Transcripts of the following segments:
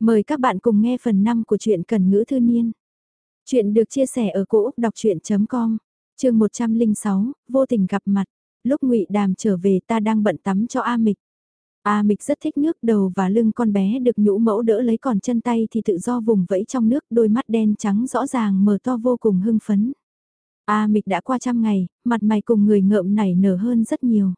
Mời các bạn cùng nghe phần 5 của truyện Cần Ngữ Thư Niên. Chuyện được chia sẻ ở cỗ đọc chuyện.com, trường 106, vô tình gặp mặt. Lúc ngụy Đàm trở về ta đang bận tắm cho A Mịch. A Mịch rất thích nước đầu và lưng con bé được nhũ mẫu đỡ lấy còn chân tay thì tự do vùng vẫy trong nước đôi mắt đen trắng rõ ràng mở to vô cùng hưng phấn. A Mịch đã qua trăm ngày, mặt mày cùng người ngợm nảy nở hơn rất nhiều.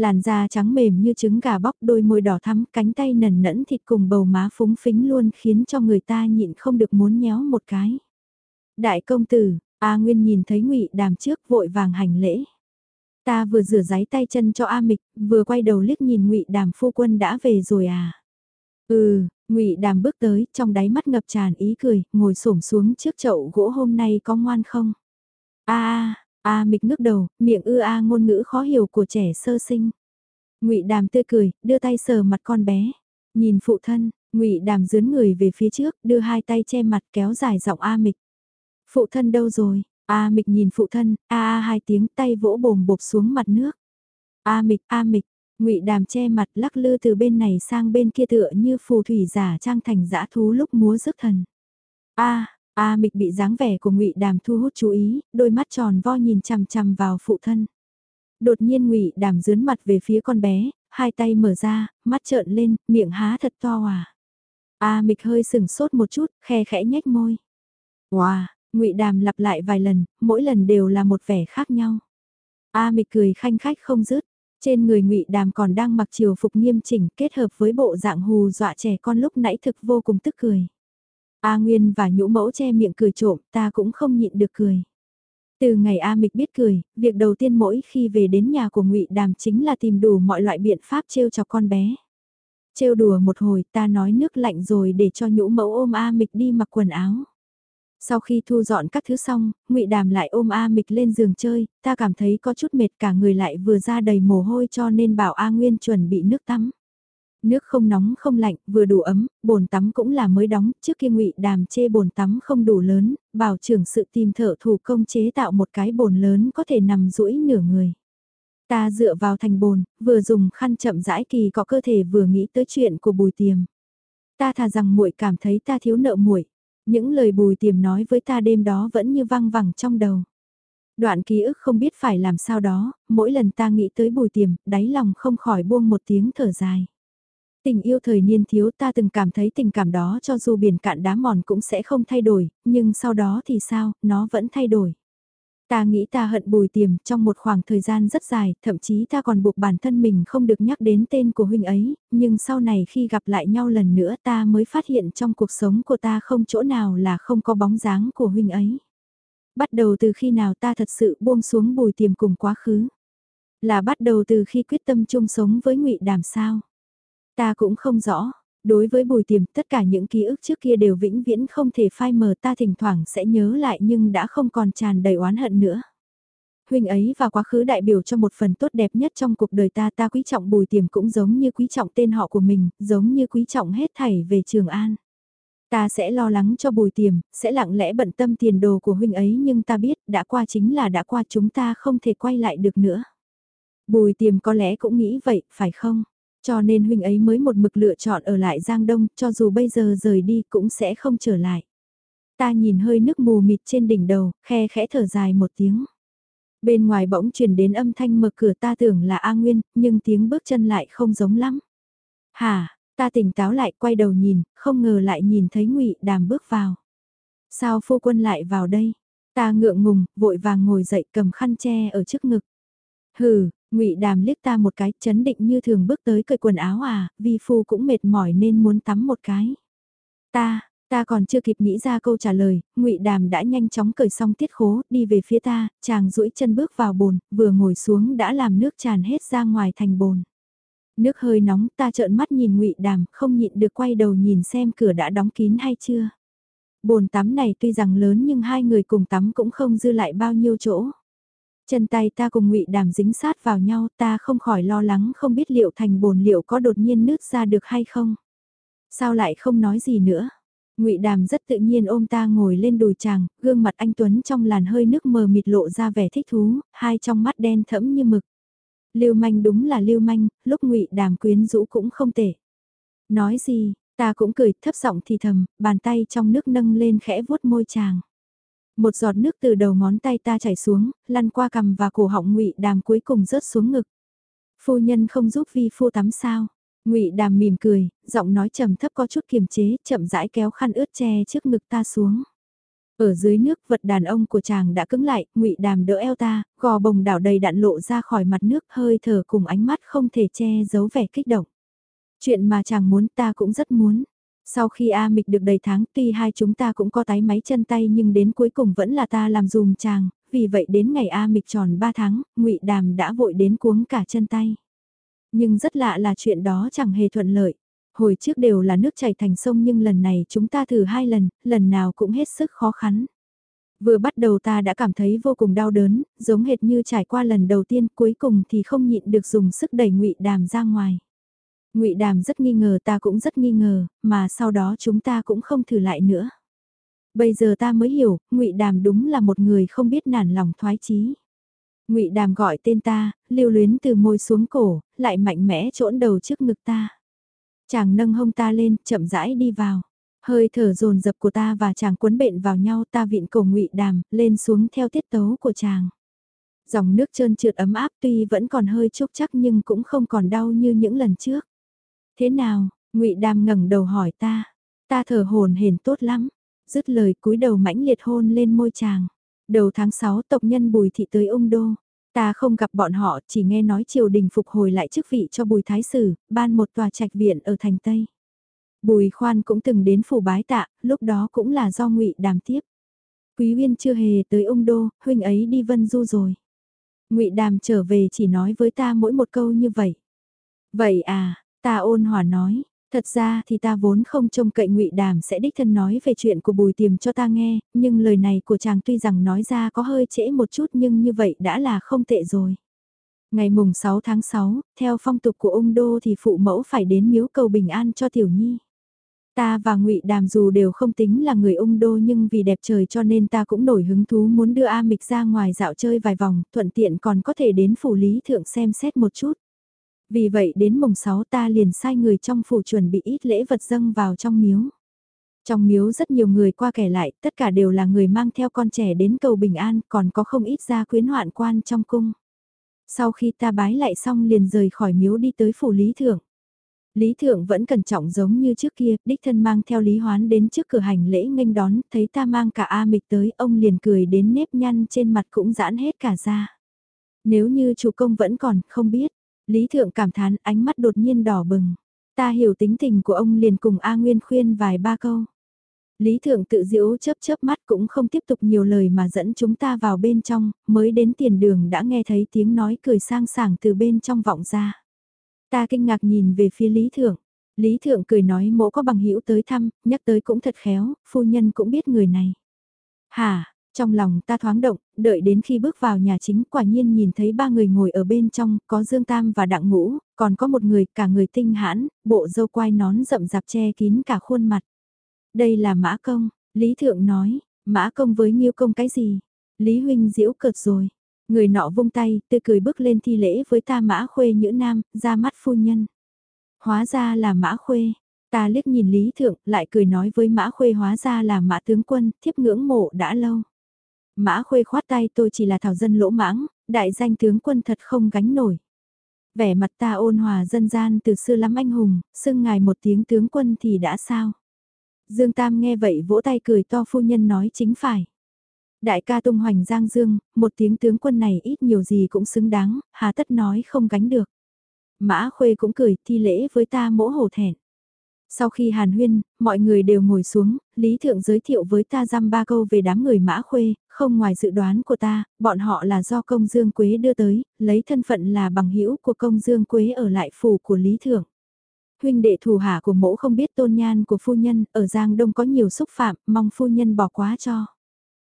Làn da trắng mềm như trứng gà bóc đôi môi đỏ thắm cánh tay nần nẫn thịt cùng bầu má phúng phính luôn khiến cho người ta nhịn không được muốn nhéo một cái. Đại công tử, A Nguyên nhìn thấy ngụy đàm trước vội vàng hành lễ. Ta vừa rửa giấy tay chân cho A Mịch, vừa quay đầu liếc nhìn ngụy đàm phu quân đã về rồi à. Ừ, ngụy đàm bước tới, trong đáy mắt ngập tràn ý cười, ngồi xổm xuống trước chậu gỗ hôm nay có ngoan không? A, A mịch ngước đầu, miệng ư a ngôn ngữ khó hiểu của trẻ sơ sinh. Ngụy Đàm tươi cười, đưa tay sờ mặt con bé. Nhìn phụ thân, Ngụy Đàm dướn người về phía trước, đưa hai tay che mặt kéo dài giọng A mịch. Phụ thân đâu rồi? A mịch nhìn phụ thân, a a hai tiếng tay vỗ bồm bộp xuống mặt nước. A mịch, a mịch, Ngụy Đàm che mặt lắc lư từ bên này sang bên kia tựa như phù thủy giả trang thành dã thú lúc múa rước thần. A, A Mịch bị dáng vẻ của Ngụy Đàm thu hút chú ý, đôi mắt tròn vo nhìn chằm chằm vào phụ thân. Đột nhiên Ngụy Đàm dướn mặt về phía con bé, hai tay mở ra, mắt trợn lên, miệng há thật to à. A Mịch hơi sừng sốt một chút, khe khẽ nhếch môi. Wow, Ngụy Đàm lặp lại vài lần, mỗi lần đều là một vẻ khác nhau. A Mịch cười khanh khách không dứt, trên người Ngụy Đàm còn đang mặc chiều phục nghiêm chỉnh kết hợp với bộ dạng hù dọa trẻ con lúc nãy thực vô cùng tức cười. A Nguyên và nhũ mẫu che miệng cười trộm, ta cũng không nhịn được cười. Từ ngày A Mịch biết cười, việc đầu tiên mỗi khi về đến nhà của Ngụy Đàm chính là tìm đủ mọi loại biện pháp trêu chọc con bé. Trêu đùa một hồi ta nói nước lạnh rồi để cho nhũ mẫu ôm A Mịch đi mặc quần áo. Sau khi thu dọn các thứ xong, Ngụy Đàm lại ôm A Mịch lên giường chơi, ta cảm thấy có chút mệt cả người lại vừa ra đầy mồ hôi cho nên bảo A Nguyên chuẩn bị nước tắm nước không nóng không lạnh, vừa đủ ấm, bồn tắm cũng là mới đóng, trước kia ngụy đàm chê bồn tắm không đủ lớn, bảo trưởng sự tìm thợ thủ công chế tạo một cái bồn lớn có thể nằm duỗi nửa người. Ta dựa vào thành bồn, vừa dùng khăn chậm rãi kỳ có cơ thể vừa nghĩ tới chuyện của bùi tiềm. Ta thà rằng muội cảm thấy ta thiếu nợ muội. Những lời bùi tiềm nói với ta đêm đó vẫn như văng vẳng trong đầu. Đoạn ký ức không biết phải làm sao đó, mỗi lần ta nghĩ tới bùi tiềm, đáy lòng không khỏi buông một tiếng thở dài. Tình yêu thời niên thiếu ta từng cảm thấy tình cảm đó cho dù biển cạn đá mòn cũng sẽ không thay đổi, nhưng sau đó thì sao, nó vẫn thay đổi. Ta nghĩ ta hận bùi tiềm trong một khoảng thời gian rất dài, thậm chí ta còn buộc bản thân mình không được nhắc đến tên của huynh ấy, nhưng sau này khi gặp lại nhau lần nữa ta mới phát hiện trong cuộc sống của ta không chỗ nào là không có bóng dáng của huynh ấy. Bắt đầu từ khi nào ta thật sự buông xuống bùi tiềm cùng quá khứ. Là bắt đầu từ khi quyết tâm chung sống với ngụy Đàm sao. Ta cũng không rõ, đối với bùi tiềm tất cả những ký ức trước kia đều vĩnh viễn không thể phai mờ ta thỉnh thoảng sẽ nhớ lại nhưng đã không còn tràn đầy oán hận nữa. Huynh ấy và quá khứ đại biểu cho một phần tốt đẹp nhất trong cuộc đời ta ta quý trọng bùi tiềm cũng giống như quý trọng tên họ của mình, giống như quý trọng hết thảy về Trường An. Ta sẽ lo lắng cho bùi tiềm, sẽ lặng lẽ bận tâm tiền đồ của huynh ấy nhưng ta biết đã qua chính là đã qua chúng ta không thể quay lại được nữa. Bùi tiềm có lẽ cũng nghĩ vậy, phải không? Cho nên huynh ấy mới một mực lựa chọn ở lại Giang Đông, cho dù bây giờ rời đi cũng sẽ không trở lại. Ta nhìn hơi nước mù mịt trên đỉnh đầu, khe khẽ thở dài một tiếng. Bên ngoài bỗng truyền đến âm thanh mở cửa ta tưởng là A Nguyên, nhưng tiếng bước chân lại không giống lắm. Hà, ta tỉnh táo lại quay đầu nhìn, không ngờ lại nhìn thấy ngụy Đàm bước vào. Sao phu quân lại vào đây? Ta ngượng ngùng, vội vàng ngồi dậy cầm khăn che ở trước ngực. Hừ, ngụy Đàm liếc ta một cái, chấn định như thường bước tới cởi quần áo à, vi phu cũng mệt mỏi nên muốn tắm một cái. Ta, ta còn chưa kịp nghĩ ra câu trả lời, ngụy Đàm đã nhanh chóng cởi xong tiết khố, đi về phía ta, chàng duỗi chân bước vào bồn, vừa ngồi xuống đã làm nước tràn hết ra ngoài thành bồn. Nước hơi nóng, ta trợn mắt nhìn ngụy Đàm, không nhịn được quay đầu nhìn xem cửa đã đóng kín hay chưa. Bồn tắm này tuy rằng lớn nhưng hai người cùng tắm cũng không dư lại bao nhiêu chỗ. Chân tay ta cùng ngụy đàm dính sát vào nhau ta không khỏi lo lắng không biết liệu thành bồn liệu có đột nhiên nứt ra được hay không. Sao lại không nói gì nữa. Ngụy Đàm rất tự nhiên ôm ta ngồi lên đùi chàng, gương mặt anh Tuấn trong làn hơi nước mờ mịt lộ ra vẻ thích thú, hai trong mắt đen thẫm như mực. Lưu manh đúng là lưu manh, lúc Ngụy Đàm quyến rũ cũng không tệ. Nói gì, Ta cũng cười, thấp giọng thì thầm, bàn tay trong nước nâng lên khẽ vuốt môi chàng. Một giọt nước từ đầu ngón tay ta chảy xuống, lăn qua cằm và cổ họng ngụy đàm cuối cùng rớt xuống ngực. Phu nhân không giúp vi phu tắm sao? Ngụy Đàm mỉm cười, giọng nói trầm thấp có chút kiềm chế, chậm rãi kéo khăn ướt che trước ngực ta xuống. Ở dưới nước, vật đàn ông của chàng đã cứng lại, Ngụy Đàm đỡ eo ta, gò bồng đảo đầy đạn lộ ra khỏi mặt nước, hơi thở cùng ánh mắt không thể che giấu vẻ kích động. Chuyện mà chàng muốn ta cũng rất muốn. Sau khi A Mịch được đầy tháng tuy hai chúng ta cũng có tái máy chân tay nhưng đến cuối cùng vẫn là ta làm dùm chàng, vì vậy đến ngày A Mịch tròn 3 tháng, ngụy Đàm đã vội đến cuống cả chân tay. Nhưng rất lạ là chuyện đó chẳng hề thuận lợi. Hồi trước đều là nước chảy thành sông nhưng lần này chúng ta thử hai lần, lần nào cũng hết sức khó khăn. Vừa bắt đầu ta đã cảm thấy vô cùng đau đớn, giống hệt như trải qua lần đầu tiên cuối cùng thì không nhịn được dùng sức đẩy ngụy Đàm ra ngoài. Ngụy Đàm rất nghi ngờ ta cũng rất nghi ngờ, mà sau đó chúng ta cũng không thử lại nữa. Bây giờ ta mới hiểu, Ngụy Đàm đúng là một người không biết nản lòng thoái chí. Ngụy Đàm gọi tên ta, lưu luyến từ môi xuống cổ, lại mạnh mẽ trỗn đầu trước ngực ta. Chàng nâng hông ta lên, chậm rãi đi vào. Hơi thở dồn dập của ta và chàng cuốn bện vào nhau ta vịn cổ Ngụy Đàm, lên xuống theo tiết tấu của chàng. Dòng nước trơn trượt ấm áp tuy vẫn còn hơi chúc chắc nhưng cũng không còn đau như những lần trước. Thế nào, ngụy Đàm ngẩng đầu hỏi ta. Ta thở hồn hển tốt lắm. Dứt lời cúi đầu mãnh liệt hôn lên môi chàng. Đầu tháng 6 tộc nhân Bùi Thị tới ung đô. Ta không gặp bọn họ, chỉ nghe nói triều đình phục hồi lại chức vị cho Bùi Thái Sử, ban một tòa trạch viện ở thành Tây. Bùi Khoan cũng từng đến phủ bái tạ, lúc đó cũng là do ngụy Đàm tiếp. Quý Uyên chưa hề tới ung đô, huynh ấy đi Vân Du rồi. Ngụy Đàm trở về chỉ nói với ta mỗi một câu như vậy. Vậy à, Ta ôn hòa nói, thật ra thì ta vốn không trông cậy ngụy Đàm sẽ đích thân nói về chuyện của bùi tiềm cho ta nghe, nhưng lời này của chàng tuy rằng nói ra có hơi trễ một chút nhưng như vậy đã là không tệ rồi. Ngày mùng 6 tháng 6, theo phong tục của ông Đô thì phụ mẫu phải đến miếu cầu bình an cho Tiểu Nhi. Ta và ngụy Đàm dù đều không tính là người ung đô nhưng vì đẹp trời cho nên ta cũng nổi hứng thú muốn đưa A Mịch ra ngoài dạo chơi vài vòng, thuận tiện còn có thể đến phủ lý thượng xem xét một chút. Vì vậy đến mùng 6 ta liền sai người trong phủ chuẩn bị ít lễ vật dâng vào trong miếu. Trong miếu rất nhiều người qua kẻ lại, tất cả đều là người mang theo con trẻ đến cầu bình an, còn có không ít gia quyến hoạn quan trong cung. Sau khi ta bái lại xong liền rời khỏi miếu đi tới phủ lý thượng. Lý thượng vẫn cẩn trọng giống như trước kia, đích thân mang theo Lý Hoán đến trước cửa hành lễ nghênh đón, thấy ta mang cả A mịch tới, ông liền cười đến nếp nhăn trên mặt cũng giãn hết cả ra. Nếu như chủ công vẫn còn, không biết, Lý Thượng cảm thán ánh mắt đột nhiên đỏ bừng. Ta hiểu tính tình của ông liền cùng A Nguyên khuyên vài ba câu. Lý Thượng tự diễu chớp chớp mắt cũng không tiếp tục nhiều lời mà dẫn chúng ta vào bên trong, mới đến tiền đường đã nghe thấy tiếng nói cười sang sảng từ bên trong vọng ra. Ta kinh ngạc nhìn về phía Lý Thượng. Lý Thượng cười nói mỗ có bằng hữu tới thăm, nhắc tới cũng thật khéo, phu nhân cũng biết người này. Hả, trong lòng ta thoáng động, đợi đến khi bước vào nhà chính quả nhiên nhìn thấy ba người ngồi ở bên trong, có Dương Tam và Đặng Ngũ, còn có một người, cả người tinh hãn, bộ dâu quai nón rậm rạp che kín cả khuôn mặt. Đây là Mã Công, Lý Thượng nói, Mã Công với Nhiêu Công cái gì? Lý Huynh diễu cợt rồi. Người nọ vung tay, tươi cười bước lên thi lễ với ta Mã Khuê Nhữ Nam, ra mắt phu nhân. Hóa ra là Mã Khuê, Ta liếc nhìn Lý Thượng, lại cười nói với Mã Khuê hóa ra là Mã Tướng Quân, thiếp ngưỡng mộ đã lâu. Mã khuê khoát tay tôi chỉ là thảo dân lỗ mãng, đại danh tướng quân thật không gánh nổi. Vẻ mặt ta ôn hòa dân gian từ xưa lắm anh hùng, xưng ngài một tiếng tướng quân thì đã sao. Dương Tam nghe vậy vỗ tay cười to phu nhân nói chính phải. Đại ca tung hoành giang dương, một tiếng tướng quân này ít nhiều gì cũng xứng đáng, hà tất nói không gánh được. Mã khuê cũng cười thi lễ với ta mỗ hổ thẹn. Sau khi hàn huyên, mọi người đều ngồi xuống, Lý Thượng giới thiệu với ta dăm ba câu về đám người mã khuê, không ngoài dự đoán của ta, bọn họ là do công Dương Quế đưa tới, lấy thân phận là bằng hữu của công Dương Quế ở lại phủ của Lý Thượng. Huynh đệ thủ hạ của mẫu không biết tôn nhan của phu nhân, ở Giang Đông có nhiều xúc phạm, mong phu nhân bỏ quá cho.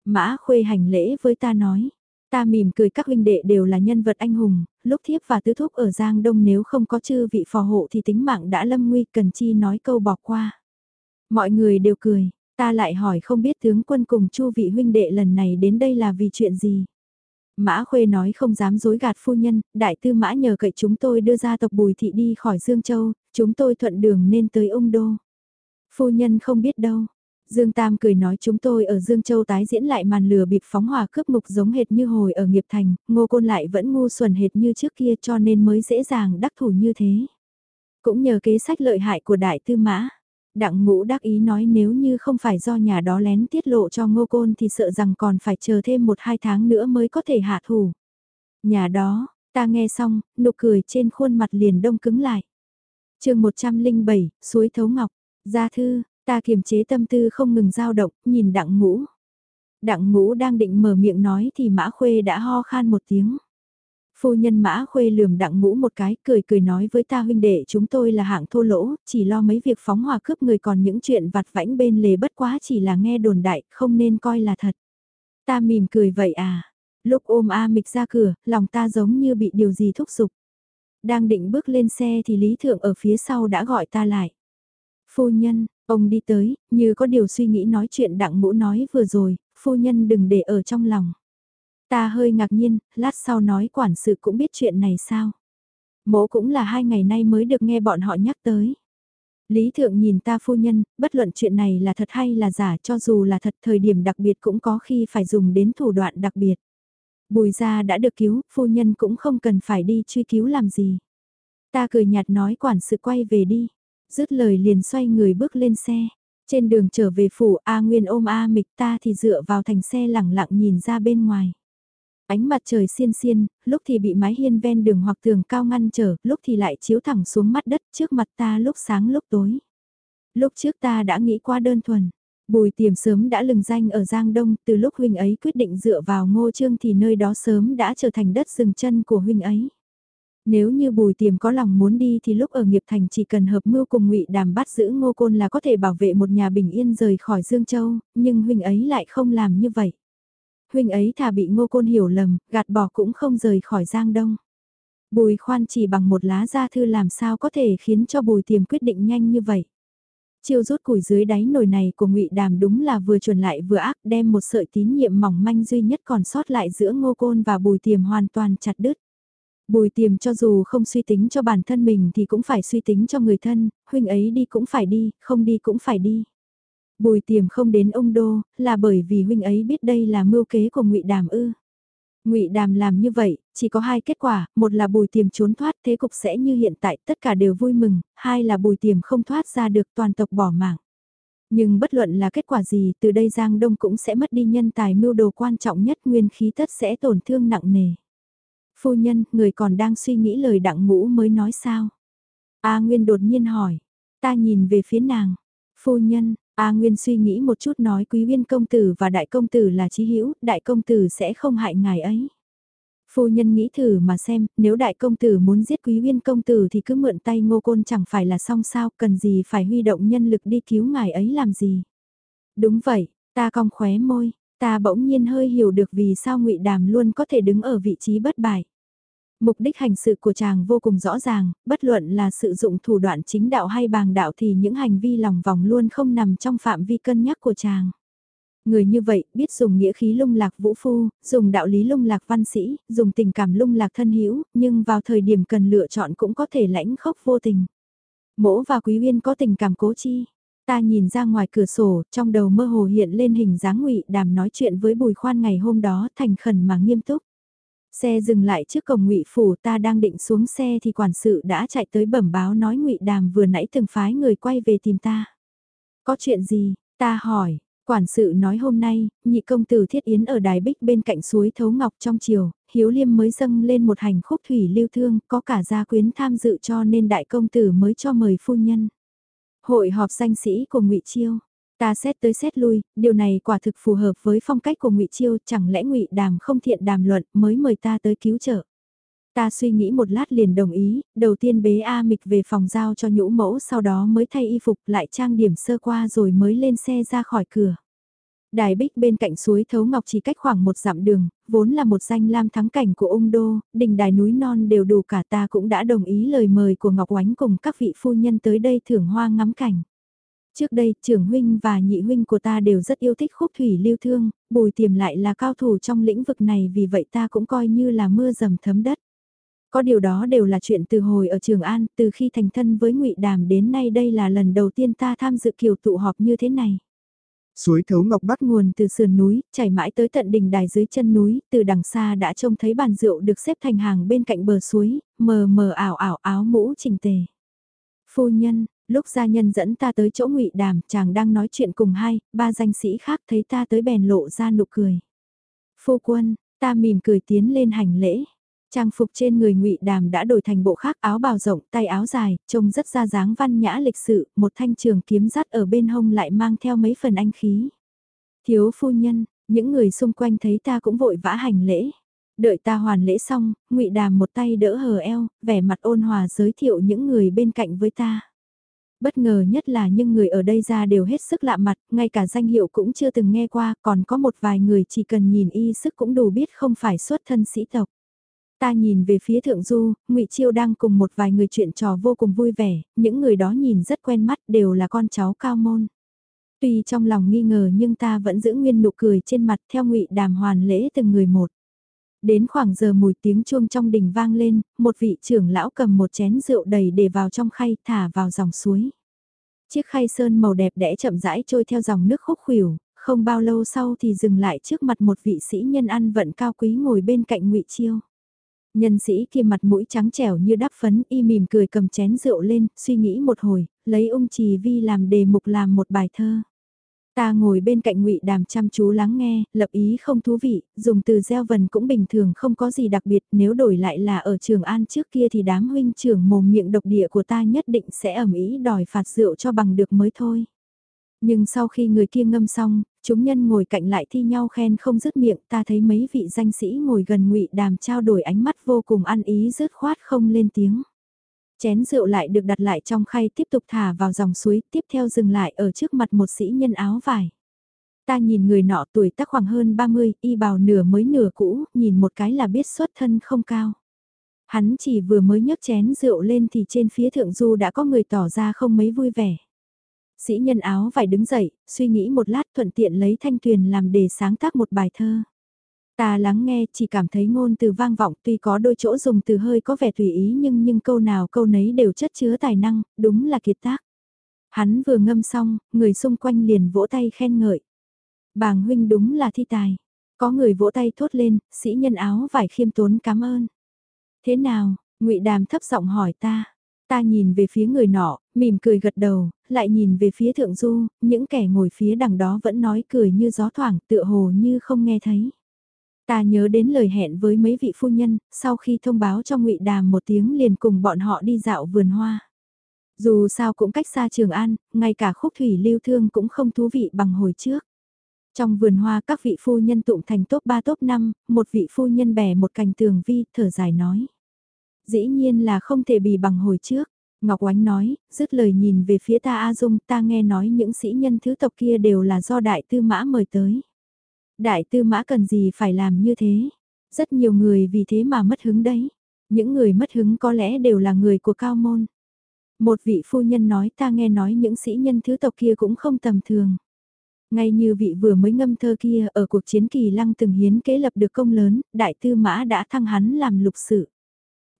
Mã khuê hành lễ với ta nói, Ta mỉm cười các huynh đệ đều là nhân vật anh hùng, lúc thiếp và tứ thúc ở Giang Đông nếu không có chư vị phò hộ thì tính mạng đã lâm nguy cần chi nói câu bỏ qua. Mọi người đều cười, ta lại hỏi không biết tướng quân cùng chu vị huynh đệ lần này đến đây là vì chuyện gì. Mã Khuê nói không dám dối gạt phu nhân, đại tư mã nhờ cậy chúng tôi đưa ra tộc Bùi Thị đi khỏi Dương Châu, chúng tôi thuận đường nên tới ông đô. Phu nhân không biết đâu. Dương Tam cười nói chúng tôi ở Dương Châu tái diễn lại màn lừa bịp phóng hỏa cướp mục giống hệt như hồi ở nghiệp thành, ngô côn lại vẫn ngu xuẩn hệt như trước kia cho nên mới dễ dàng đắc thủ như thế. Cũng nhờ kế sách lợi hại của đại tư mã. Đặng ngũ đắc ý nói nếu như không phải do nhà đó lén tiết lộ cho ngô côn thì sợ rằng còn phải chờ thêm một hai tháng nữa mới có thể hạ thủ. Nhà đó, ta nghe xong, nụ cười trên khuôn mặt liền đông cứng lại. chương 107, suối thấu ngọc, gia thư, ta kiềm chế tâm tư không ngừng dao động, nhìn đặng ngũ. Đặng ngũ đang định mở miệng nói thì mã khuê đã ho khan một tiếng. Phu nhân mã khuê lườm đặng ngũ một cái, cười cười nói với ta huynh đệ chúng tôi là hạng thô lỗ, chỉ lo mấy việc phóng hỏa cướp người còn những chuyện vặt vãnh bên lề bất quá chỉ là nghe đồn đại, không nên coi là thật. Ta mỉm cười vậy à, lúc ôm A mịch ra cửa, lòng ta giống như bị điều gì thúc giục. Đang định bước lên xe thì Lý Thượng ở phía sau đã gọi ta lại. Phu nhân, ông đi tới, như có điều suy nghĩ nói chuyện đặng mũ nói vừa rồi, phu nhân đừng để ở trong lòng. Ta hơi ngạc nhiên, lát sau nói quản sự cũng biết chuyện này sao. Mỗ cũng là hai ngày nay mới được nghe bọn họ nhắc tới. Lý thượng nhìn ta phu nhân, bất luận chuyện này là thật hay là giả cho dù là thật thời điểm đặc biệt cũng có khi phải dùng đến thủ đoạn đặc biệt. Bùi gia đã được cứu, phu nhân cũng không cần phải đi truy cứu làm gì. Ta cười nhạt nói quản sự quay về đi. Dứt lời liền xoay người bước lên xe. Trên đường trở về phủ A Nguyên ôm A Mịch ta thì dựa vào thành xe lẳng lặng nhìn ra bên ngoài. Ánh mặt trời xiên xiên, lúc thì bị mái hiên ven đường hoặc tường cao ngăn trở, lúc thì lại chiếu thẳng xuống mắt đất trước mặt ta lúc sáng lúc tối. Lúc trước ta đã nghĩ qua đơn thuần. Bùi tiềm sớm đã lừng danh ở Giang Đông, từ lúc huynh ấy quyết định dựa vào ngô trương thì nơi đó sớm đã trở thành đất rừng chân của huynh ấy. Nếu như bùi tiềm có lòng muốn đi thì lúc ở nghiệp thành chỉ cần hợp mưu cùng ngụy đàm bắt giữ ngô côn là có thể bảo vệ một nhà bình yên rời khỏi Dương Châu, nhưng huynh ấy lại không làm như vậy huynh ấy thà bị ngô côn hiểu lầm, gạt bỏ cũng không rời khỏi Giang Đông. Bùi khoan chỉ bằng một lá gia thư làm sao có thể khiến cho bùi tiềm quyết định nhanh như vậy. Chiêu rút củi dưới đáy nồi này của ngụy Đàm đúng là vừa chuẩn lại vừa ác đem một sợi tín nhiệm mỏng manh duy nhất còn sót lại giữa ngô côn và bùi tiềm hoàn toàn chặt đứt. Bùi tiềm cho dù không suy tính cho bản thân mình thì cũng phải suy tính cho người thân, huynh ấy đi cũng phải đi, không đi cũng phải đi. Bùi tiềm không đến ông đô, là bởi vì huynh ấy biết đây là mưu kế của ngụy Đàm ư. Ngụy Đàm làm như vậy, chỉ có hai kết quả, một là Bùi Tiềm trốn thoát thế cục sẽ như hiện tại, tất cả đều vui mừng, hai là Bùi Tiềm không thoát ra được toàn tộc bỏ mạng. Nhưng bất luận là kết quả gì, từ đây Giang Đông cũng sẽ mất đi nhân tài mưu đồ quan trọng nhất nguyên khí tất sẽ tổn thương nặng nề. Phu nhân, người còn đang suy nghĩ lời đặng ngũ mới nói sao? A Nguyên đột nhiên hỏi, ta nhìn về phía nàng. Phu nhân, A Nguyên suy nghĩ một chút nói Quý Viên công tử và đại công tử là chí hữu, đại công tử sẽ không hại ngài ấy. Phu nhân nghĩ thử mà xem, nếu đại công tử muốn giết Quý Viên công tử thì cứ mượn tay Ngô Côn chẳng phải là xong sao, cần gì phải huy động nhân lực đi cứu ngài ấy làm gì. Đúng vậy, ta cong khóe môi, ta bỗng nhiên hơi hiểu được vì sao ngụy Đàm luôn có thể đứng ở vị trí bất bại. Mục đích hành sự của chàng vô cùng rõ ràng, bất luận là sử dụng thủ đoạn chính đạo hay bàng đạo thì những hành vi lòng vòng luôn không nằm trong phạm vi cân nhắc của chàng. Người như vậy biết dùng nghĩa khí lung lạc vũ phu, dùng đạo lý lung lạc văn sĩ, dùng tình cảm lung lạc thân hữu nhưng vào thời điểm cần lựa chọn cũng có thể lãnh khốc vô tình. Mỗ và Quý Uyên có tình cảm cố chi. Ta nhìn ra ngoài cửa sổ, trong đầu mơ hồ hiện lên hình dáng ngụy đàm nói chuyện với bùi khoan ngày hôm đó thành khẩn mà nghiêm túc. Xe dừng lại trước cổng ngụy phủ ta đang định xuống xe thì quản sự đã chạy tới bẩm báo nói ngụy đàm vừa nãy từng phái người quay về tìm ta. Có chuyện gì, ta hỏi, quản sự nói hôm nay, nhị công tử thiết yến ở đài bích bên cạnh suối thấu ngọc trong chiều, hiếu liêm mới dâng lên một hành khúc thủy lưu thương, có cả gia quyến tham dự cho nên đại công tử mới cho mời phu nhân. Hội họp danh sĩ của ngụy Chiêu, Ta xét tới xét lui, điều này quả thực phù hợp với phong cách của ngụy Chiêu, chẳng lẽ ngụy Đàm không thiện đàm luận mới mời ta tới cứu trợ. Ta suy nghĩ một lát liền đồng ý, đầu tiên bế A Mịch về phòng giao cho nhũ mẫu sau đó mới thay y phục lại trang điểm sơ qua rồi mới lên xe ra khỏi cửa. Đài bích bên cạnh suối Thấu Ngọc chỉ cách khoảng một dặm đường, vốn là một danh lam thắng cảnh của ung đô, đỉnh đài núi non đều đủ cả ta cũng đã đồng ý lời mời của Ngọc Oánh cùng các vị phu nhân tới đây thưởng hoa ngắm cảnh. Trước đây, trưởng huynh và nhị huynh của ta đều rất yêu thích khúc thủy lưu thương, bùi tiềm lại là cao thủ trong lĩnh vực này vì vậy ta cũng coi như là mưa dầm thấm đất. Có điều đó đều là chuyện từ hồi ở Trường An, từ khi thành thân với ngụy Đàm đến nay đây là lần đầu tiên ta tham dự kiều tụ họp như thế này. Suối thấu ngọc bắt nguồn từ sườn núi, chảy mãi tới tận đỉnh đài dưới chân núi, từ đằng xa đã trông thấy bàn rượu được xếp thành hàng bên cạnh bờ suối, mờ mờ ảo ảo áo mũ chỉnh tề. Phu nhân, lúc gia nhân dẫn ta tới chỗ ngụy Đàm, chàng đang nói chuyện cùng hai, ba danh sĩ khác thấy ta tới bèn lộ ra nụ cười. Phu quân, ta mỉm cười tiến lên hành lễ. Trang phục trên người ngụy Đàm đã đổi thành bộ khác áo bào rộng, tay áo dài, trông rất ra dáng văn nhã lịch sự, một thanh trường kiếm rắt ở bên hông lại mang theo mấy phần anh khí. Thiếu phu nhân, những người xung quanh thấy ta cũng vội vã hành lễ. Đợi ta hoàn lễ xong, ngụy Đàm một tay đỡ hờ eo, vẻ mặt ôn hòa giới thiệu những người bên cạnh với ta. Bất ngờ nhất là những người ở đây ra đều hết sức lạ mặt, ngay cả danh hiệu cũng chưa từng nghe qua, còn có một vài người chỉ cần nhìn y sức cũng đủ biết không phải xuất thân sĩ tộc. Ta nhìn về phía thượng du, ngụy Chiêu đang cùng một vài người chuyện trò vô cùng vui vẻ, những người đó nhìn rất quen mắt đều là con cháu cao môn. Tuy trong lòng nghi ngờ nhưng ta vẫn giữ nguyên nụ cười trên mặt theo ngụy đàm hoàn lễ từng người một. Đến khoảng giờ mùi tiếng chuông trong đình vang lên, một vị trưởng lão cầm một chén rượu đầy để vào trong khay thả vào dòng suối. Chiếc khay sơn màu đẹp đẽ chậm rãi trôi theo dòng nước khúc khuỷu, không bao lâu sau thì dừng lại trước mặt một vị sĩ nhân ăn vận cao quý ngồi bên cạnh ngụy Chiêu. Nhân sĩ kia mặt mũi trắng trẻo như đắp phấn y mỉm cười cầm chén rượu lên, suy nghĩ một hồi, lấy ung trì vi làm đề mục làm một bài thơ. Ta ngồi bên cạnh ngụy Đàm chăm chú lắng nghe, lập ý không thú vị, dùng từ gieo vần cũng bình thường không có gì đặc biệt, nếu đổi lại là ở Trường An trước kia thì đám huynh trưởng mồm miệng độc địa của ta nhất định sẽ ẩm ý đòi phạt rượu cho bằng được mới thôi. Nhưng sau khi người kia ngâm xong, chúng nhân ngồi cạnh lại thi nhau khen không dứt miệng, ta thấy mấy vị danh sĩ ngồi gần ngụy Đàm trao đổi ánh mắt vô cùng ăn ý dứt khoát không lên tiếng. Chén rượu lại được đặt lại trong khay tiếp tục thả vào dòng suối, tiếp theo dừng lại ở trước mặt một sĩ nhân áo vải. Ta nhìn người nọ tuổi tác khoảng hơn 30, y bào nửa mới nửa cũ, nhìn một cái là biết xuất thân không cao. Hắn chỉ vừa mới nhấc chén rượu lên thì trên phía thượng du đã có người tỏ ra không mấy vui vẻ. Sĩ nhân áo vải đứng dậy, suy nghĩ một lát thuận tiện lấy thanh tuyền làm đề sáng tác một bài thơ. Ta lắng nghe chỉ cảm thấy ngôn từ vang vọng tuy có đôi chỗ dùng từ hơi có vẻ tùy ý nhưng nhưng câu nào câu nấy đều chất chứa tài năng, đúng là kiệt tác. Hắn vừa ngâm xong, người xung quanh liền vỗ tay khen ngợi. Bàng huynh đúng là thi tài. Có người vỗ tay thốt lên, sĩ nhân áo vải khiêm tốn cảm ơn. Thế nào, ngụy Đàm thấp giọng hỏi ta. Ta nhìn về phía người nọ, mỉm cười gật đầu, lại nhìn về phía thượng du, những kẻ ngồi phía đằng đó vẫn nói cười như gió thoảng tựa hồ như không nghe thấy. Ta nhớ đến lời hẹn với mấy vị phu nhân, sau khi thông báo cho ngụy Đàm một tiếng liền cùng bọn họ đi dạo vườn hoa. Dù sao cũng cách xa Trường An, ngay cả khúc thủy lưu thương cũng không thú vị bằng hồi trước. Trong vườn hoa các vị phu nhân tụng thành top 3 top 5, một vị phu nhân bẻ một cành tường vi, thở dài nói. Dĩ nhiên là không thể bì bằng hồi trước. Ngọc Oánh nói, dứt lời nhìn về phía ta A Dung, ta nghe nói những sĩ nhân thứ tộc kia đều là do đại tư mã mời tới. Đại tư mã cần gì phải làm như thế? Rất nhiều người vì thế mà mất hứng đấy. Những người mất hứng có lẽ đều là người của cao môn. Một vị phu nhân nói ta nghe nói những sĩ nhân thứ tộc kia cũng không tầm thường. Ngay như vị vừa mới ngâm thơ kia ở cuộc chiến kỳ lăng từng hiến kế lập được công lớn, đại tư mã đã thăng hắn làm lục sự.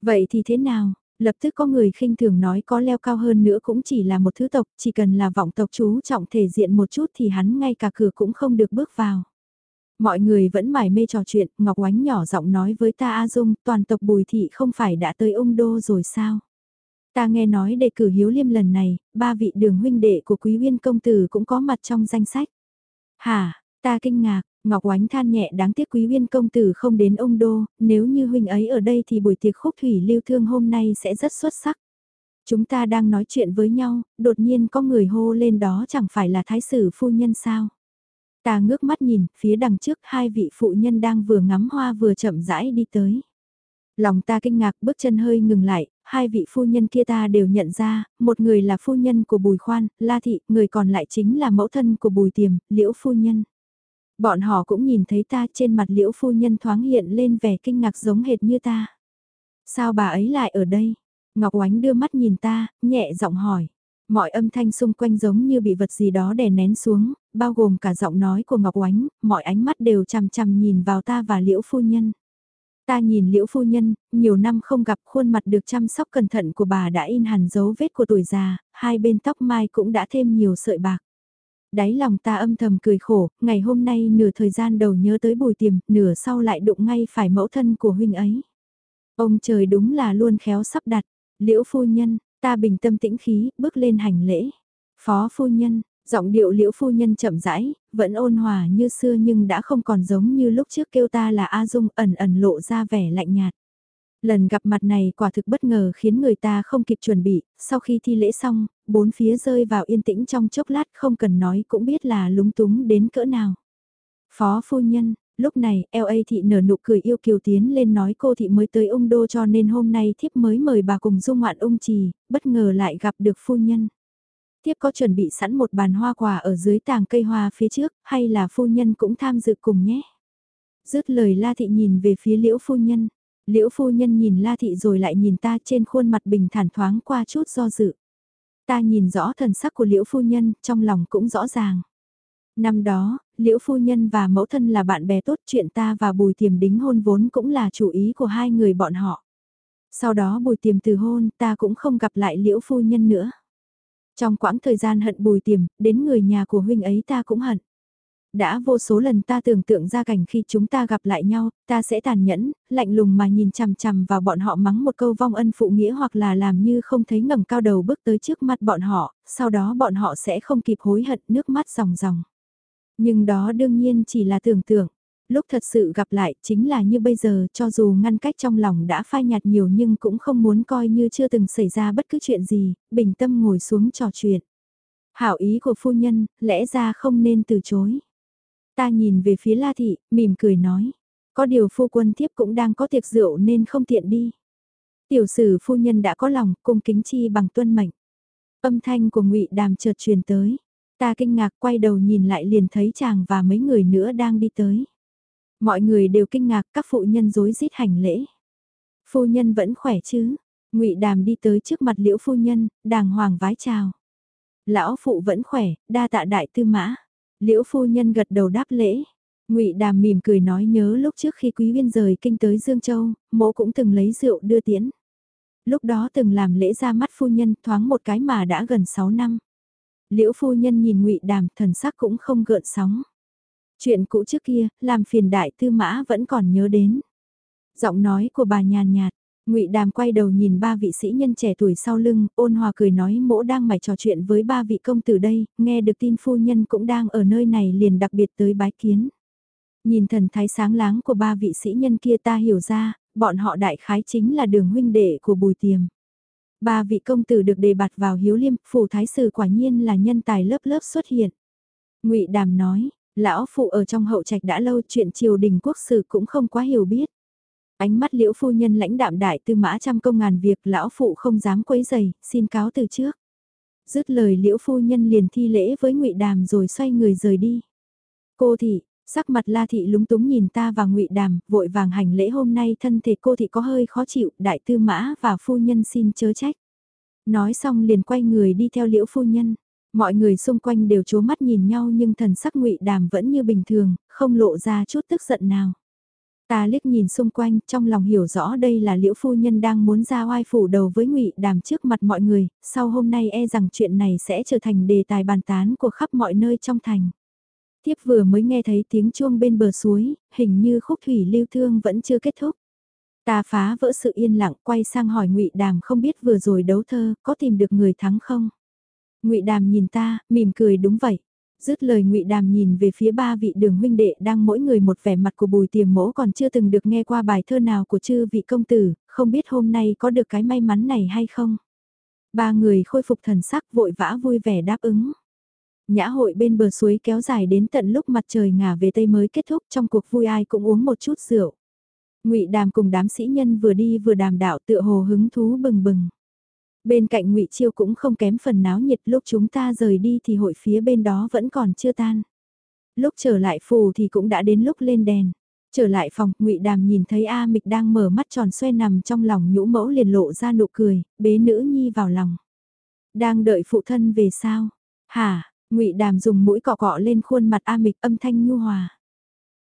Vậy thì thế nào? Lập tức có người khinh thường nói có leo cao hơn nữa cũng chỉ là một thứ tộc, chỉ cần là vọng tộc chú trọng thể diện một chút thì hắn ngay cả cửa cũng không được bước vào. Mọi người vẫn mải mê trò chuyện, Ngọc Oánh nhỏ giọng nói với ta A Dung, toàn tộc Bùi Thị không phải đã tới ung đô rồi sao? Ta nghe nói đề cử hiếu liêm lần này, ba vị đường huynh đệ của quý viên công tử cũng có mặt trong danh sách. Hả, ta kinh ngạc, Ngọc Oánh than nhẹ đáng tiếc quý viên công tử không đến ông đô, nếu như huynh ấy ở đây thì buổi tiệc khúc thủy lưu thương hôm nay sẽ rất xuất sắc. Chúng ta đang nói chuyện với nhau, đột nhiên có người hô lên đó chẳng phải là thái sử phu nhân sao. Ta ngước mắt nhìn, phía đằng trước hai vị phụ nhân đang vừa ngắm hoa vừa chậm rãi đi tới. Lòng ta kinh ngạc bước chân hơi ngừng lại, hai vị phu nhân kia ta đều nhận ra, một người là phu nhân của Bùi Khoan, La Thị, người còn lại chính là mẫu thân của Bùi Tiềm, Liễu phu nhân. Bọn họ cũng nhìn thấy ta trên mặt Liễu phu nhân thoáng hiện lên vẻ kinh ngạc giống hệt như ta. Sao bà ấy lại ở đây? Ngọc Oánh đưa mắt nhìn ta, nhẹ giọng hỏi. Mọi âm thanh xung quanh giống như bị vật gì đó đè nén xuống, bao gồm cả giọng nói của Ngọc Oánh, mọi ánh mắt đều chằm chằm nhìn vào ta và Liễu phu nhân. Ta nhìn liễu phu nhân, nhiều năm không gặp khuôn mặt được chăm sóc cẩn thận của bà đã in hẳn dấu vết của tuổi già, hai bên tóc mai cũng đã thêm nhiều sợi bạc. Đáy lòng ta âm thầm cười khổ, ngày hôm nay nửa thời gian đầu nhớ tới bùi tiềm, nửa sau lại đụng ngay phải mẫu thân của huynh ấy. Ông trời đúng là luôn khéo sắp đặt, liễu phu nhân, ta bình tâm tĩnh khí, bước lên hành lễ. Phó phu nhân, giọng điệu liễu phu nhân chậm rãi, vẫn ôn hòa như xưa nhưng đã không còn giống như lúc trước kêu ta là A Dung ẩn ẩn lộ ra vẻ lạnh nhạt. Lần gặp mặt này quả thực bất ngờ khiến người ta không kịp chuẩn bị, sau khi thi lễ xong, bốn phía rơi vào yên tĩnh trong chốc lát không cần nói cũng biết là lúng túng đến cỡ nào. Phó phu nhân, lúc này LA thị nở nụ cười yêu kiều tiến lên nói cô thị mới tới ung đô cho nên hôm nay thiếp mới mời bà cùng dung ngoạn ung trì, bất ngờ lại gặp được phu nhân. thiếp có chuẩn bị sẵn một bàn hoa quả ở dưới tàng cây hoa phía trước, hay là phu nhân cũng tham dự cùng nhé. Dứt lời La Thị nhìn về phía liễu phu nhân, liễu phu nhân nhìn La Thị rồi lại nhìn ta trên khuôn mặt bình thản thoáng qua chút do dự. Ta nhìn rõ thần sắc của liễu phu nhân, trong lòng cũng rõ ràng. Năm đó, liễu phu nhân và mẫu thân là bạn bè tốt chuyện ta và bùi tiềm đính hôn vốn cũng là chủ ý của hai người bọn họ. Sau đó bùi tiềm từ hôn ta cũng không gặp lại liễu phu nhân nữa. Trong quãng thời gian hận bùi tiềm, đến người nhà của huynh ấy ta cũng hận. Đã vô số lần ta tưởng tượng ra cảnh khi chúng ta gặp lại nhau, ta sẽ tàn nhẫn, lạnh lùng mà nhìn chằm chằm vào bọn họ mắng một câu vong ân phụ nghĩa hoặc là làm như không thấy ngẩng cao đầu bước tới trước mặt bọn họ, sau đó bọn họ sẽ không kịp hối hận nước mắt ròng ròng. Nhưng đó đương nhiên chỉ là tưởng tượng. Lúc thật sự gặp lại chính là như bây giờ cho dù ngăn cách trong lòng đã phai nhạt nhiều nhưng cũng không muốn coi như chưa từng xảy ra bất cứ chuyện gì, bình tâm ngồi xuống trò chuyện. Hảo ý của phu nhân, lẽ ra không nên từ chối. Ta nhìn về phía La Thị, mỉm cười nói. Có điều phu quân thiếp cũng đang có tiệc rượu nên không tiện đi. Tiểu sử phu nhân đã có lòng, cung kính chi bằng tuân mệnh. Âm thanh của ngụy Đàm chợt truyền tới. Ta kinh ngạc quay đầu nhìn lại liền thấy chàng và mấy người nữa đang đi tới. Mọi người đều kinh ngạc các phụ nhân rối rít hành lễ. Phu nhân vẫn khỏe chứ? ngụy Đàm đi tới trước mặt liễu phu nhân, đàng hoàng vái chào. Lão phụ vẫn khỏe, đa tạ đại tư mã. Liễu phu nhân gật đầu đáp lễ. Ngụy Đàm mỉm cười nói nhớ lúc trước khi Quý Viên rời kinh tới Dương Châu, mỗ cũng từng lấy rượu đưa tiễn. Lúc đó từng làm lễ ra mắt phu nhân thoáng một cái mà đã gần 6 năm. Liễu phu nhân nhìn Ngụy Đàm thần sắc cũng không gợn sóng. Chuyện cũ trước kia, làm phiền đại tư mã vẫn còn nhớ đến. Giọng nói của bà nhàn nhạt, ngụy Đàm quay đầu nhìn ba vị sĩ nhân trẻ tuổi sau lưng, ôn hòa cười nói mỗ đang mải trò chuyện với ba vị công tử đây, nghe được tin phu nhân cũng đang ở nơi này liền đặc biệt tới bái kiến. Nhìn thần thái sáng láng của ba vị sĩ nhân kia ta hiểu ra, bọn họ đại khái chính là đường huynh đệ của bùi tiềm. Ba vị công tử được đề bạt vào hiếu liêm, phủ thái sử quả nhiên là nhân tài lớp lớp xuất hiện. ngụy Đàm nói, Lão phụ ở trong hậu trạch đã lâu chuyện triều đình quốc sử cũng không quá hiểu biết. Ánh mắt liễu phu nhân lãnh đạm đại tư mã trăm công ngàn việc lão phụ không dám quấy giày, xin cáo từ trước. Dứt lời liễu phu nhân liền thi lễ với ngụy Đàm rồi xoay người rời đi. Cô thị, sắc mặt la thị lúng túng nhìn ta và ngụy Đàm, vội vàng hành lễ hôm nay thân thể cô thị có hơi khó chịu, đại tư mã và phu nhân xin chớ trách. Nói xong liền quay người đi theo liễu phu nhân. Mọi người xung quanh đều chố mắt nhìn nhau nhưng thần sắc ngụy đàm vẫn như bình thường, không lộ ra chút tức giận nào. Ta liếc nhìn xung quanh, trong lòng hiểu rõ đây là liễu phu nhân đang muốn ra oai phủ đầu với ngụy đàm trước mặt mọi người, sau hôm nay e rằng chuyện này sẽ trở thành đề tài bàn tán của khắp mọi nơi trong thành. Tiếp vừa mới nghe thấy tiếng chuông bên bờ suối, hình như khúc thủy lưu thương vẫn chưa kết thúc. Ta phá vỡ sự yên lặng quay sang hỏi ngụy Đàm không biết vừa rồi đấu thơ có tìm được người thắng không? ngụy Đàm nhìn ta, mỉm cười đúng vậy. Dứt lời ngụy Đàm nhìn về phía ba vị đường huynh đệ đang mỗi người một vẻ mặt của bùi tiềm mỗ còn chưa từng được nghe qua bài thơ nào của chư vị công tử, không biết hôm nay có được cái may mắn này hay không. Ba người khôi phục thần sắc vội vã vui vẻ đáp ứng. Nhã hội bên bờ suối kéo dài đến tận lúc mặt trời ngả về tây mới kết thúc trong cuộc vui ai cũng uống một chút rượu. Ngụy Đàm cùng đám sĩ nhân vừa đi vừa đàm đạo tựa hồ hứng thú bừng bừng. Bên cạnh ngụy Chiêu cũng không kém phần náo nhiệt lúc chúng ta rời đi thì hội phía bên đó vẫn còn chưa tan. Lúc trở lại phù thì cũng đã đến lúc lên đèn. Trở lại phòng, ngụy Đàm nhìn thấy A Mịch đang mở mắt tròn xoe nằm trong lòng nhũ mẫu liền lộ ra nụ cười, bế nữ nhi vào lòng. Đang đợi phụ thân về sao? Hả? Ngụy Đàm dùng mũi cọ cọ lên khuôn mặt A Mịch âm thanh nhu hòa.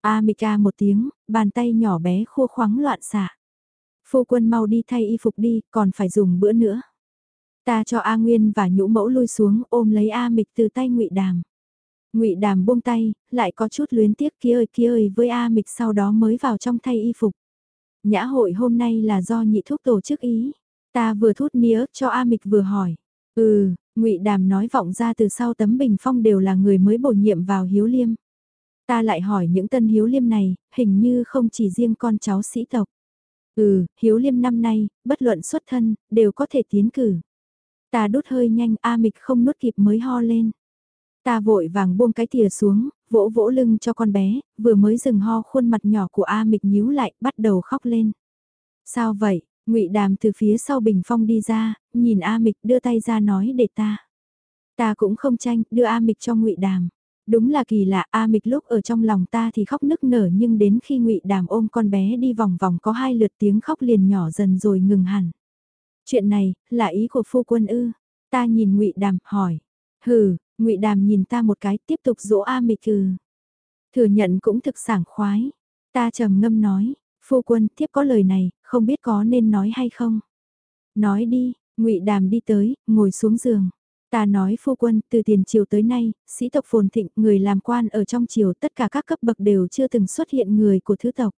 A Mịch A một tiếng, bàn tay nhỏ bé khua khoáng loạn xạ. Phu quân mau đi thay y phục đi, còn phải dùng bữa nữa. Ta cho A Nguyên và nhũ mẫu lui xuống ôm lấy A Mịch từ tay ngụy Đàm. ngụy Đàm buông tay, lại có chút luyến tiếc kia ơi kia ơi với A Mịch sau đó mới vào trong thay y phục. Nhã hội hôm nay là do nhị thúc tổ chức ý. Ta vừa thút nĩa cho A Mịch vừa hỏi. Ừ, ngụy Đàm nói vọng ra từ sau tấm bình phong đều là người mới bổ nhiệm vào hiếu liêm. Ta lại hỏi những tân hiếu liêm này, hình như không chỉ riêng con cháu sĩ tộc. Ừ, hiếu liêm năm nay, bất luận xuất thân, đều có thể tiến cử. Ta đút hơi nhanh, A Mịch không nuốt kịp mới ho lên. Ta vội vàng buông cái thìa xuống, vỗ vỗ lưng cho con bé, vừa mới dừng ho khuôn mặt nhỏ của A Mịch nhíu lại, bắt đầu khóc lên. Sao vậy? Ngụy Đàm từ phía sau bình phong đi ra, nhìn A Mịch đưa tay ra nói để ta. Ta cũng không tranh, đưa A Mịch cho ngụy Đàm. Đúng là kỳ lạ, A Mịch lúc ở trong lòng ta thì khóc nức nở nhưng đến khi ngụy Đàm ôm con bé đi vòng vòng có hai lượt tiếng khóc liền nhỏ dần rồi ngừng hẳn. Chuyện này, là ý của phu quân ư? Ta nhìn ngụy Đàm, hỏi. Hừ, ngụy Đàm nhìn ta một cái, tiếp tục dỗ A Mịch ừ Thừa nhận cũng thực sảng khoái. Ta trầm ngâm nói, phu quân, tiếp có lời này, không biết có nên nói hay không? Nói đi, ngụy Đàm đi tới, ngồi xuống giường. Ta nói phu quân, từ tiền triều tới nay, sĩ tộc phồn thịnh, người làm quan ở trong triều tất cả các cấp bậc đều chưa từng xuất hiện người của thứ tộc.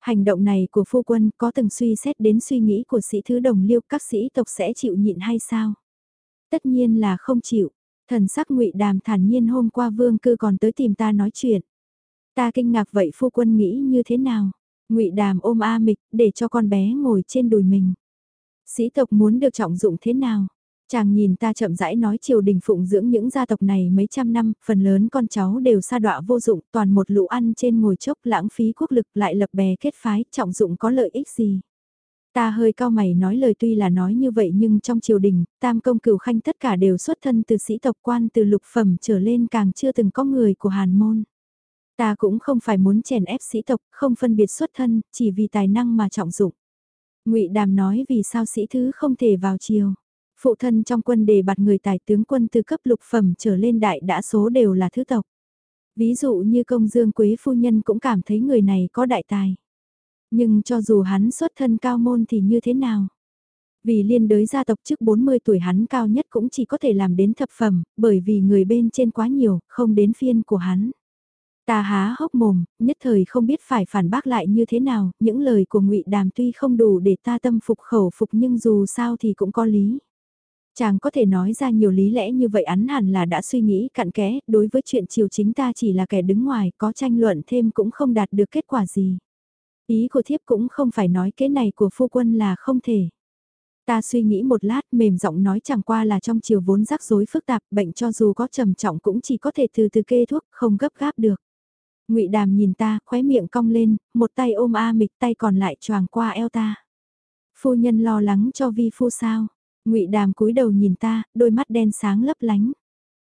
Hành động này của phu quân có từng suy xét đến suy nghĩ của sĩ thứ đồng liêu các sĩ tộc sẽ chịu nhịn hay sao? Tất nhiên là không chịu. Thần sắc ngụy đàm thản nhiên hôm qua vương cư còn tới tìm ta nói chuyện. Ta kinh ngạc vậy phu quân nghĩ như thế nào? Ngụy đàm ôm A mịch để cho con bé ngồi trên đùi mình. Sĩ tộc muốn được trọng dụng thế nào? Chàng nhìn ta chậm rãi nói triều đình phụng dưỡng những gia tộc này mấy trăm năm, phần lớn con cháu đều sa đọa vô dụng, toàn một lũ ăn trên ngồi chốc lãng phí quốc lực lại lập bè kết phái, trọng dụng có lợi ích gì. Ta hơi cao mày nói lời tuy là nói như vậy nhưng trong triều đình, tam công cửu khanh tất cả đều xuất thân từ sĩ tộc quan từ lục phẩm trở lên càng chưa từng có người của hàn môn. Ta cũng không phải muốn chèn ép sĩ tộc, không phân biệt xuất thân, chỉ vì tài năng mà trọng dụng. ngụy Đàm nói vì sao sĩ thứ không thể vào triều. Phụ thân trong quân đề bạt người tài tướng quân từ cấp lục phẩm trở lên đại đã số đều là thứ tộc. Ví dụ như công dương quế phu nhân cũng cảm thấy người này có đại tài. Nhưng cho dù hắn xuất thân cao môn thì như thế nào? Vì liên đới gia tộc trước 40 tuổi hắn cao nhất cũng chỉ có thể làm đến thập phẩm, bởi vì người bên trên quá nhiều, không đến phiên của hắn. Ta há hốc mồm, nhất thời không biết phải phản bác lại như thế nào, những lời của ngụy Đàm tuy không đủ để ta tâm phục khẩu phục nhưng dù sao thì cũng có lý. Chàng có thể nói ra nhiều lý lẽ như vậy hắn hẳn là đã suy nghĩ cặn kẽ, đối với chuyện chiều chính ta chỉ là kẻ đứng ngoài, có tranh luận thêm cũng không đạt được kết quả gì. Ý của thiếp cũng không phải nói cái này của phu quân là không thể. Ta suy nghĩ một lát mềm giọng nói chẳng qua là trong chiều vốn rắc rối phức tạp, bệnh cho dù có trầm trọng cũng chỉ có thể từ từ kê thuốc, không gấp gáp được ngụy Đàm nhìn ta, khóe miệng cong lên, một tay ôm A mịch tay còn lại choàng qua eo ta. Phu nhân lo lắng cho vi phu sao? ngụy Đàm cúi đầu nhìn ta, đôi mắt đen sáng lấp lánh.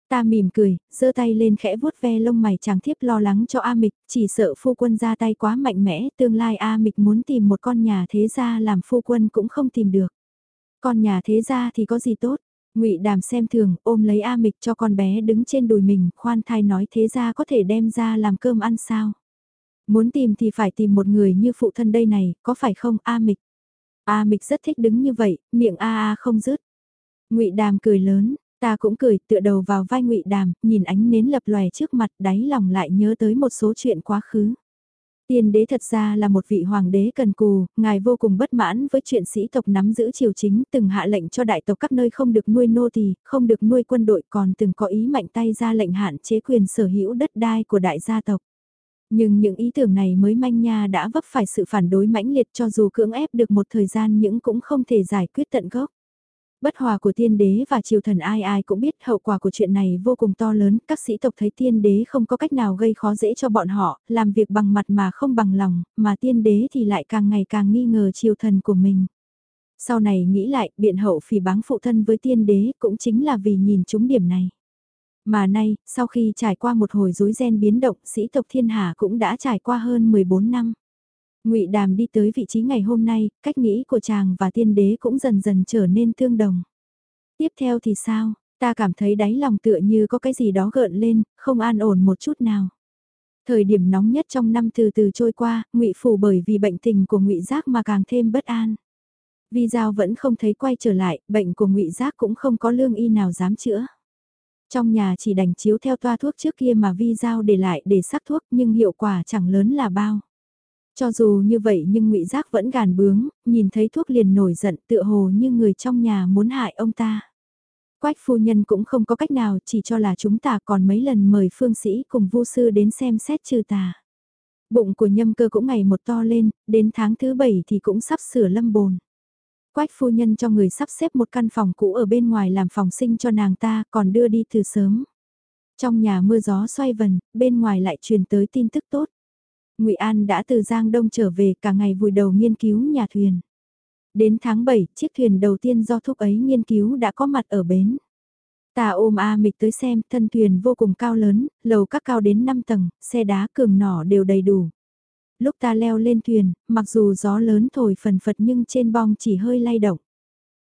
Ta mỉm cười, giơ tay lên khẽ vuốt ve lông mày chàng thiếp lo lắng cho A Mịch, chỉ sợ phu quân ra tay quá mạnh mẽ, tương lai A Mịch muốn tìm một con nhà thế gia làm phu quân cũng không tìm được. Con nhà thế gia thì có gì tốt? Ngụy Đàm xem thường, ôm lấy A Mịch cho con bé đứng trên đùi mình, khoan thai nói thế ra có thể đem ra làm cơm ăn sao? Muốn tìm thì phải tìm một người như phụ thân đây này, có phải không A Mịch? A Mịch rất thích đứng như vậy, miệng A A không dứt. Ngụy Đàm cười lớn, ta cũng cười, tựa đầu vào vai Ngụy Đàm, nhìn ánh nến lập lòe trước mặt, đáy lòng lại nhớ tới một số chuyện quá khứ. Tiên đế thật ra là một vị hoàng đế cần cù, ngài vô cùng bất mãn với chuyện sĩ tộc nắm giữ triều chính, từng hạ lệnh cho đại tộc các nơi không được nuôi nô tỳ, không được nuôi quân đội, còn từng có ý mạnh tay ra lệnh hạn chế quyền sở hữu đất đai của đại gia tộc. Nhưng những ý tưởng này mới manh nha đã vấp phải sự phản đối mãnh liệt cho dù cưỡng ép được một thời gian những cũng không thể giải quyết tận gốc. Bất hòa của tiên đế và triều thần ai ai cũng biết hậu quả của chuyện này vô cùng to lớn, các sĩ tộc thấy tiên đế không có cách nào gây khó dễ cho bọn họ, làm việc bằng mặt mà không bằng lòng, mà tiên đế thì lại càng ngày càng nghi ngờ triều thần của mình. Sau này nghĩ lại, biện hậu phỉ báng phụ thân với tiên đế cũng chính là vì nhìn chúng điểm này. Mà nay, sau khi trải qua một hồi rối ren biến động, sĩ tộc thiên hà cũng đã trải qua hơn 14 năm. Ngụy Đàm đi tới vị trí ngày hôm nay, cách nghĩ của chàng và tiên đế cũng dần dần trở nên tương đồng. Tiếp theo thì sao, ta cảm thấy đáy lòng tựa như có cái gì đó gợn lên, không an ổn một chút nào. Thời điểm nóng nhất trong năm từ từ trôi qua, Ngụy phủ bởi vì bệnh tình của Ngụy Giác mà càng thêm bất an. Vi Giao vẫn không thấy quay trở lại, bệnh của Ngụy Giác cũng không có lương y nào dám chữa. Trong nhà chỉ đành chiếu theo toa thuốc trước kia mà Vi Giao để lại để sắc thuốc nhưng hiệu quả chẳng lớn là bao. Cho dù như vậy nhưng ngụy Giác vẫn gàn bướng, nhìn thấy thuốc liền nổi giận tựa hồ như người trong nhà muốn hại ông ta. Quách phu nhân cũng không có cách nào chỉ cho là chúng ta còn mấy lần mời phương sĩ cùng vu sư đến xem xét trừ tà. Bụng của nhâm cơ cũng ngày một to lên, đến tháng thứ bảy thì cũng sắp sửa lâm bồn. Quách phu nhân cho người sắp xếp một căn phòng cũ ở bên ngoài làm phòng sinh cho nàng ta còn đưa đi từ sớm. Trong nhà mưa gió xoay vần, bên ngoài lại truyền tới tin tức tốt. Ngụy An đã từ Giang Đông trở về cả ngày vùi đầu nghiên cứu nhà thuyền. Đến tháng 7, chiếc thuyền đầu tiên do thúc ấy nghiên cứu đã có mặt ở bến. Ta ôm A mịch tới xem, thân thuyền vô cùng cao lớn, lầu các cao đến 5 tầng, xe đá cường nỏ đều đầy đủ. Lúc ta leo lên thuyền, mặc dù gió lớn thổi phần phật nhưng trên bong chỉ hơi lay động.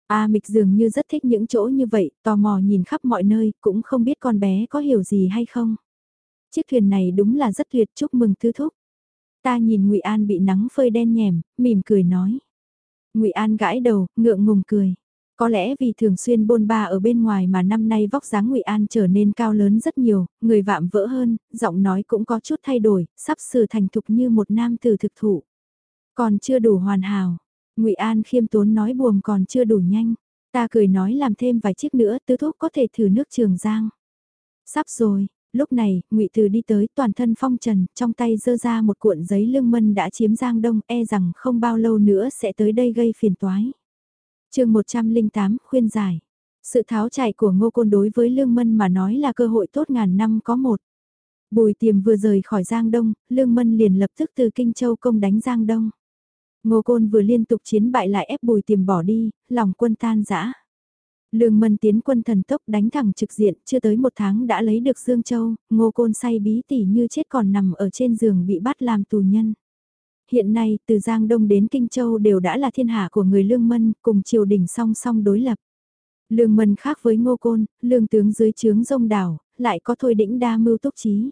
A mịch dường như rất thích những chỗ như vậy, tò mò nhìn khắp mọi nơi, cũng không biết con bé có hiểu gì hay không. Chiếc thuyền này đúng là rất tuyệt chúc mừng tứ thúc. Ta nhìn Ngụy An bị nắng phơi đen nhèm, mỉm cười nói. Ngụy An gãi đầu, ngượng ngùng cười. Có lẽ vì thường xuyên bôn ba ở bên ngoài mà năm nay vóc dáng Ngụy An trở nên cao lớn rất nhiều, người vạm vỡ hơn, giọng nói cũng có chút thay đổi, sắp sửa thành thục như một nam tử thực thụ. Còn chưa đủ hoàn hảo. Ngụy An khiêm tốn nói buồm còn chưa đủ nhanh. Ta cười nói làm thêm vài chiếc nữa, tứ thúc có thể thử nước trường giang. Sắp rồi, lúc này, ngụy Từ đi tới toàn thân phong trần, trong tay giơ ra một cuộn giấy lương mân đã chiếm Giang Đông, e rằng không bao lâu nữa sẽ tới đây gây phiền toái. chương 108, khuyên giải. Sự tháo chạy của ngô côn đối với lương mân mà nói là cơ hội tốt ngàn năm có một. Bùi tiềm vừa rời khỏi Giang Đông, lương mân liền lập tức từ Kinh Châu công đánh Giang Đông. Ngô côn vừa liên tục chiến bại lại ép bùi tiềm bỏ đi, lòng quân tan rã. Lương Mân tiến quân thần tốc đánh thẳng trực diện, chưa tới một tháng đã lấy được Dương Châu, ngô côn say bí tỉ như chết còn nằm ở trên giường bị bắt làm tù nhân. Hiện nay, từ Giang Đông đến Kinh Châu đều đã là thiên hạ của người Lương Mân, cùng triều đình song song đối lập. Lương Mân khác với ngô côn, lương tướng dưới trướng rông đảo, lại có thôi đĩnh đa mưu túc trí.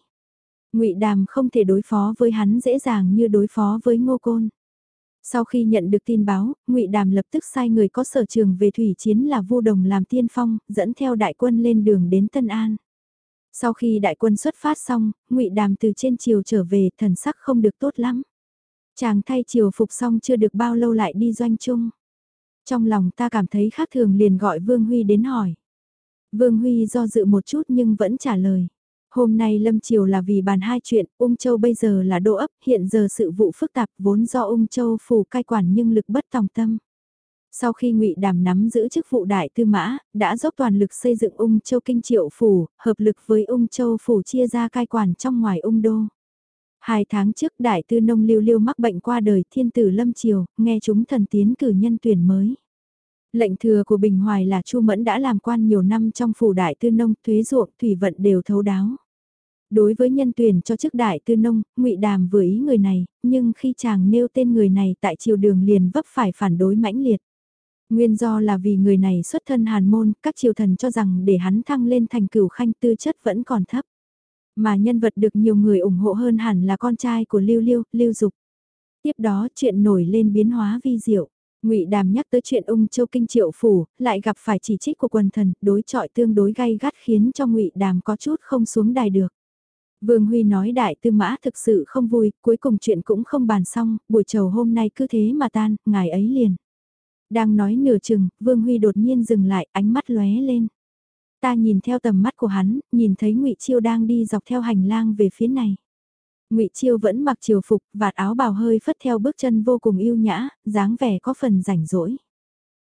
ngụy Đàm không thể đối phó với hắn dễ dàng như đối phó với ngô côn. Sau khi nhận được tin báo, Ngụy Đàm lập tức sai người có sở trường về thủy chiến là Vu Đồng làm tiên phong, dẫn theo đại quân lên đường đến Tân An. Sau khi đại quân xuất phát xong, Ngụy Đàm từ trên chiều trở về, thần sắc không được tốt lắm. Chàng thay chiều phục xong chưa được bao lâu lại đi doanh chung. Trong lòng ta cảm thấy khác thường liền gọi Vương Huy đến hỏi. Vương Huy do dự một chút nhưng vẫn trả lời. Hôm nay Lâm Triều là vì bàn hai chuyện, Ung Châu bây giờ là đô ấp, hiện giờ sự vụ phức tạp vốn do Ung Châu phủ cai quản nhưng lực bất tòng tâm. Sau khi ngụy Đàm nắm giữ chức vụ đại tư mã, đã dốc toàn lực xây dựng Ung Châu Kinh Triệu Phủ, hợp lực với Ung Châu Phủ chia ra cai quản trong ngoài Ung Đô. Hai tháng trước đại tư nông liêu liêu mắc bệnh qua đời thiên tử Lâm Triều, nghe chúng thần tiến cử nhân tuyển mới. Lệnh thừa của Bình Hoài là Chu Mẫn đã làm quan nhiều năm trong phủ đại tư nông, thuế ruộng, thủy vận đều thấu đáo. Đối với nhân tuyển cho chức đại tư nông, ngụy Đàm vừa ý người này, nhưng khi chàng nêu tên người này tại triều đường liền vấp phải phản đối mãnh liệt. Nguyên do là vì người này xuất thân hàn môn, các triều thần cho rằng để hắn thăng lên thành cửu khanh tư chất vẫn còn thấp. Mà nhân vật được nhiều người ủng hộ hơn hẳn là con trai của Lưu Lưu, Lưu Dục. Tiếp đó chuyện nổi lên biến hóa vi diệu. Ngụy Đàm nhắc tới chuyện ung châu kinh triệu phủ, lại gặp phải chỉ trích của quần thần, đối chọi tương đối gay gắt khiến cho Ngụy Đàm có chút không xuống đài được. Vương Huy nói đại tư mã thực sự không vui, cuối cùng chuyện cũng không bàn xong, buổi trầu hôm nay cứ thế mà tan, ngài ấy liền. Đang nói nửa chừng, Vương Huy đột nhiên dừng lại, ánh mắt lóe lên. Ta nhìn theo tầm mắt của hắn, nhìn thấy Ngụy Chiêu đang đi dọc theo hành lang về phía này. Ngụy Chiêu vẫn mặc triều phục, vạt áo bào hơi phất theo bước chân vô cùng yêu nhã, dáng vẻ có phần rảnh rỗi.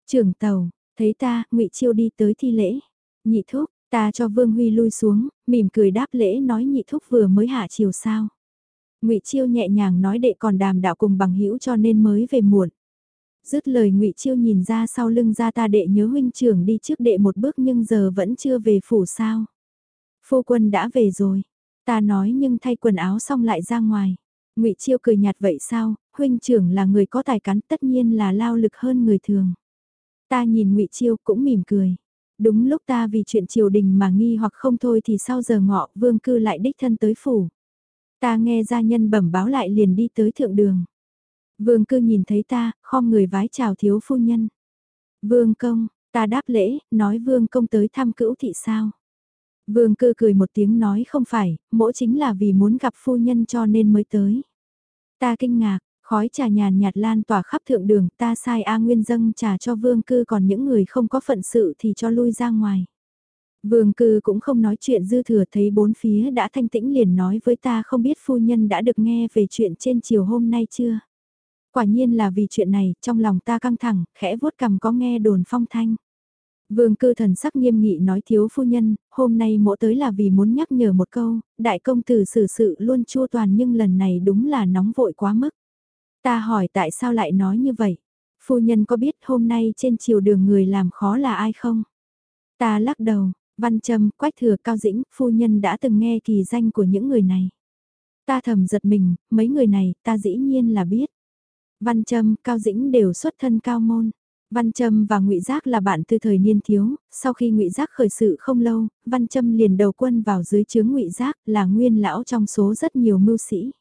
Trưởng tàu, thấy ta, Ngụy Chiêu đi tới thi lễ. Nhị thúc, ta cho Vương Huy lui xuống, mỉm cười đáp lễ nói nhị thúc vừa mới hạ chiều sao. Ngụy Chiêu nhẹ nhàng nói đệ còn đàm đạo cùng bằng hữu cho nên mới về muộn. Dứt lời Ngụy Chiêu nhìn ra sau lưng ra ta đệ nhớ huynh trưởng đi trước đệ một bước nhưng giờ vẫn chưa về phủ sao. Phu quân đã về rồi, Ta nói nhưng thay quần áo xong lại ra ngoài. ngụy Chiêu cười nhạt vậy sao, huynh trưởng là người có tài cán tất nhiên là lao lực hơn người thường. Ta nhìn ngụy Chiêu cũng mỉm cười. Đúng lúc ta vì chuyện triều đình mà nghi hoặc không thôi thì sau giờ ngọ vương cư lại đích thân tới phủ. Ta nghe gia nhân bẩm báo lại liền đi tới thượng đường. Vương cư nhìn thấy ta, khom người vái chào thiếu phu nhân. Vương công, ta đáp lễ, nói vương công tới thăm cữu thị sao. Vương cư cười một tiếng nói không phải, mỗi chính là vì muốn gặp phu nhân cho nên mới tới. Ta kinh ngạc, khói trà nhàn nhạt lan tỏa khắp thượng đường, ta sai A Nguyên dâng trà cho vương cư còn những người không có phận sự thì cho lui ra ngoài. Vương cư cũng không nói chuyện dư thừa thấy bốn phía đã thanh tĩnh liền nói với ta không biết phu nhân đã được nghe về chuyện trên chiều hôm nay chưa. Quả nhiên là vì chuyện này, trong lòng ta căng thẳng, khẽ vuốt cầm có nghe đồn phong thanh. Vương cư thần sắc nghiêm nghị nói thiếu phu nhân, hôm nay mỗ tới là vì muốn nhắc nhở một câu, đại công tử xử sự luôn chua toàn nhưng lần này đúng là nóng vội quá mức. Ta hỏi tại sao lại nói như vậy? Phu nhân có biết hôm nay trên chiều đường người làm khó là ai không? Ta lắc đầu, Văn Trâm, Quách Thừa, Cao Dĩnh, phu nhân đã từng nghe kỳ danh của những người này. Ta thầm giật mình, mấy người này, ta dĩ nhiên là biết. Văn Trâm, Cao Dĩnh đều xuất thân cao môn. Văn Trâm và Ngụy Giác là bạn từ thời niên thiếu, sau khi Ngụy Giác khởi sự không lâu, Văn Trâm liền đầu quân vào dưới chướng Ngụy Giác, là nguyên lão trong số rất nhiều mưu sĩ.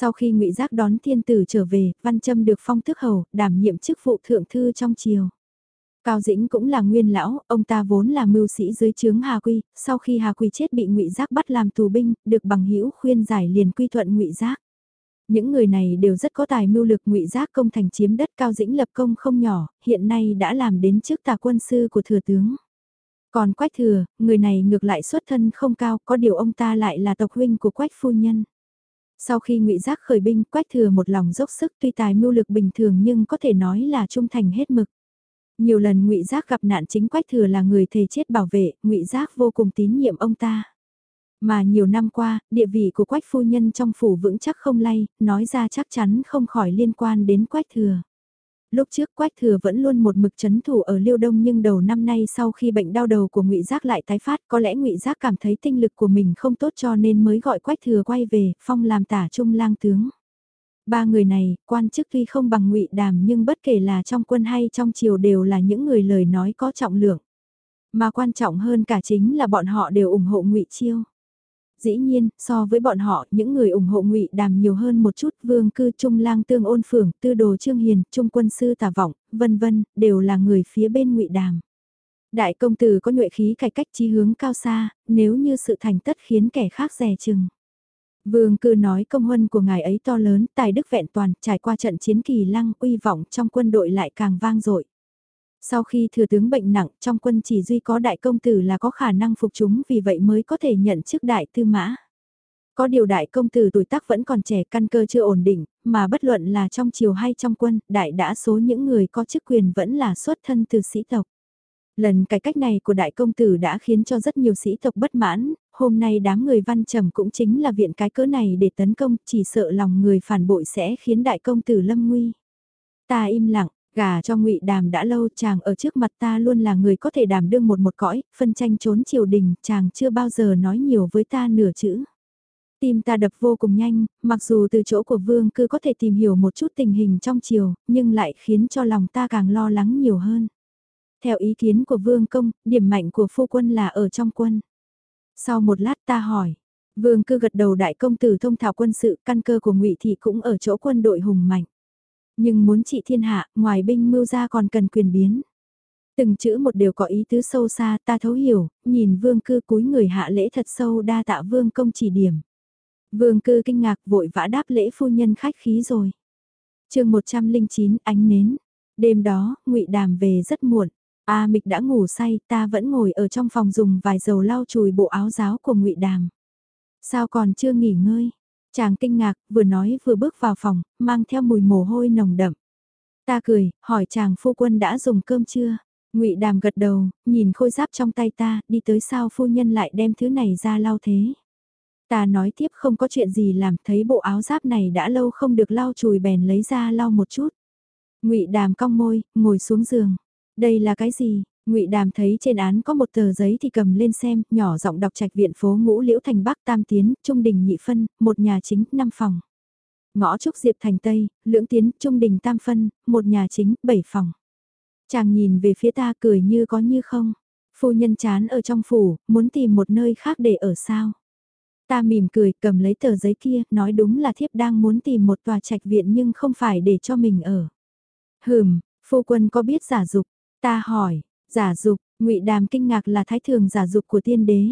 Sau khi Ngụy Giác đón thiên tử trở về, Văn Trâm được phong tước hầu, đảm nhiệm chức vụ thượng thư trong triều. Cao Dĩnh cũng là nguyên lão, ông ta vốn là mưu sĩ dưới trướng Hà Quy, sau khi Hà Quy chết bị Ngụy Giác bắt làm tù binh, được bằng hữu khuyên giải liền quy thuận Ngụy Giác. Những người này đều rất có tài mưu lực ngụy giác công thành chiếm đất cao dĩnh lập công không nhỏ, hiện nay đã làm đến trước tà quân sư của thừa tướng. Còn Quách Thừa, người này ngược lại xuất thân không cao, có điều ông ta lại là tộc huynh của Quách phu nhân. Sau khi ngụy Giác khởi binh, Quách Thừa một lòng dốc sức tuy tài mưu lực bình thường nhưng có thể nói là trung thành hết mực. Nhiều lần ngụy Giác gặp nạn chính Quách Thừa là người thề chết bảo vệ, ngụy Giác vô cùng tín nhiệm ông ta. Mà nhiều năm qua, địa vị của quách phu nhân trong phủ vững chắc không lay, nói ra chắc chắn không khỏi liên quan đến quách thừa. Lúc trước Quách Thừa vẫn luôn một mực chấn thủ ở Liêu Đông nhưng đầu năm nay sau khi bệnh đau đầu của Ngụy Giác lại tái phát, có lẽ Ngụy Giác cảm thấy tinh lực của mình không tốt cho nên mới gọi Quách Thừa quay về, phong làm tả trung lang tướng. Ba người này, quan chức tuy không bằng Ngụy Đàm nhưng bất kể là trong quân hay trong triều đều là những người lời nói có trọng lượng. Mà quan trọng hơn cả chính là bọn họ đều ủng hộ Ngụy Chiêu dĩ nhiên, so với bọn họ, những người ủng hộ ngụy đàm nhiều hơn một chút, vương cư trung lang tương ôn phường, tư đồ trương hiền, trung quân sư tả vọng, vân vân, đều là người phía bên ngụy đàm. Đại công tử có nhuệ khí cải cách chí hướng cao xa, nếu như sự thành tất khiến kẻ khác rè chừng. Vương cư nói công huân của ngài ấy to lớn, tài đức vẹn toàn, trải qua trận chiến kỳ lăng, uy vọng trong quân đội lại càng vang dội. Sau khi thừa tướng bệnh nặng, trong quân chỉ duy có đại công tử là có khả năng phục chúng vì vậy mới có thể nhận chức đại tư mã. Có điều đại công tử tuổi tác vẫn còn trẻ căn cơ chưa ổn định, mà bất luận là trong triều hay trong quân, đại đã số những người có chức quyền vẫn là xuất thân từ sĩ tộc. Lần cải cách này của đại công tử đã khiến cho rất nhiều sĩ tộc bất mãn, hôm nay đám người văn trầm cũng chính là viện cái cỡ này để tấn công, chỉ sợ lòng người phản bội sẽ khiến đại công tử lâm nguy. Ta im lặng, Gà cho ngụy Đàm đã lâu chàng ở trước mặt ta luôn là người có thể đảm đương một một cõi, phân tranh trốn triều đình, chàng chưa bao giờ nói nhiều với ta nửa chữ. Tim ta đập vô cùng nhanh, mặc dù từ chỗ của vương cư có thể tìm hiểu một chút tình hình trong triều, nhưng lại khiến cho lòng ta càng lo lắng nhiều hơn. Theo ý kiến của vương công, điểm mạnh của phu quân là ở trong quân. Sau một lát ta hỏi, vương cư gật đầu đại công tử thông thảo quân sự, căn cơ của ngụy thì cũng ở chỗ quân đội hùng mạnh. Nhưng muốn trị thiên hạ, ngoài binh mưu ra còn cần quyền biến. Từng chữ một đều có ý tứ sâu xa ta thấu hiểu, nhìn vương cư cúi người hạ lễ thật sâu đa tạ vương công chỉ điểm. Vương cư kinh ngạc vội vã đáp lễ phu nhân khách khí rồi. chương 109 ánh nến. Đêm đó, ngụy Đàm về rất muộn. A Mịch đã ngủ say, ta vẫn ngồi ở trong phòng dùng vài dầu lau chùi bộ áo giáo của ngụy Đàm. Sao còn chưa nghỉ ngơi? Chàng kinh ngạc, vừa nói vừa bước vào phòng, mang theo mùi mồ hôi nồng đậm. Ta cười, hỏi chàng phu quân đã dùng cơm chưa? ngụy Đàm gật đầu, nhìn khôi giáp trong tay ta, đi tới sao phu nhân lại đem thứ này ra lau thế. Ta nói tiếp không có chuyện gì làm, thấy bộ áo giáp này đã lâu không được lau chùi bèn lấy ra lau một chút. ngụy Đàm cong môi, ngồi xuống giường. Đây là cái gì? Ngụy Đàm thấy trên án có một tờ giấy thì cầm lên xem, nhỏ giọng đọc trạch viện phố Ngũ Liễu thành Bắc Tam Tiến, Trung Đình Nhị Phân, một nhà chính, năm phòng. Ngõ Trúc Diệp thành Tây, Lưỡng Tiến, Trung Đình Tam Phân, một nhà chính, bảy phòng. Chàng nhìn về phía ta cười như có như không. Phu nhân chán ở trong phủ, muốn tìm một nơi khác để ở sao. Ta mỉm cười cầm lấy tờ giấy kia, nói đúng là thiếp đang muốn tìm một tòa trạch viện nhưng không phải để cho mình ở. Hừm, phu quân có biết giả dục? Ta hỏi, giả dục, ngụy Đàm kinh ngạc là thái thường giả dục của tiên đế.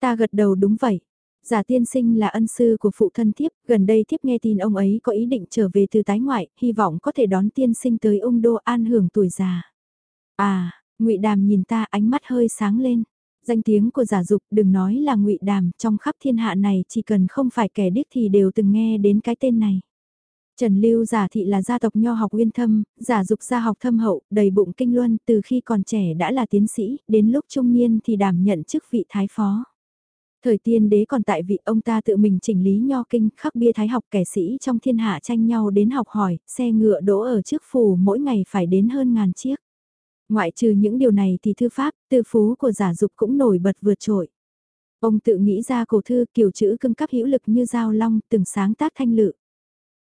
Ta gật đầu đúng vậy. Giả tiên sinh là ân sư của phụ thân thiếp, gần đây thiếp nghe tin ông ấy có ý định trở về từ tái ngoại, hy vọng có thể đón tiên sinh tới ung đô an hưởng tuổi già. À, ngụy Đàm nhìn ta ánh mắt hơi sáng lên. Danh tiếng của giả dục đừng nói là ngụy Đàm, trong khắp thiên hạ này chỉ cần không phải kẻ điếc thì đều từng nghe đến cái tên này. Trần Lưu giả thị là gia tộc nho học uyên thâm, giả dục gia học thâm hậu, đầy bụng kinh luân, từ khi còn trẻ đã là tiến sĩ, đến lúc trung niên thì đảm nhận chức vị thái phó. Thời tiên đế còn tại vị ông ta tự mình chỉnh lý nho kinh khắc bia thái học kẻ sĩ trong thiên hạ tranh nhau đến học hỏi, xe ngựa đỗ ở trước phủ mỗi ngày phải đến hơn ngàn chiếc. Ngoại trừ những điều này thì thư pháp, tư phú của giả dục cũng nổi bật vượt trội. Ông tự nghĩ ra cổ thư kiểu chữ cưng cấp hữu lực như dao long từng sáng tác thanh lự.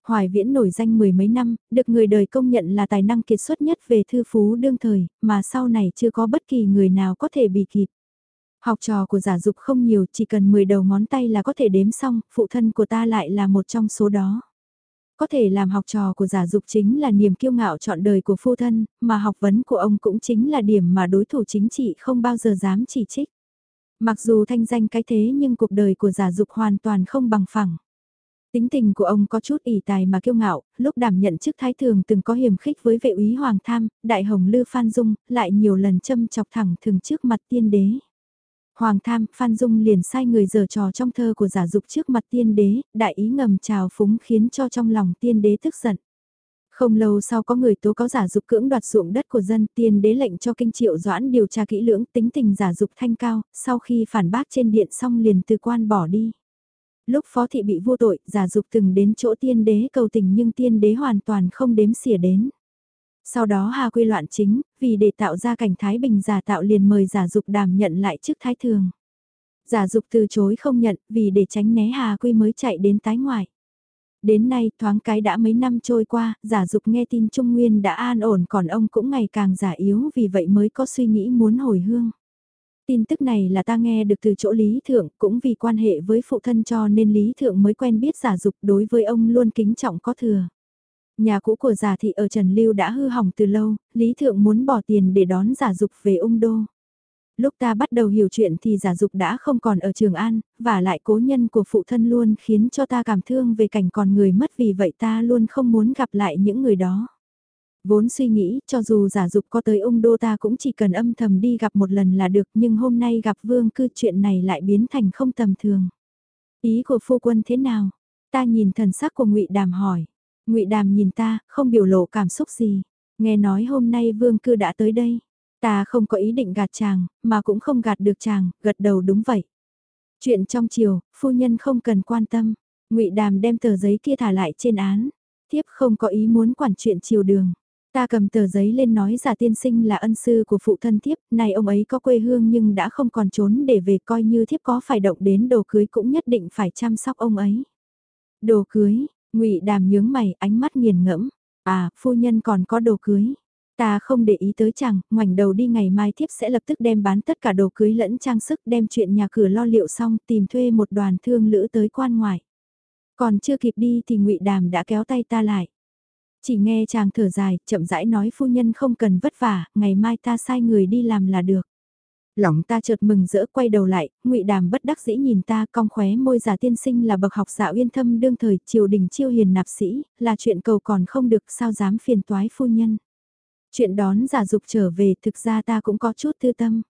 Hoài Viễn nổi danh mười mấy năm, được người đời công nhận là tài năng kiệt xuất nhất về thư phú đương thời, mà sau này chưa có bất kỳ người nào có thể bị kịp. Học trò của giả dục không nhiều, chỉ cần 10 đầu ngón tay là có thể đếm xong, phụ thân của ta lại là một trong số đó. Có thể làm học trò của giả dục chính là niềm kiêu ngạo chọn đời của phu thân, mà học vấn của ông cũng chính là điểm mà đối thủ chính trị không bao giờ dám chỉ trích. Mặc dù thanh danh cái thế nhưng cuộc đời của giả dục hoàn toàn không bằng phẳng. Tính tình của ông có chút ỷ tài mà kiêu ngạo, lúc đảm nhận chức thái thường từng có hiểm khích với vệ úy Hoàng Tham, đại hồng Lư Phan Dung, lại nhiều lần châm chọc thẳng thường trước mặt tiên đế. Hoàng Tham, Phan Dung liền sai người giở trò trong thơ của giả dục trước mặt tiên đế, đại ý ngầm trào phúng khiến cho trong lòng tiên đế tức giận. Không lâu sau có người tố cáo giả dục cưỡng đoạt ruộng đất của dân tiên đế lệnh cho kinh triệu doãn điều tra kỹ lưỡng tính tình giả dục thanh cao, sau khi phản bác trên điện xong liền từ quan bỏ đi. Lúc phó thị bị vô tội, giả dục từng đến chỗ tiên đế cầu tình nhưng tiên đế hoàn toàn không đếm xỉa đến. Sau đó Hà Quy loạn chính, vì để tạo ra cảnh Thái Bình giả tạo liền mời giả dục đảm nhận lại chức Thái Thường. Giả dục từ chối không nhận vì để tránh né Hà Quy mới chạy đến tái ngoại. Đến nay thoáng cái đã mấy năm trôi qua, giả dục nghe tin Trung Nguyên đã an ổn còn ông cũng ngày càng giả yếu vì vậy mới có suy nghĩ muốn hồi hương. Tin tức này là ta nghe được từ chỗ Lý Thượng cũng vì quan hệ với phụ thân cho nên Lý Thượng mới quen biết giả dục đối với ông luôn kính trọng có thừa. Nhà cũ của giả thị ở Trần Lưu đã hư hỏng từ lâu, Lý Thượng muốn bỏ tiền để đón giả dục về ung đô. Lúc ta bắt đầu hiểu chuyện thì giả dục đã không còn ở Trường An, và lại cố nhân của phụ thân luôn khiến cho ta cảm thương về cảnh còn người mất vì vậy ta luôn không muốn gặp lại những người đó. Vốn suy nghĩ cho dù giả dục có tới ung đô ta cũng chỉ cần âm thầm đi gặp một lần là được nhưng hôm nay gặp vương cư chuyện này lại biến thành không tầm thường. Ý của phu quân thế nào? Ta nhìn thần sắc của ngụy Đàm hỏi ngụy Đàm nhìn ta, không biểu lộ cảm xúc gì. Nghe nói hôm nay vương cư đã tới đây. Ta không có ý định gạt chàng, mà cũng không gạt được chàng, gật đầu đúng vậy. Chuyện trong chiều, phu nhân không cần quan tâm. ngụy Đàm đem tờ giấy kia thả lại trên án. Tiếp không có ý muốn quản chuyện chiều đường. Ta cầm tờ giấy lên nói giả tiên sinh là ân sư của phụ thân thiếp, này ông ấy có quê hương nhưng đã không còn trốn để về coi như thiếp có phải động đến đồ cưới cũng nhất định phải chăm sóc ông ấy. Đồ cưới, ngụy Đàm nhướng mày, ánh mắt nghiền ngẫm. À, phu nhân còn có đồ cưới. Ta không để ý tới chàng, ngoảnh đầu đi ngày mai thiếp sẽ lập tức đem bán tất cả đồ cưới lẫn trang sức đem chuyện nhà cửa lo liệu xong tìm thuê một đoàn thương lữ tới quan ngoại. Còn chưa kịp đi thì ngụy Đàm đã kéo tay ta lại. Chỉ nghe chàng thở dài, chậm rãi nói phu nhân không cần vất vả, ngày mai ta sai người đi làm là được. Lòng ta chợt mừng rỡ quay đầu lại, ngụy Đàm bất đắc dĩ nhìn ta cong khóe môi giả tiên sinh là bậc học giả uyên thâm đương thời triều đình chiêu hiền nạp sĩ, là chuyện cầu còn không được sao dám phiền toái phu nhân. Chuyện đón giả dục trở về thực ra ta cũng có chút tư tâm.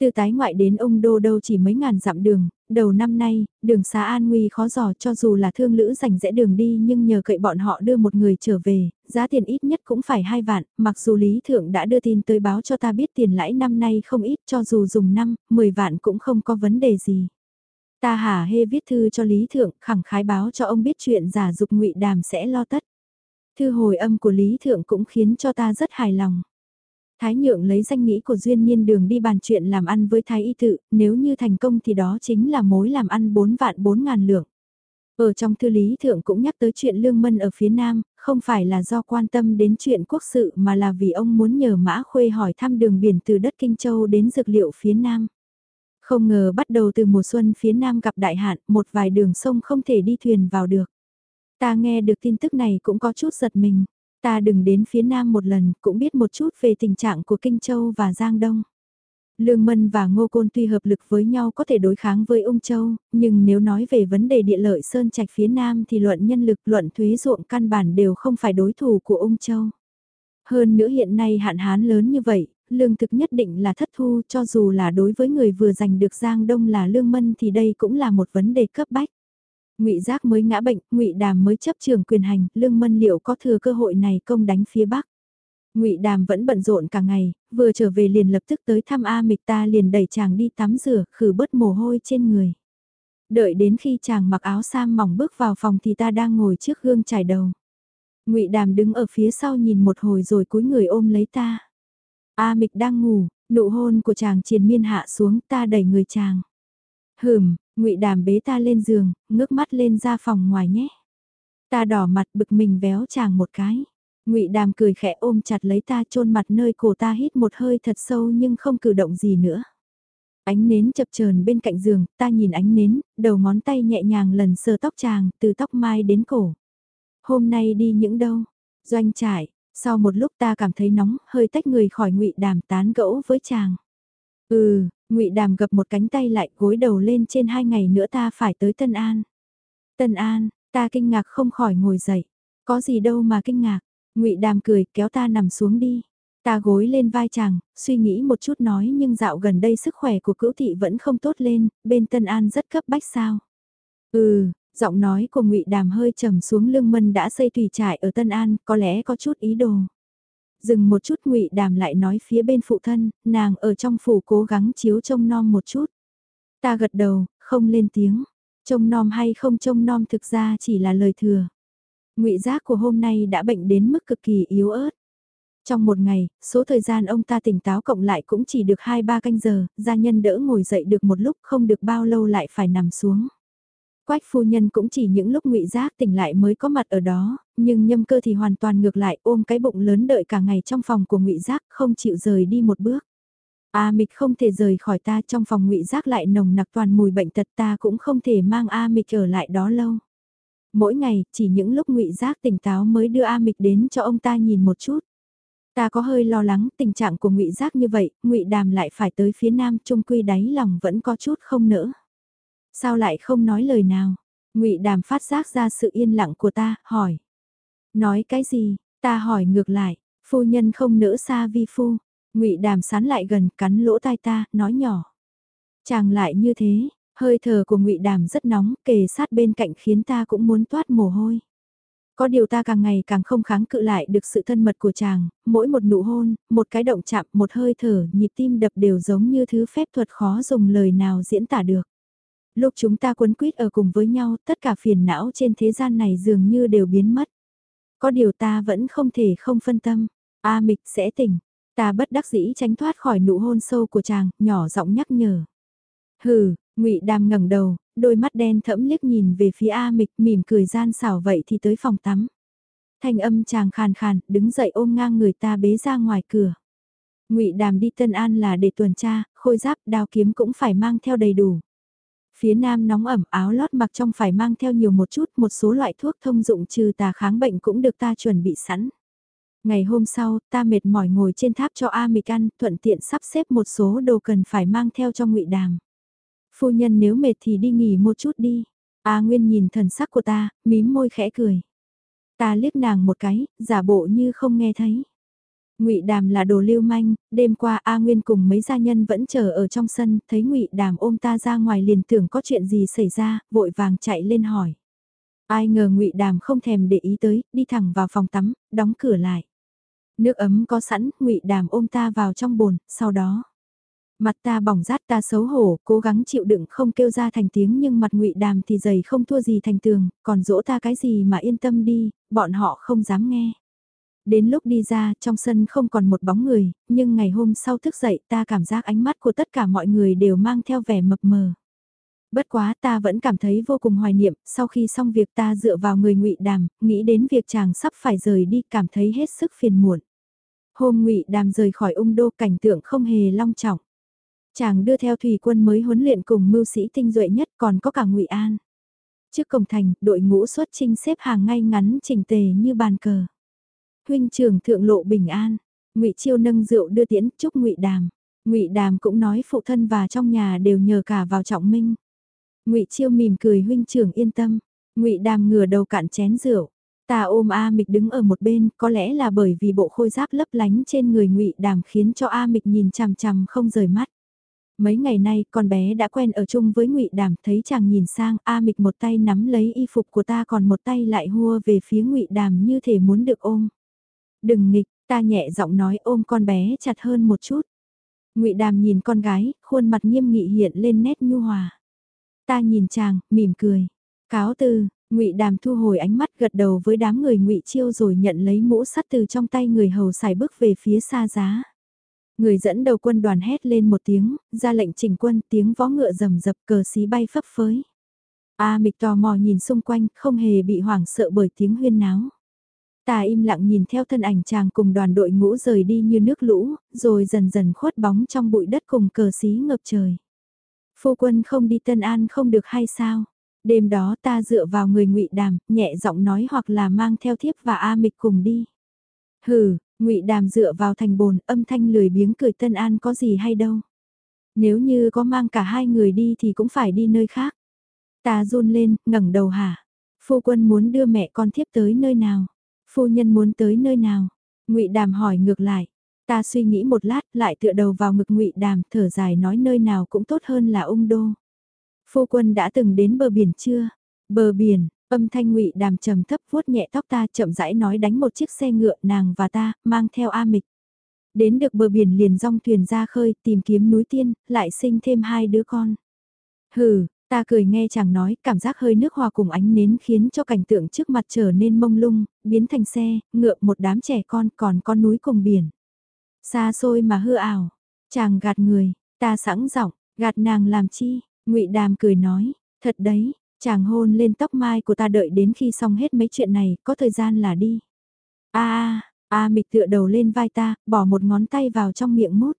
Từ tái ngoại đến ông đô đâu chỉ mấy ngàn dặm đường, đầu năm nay, đường xá an nguy khó dò cho dù là thương lữ rảnh rẽ đường đi nhưng nhờ cậy bọn họ đưa một người trở về, giá tiền ít nhất cũng phải hai vạn, mặc dù Lý Thượng đã đưa tin tới báo cho ta biết tiền lãi năm nay không ít cho dù dùng năm, 10 vạn cũng không có vấn đề gì. Ta hả hê viết thư cho Lý Thượng khẳng khái báo cho ông biết chuyện giả dục ngụy đàm sẽ lo tất. Thư hồi âm của Lý Thượng cũng khiến cho ta rất hài lòng. Thái Nhượng lấy danh nghĩ của Duyên Niên Đường đi bàn chuyện làm ăn với Thái Y Tự, nếu như thành công thì đó chính là mối làm ăn 4 vạn 4 ngàn lượng. Ở trong thư lý thượng cũng nhắc tới chuyện lương mân ở phía Nam, không phải là do quan tâm đến chuyện quốc sự mà là vì ông muốn nhờ Mã Khuê hỏi thăm đường biển từ đất Kinh Châu đến dược liệu phía Nam. Không ngờ bắt đầu từ mùa xuân phía nam gặp đại hạn, một vài đường sông không thể đi thuyền vào được. Ta nghe được tin tức này cũng có chút giật mình. Ta đừng đến phía nam một lần, cũng biết một chút về tình trạng của Kinh Châu và Giang Đông. Lương Mân và Ngô Côn tuy hợp lực với nhau có thể đối kháng với Ung Châu, nhưng nếu nói về vấn đề địa lợi sơn trạch phía Nam thì luận nhân lực luận thuế ruộng căn bản đều không phải đối thủ của Ung Châu. Hơn nữa hiện nay hạn hán lớn như vậy, lương thực nhất định là thất thu cho dù là đối với người vừa giành được Giang Đông là Lương Mân thì đây cũng là một vấn đề cấp bách. Ngụy Giác mới ngã bệnh, Ngụy Đàm mới chấp trường quyền hành, Lương Mân liệu có thừa cơ hội này công đánh phía Bắc. Ngụy Đàm vẫn bận rộn cả ngày, vừa trở về liền lập tức tới thăm A Mịch ta liền đẩy chàng đi tắm rửa, khử bớt mồ hôi trên người. Đợi đến khi chàng mặc áo sam mỏng bước vào phòng thì ta đang ngồi trước gương trải đầu. Ngụy Đàm đứng ở phía sau nhìn một hồi rồi cúi người ôm lấy ta. A Mịch đang ngủ, nụ hôn của chàng triền miên hạ xuống, ta đẩy người chàng. Hừm, Ngụy Đàm bế ta lên giường, ngước mắt lên ra phòng ngoài nhé. Ta đỏ mặt bực mình véo chàng một cái. Ngụy Đàm cười khẽ ôm chặt lấy ta chôn mặt nơi cổ ta hít một hơi thật sâu nhưng không cử động gì nữa. Ánh nến chập chờn bên cạnh giường, ta nhìn ánh nến, đầu ngón tay nhẹ nhàng lần sờ tóc chàng, từ tóc mai đến cổ. Hôm nay đi những đâu? Doanh trại, sau một lúc ta cảm thấy nóng, hơi tách người khỏi Ngụy Đàm tán gẫu với chàng. Ừ, Ngụy Đàm gập một cánh tay lại, gối đầu lên trên hai ngày nữa ta phải tới Tân An. Tân An, ta kinh ngạc không khỏi ngồi dậy. Có gì đâu mà kinh ngạc, ngụy Đàm cười kéo ta nằm xuống đi. Ta gối lên vai chàng, suy nghĩ một chút nói nhưng dạo gần đây sức khỏe của cữu thị vẫn không tốt lên, bên Tân An rất cấp bách sao. Ừ, giọng nói của ngụy Đàm hơi trầm xuống Lương mân đã xây thủy trại ở Tân An, có lẽ có chút ý đồ. Dừng một chút ngụy Đàm lại nói phía bên phụ thân, nàng ở trong phủ cố gắng chiếu trông nom một chút. Ta gật đầu, không lên tiếng. Trông nom hay không trông nom thực ra chỉ là lời thừa ngụy giác của hôm nay đã bệnh đến mức cực kỳ yếu ớt. Trong một ngày, số thời gian ông ta tỉnh táo cộng lại cũng chỉ được 2-3 canh giờ, gia nhân đỡ ngồi dậy được một lúc không được bao lâu lại phải nằm xuống. Quách phu nhân cũng chỉ những lúc ngụy giác tỉnh lại mới có mặt ở đó, nhưng nhâm cơ thì hoàn toàn ngược lại ôm cái bụng lớn đợi cả ngày trong phòng của ngụy giác không chịu rời đi một bước. A mịch không thể rời khỏi ta trong phòng ngụy giác lại nồng nặc toàn mùi bệnh tật ta cũng không thể mang A mịch ở lại đó lâu. Mỗi ngày, chỉ những lúc ngụy Giác tỉnh táo mới đưa A Mịch đến cho ông ta nhìn một chút. Ta có hơi lo lắng tình trạng của ngụy Giác như vậy, ngụy Đàm lại phải tới phía nam trung quy đáy lòng vẫn có chút không nỡ. Sao lại không nói lời nào? ngụy Đàm phát giác ra sự yên lặng của ta, hỏi. Nói cái gì? Ta hỏi ngược lại, phu nhân không nỡ xa vi phu. ngụy Đàm sán lại gần cắn lỗ tai ta, nói nhỏ. Chàng lại như thế, Hơi thở của ngụy Đàm rất nóng, kề sát bên cạnh khiến ta cũng muốn toát mồ hôi. Có điều ta càng ngày càng không kháng cự lại được sự thân mật của chàng, mỗi một nụ hôn, một cái động chạm, một hơi thở, nhịp tim đập đều giống như thứ phép thuật khó dùng lời nào diễn tả được. Lúc chúng ta quấn quýt ở cùng với nhau, tất cả phiền não trên thế gian này dường như đều biến mất. Có điều ta vẫn không thể không phân tâm. A mịch sẽ tỉnh. Ta bất đắc dĩ tránh thoát khỏi nụ hôn sâu của chàng, nhỏ giọng nhắc nhở. Hừ, Ngụy Đàm ngẩng đầu, đôi mắt đen thẫm liếc nhìn về phía A Mịch, mỉm cười gian xảo vậy thì tới phòng tắm. Thanh âm chàng khàn khàn, đứng dậy ôm ngang người ta bế ra ngoài cửa. Ngụy Đàm đi Tân An là để tuần tra, khôi giáp, đao kiếm cũng phải mang theo đầy đủ. Phía nam nóng ẩm áo lót mặc trong phải mang theo nhiều một chút, một số loại thuốc thông dụng trừ tà kháng bệnh cũng được ta chuẩn bị sẵn. Ngày hôm sau, ta mệt mỏi ngồi trên tháp cho A Mịch ăn, thuận tiện sắp xếp một số đồ cần phải mang theo cho Ngụy Đàm. Phu nhân nếu mệt thì đi nghỉ một chút đi. A Nguyên nhìn thần sắc của ta, mím môi khẽ cười. Ta liếc nàng một cái, giả bộ như không nghe thấy. Ngụy Đàm là đồ lưu manh, đêm qua A Nguyên cùng mấy gia nhân vẫn chờ ở trong sân, thấy Ngụy Đàm ôm ta ra ngoài liền tưởng có chuyện gì xảy ra, vội vàng chạy lên hỏi. Ai ngờ Ngụy Đàm không thèm để ý tới, đi thẳng vào phòng tắm, đóng cửa lại. Nước ấm có sẵn, Ngụy Đàm ôm ta vào trong bồn, sau đó Mặt ta bỏng rát ta xấu hổ, cố gắng chịu đựng không kêu ra thành tiếng nhưng mặt ngụy đàm thì dày không thua gì thành tường, còn dỗ ta cái gì mà yên tâm đi, bọn họ không dám nghe. Đến lúc đi ra, trong sân không còn một bóng người, nhưng ngày hôm sau thức dậy ta cảm giác ánh mắt của tất cả mọi người đều mang theo vẻ mập mờ. Bất quá ta vẫn cảm thấy vô cùng hoài niệm, sau khi xong việc ta dựa vào người ngụy đàm, nghĩ đến việc chàng sắp phải rời đi cảm thấy hết sức phiền muộn. Hôm ngụy đàm rời khỏi ung đô cảnh tượng không hề long trọng. Chàng đưa theo thủy quân mới huấn luyện cùng mưu sĩ tinh duệ nhất còn có cả ngụy An. Trước cổng thành, đội ngũ xuất trinh xếp hàng ngay ngắn chỉnh tề như bàn cờ. Huynh trưởng thượng lộ bình an, ngụy Chiêu nâng rượu đưa tiễn chúc ngụy Đàm. Ngụy Đàm cũng nói phụ thân và trong nhà đều nhờ cả vào trọng minh. Ngụy Chiêu mỉm cười huynh trưởng yên tâm. Ngụy Đàm ngửa đầu cạn chén rượu. Ta ôm A Mịch đứng ở một bên, có lẽ là bởi vì bộ khôi giáp lấp lánh trên người Ngụy Đàm khiến cho A Mịch nhìn chằm chằm không rời mắt. Mấy ngày nay, con bé đã quen ở chung với Ngụy Đàm, thấy chàng nhìn sang, A Mịch một tay nắm lấy y phục của ta còn một tay lại hua về phía Ngụy Đàm như thể muốn được ôm. "Đừng nghịch." Ta nhẹ giọng nói ôm con bé chặt hơn một chút. Ngụy Đàm nhìn con gái, khuôn mặt nghiêm nghị hiện lên nét nhu hòa. Ta nhìn chàng, mỉm cười. Cáo từ, Ngụy Đàm thu hồi ánh mắt gật đầu với đám người Ngụy Chiêu rồi nhận lấy mũ sắt từ trong tay người hầu xài bước về phía xa giá. Người dẫn đầu quân đoàn hét lên một tiếng, ra lệnh chỉnh quân tiếng vó ngựa rầm rập cờ xí bay phấp phới. A mịch tò mò nhìn xung quanh, không hề bị hoảng sợ bởi tiếng huyên náo. Ta im lặng nhìn theo thân ảnh chàng cùng đoàn đội ngũ rời đi như nước lũ, rồi dần dần khuất bóng trong bụi đất cùng cờ xí ngập trời. Phu quân không đi Tân An không được hay sao? Đêm đó ta dựa vào người ngụy Đàm, nhẹ giọng nói hoặc là mang theo thiếp và A Mịch cùng đi. Hừ, ngụy Đàm dựa vào thành bồn, âm thanh lười biếng cười Tân An có gì hay đâu. Nếu như có mang cả hai người đi thì cũng phải đi nơi khác. Ta run lên, ngẩng đầu hả? Phu quân muốn đưa mẹ con thiếp tới nơi nào? Phu nhân muốn tới nơi nào? Ngụy Đàm hỏi ngược lại. Ta suy nghĩ một lát, lại tựa đầu vào ngực Ngụy Đàm, thở dài nói nơi nào cũng tốt hơn là ung đô. Phu quân đã từng đến bờ biển chưa? Bờ biển, âm thanh Ngụy Đàm trầm thấp vuốt nhẹ tóc ta, chậm rãi nói đánh một chiếc xe ngựa nàng và ta, mang theo A Mịch. Đến được bờ biển liền rong thuyền ra khơi, tìm kiếm núi tiên, lại sinh thêm hai đứa con. Hừ, Ta cười nghe chàng nói, cảm giác hơi nước hòa cùng ánh nến khiến cho cảnh tượng trước mặt trở nên mông lung, biến thành xe, ngựa một đám trẻ con còn con núi cùng biển. Xa xôi mà hư ảo, chàng gạt người, ta sẵn giọng, gạt nàng làm chi, ngụy Đàm cười nói, thật đấy, chàng hôn lên tóc mai của ta đợi đến khi xong hết mấy chuyện này, có thời gian là đi. A a, a mịch tựa đầu lên vai ta, bỏ một ngón tay vào trong miệng mút.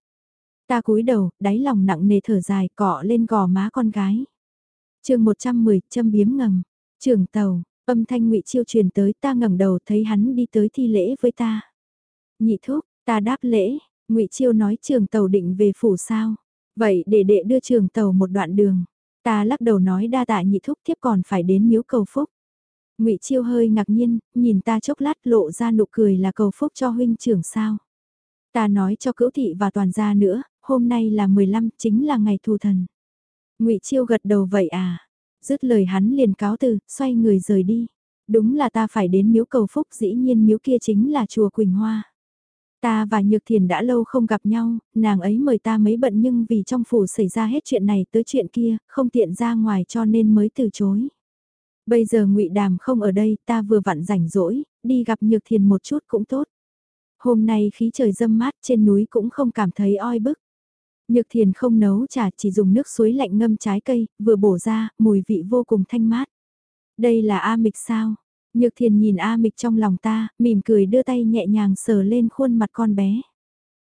Ta cúi đầu, đáy lòng nặng nề thở dài, cọ lên gò má con gái chương 110, châm biếm ngầm. Trưởng tàu, âm thanh ngụy chiêu truyền tới ta ngẩng đầu thấy hắn đi tới thi lễ với ta. Nhị thúc, ta đáp lễ, ngụy chiêu nói trường tàu định về phủ sao. Vậy để đệ đưa trường tàu một đoạn đường. Ta lắc đầu nói đa tạ nhị thúc thiếp còn phải đến miếu cầu phúc. ngụy chiêu hơi ngạc nhiên, nhìn ta chốc lát lộ ra nụ cười là cầu phúc cho huynh trưởng sao. Ta nói cho cữu thị và toàn gia nữa, hôm nay là 15 chính là ngày thù thần. Ngụy Chiêu gật đầu vậy à? Dứt lời hắn liền cáo từ, xoay người rời đi. Đúng là ta phải đến miếu cầu phúc dĩ nhiên miếu kia chính là chùa Quỳnh Hoa. Ta và Nhược Thiền đã lâu không gặp nhau, nàng ấy mời ta mấy bận nhưng vì trong phủ xảy ra hết chuyện này tới chuyện kia, không tiện ra ngoài cho nên mới từ chối. Bây giờ ngụy Đàm không ở đây, ta vừa vặn rảnh rỗi, đi gặp Nhược Thiền một chút cũng tốt. Hôm nay khí trời dâm mát trên núi cũng không cảm thấy oi bức. Nhược thiền không nấu trà chỉ dùng nước suối lạnh ngâm trái cây, vừa bổ ra, mùi vị vô cùng thanh mát. Đây là A mịch sao? Nhược thiền nhìn A mịch trong lòng ta, mỉm cười đưa tay nhẹ nhàng sờ lên khuôn mặt con bé.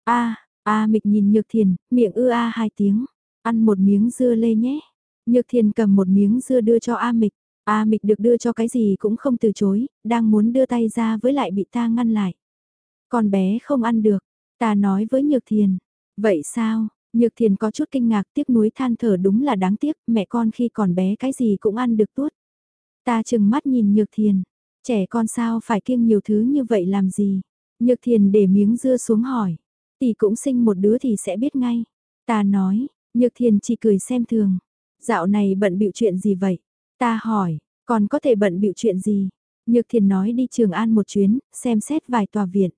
A, A mịch nhìn nhược thiền, miệng ư A hai tiếng, ăn một miếng dưa lê nhé. Nhược thiền cầm một miếng dưa đưa cho A mịch, A mịch được đưa cho cái gì cũng không từ chối, đang muốn đưa tay ra với lại bị ta ngăn lại. Con bé không ăn được, ta nói với nhược thiền, vậy sao, Nhược thiền có chút kinh ngạc tiếc nuối than thở đúng là đáng tiếc, mẹ con khi còn bé cái gì cũng ăn được tốt. Ta chừng mắt nhìn nhược thiền, trẻ con sao phải kiêng nhiều thứ như vậy làm gì? Nhược thiền để miếng dưa xuống hỏi, tỷ cũng sinh một đứa thì sẽ biết ngay. Ta nói, nhược thiền chỉ cười xem thường, dạo này bận bịu chuyện gì vậy? Ta hỏi, còn có thể bận bịu chuyện gì? Nhược thiền nói đi Trường An một chuyến, xem xét vài tòa viện.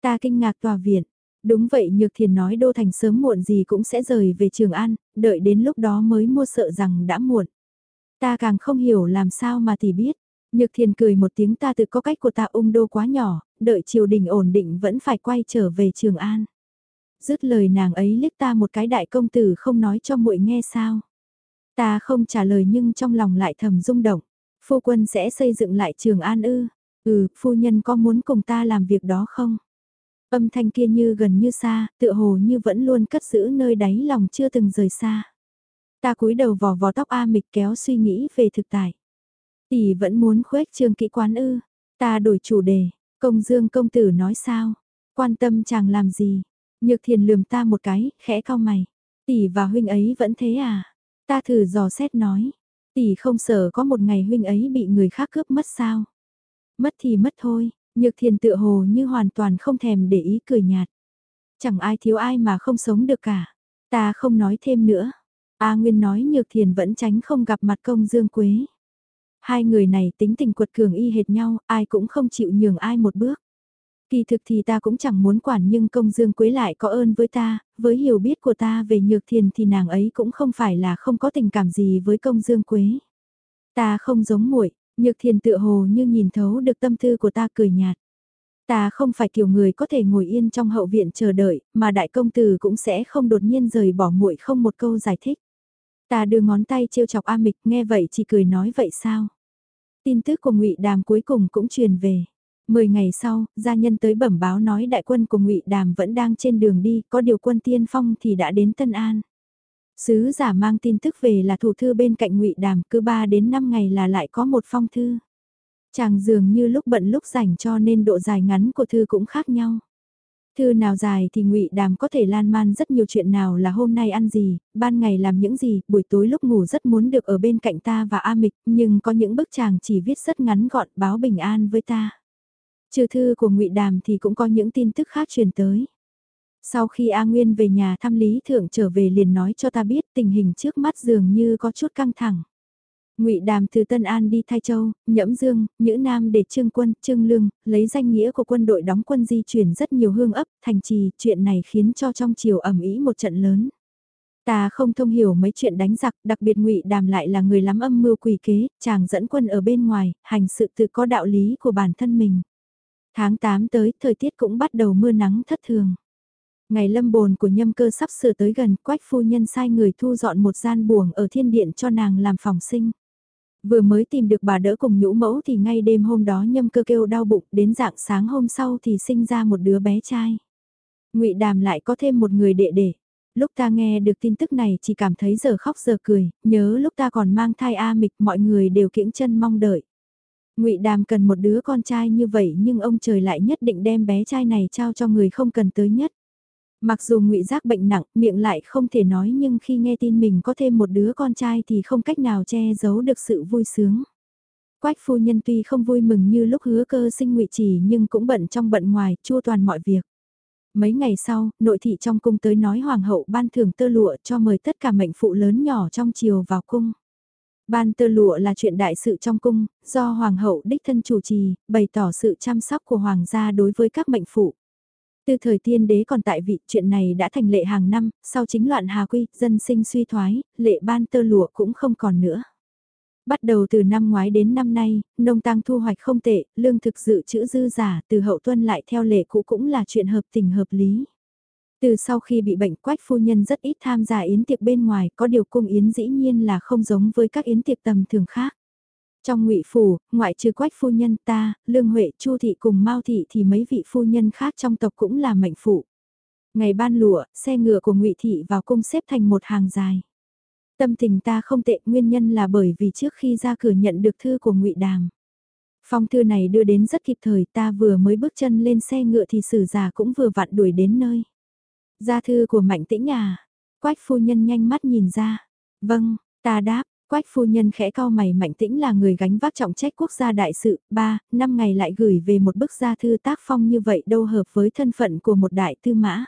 Ta kinh ngạc tòa viện, Đúng vậy Nhược Thiền nói Đô Thành sớm muộn gì cũng sẽ rời về Trường An, đợi đến lúc đó mới mua sợ rằng đã muộn. Ta càng không hiểu làm sao mà thì biết. Nhược Thiền cười một tiếng ta tự có cách của ta ung đô quá nhỏ, đợi triều đình ổn định vẫn phải quay trở về Trường An. Dứt lời nàng ấy liếc ta một cái đại công tử không nói cho muội nghe sao. Ta không trả lời nhưng trong lòng lại thầm rung động. Phu quân sẽ xây dựng lại Trường An ư. Ừ, phu nhân có muốn cùng ta làm việc đó không? Âm thanh kia như gần như xa, tựa hồ như vẫn luôn cất giữ nơi đáy lòng chưa từng rời xa. Ta cúi đầu vò vò tóc A mịch kéo suy nghĩ về thực tại. Tỷ vẫn muốn khuếch trường kỹ quán ư. Ta đổi chủ đề, công dương công tử nói sao? Quan tâm chàng làm gì? Nhược thiền lườm ta một cái, khẽ cao mày. Tỷ và huynh ấy vẫn thế à? Ta thử dò xét nói. Tỷ không sợ có một ngày huynh ấy bị người khác cướp mất sao? Mất thì mất thôi, nhược thiền tự hồ như hoàn toàn không thèm để ý cười nhạt. Chẳng ai thiếu ai mà không sống được cả. Ta không nói thêm nữa. A Nguyên nói nhược thiền vẫn tránh không gặp mặt công dương quế. Hai người này tính tình quật cường y hệt nhau, ai cũng không chịu nhường ai một bước. Kỳ thực thì ta cũng chẳng muốn quản nhưng công dương quế lại có ơn với ta, với hiểu biết của ta về nhược thiền thì nàng ấy cũng không phải là không có tình cảm gì với công dương quế. Ta không giống muội nhược thiền tự hồ như nhìn thấu được tâm tư của ta cười nhạt. Ta không phải kiểu người có thể ngồi yên trong hậu viện chờ đợi, mà đại công tử cũng sẽ không đột nhiên rời bỏ muội không một câu giải thích. Ta đưa ngón tay trêu chọc A Mịch nghe vậy chỉ cười nói vậy sao. Tin tức của ngụy Đàm cuối cùng cũng truyền về. Mười ngày sau, gia nhân tới bẩm báo nói đại quân của ngụy Đàm vẫn đang trên đường đi, có điều quân tiên phong thì đã đến Tân An. Sứ giả mang tin tức về là thủ thư bên cạnh ngụy Đàm, cứ 3 đến 5 ngày là lại có một phong thư. Chàng dường như lúc bận lúc rảnh cho nên độ dài ngắn của thư cũng khác nhau. Thư nào dài thì ngụy Đàm có thể lan man rất nhiều chuyện nào là hôm nay ăn gì, ban ngày làm những gì, buổi tối lúc ngủ rất muốn được ở bên cạnh ta và A Mịch, nhưng có những bức chàng chỉ viết rất ngắn gọn báo bình an với ta. Trừ thư của ngụy Đàm thì cũng có những tin tức khác truyền tới. Sau khi A Nguyên về nhà thăm Lý Thượng trở về liền nói cho ta biết tình hình trước mắt dường như có chút căng thẳng. Ngụy Đàm từ Tân An đi Thái Châu, Nhẫm Dương, Nhữ Nam để Trương Quân, Trương Lương, lấy danh nghĩa của quân đội đóng quân di chuyển rất nhiều hương ấp, thành trì, chuyện này khiến cho trong triều ẩm ý một trận lớn. Ta không thông hiểu mấy chuyện đánh giặc, đặc biệt Ngụy Đàm lại là người lắm âm mưu quỷ kế, chàng dẫn quân ở bên ngoài, hành sự tự có đạo lý của bản thân mình. Tháng 8 tới, thời tiết cũng bắt đầu mưa nắng thất thường. Ngày lâm bồn của nhâm cơ sắp sửa tới gần, quách phu nhân sai người thu dọn một gian buồng ở thiên điện cho nàng làm phòng sinh. Vừa mới tìm được bà đỡ cùng nhũ mẫu thì ngay đêm hôm đó nhâm cơ kêu đau bụng, đến dạng sáng hôm sau thì sinh ra một đứa bé trai. ngụy Đàm lại có thêm một người đệ đệ. Lúc ta nghe được tin tức này chỉ cảm thấy giờ khóc giờ cười, nhớ lúc ta còn mang thai A mịch mọi người đều kiễng chân mong đợi. ngụy Đàm cần một đứa con trai như vậy nhưng ông trời lại nhất định đem bé trai này trao cho người không cần tới nhất. Mặc dù ngụy giác bệnh nặng, miệng lại không thể nói nhưng khi nghe tin mình có thêm một đứa con trai thì không cách nào che giấu được sự vui sướng. Quách phu nhân tuy không vui mừng như lúc hứa cơ sinh ngụy chỉ nhưng cũng bận trong bận ngoài, chua toàn mọi việc. Mấy ngày sau, nội thị trong cung tới nói hoàng hậu ban thưởng tơ lụa cho mời tất cả mệnh phụ lớn nhỏ trong triều vào cung. Ban tơ lụa là chuyện đại sự trong cung, do hoàng hậu đích thân chủ trì, bày tỏ sự chăm sóc của hoàng gia đối với các mệnh phụ. Từ thời tiên đế còn tại vị, chuyện này đã thành lệ hàng năm, sau chính loạn Hà Quy, dân sinh suy thoái, lệ ban tơ lụa cũng không còn nữa. Bắt đầu từ năm ngoái đến năm nay, nông tăng thu hoạch không tệ, lương thực dự trữ dư giả, từ hậu tuân lại theo lệ cũ cũng là chuyện hợp tình hợp lý. Từ sau khi bị bệnh quách phu nhân rất ít tham gia yến tiệc bên ngoài, có điều cung yến dĩ nhiên là không giống với các yến tiệc tầm thường khác. Trong ngụy phủ, ngoại trừ quách phu nhân ta, lương huệ, chu thị cùng mao thị thì mấy vị phu nhân khác trong tộc cũng là mệnh phụ. Ngày ban lụa, xe ngựa của ngụy thị vào cung xếp thành một hàng dài. Tâm tình ta không tệ, nguyên nhân là bởi vì trước khi ra cửa nhận được thư của ngụy đàm. Phong thư này đưa đến rất kịp thời, ta vừa mới bước chân lên xe ngựa thì sử già cũng vừa vặn đuổi đến nơi. Gia thư của Mạnh Tĩnh à? Quách phu nhân nhanh mắt nhìn ra. Vâng, ta đáp, Quách phu nhân khẽ cao mày mạnh tĩnh là người gánh vác trọng trách quốc gia đại sự, ba, năm ngày lại gửi về một bức gia thư tác phong như vậy đâu hợp với thân phận của một đại tư mã.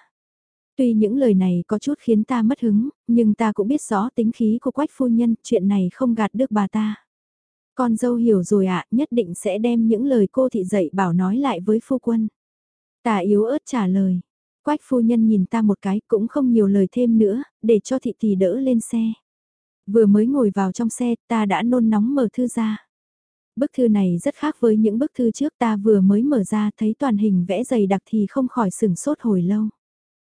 Tuy những lời này có chút khiến ta mất hứng, nhưng ta cũng biết rõ tính khí của quách phu nhân, chuyện này không gạt được bà ta. Con dâu hiểu rồi ạ, nhất định sẽ đem những lời cô thị dạy bảo nói lại với phu quân. Ta yếu ớt trả lời. Quách phu nhân nhìn ta một cái cũng không nhiều lời thêm nữa, để cho thị tỷ đỡ lên xe. Vừa mới ngồi vào trong xe ta đã nôn nóng mở thư ra. Bức thư này rất khác với những bức thư trước ta vừa mới mở ra thấy toàn hình vẽ dày đặc thì không khỏi sừng sốt hồi lâu.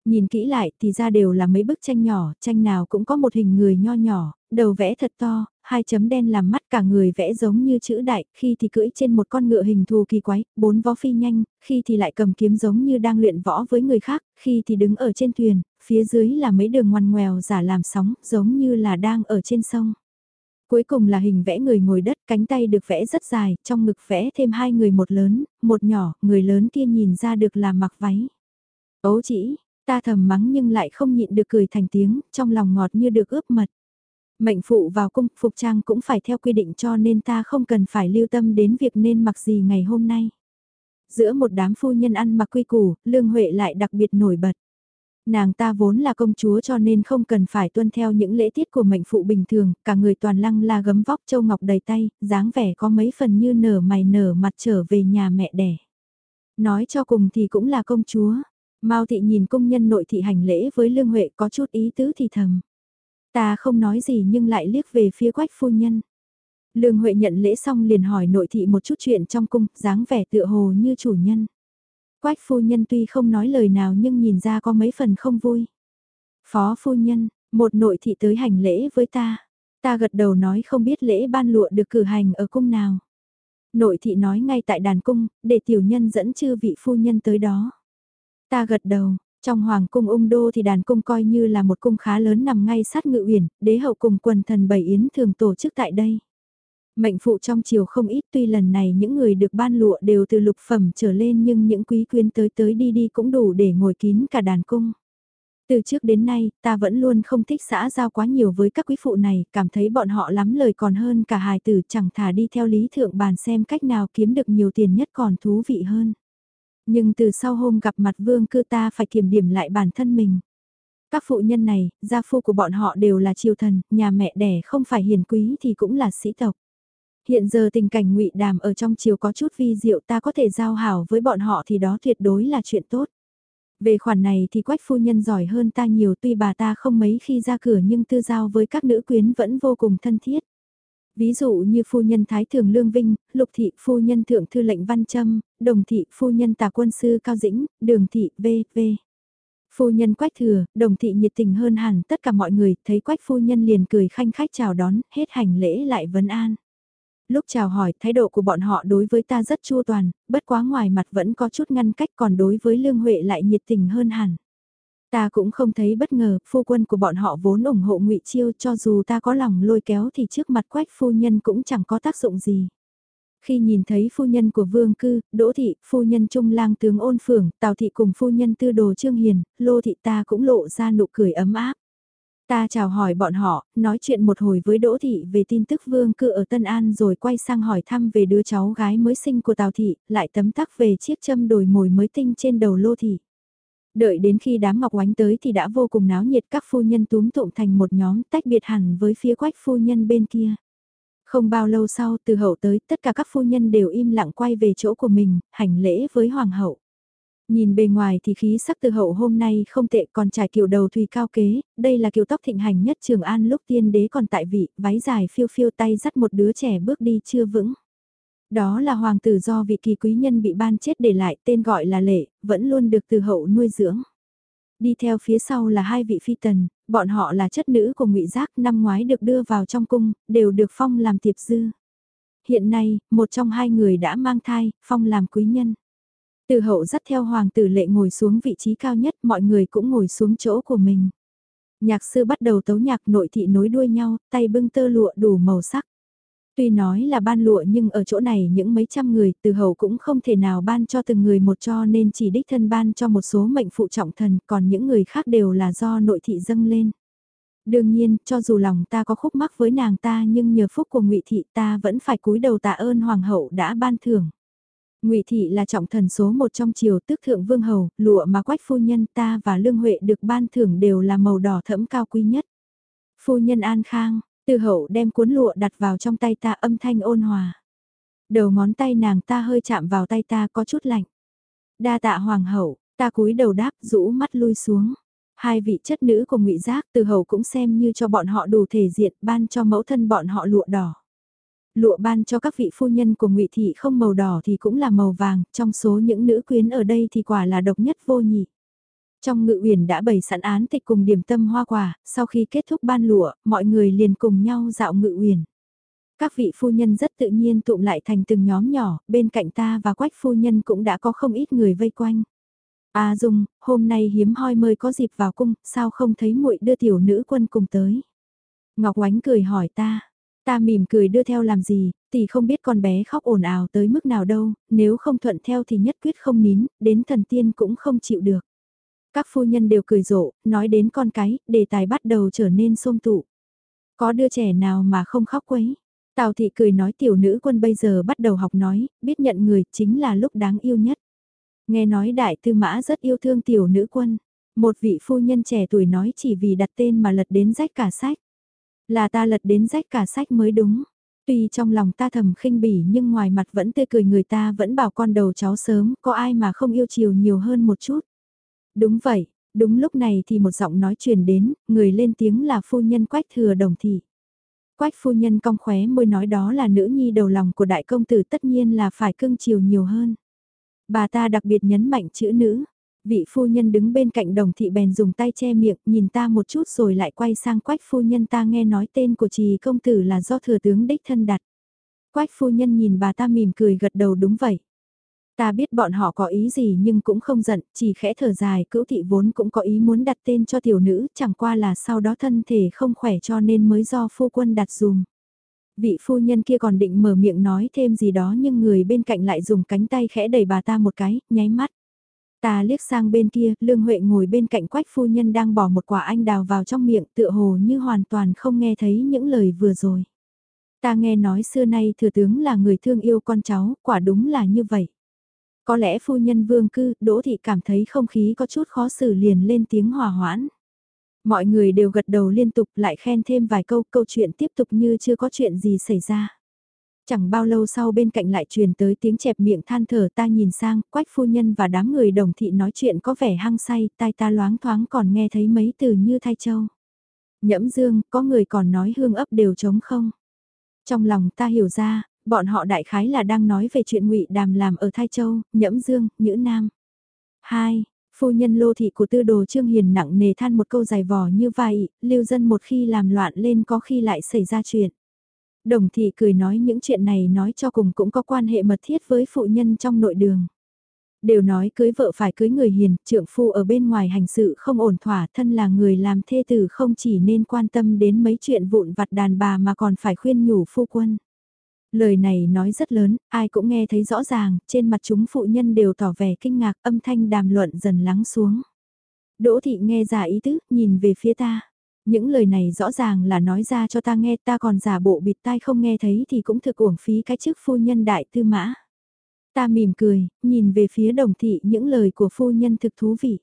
Nhìn kỹ lại thì ra đều là mấy bức tranh nhỏ, tranh nào cũng có một hình người nho nhỏ, đầu vẽ thật to, hai chấm đen làm mắt cả người vẽ giống như chữ đại, khi thì cưỡi trên một con ngựa hình thù kỳ quái, bốn vó phi nhanh, khi thì lại cầm kiếm giống như đang luyện võ với người khác, khi thì đứng ở trên thuyền, phía dưới là mấy đường ngoằn ngoèo giả làm sóng, giống như là đang ở trên sông. Cuối cùng là hình vẽ người ngồi đất, cánh tay được vẽ rất dài, trong ngực vẽ thêm hai người một lớn, một nhỏ, người lớn kia nhìn ra được là mặc váy. Ấu chỉ, ta thầm mắng nhưng lại không nhịn được cười thành tiếng, trong lòng ngọt như được ướp mật. Mệnh phụ vào cung, phục trang cũng phải theo quy định cho nên ta không cần phải lưu tâm đến việc nên mặc gì ngày hôm nay. Giữa một đám phu nhân ăn mặc quy củ, Lương Huệ lại đặc biệt nổi bật. Nàng ta vốn là công chúa cho nên không cần phải tuân theo những lễ tiết của mệnh phụ bình thường, cả người toàn lăng la gấm vóc châu ngọc đầy tay, dáng vẻ có mấy phần như nở mày nở mặt trở về nhà mẹ đẻ. Nói cho cùng thì cũng là công chúa. Mao thị nhìn công nhân nội thị hành lễ với Lương Huệ có chút ý tứ thì thầm. Ta không nói gì nhưng lại liếc về phía quách phu nhân. Lương Huệ nhận lễ xong liền hỏi nội thị một chút chuyện trong cung, dáng vẻ tựa hồ như chủ nhân. Quách phu nhân tuy không nói lời nào nhưng nhìn ra có mấy phần không vui. Phó phu nhân, một nội thị tới hành lễ với ta. Ta gật đầu nói không biết lễ ban lụa được cử hành ở cung nào. Nội thị nói ngay tại đàn cung, để tiểu nhân dẫn chư vị phu nhân tới đó. Ta gật đầu, trong hoàng cung ung đô thì đàn cung coi như là một cung khá lớn nằm ngay sát ngự uyển, đế hậu cùng quần thần bảy yến thường tổ chức tại đây. Mệnh phụ trong chiều không ít tuy lần này những người được ban lụa đều từ lục phẩm trở lên nhưng những quý quyến tới tới đi đi cũng đủ để ngồi kín cả đàn cung. Từ trước đến nay, ta vẫn luôn không thích xã giao quá nhiều với các quý phụ này, cảm thấy bọn họ lắm lời còn hơn cả hài tử chẳng thà đi theo lý thượng bàn xem cách nào kiếm được nhiều tiền nhất còn thú vị hơn. Nhưng từ sau hôm gặp mặt vương cư ta phải kiểm điểm lại bản thân mình. Các phụ nhân này, gia phu của bọn họ đều là triều thần, nhà mẹ đẻ không phải hiền quý thì cũng là sĩ tộc. Hiện giờ tình cảnh ngụy Đàm ở trong chiều có chút vi diệu ta có thể giao hảo với bọn họ thì đó tuyệt đối là chuyện tốt. Về khoản này thì quách phu nhân giỏi hơn ta nhiều tuy bà ta không mấy khi ra cửa nhưng tư giao với các nữ quyến vẫn vô cùng thân thiết. Ví dụ như phu nhân Thái Thường Lương Vinh, Lục Thị phu nhân Thượng Thư lệnh Văn Trâm, Đồng Thị phu nhân Tà Quân Sư Cao Dĩnh, Đường Thị V.V. Phu nhân Quách Thừa, Đồng Thị nhiệt tình hơn hẳn tất cả mọi người, thấy Quách phu nhân liền cười khanh khách chào đón, hết hành lễ lại vấn an. Lúc chào hỏi, thái độ của bọn họ đối với ta rất chua toàn, bất quá ngoài mặt vẫn có chút ngăn cách còn đối với Lương Huệ lại nhiệt tình hơn hẳn. Ta cũng không thấy bất ngờ, phu quân của bọn họ vốn ủng hộ ngụy Chiêu cho dù ta có lòng lôi kéo thì trước mặt quách phu nhân cũng chẳng có tác dụng gì. Khi nhìn thấy phu nhân của vương cư, đỗ thị, phu nhân trung lang tướng ôn phường, tào thị cùng phu nhân tư đồ trương hiền, lô thị ta cũng lộ ra nụ cười ấm áp. Ta chào hỏi bọn họ, nói chuyện một hồi với Đỗ Thị về tin tức vương cư ở Tân An rồi quay sang hỏi thăm về đứa cháu gái mới sinh của Tào Thị, lại tấm tắc về chiếc châm đồi mồi mới tinh trên đầu Lô Thị. Đợi đến khi đám ngọc oánh tới thì đã vô cùng náo nhiệt các phu nhân túm tụm thành một nhóm tách biệt hẳn với phía quách phu nhân bên kia. Không bao lâu sau từ hậu tới tất cả các phu nhân đều im lặng quay về chỗ của mình, hành lễ với hoàng hậu. Nhìn bề ngoài thì khí sắc từ hậu hôm nay không tệ còn trải kiểu đầu thùy cao kế, đây là kiểu tóc thịnh hành nhất trường an lúc tiên đế còn tại vị, váy dài phiêu phiêu tay dắt một đứa trẻ bước đi chưa vững. Đó là hoàng tử do vị kỳ quý nhân bị ban chết để lại tên gọi là lệ, vẫn luôn được từ hậu nuôi dưỡng. Đi theo phía sau là hai vị phi tần, bọn họ là chất nữ của ngụy Giác năm ngoái được đưa vào trong cung, đều được phong làm tiệp dư. Hiện nay, một trong hai người đã mang thai, phong làm quý nhân. Từ hậu dắt theo hoàng tử lệ ngồi xuống vị trí cao nhất, mọi người cũng ngồi xuống chỗ của mình. Nhạc sư bắt đầu tấu nhạc nội thị nối đuôi nhau, tay bưng tơ lụa đủ màu sắc. Tuy nói là ban lụa nhưng ở chỗ này những mấy trăm người từ hậu cũng không thể nào ban cho từng người một cho nên chỉ đích thân ban cho một số mệnh phụ trọng thần còn những người khác đều là do nội thị dâng lên. Đương nhiên, cho dù lòng ta có khúc mắc với nàng ta nhưng nhờ phúc của ngụy thị ta vẫn phải cúi đầu tạ ơn hoàng hậu đã ban thưởng. Ngụy thị là trọng thần số một trong triều tước thượng vương hầu, lụa mà quách phu nhân ta và lương huệ được ban thưởng đều là màu đỏ thẫm cao quý nhất. Phu nhân an khang, từ hậu đem cuốn lụa đặt vào trong tay ta âm thanh ôn hòa. Đầu ngón tay nàng ta hơi chạm vào tay ta có chút lạnh. Đa tạ hoàng hậu, ta cúi đầu đáp rũ mắt lui xuống. Hai vị chất nữ của ngụy Giác từ hậu cũng xem như cho bọn họ đủ thể diện ban cho mẫu thân bọn họ lụa đỏ. Lụa ban cho các vị phu nhân của ngụy Thị không màu đỏ thì cũng là màu vàng, trong số những nữ quyến ở đây thì quả là độc nhất vô nhị. Trong ngự uyển đã bày sẵn án tịch cùng điểm tâm hoa quả, sau khi kết thúc ban lụa, mọi người liền cùng nhau dạo ngự uyển. Các vị phu nhân rất tự nhiên tụm lại thành từng nhóm nhỏ, bên cạnh ta và quách phu nhân cũng đã có không ít người vây quanh. A Dung, hôm nay hiếm hoi mời có dịp vào cung, sao không thấy muội đưa tiểu nữ quân cùng tới? Ngọc Oánh cười hỏi ta, ta mỉm cười đưa theo làm gì, tỷ không biết con bé khóc ồn ào tới mức nào đâu, nếu không thuận theo thì nhất quyết không nín, đến thần tiên cũng không chịu được. Các phu nhân đều cười rộ, nói đến con cái, đề tài bắt đầu trở nên xôm tụ. Có đứa trẻ nào mà không khóc quấy? Tào thị cười nói tiểu nữ quân bây giờ bắt đầu học nói, biết nhận người chính là lúc đáng yêu nhất. Nghe nói đại tư mã rất yêu thương tiểu nữ quân. Một vị phu nhân trẻ tuổi nói chỉ vì đặt tên mà lật đến rách cả sách. Là ta lật đến rách cả sách mới đúng. Tuy trong lòng ta thầm khinh bỉ nhưng ngoài mặt vẫn tươi cười người ta vẫn bảo con đầu cháu sớm, có ai mà không yêu chiều nhiều hơn một chút. Đúng vậy, đúng lúc này thì một giọng nói truyền đến, người lên tiếng là phu nhân quách thừa đồng thị. Quách phu nhân cong khóe môi nói đó là nữ nhi đầu lòng của đại công tử tất nhiên là phải cưng chiều nhiều hơn. Bà ta đặc biệt nhấn mạnh chữ nữ. Vị phu nhân đứng bên cạnh đồng thị bèn dùng tay che miệng nhìn ta một chút rồi lại quay sang quách phu nhân ta nghe nói tên của trì công tử là do thừa tướng đích thân đặt. Quách phu nhân nhìn bà ta mỉm cười gật đầu đúng vậy. Ta biết bọn họ có ý gì nhưng cũng không giận, chỉ khẽ thở dài, cữu thị vốn cũng có ý muốn đặt tên cho tiểu nữ, chẳng qua là sau đó thân thể không khỏe cho nên mới do phu quân đặt dùm. Vị phu nhân kia còn định mở miệng nói thêm gì đó nhưng người bên cạnh lại dùng cánh tay khẽ đẩy bà ta một cái, nháy mắt. Ta liếc sang bên kia, Lương Huệ ngồi bên cạnh quách phu nhân đang bỏ một quả anh đào vào trong miệng tựa hồ như hoàn toàn không nghe thấy những lời vừa rồi. Ta nghe nói xưa nay thừa tướng là người thương yêu con cháu, quả đúng là như vậy. Có lẽ phu nhân vương cư, Đỗ Thị cảm thấy không khí có chút khó xử liền lên tiếng hòa hoãn. Mọi người đều gật đầu liên tục lại khen thêm vài câu, câu chuyện tiếp tục như chưa có chuyện gì xảy ra. Chẳng bao lâu sau bên cạnh lại truyền tới tiếng chẹp miệng than thở ta nhìn sang, quách phu nhân và đám người đồng thị nói chuyện có vẻ hăng say, tai ta loáng thoáng còn nghe thấy mấy từ như thay châu. Nhẫm dương, có người còn nói hương ấp đều trống không? Trong lòng ta hiểu ra, bọn họ đại khái là đang nói về chuyện ngụy đàm làm ở Thái Châu, Nhẫm Dương, Nhữ Nam. 2. Phu nhân lô thị của tư đồ Trương Hiền nặng nề than một câu dài vò như vậy, lưu dân một khi làm loạn lên có khi lại xảy ra chuyện. Đồng thị cười nói những chuyện này nói cho cùng cũng có quan hệ mật thiết với phụ nhân trong nội đường. Đều nói cưới vợ phải cưới người hiền, trượng phu ở bên ngoài hành sự không ổn thỏa, thân là người làm thê tử không chỉ nên quan tâm đến mấy chuyện vụn vặt đàn bà mà còn phải khuyên nhủ phu quân. Lời này nói rất lớn, ai cũng nghe thấy rõ ràng, trên mặt chúng phụ nhân đều tỏ vẻ kinh ngạc, âm thanh đàm luận dần lắng xuống. Đỗ thị nghe ra ý tứ, nhìn về phía ta. Những lời này rõ ràng là nói ra cho ta nghe ta còn giả bộ bịt tai không nghe thấy thì cũng thực uổng phí cái chức phu nhân đại tư mã. Ta mỉm cười, nhìn về phía đồng thị những lời của phu nhân thực thú vị.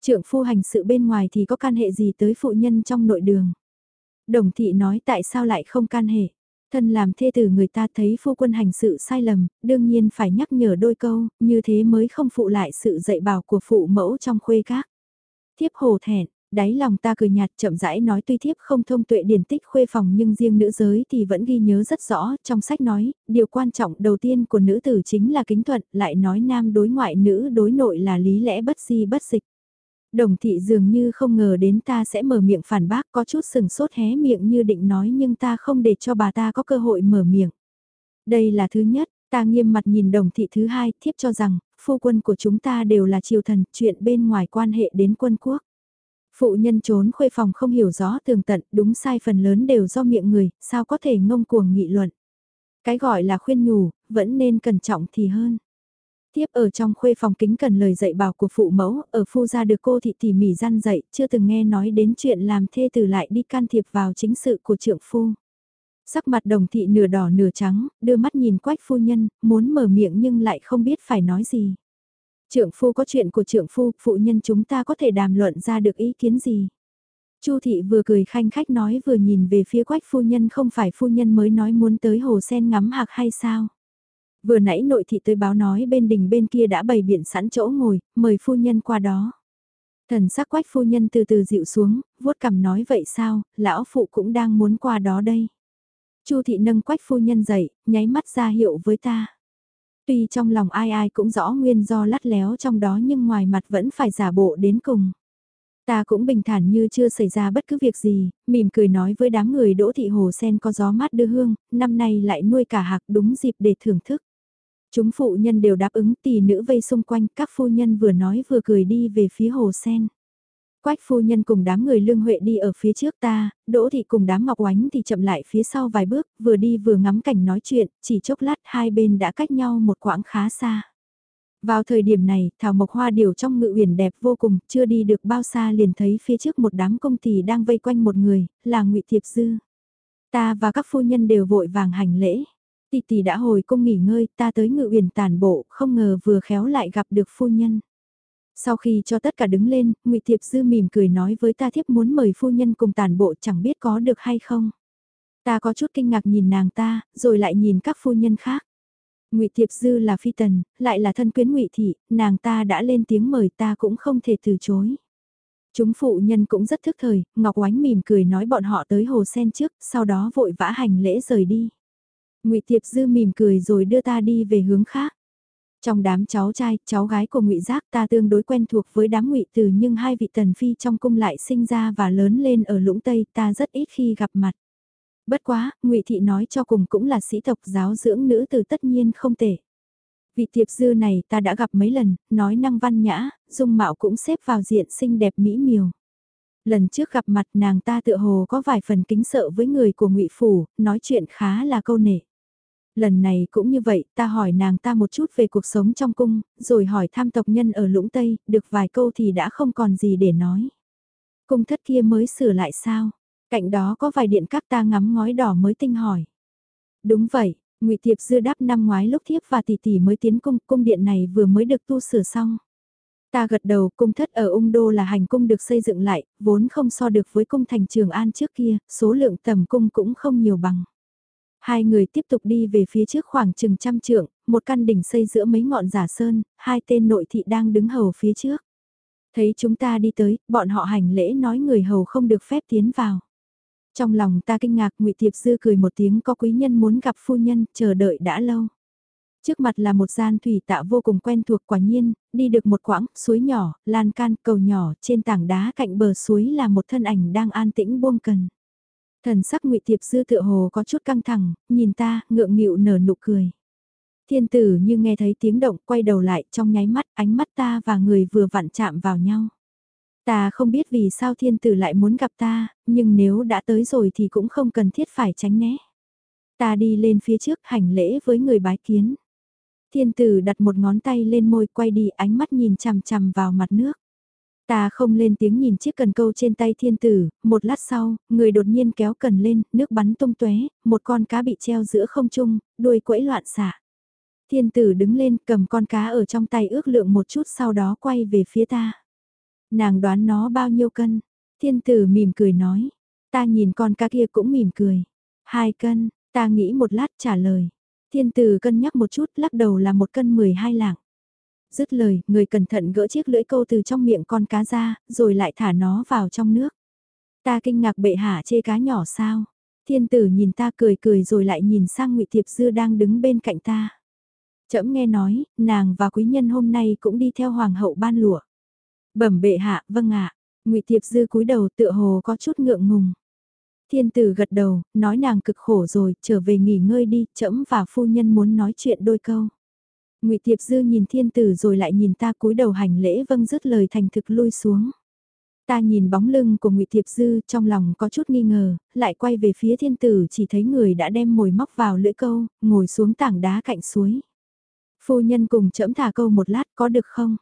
Trượng phu hành sự bên ngoài thì có can hệ gì tới phụ nhân trong nội đường. Đồng thị nói tại sao lại không can hệ. Thân làm thê tử người ta thấy phu quân hành sự sai lầm, đương nhiên phải nhắc nhở đôi câu, như thế mới không phụ lại sự dạy bảo của phụ mẫu trong khuê các. Thiếp hồ thẹn, đáy lòng ta cười nhạt chậm rãi nói tuy thiếp không thông tuệ điển tích khuê phòng nhưng riêng nữ giới thì vẫn ghi nhớ rất rõ, trong sách nói, điều quan trọng đầu tiên của nữ tử chính là kính thuận, lại nói nam đối ngoại nữ đối nội là lý lẽ bất di bất dịch. Đồng thị dường như không ngờ đến ta sẽ mở miệng phản bác có chút sừng sốt hé miệng như định nói nhưng ta không để cho bà ta có cơ hội mở miệng. Đây là thứ nhất, ta nghiêm mặt nhìn đồng thị thứ hai, thiếp cho rằng, phu quân của chúng ta đều là triều thần, chuyện bên ngoài quan hệ đến quân quốc. Phụ nhân trốn khuê phòng không hiểu rõ tường tận, đúng sai phần lớn đều do miệng người, sao có thể ngông cuồng nghị luận. Cái gọi là khuyên nhủ, vẫn nên cẩn trọng thì hơn tiếp ở trong khuê phòng kính cần lời dạy bảo của phụ mẫu, ở phu gia được cô thị tỉ mỉ gian dạy, chưa từng nghe nói đến chuyện làm thê tử lại đi can thiệp vào chính sự của trượng phu. Sắc mặt đồng thị nửa đỏ nửa trắng, đưa mắt nhìn quách phu nhân, muốn mở miệng nhưng lại không biết phải nói gì trưởng phu có chuyện của trưởng phu, phụ nhân chúng ta có thể đàm luận ra được ý kiến gì. Chu thị vừa cười khanh khách nói vừa nhìn về phía quách phu nhân không phải phu nhân mới nói muốn tới hồ sen ngắm hạc hay sao. Vừa nãy nội thị tới báo nói bên đình bên kia đã bày biện sẵn chỗ ngồi, mời phu nhân qua đó. Thần sắc quách phu nhân từ từ dịu xuống, vuốt cằm nói vậy sao, lão phụ cũng đang muốn qua đó đây. Chu thị nâng quách phu nhân dậy, nháy mắt ra hiệu với ta. Tuy trong lòng ai ai cũng rõ nguyên do lắt léo trong đó nhưng ngoài mặt vẫn phải giả bộ đến cùng. Ta cũng bình thản như chưa xảy ra bất cứ việc gì, mỉm cười nói với đám người đỗ thị hồ sen có gió mát đưa hương, năm nay lại nuôi cả hạc đúng dịp để thưởng thức. Chúng phụ nhân đều đáp ứng tỷ nữ vây xung quanh, các phu nhân vừa nói vừa cười đi về phía hồ sen. Quách phu nhân cùng đám người lương huệ đi ở phía trước ta, đỗ thị cùng đám ngọc oánh thì chậm lại phía sau vài bước, vừa đi vừa ngắm cảnh nói chuyện, chỉ chốc lát hai bên đã cách nhau một quãng khá xa. Vào thời điểm này, thảo mộc hoa điều trong ngự uyển đẹp vô cùng, chưa đi được bao xa liền thấy phía trước một đám công tỳ đang vây quanh một người, là ngụy Thiệp Dư. Ta và các phu nhân đều vội vàng hành lễ. Tỷ tỷ đã hồi cung nghỉ ngơi, ta tới ngự uyển tàn bộ, không ngờ vừa khéo lại gặp được phu nhân. Sau khi cho tất cả đứng lên, ngụy Thiệp Dư mỉm cười nói với ta thiếp muốn mời phu nhân cùng tàn bộ chẳng biết có được hay không. Ta có chút kinh ngạc nhìn nàng ta, rồi lại nhìn các phu nhân khác. Ngụy Thiệp Dư là phi tần, lại là thân quyến Ngụy thị, nàng ta đã lên tiếng mời ta cũng không thể từ chối. Chúng phụ nhân cũng rất thức thời, Ngọc Oánh mỉm cười nói bọn họ tới hồ sen trước, sau đó vội vã hành lễ rời đi. Ngụy Thiệp Dư mỉm cười rồi đưa ta đi về hướng khác. Trong đám cháu trai, cháu gái của Ngụy Giác ta tương đối quen thuộc với đám Ngụy Từ nhưng hai vị tần phi trong cung lại sinh ra và lớn lên ở Lũng Tây ta rất ít khi gặp mặt. Bất quá, ngụy Thị nói cho cùng cũng là sĩ tộc giáo dưỡng nữ từ tất nhiên không tệ. Vị tiệp dư này ta đã gặp mấy lần, nói năng văn nhã, dung mạo cũng xếp vào diện xinh đẹp mỹ miều. Lần trước gặp mặt nàng ta tựa hồ có vài phần kính sợ với người của ngụy Phủ, nói chuyện khá là câu nể. Lần này cũng như vậy, ta hỏi nàng ta một chút về cuộc sống trong cung, rồi hỏi tham tộc nhân ở Lũng Tây, được vài câu thì đã không còn gì để nói. Cung thất kia mới sửa lại sao? Cạnh đó có vài điện các ta ngắm ngói đỏ mới tinh hỏi. Đúng vậy, ngụy Tiệp Dư đáp năm ngoái lúc thiếp và tỷ tỷ mới tiến cung, cung điện này vừa mới được tu sửa xong. Ta gật đầu, cung thất ở ung đô là hành cung được xây dựng lại, vốn không so được với cung thành trường an trước kia, số lượng tầm cung cũng không nhiều bằng. Hai người tiếp tục đi về phía trước khoảng chừng trăm trượng, một căn đỉnh xây giữa mấy ngọn giả sơn, hai tên nội thị đang đứng hầu phía trước. Thấy chúng ta đi tới, bọn họ hành lễ nói người hầu không được phép tiến vào. Trong lòng ta kinh ngạc ngụy Tiệp Dư cười một tiếng có quý nhân muốn gặp phu nhân, chờ đợi đã lâu. Trước mặt là một gian thủy tạ vô cùng quen thuộc quả nhiên, đi được một quãng, suối nhỏ, lan can, cầu nhỏ, trên tảng đá cạnh bờ suối là một thân ảnh đang an tĩnh buông cần. Thần sắc ngụy Tiệp Dư tựa hồ có chút căng thẳng, nhìn ta, ngượng nghịu nở nụ cười. Thiên tử như nghe thấy tiếng động, quay đầu lại trong nháy mắt, ánh mắt ta và người vừa vặn chạm vào nhau. Ta không biết vì sao thiên tử lại muốn gặp ta, nhưng nếu đã tới rồi thì cũng không cần thiết phải tránh né. Ta đi lên phía trước hành lễ với người bái kiến. Thiên tử đặt một ngón tay lên môi quay đi ánh mắt nhìn chằm chằm vào mặt nước. Ta không lên tiếng nhìn chiếc cần câu trên tay thiên tử, một lát sau, người đột nhiên kéo cần lên, nước bắn tung tóe, một con cá bị treo giữa không trung, đuôi quẫy loạn xạ. Thiên tử đứng lên cầm con cá ở trong tay ước lượng một chút sau đó quay về phía ta. Nàng đoán nó bao nhiêu cân? Thiên tử mỉm cười nói. Ta nhìn con cá kia cũng mỉm cười. Hai cân, ta nghĩ một lát trả lời. Thiên tử cân nhắc một chút lắc đầu là một cân 12 lạng. Dứt lời, người cẩn thận gỡ chiếc lưỡi câu từ trong miệng con cá ra, rồi lại thả nó vào trong nước. Ta kinh ngạc bệ hạ chê cá nhỏ sao? Thiên tử nhìn ta cười cười rồi lại nhìn sang ngụy thiệp Dư đang đứng bên cạnh ta. Trẫm nghe nói, nàng và quý nhân hôm nay cũng đi theo hoàng hậu ban lụa. Bẩm bệ hạ, vâng ạ. Ngụy thiệp Dư cúi đầu tựa hồ có chút ngượng ngùng. Thiên tử gật đầu, nói nàng cực khổ rồi, trở về nghỉ ngơi đi, trẫm và phu nhân muốn nói chuyện đôi câu. Ngụy Tiệp Dư nhìn thiên tử rồi lại nhìn ta cúi đầu hành lễ vâng dứt lời thành thực lui xuống. Ta nhìn bóng lưng của Ngụy Tiệp Dư trong lòng có chút nghi ngờ, lại quay về phía thiên tử chỉ thấy người đã đem mồi móc vào lưỡi câu, ngồi xuống tảng đá cạnh suối. Phu nhân cùng chậm thả câu một lát có được không?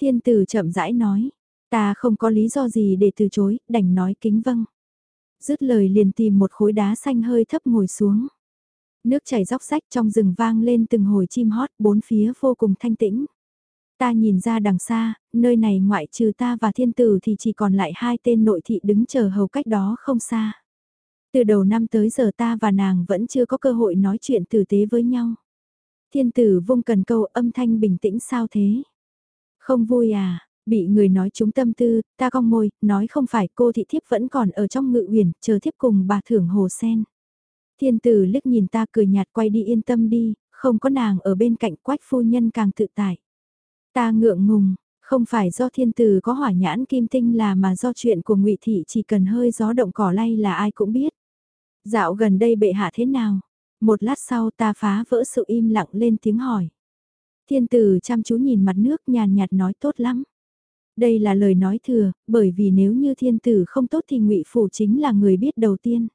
Thiên tử chậm rãi nói, ta không có lý do gì để từ chối, đành nói kính vâng. Dứt lời liền tìm một khối đá xanh hơi thấp ngồi xuống. Nước chảy róc rách trong rừng vang lên từng hồi chim hót bốn phía vô cùng thanh tĩnh. Ta nhìn ra đằng xa, nơi này ngoại trừ ta và thiên tử thì chỉ còn lại hai tên nội thị đứng chờ hầu cách đó không xa. Từ đầu năm tới giờ ta và nàng vẫn chưa có cơ hội nói chuyện tử tế với nhau. Thiên tử vung cần câu âm thanh bình tĩnh sao thế? Không vui à, bị người nói chúng tâm tư, ta cong môi, nói không phải cô thị thiếp vẫn còn ở trong ngự uyển chờ thiếp cùng bà thưởng hồ sen. Thiên tử liếc nhìn ta cười nhạt quay đi yên tâm đi, không có nàng ở bên cạnh quách phu nhân càng tự tại. Ta ngượng ngùng, không phải do thiên tử có hỏa nhãn kim tinh là mà do chuyện của ngụy Thị chỉ cần hơi gió động cỏ lay là ai cũng biết. Dạo gần đây bệ hạ thế nào? Một lát sau ta phá vỡ sự im lặng lên tiếng hỏi. Thiên tử chăm chú nhìn mặt nước nhàn nhạt nói tốt lắm. Đây là lời nói thừa, bởi vì nếu như thiên tử không tốt thì ngụy Phủ chính là người biết đầu tiên.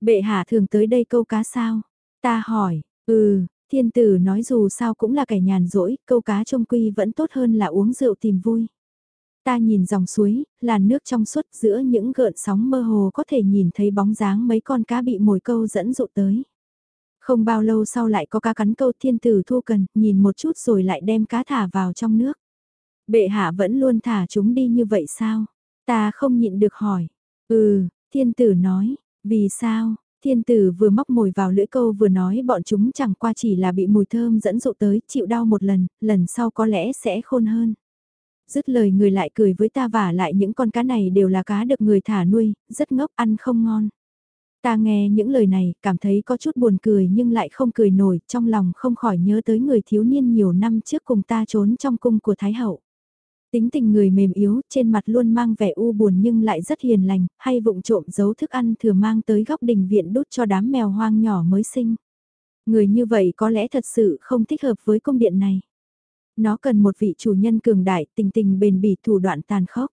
Bệ hạ thường tới đây câu cá sao? Ta hỏi, ừ, thiên tử nói dù sao cũng là kẻ nhàn rỗi, câu cá trông quy vẫn tốt hơn là uống rượu tìm vui. Ta nhìn dòng suối, làn nước trong suốt giữa những gợn sóng mơ hồ có thể nhìn thấy bóng dáng mấy con cá bị mồi câu dẫn dụ tới. Không bao lâu sau lại có cá cắn câu thiên tử thu cần, nhìn một chút rồi lại đem cá thả vào trong nước. Bệ hạ vẫn luôn thả chúng đi như vậy sao? Ta không nhịn được hỏi. Ừ, thiên tử nói, vì sao? Thiên tử vừa móc mồi vào lưỡi câu vừa nói bọn chúng chẳng qua chỉ là bị mùi thơm dẫn dụ tới, chịu đau một lần, lần sau có lẽ sẽ khôn hơn. Dứt lời người lại cười với ta và lại những con cá này đều là cá được người thả nuôi, rất ngốc ăn không ngon. Ta nghe những lời này, cảm thấy có chút buồn cười nhưng lại không cười nổi, trong lòng không khỏi nhớ tới người thiếu niên nhiều năm trước cùng ta trốn trong cung của Thái Hậu. Tính tình người mềm yếu, trên mặt luôn mang vẻ u buồn nhưng lại rất hiền lành, hay vụng trộm giấu thức ăn thừa mang tới góc đình viện đút cho đám mèo hoang nhỏ mới sinh. Người như vậy có lẽ thật sự không thích hợp với công điện này. Nó cần một vị chủ nhân cường đại, tình tình bền bỉ thủ đoạn tàn khốc.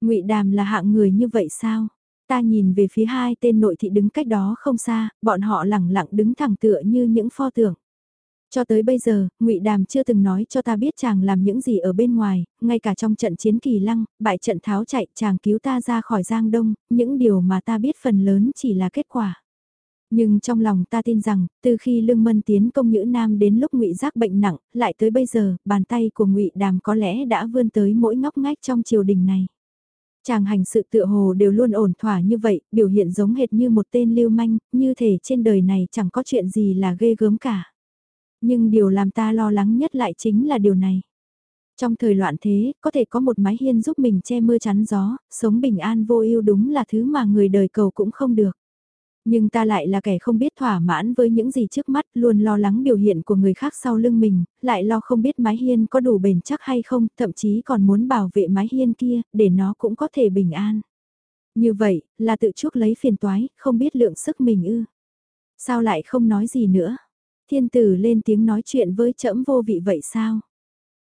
ngụy Đàm là hạng người như vậy sao? Ta nhìn về phía hai tên nội thị đứng cách đó không xa, bọn họ lẳng lặng đứng thẳng tựa như những pho tượng. Cho tới bây giờ, ngụy Đàm chưa từng nói cho ta biết chàng làm những gì ở bên ngoài, ngay cả trong trận chiến kỳ lăng, bại trận tháo chạy chàng cứu ta ra khỏi Giang Đông, những điều mà ta biết phần lớn chỉ là kết quả. Nhưng trong lòng ta tin rằng, từ khi Lương Mân tiến công Nhữ Nam đến lúc ngụy giác bệnh nặng, lại tới bây giờ, bàn tay của ngụy Đàm có lẽ đã vươn tới mỗi ngóc ngách trong triều đình này. Chàng hành sự tựa hồ đều luôn ổn thỏa như vậy, biểu hiện giống hệt như một tên lưu manh, như thể trên đời này chẳng có chuyện gì là ghê gớm cả. Nhưng điều làm ta lo lắng nhất lại chính là điều này. Trong thời loạn thế, có thể có một mái hiên giúp mình che mưa chắn gió, sống bình an vô ưu đúng là thứ mà người đời cầu cũng không được. Nhưng ta lại là kẻ không biết thỏa mãn với những gì trước mắt, luôn lo lắng biểu hiện của người khác sau lưng mình, lại lo không biết mái hiên có đủ bền chắc hay không, thậm chí còn muốn bảo vệ mái hiên kia, để nó cũng có thể bình an. Như vậy, là tự chuốc lấy phiền toái, không biết lượng sức mình ư. Sao lại không nói gì nữa? Thiên tử lên tiếng nói chuyện với trẫm vô vị vậy sao?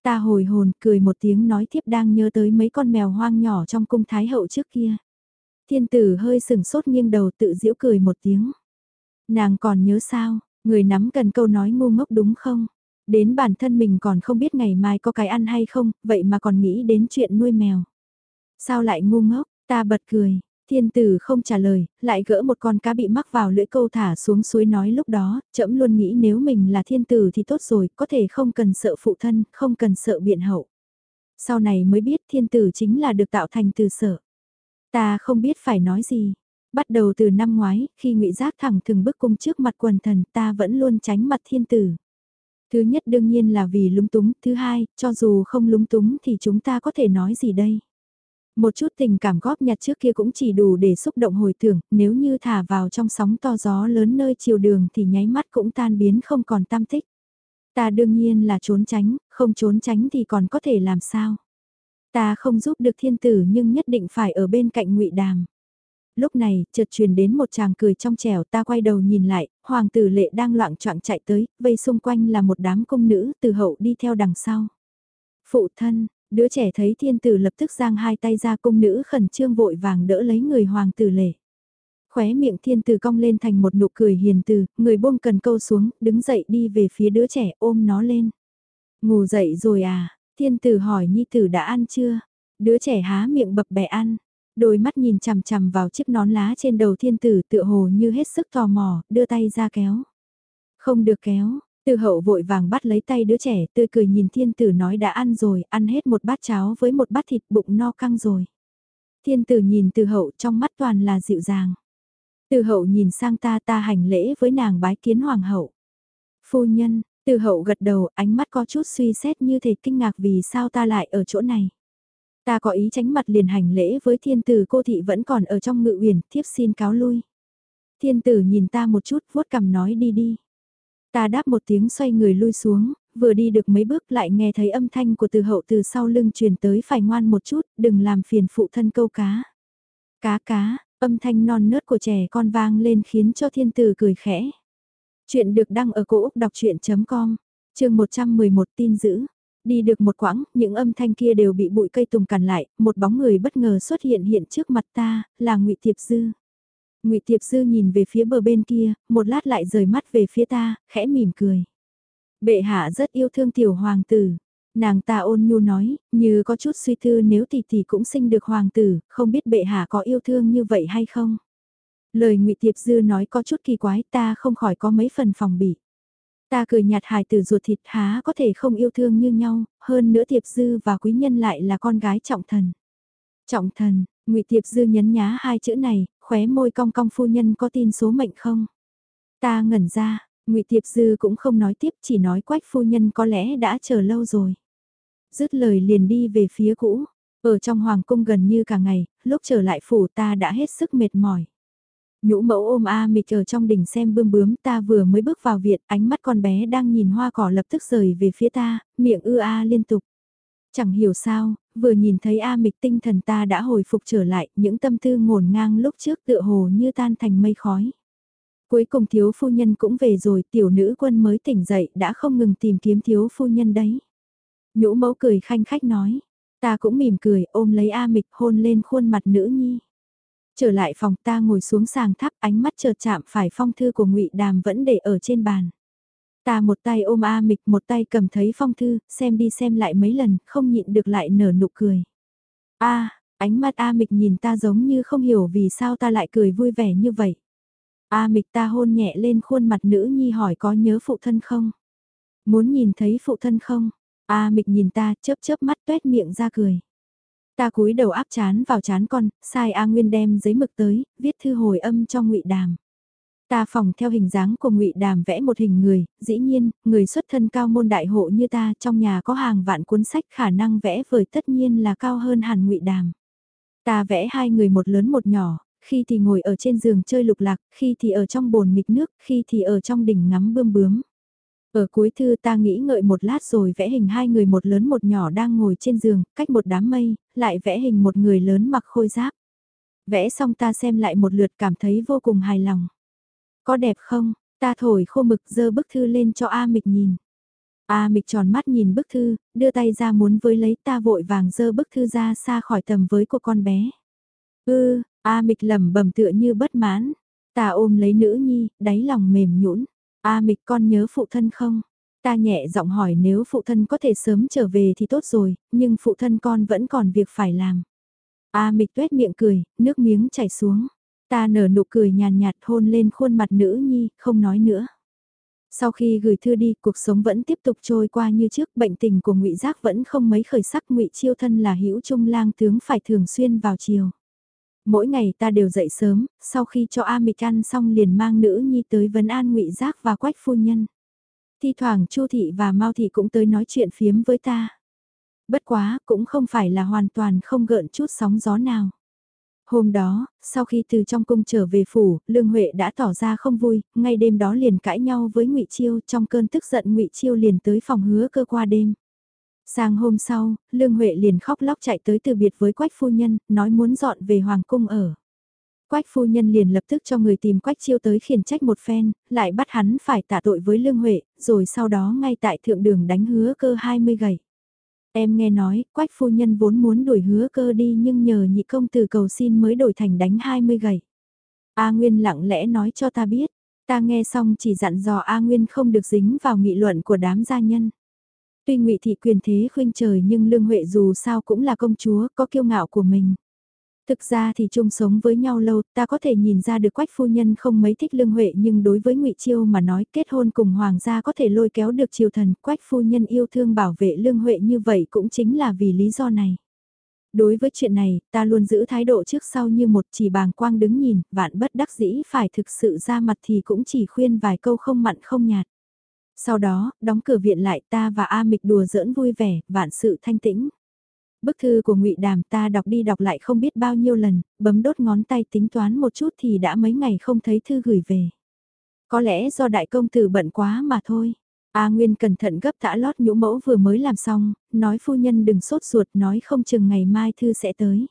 Ta hồi hồn cười một tiếng nói tiếp đang nhớ tới mấy con mèo hoang nhỏ trong cung thái hậu trước kia. Thiên tử hơi sừng sốt nghiêng đầu tự giễu cười một tiếng. Nàng còn nhớ sao, người nắm cần câu nói ngu ngốc đúng không? Đến bản thân mình còn không biết ngày mai có cái ăn hay không, vậy mà còn nghĩ đến chuyện nuôi mèo. Sao lại ngu ngốc, ta bật cười, Thiên tử không trả lời, lại gỡ một con cá bị mắc vào lưỡi câu thả xuống suối nói lúc đó, trẫm luôn nghĩ nếu mình là thiên tử thì tốt rồi, có thể không cần sợ phụ thân, không cần sợ biện hậu. Sau này mới biết thiên tử chính là được tạo thành từ sợ. Ta không biết phải nói gì. Bắt đầu từ năm ngoái, khi ngụy Giác thẳng thừng bước cung trước mặt quần thần, ta vẫn luôn tránh mặt thiên tử. Thứ nhất đương nhiên là vì lúng túng, thứ hai, cho dù không lúng túng thì chúng ta có thể nói gì đây? Một chút tình cảm góp nhặt trước kia cũng chỉ đủ để xúc động hồi tưởng, nếu như thả vào trong sóng to gió lớn nơi chiều đường thì nháy mắt cũng tan biến không còn tam tích. Ta đương nhiên là trốn tránh, không trốn tránh thì còn có thể làm sao. Ta không giúp được thiên tử nhưng nhất định phải ở bên cạnh ngụy Đàm. Lúc này, chợt truyền đến một chàng cười trong trẻo ta quay đầu nhìn lại, hoàng tử lệ đang loạn choạng chạy tới, vây xung quanh là một đám công nữ từ hậu đi theo đằng sau. Phụ thân, đứa trẻ thấy thiên tử lập tức giang hai tay ra cung nữ khẩn trương vội vàng đỡ lấy người hoàng tử lệ. Khóe miệng thiên tử cong lên thành một nụ cười hiền từ, người buông cần câu xuống, đứng dậy đi về phía đứa trẻ ôm nó lên. Ngủ dậy rồi à, thiên tử hỏi nhi tử đã ăn chưa? Đứa trẻ há miệng bập bẹ ăn, đôi mắt nhìn chằm chằm vào chiếc nón lá trên đầu thiên tử tựa hồ như hết sức tò mò, đưa tay ra kéo. Không được kéo, từ hậu vội vàng bắt lấy tay đứa trẻ tươi cười nhìn thiên tử nói đã ăn rồi, ăn hết một bát cháo với một bát thịt bụng no căng rồi. Thiên tử nhìn từ hậu trong mắt toàn là dịu dàng. Từ hậu nhìn sang ta ta hành lễ với nàng bái kiến hoàng hậu. Phu nhân, từ hậu gật đầu ánh mắt có chút suy xét như thể kinh ngạc vì sao ta lại ở chỗ này. Ta có ý tránh mặt liền hành lễ với thiên tử cô thị vẫn còn ở trong ngự uyển thiếp xin cáo lui. Thiên tử nhìn ta một chút vuốt cằm nói đi đi. Ta đáp một tiếng xoay người lui xuống, vừa đi được mấy bước lại nghe thấy âm thanh của từ hậu từ sau lưng truyền tới phải ngoan một chút, đừng làm phiền phụ thân câu cá. Cá cá, âm thanh non nớt của trẻ con vang lên khiến cho thiên tử cười khẽ. Chuyện được đăng ở cổ Úc đọc chuyện.com, trường 111 tin giữ. Đi được một quãng, những âm thanh kia đều bị bụi cây tùng cản lại, một bóng người bất ngờ xuất hiện hiện trước mặt ta, là ngụy Tiệp Dư ngụy Tiệp Dư nhìn về phía bờ bên kia, một lát lại rời mắt về phía ta, khẽ mỉm cười. Bệ hạ rất yêu thương tiểu hoàng tử. Nàng ta ôn nhu nói, như có chút suy tư nếu tỷ tỷ cũng sinh được hoàng tử, không biết bệ hạ có yêu thương như vậy hay không? Lời ngụy Tiệp Dư nói có chút kỳ quái ta không khỏi có mấy phần phòng bị. Ta cười nhạt hài tử ruột thịt há có thể không yêu thương như nhau, hơn nữa Tiệp Dư và Quý Nhân lại là con gái trọng thần. Trọng thần, ngụy Tiệp Dư nhấn nhá hai chữ này, khóe môi cong cong phu nhân có tin số mệnh không? Ta ngẩn ra, ngụy Tiệp Dư cũng không nói tiếp chỉ nói quách phu nhân có lẽ đã chờ lâu rồi. Dứt lời liền đi về phía cũ, ở trong hoàng cung gần như cả ngày, lúc trở lại phủ ta đã hết sức mệt mỏi. Nhũ mẫu ôm A mịch ở trong đỉnh xem bươm bướm ta vừa mới bước vào viện, ánh mắt con bé đang nhìn hoa cỏ lập tức rời về phía ta, miệng ư A liên tục. Chẳng hiểu sao, vừa nhìn thấy A mịch tinh thần ta đã hồi phục trở lại, những tâm tư ngổn ngang lúc trước tựa hồ như tan thành mây khói. Cuối cùng thiếu phu nhân cũng về rồi, tiểu nữ quân mới tỉnh dậy đã không ngừng tìm kiếm thiếu phu nhân đấy. Nhũ mẫu cười khanh khách nói, ta cũng mỉm cười ôm lấy A mịch hôn lên khuôn mặt nữ nhi. Trở lại phòng ta ngồi xuống sàng tháp ánh mắt chợt chạm phải phong thư của ngụy Đàm vẫn để ở trên bàn. Ta một tay ôm A mịch một tay cầm thấy phong thư, xem đi xem lại mấy lần, không nhịn được lại nở nụ cười. A, ánh mắt A mịch nhìn ta giống như không hiểu vì sao ta lại cười vui vẻ như vậy. A mịch ta hôn nhẹ lên khuôn mặt nữ nhi hỏi có nhớ phụ thân không? Muốn nhìn thấy phụ thân không? A mịch nhìn ta chớp chớp mắt tuét miệng ra cười. Ta cúi đầu áp chán vào chán con, sai A Nguyên đem giấy mực tới, viết thư hồi âm cho ngụy Đàm. Ta phòng theo hình dáng của ngụy Đàm vẽ một hình người, dĩ nhiên, người xuất thân cao môn đại hộ như ta trong nhà có hàng vạn cuốn sách khả năng vẽ vời tất nhiên là cao hơn hẳn ngụy Đàm. Ta vẽ hai người một lớn một nhỏ, khi thì ngồi ở trên giường chơi lục lạc, khi thì ở trong bồn nghịch nước, khi thì ở trong đỉnh ngắm bươm bướm. Ở cuối thư ta nghĩ ngợi một lát rồi vẽ hình hai người một lớn một nhỏ đang ngồi trên giường, cách một đám mây, lại vẽ hình một người lớn mặc khôi giáp. Vẽ xong ta xem lại một lượt cảm thấy vô cùng hài lòng. Có đẹp không? Ta thổi khô mực dơ bức thư lên cho A Mịch nhìn. A Mịch tròn mắt nhìn bức thư, đưa tay ra muốn với lấy ta vội vàng dơ bức thư ra xa khỏi tầm với của con bé. Ư, A Mịch lẩm bẩm tựa như bất mãn. Ta ôm lấy nữ nhi, đáy lòng mềm nhũn. A mịch con nhớ phụ thân không? Ta nhẹ giọng hỏi nếu phụ thân có thể sớm trở về thì tốt rồi, nhưng phụ thân con vẫn còn việc phải làm. A mịch tuét miệng cười, nước miếng chảy xuống. Ta nở nụ cười nhàn nhạt hôn lên khuôn mặt nữ nhi, không nói nữa. Sau khi gửi thư đi, cuộc sống vẫn tiếp tục trôi qua như trước, bệnh tình của Ngụy Giác vẫn không mấy khởi sắc, Ngụy Chiêu thân là hữu trung lang tướng phải thường xuyên vào chiều. Mỗi ngày ta đều dậy sớm, sau khi cho A Mịch ăn xong liền mang nữ nhi tới vấn an ngụy Giác và Quách phu nhân. Thi thoảng Chu thị và Mao thị cũng tới nói chuyện phiếm với ta. Bất quá, cũng không phải là hoàn toàn không gợn chút sóng gió nào. Hôm đó, sau khi từ trong cung trở về phủ, Lương Huệ đã tỏ ra không vui, ngay đêm đó liền cãi nhau với Ngụy Chiêu, trong cơn tức giận Ngụy Chiêu liền tới phòng hứa cơ qua đêm. Sang hôm sau, Lương Huệ liền khóc lóc chạy tới từ biệt với Quách phu nhân, nói muốn dọn về Hoàng cung ở. Quách phu nhân liền lập tức cho người tìm Quách chiêu tới khiển trách một phen, lại bắt hắn phải tạ tội với Lương Huệ, rồi sau đó ngay tại thượng đường đánh hứa cơ 20 gậy Em nghe nói, Quách phu nhân vốn muốn đuổi hứa cơ đi nhưng nhờ nhị công tử cầu xin mới đổi thành đánh 20 gậy. A Nguyên lặng lẽ nói cho ta biết, ta nghe xong chỉ dặn dò A Nguyên không được dính vào nghị luận của đám gia nhân. Tuy ngụy thị quyền thế khuyên trời nhưng Lương Huệ dù sao cũng là công chúa, có kiêu ngạo của mình. Thực ra thì chung sống với nhau lâu, ta có thể nhìn ra được quách phu nhân không mấy thích Lương Huệ nhưng đối với ngụy Chiêu mà nói kết hôn cùng hoàng gia có thể lôi kéo được triều thần, quách phu nhân yêu thương bảo vệ Lương Huệ như vậy cũng chính là vì lý do này. Đối với chuyện này, ta luôn giữ thái độ trước sau như một chỉ bàng quang đứng nhìn, vạn bất đắc dĩ phải thực sự ra mặt thì cũng chỉ khuyên vài câu không mặn không nhạt. Sau đó, đóng cửa viện lại ta và A Mịch đùa giỡn vui vẻ, vạn sự thanh tĩnh. Bức thư của ngụy Đàm ta đọc đi đọc lại không biết bao nhiêu lần, bấm đốt ngón tay tính toán một chút thì đã mấy ngày không thấy thư gửi về. Có lẽ do đại công tử bận quá mà thôi. A Nguyên cẩn thận gấp thả lót nhũ mẫu vừa mới làm xong, nói phu nhân đừng sốt ruột nói không chừng ngày mai thư sẽ tới.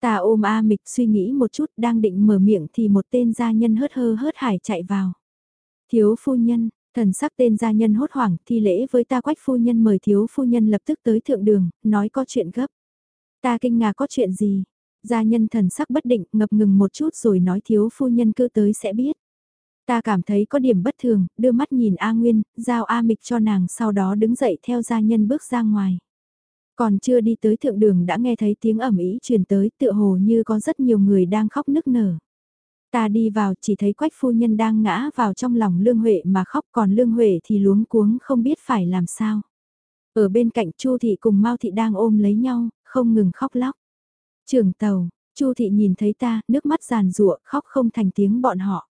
Ta ôm A Mịch suy nghĩ một chút đang định mở miệng thì một tên gia nhân hớt hơ hớt hải chạy vào. Thiếu phu nhân, thần sắc tên gia nhân hốt hoảng thi lễ với ta quách phu nhân mời thiếu phu nhân lập tức tới thượng đường, nói có chuyện gấp. Ta kinh ngạc có chuyện gì? Gia nhân thần sắc bất định ngập ngừng một chút rồi nói thiếu phu nhân cứ tới sẽ biết. Ta cảm thấy có điểm bất thường, đưa mắt nhìn A Nguyên, giao A Mịch cho nàng sau đó đứng dậy theo gia nhân bước ra ngoài. Còn chưa đi tới thượng đường đã nghe thấy tiếng ẩm ý truyền tới tựa hồ như có rất nhiều người đang khóc nức nở. Ta đi vào chỉ thấy quách phu nhân đang ngã vào trong lòng Lương Huệ mà khóc còn Lương Huệ thì luống cuống không biết phải làm sao. Ở bên cạnh Chu Thị cùng Mao Thị đang ôm lấy nhau, không ngừng khóc lóc. Trường tàu, Chu Thị nhìn thấy ta, nước mắt giàn rụa, khóc không thành tiếng bọn họ.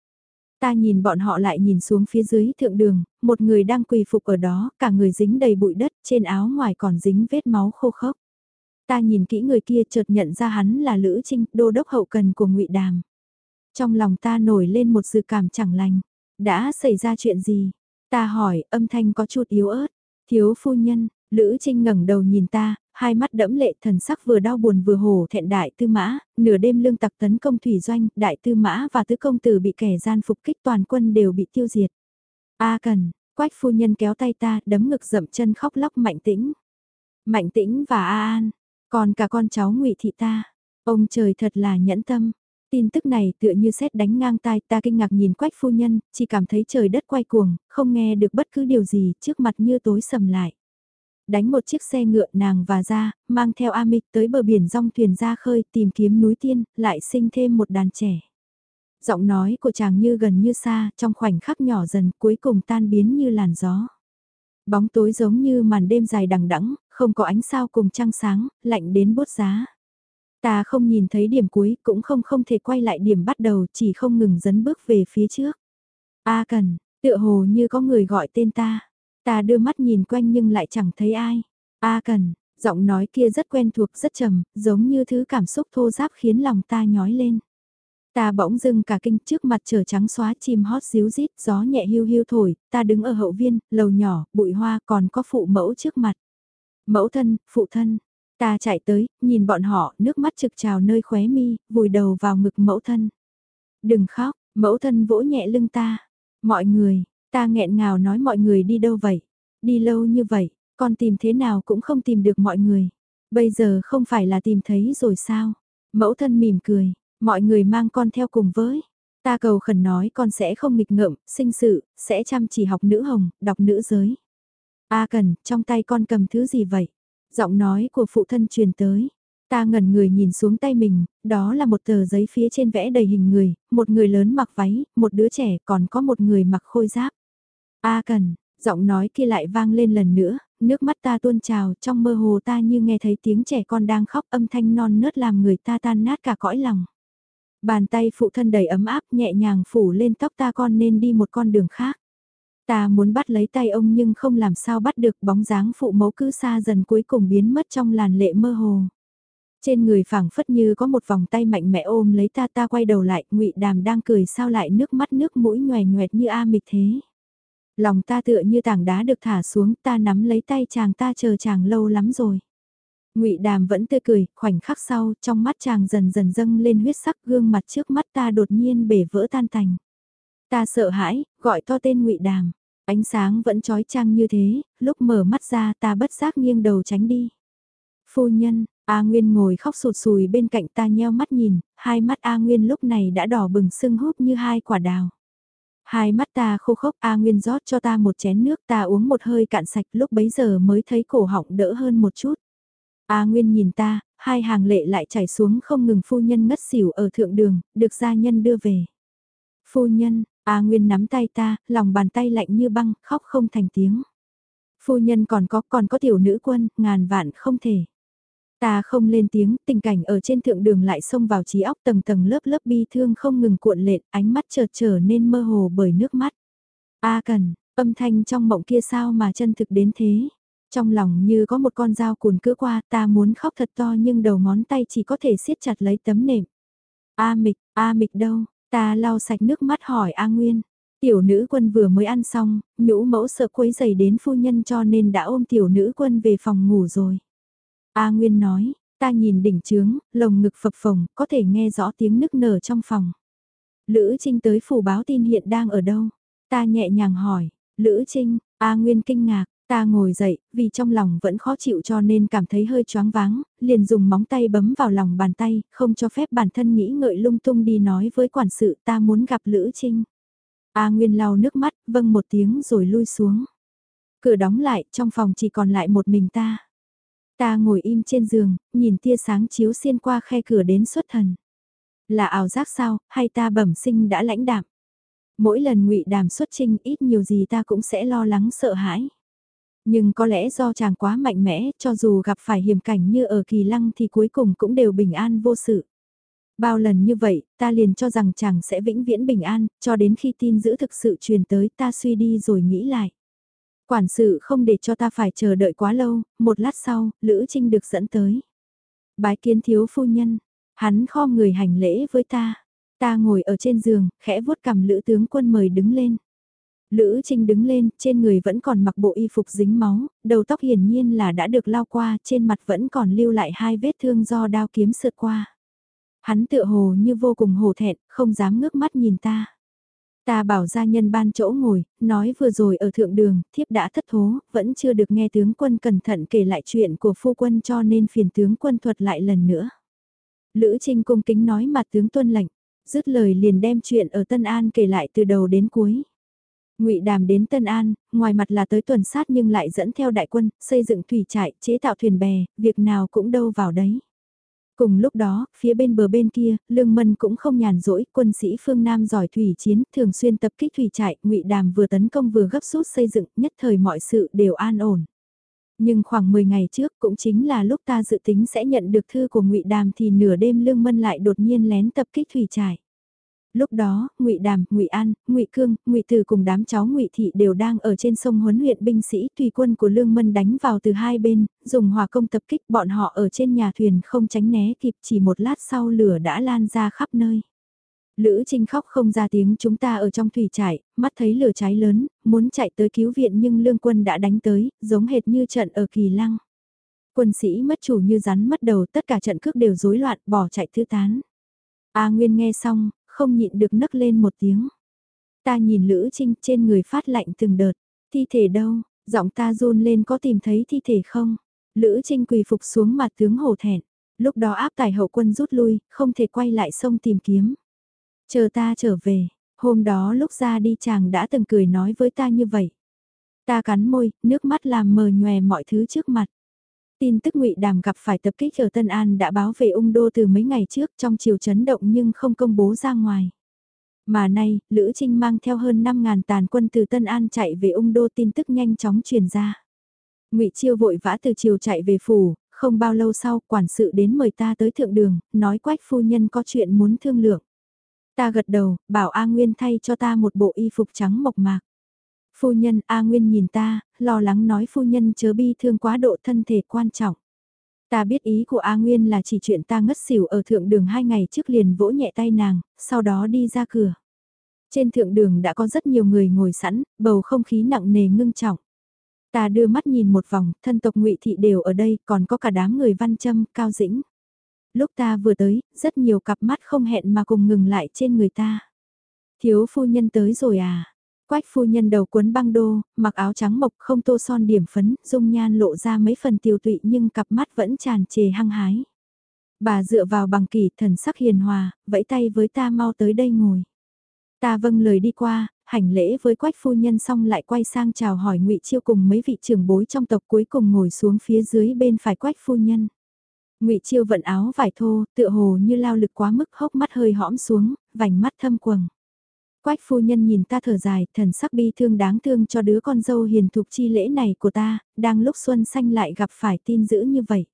Ta nhìn bọn họ lại nhìn xuống phía dưới thượng đường, một người đang quỳ phục ở đó, cả người dính đầy bụi đất, trên áo ngoài còn dính vết máu khô khốc. Ta nhìn kỹ người kia chợt nhận ra hắn là Lữ Trinh, đô đốc hậu cần của ngụy Đàm. Trong lòng ta nổi lên một dự cảm chẳng lành. Đã xảy ra chuyện gì? Ta hỏi, âm thanh có chút yếu ớt. Thiếu phu nhân, Lữ Trinh ngẩng đầu nhìn ta, hai mắt đẫm lệ thần sắc vừa đau buồn vừa hổ thẹn đại tư mã, nửa đêm lương tặc tấn công thủy doanh, đại tư mã và tứ công tử bị kẻ gian phục kích toàn quân đều bị tiêu diệt. A cần, quách phu nhân kéo tay ta, đấm ngực dậm chân khóc lóc mạnh tĩnh. Mạnh tĩnh và A An, còn cả con cháu ngụy thị ta. Ông trời thật là nhẫn tâm. Tin tức này tựa như xét đánh ngang tai ta kinh ngạc nhìn quách phu nhân, chỉ cảm thấy trời đất quay cuồng, không nghe được bất cứ điều gì trước mặt như tối sầm lại đánh một chiếc xe ngựa nàng và ra, mang theo Amic tới bờ biển rong thuyền ra khơi tìm kiếm núi tiên, lại sinh thêm một đàn trẻ. Giọng nói của chàng như gần như xa, trong khoảnh khắc nhỏ dần cuối cùng tan biến như làn gió. Bóng tối giống như màn đêm dài đằng đẵng, không có ánh sao cùng trăng sáng, lạnh đến bốt giá. Ta không nhìn thấy điểm cuối, cũng không không thể quay lại điểm bắt đầu, chỉ không ngừng dấn bước về phía trước. A cần, tựa hồ như có người gọi tên ta. Ta đưa mắt nhìn quanh nhưng lại chẳng thấy ai. A cần, giọng nói kia rất quen thuộc rất trầm, giống như thứ cảm xúc thô giáp khiến lòng ta nhói lên. Ta bỗng dưng cả kinh trước mặt trời trắng xóa chim hót xíu rít, gió nhẹ hưu hưu thổi, ta đứng ở hậu viên, lầu nhỏ, bụi hoa còn có phụ mẫu trước mặt. Mẫu thân, phụ thân, ta chạy tới, nhìn bọn họ, nước mắt trực trào nơi khóe mi, vùi đầu vào ngực mẫu thân. Đừng khóc, mẫu thân vỗ nhẹ lưng ta. Mọi người, Ta nghẹn ngào nói mọi người đi đâu vậy? Đi lâu như vậy, con tìm thế nào cũng không tìm được mọi người. Bây giờ không phải là tìm thấy rồi sao? Mẫu thân mỉm cười, mọi người mang con theo cùng với. Ta cầu khẩn nói con sẽ không nghịch ngợm, sinh sự, sẽ chăm chỉ học nữ hồng, đọc nữ giới. A cần, trong tay con cầm thứ gì vậy? Giọng nói của phụ thân truyền tới. Ta ngẩn người nhìn xuống tay mình, đó là một tờ giấy phía trên vẽ đầy hình người, một người lớn mặc váy, một đứa trẻ còn có một người mặc khôi giáp. A cần, giọng nói kia lại vang lên lần nữa, nước mắt ta tuôn trào trong mơ hồ ta như nghe thấy tiếng trẻ con đang khóc âm thanh non nớt làm người ta tan nát cả cõi lòng. Bàn tay phụ thân đầy ấm áp nhẹ nhàng phủ lên tóc ta con nên đi một con đường khác. Ta muốn bắt lấy tay ông nhưng không làm sao bắt được bóng dáng phụ mẫu cứ xa dần cuối cùng biến mất trong làn lệ mơ hồ. Trên người phảng phất như có một vòng tay mạnh mẽ ôm lấy ta ta quay đầu lại, ngụy Đàm đang cười sao lại nước mắt nước mũi nhòe nhoẹt như A mịch thế. Lòng ta tựa như tảng đá được thả xuống, ta nắm lấy tay chàng ta chờ chàng lâu lắm rồi. Ngụy Đàm vẫn tươi cười, khoảnh khắc sau, trong mắt chàng dần dần dâng lên huyết sắc, gương mặt trước mắt ta đột nhiên bể vỡ tan tành. Ta sợ hãi, gọi to tên Ngụy Đàm. Ánh sáng vẫn trói trăng như thế, lúc mở mắt ra ta bất giác nghiêng đầu tránh đi. Phu nhân, A Nguyên ngồi khóc sụt sùi bên cạnh ta nheo mắt nhìn, hai mắt A Nguyên lúc này đã đỏ bừng sưng húp như hai quả đào. Hai mắt ta khô khốc A Nguyên rót cho ta một chén nước ta uống một hơi cạn sạch lúc bấy giờ mới thấy cổ họng đỡ hơn một chút. A Nguyên nhìn ta, hai hàng lệ lại chảy xuống không ngừng phu nhân ngất xỉu ở thượng đường, được gia nhân đưa về. Phu nhân, A Nguyên nắm tay ta, lòng bàn tay lạnh như băng, khóc không thành tiếng. Phu nhân còn có, còn có tiểu nữ quân, ngàn vạn không thể. Ta không lên tiếng, tình cảnh ở trên thượng đường lại xông vào trí óc tầng tầng lớp lớp bi thương không ngừng cuộn lệ, ánh mắt chợt trở nên mơ hồ bởi nước mắt. A cần, âm thanh trong mộng kia sao mà chân thực đến thế? Trong lòng như có một con dao cuồn cứ qua ta muốn khóc thật to nhưng đầu ngón tay chỉ có thể siết chặt lấy tấm nệm. A mịch, A mịch đâu? Ta lau sạch nước mắt hỏi A Nguyên. Tiểu nữ quân vừa mới ăn xong, nhũ mẫu sợ quấy giày đến phu nhân cho nên đã ôm tiểu nữ quân về phòng ngủ rồi. A Nguyên nói, ta nhìn đỉnh trướng, lồng ngực phập phồng, có thể nghe rõ tiếng nức nở trong phòng. Lữ Trinh tới phủ báo tin hiện đang ở đâu? Ta nhẹ nhàng hỏi, Lữ Trinh, A Nguyên kinh ngạc, ta ngồi dậy, vì trong lòng vẫn khó chịu cho nên cảm thấy hơi choáng váng, liền dùng móng tay bấm vào lòng bàn tay, không cho phép bản thân nghĩ ngợi lung tung đi nói với quản sự ta muốn gặp Lữ Trinh. A Nguyên lau nước mắt, vâng một tiếng rồi lui xuống. Cửa đóng lại, trong phòng chỉ còn lại một mình ta. Ta ngồi im trên giường, nhìn tia sáng chiếu xuyên qua khe cửa đến xuất thần. Là ảo giác sao, hay ta bẩm sinh đã lãnh đạm? Mỗi lần ngụy đàm xuất trinh ít nhiều gì ta cũng sẽ lo lắng sợ hãi. Nhưng có lẽ do chàng quá mạnh mẽ, cho dù gặp phải hiểm cảnh như ở kỳ lăng thì cuối cùng cũng đều bình an vô sự. Bao lần như vậy, ta liền cho rằng chàng sẽ vĩnh viễn bình an, cho đến khi tin giữ thực sự truyền tới ta suy đi rồi nghĩ lại. Quản sự không để cho ta phải chờ đợi quá lâu, một lát sau, Lữ Trinh được dẫn tới. Bái kiến thiếu phu nhân, hắn kho người hành lễ với ta. Ta ngồi ở trên giường, khẽ vuốt cầm Lữ tướng quân mời đứng lên. Lữ Trinh đứng lên, trên người vẫn còn mặc bộ y phục dính máu, đầu tóc hiển nhiên là đã được lao qua, trên mặt vẫn còn lưu lại hai vết thương do đao kiếm sượt qua. Hắn tựa hồ như vô cùng hổ thẹn, không dám ngước mắt nhìn ta. Ta bảo gia nhân ban chỗ ngồi, nói vừa rồi ở thượng đường, thiếp đã thất thố, vẫn chưa được nghe tướng quân cẩn thận kể lại chuyện của phu quân cho nên phiền tướng quân thuật lại lần nữa. Lữ Trinh cung kính nói mặt tướng tuân lệnh, dứt lời liền đem chuyện ở Tân An kể lại từ đầu đến cuối. Ngụy Đàm đến Tân An, ngoài mặt là tới tuần sát nhưng lại dẫn theo đại quân, xây dựng thủy trại, chế tạo thuyền bè, việc nào cũng đâu vào đấy. Cùng lúc đó, phía bên bờ bên kia, Lương Mân cũng không nhàn rỗi, quân sĩ phương Nam giỏi thủy chiến, thường xuyên tập kích thủy trại, ngụy Đàm vừa tấn công vừa gấp rút xây dựng, nhất thời mọi sự đều an ổn. Nhưng khoảng 10 ngày trước cũng chính là lúc ta dự tính sẽ nhận được thư của ngụy Đàm thì nửa đêm Lương Mân lại đột nhiên lén tập kích thủy trại lúc đó ngụy đàm ngụy an ngụy cương ngụy từ cùng đám cháu ngụy thị đều đang ở trên sông huấn luyện binh sĩ tùy quân của lương mân đánh vào từ hai bên dùng hỏa công tập kích bọn họ ở trên nhà thuyền không tránh né kịp chỉ một lát sau lửa đã lan ra khắp nơi Lữ Trinh khóc không ra tiếng chúng ta ở trong thủy trại, mắt thấy lửa cháy lớn, muốn chạy tới cứu viện nhưng lương quân đã đánh tới, giống hệt như trận ở kỳ lăng. Quân sĩ mất chủ như rắn mất đầu tất cả trận cước đều rối loạn bỏ chạy thư tán. A Nguyên nghe xong, không nhịn được nấc lên một tiếng. Ta nhìn Lữ Trinh trên người phát lạnh từng đợt, thi thể đâu, giọng ta run lên có tìm thấy thi thể không? Lữ Trinh quỳ phục xuống mặt tướng hổ thẹn, lúc đó áp tài hậu quân rút lui, không thể quay lại sông tìm kiếm. Chờ ta trở về, hôm đó lúc ra đi chàng đã từng cười nói với ta như vậy. Ta cắn môi, nước mắt làm mờ nhòe mọi thứ trước mặt. Tin tức ngụy Đàm gặp phải tập kích ở Tân An đã báo về ung đô từ mấy ngày trước trong chiều chấn động nhưng không công bố ra ngoài. Mà nay, Lữ Trinh mang theo hơn 5.000 tàn quân từ Tân An chạy về ung đô tin tức nhanh chóng truyền ra. ngụy Chiêu vội vã từ chiều chạy về phủ, không bao lâu sau quản sự đến mời ta tới thượng đường, nói quách phu nhân có chuyện muốn thương lượng. Ta gật đầu, bảo A Nguyên thay cho ta một bộ y phục trắng mộc mạc. Phu nhân A Nguyên nhìn ta, lo lắng nói phu nhân chớ bi thương quá độ thân thể quan trọng. Ta biết ý của A Nguyên là chỉ chuyện ta ngất xỉu ở thượng đường hai ngày trước liền vỗ nhẹ tay nàng, sau đó đi ra cửa. Trên thượng đường đã có rất nhiều người ngồi sẵn, bầu không khí nặng nề ngưng trọng. Ta đưa mắt nhìn một vòng, thân tộc ngụy thị đều ở đây, còn có cả đám người văn châm, cao dĩnh. Lúc ta vừa tới, rất nhiều cặp mắt không hẹn mà cùng ngừng lại trên người ta. Thiếu phu nhân tới rồi à? Quách phu nhân đầu cuốn băng đô, mặc áo trắng mộc không tô son điểm phấn, dung nhan lộ ra mấy phần tiêu tụy nhưng cặp mắt vẫn tràn trề hăng hái. Bà dựa vào bằng kỷ thần sắc hiền hòa, vẫy tay với ta mau tới đây ngồi. Ta vâng lời đi qua, hành lễ với quách phu nhân xong lại quay sang chào hỏi ngụy Chiêu cùng mấy vị trưởng bối trong tộc cuối cùng ngồi xuống phía dưới bên phải quách phu nhân. ngụy Chiêu vận áo vải thô, tựa hồ như lao lực quá mức hốc mắt hơi hõm xuống, vành mắt thâm quầng. Quách phu nhân nhìn ta thở dài, thần sắc bi thương đáng thương cho đứa con dâu hiền thục chi lễ này của ta, đang lúc xuân xanh lại gặp phải tin dữ như vậy.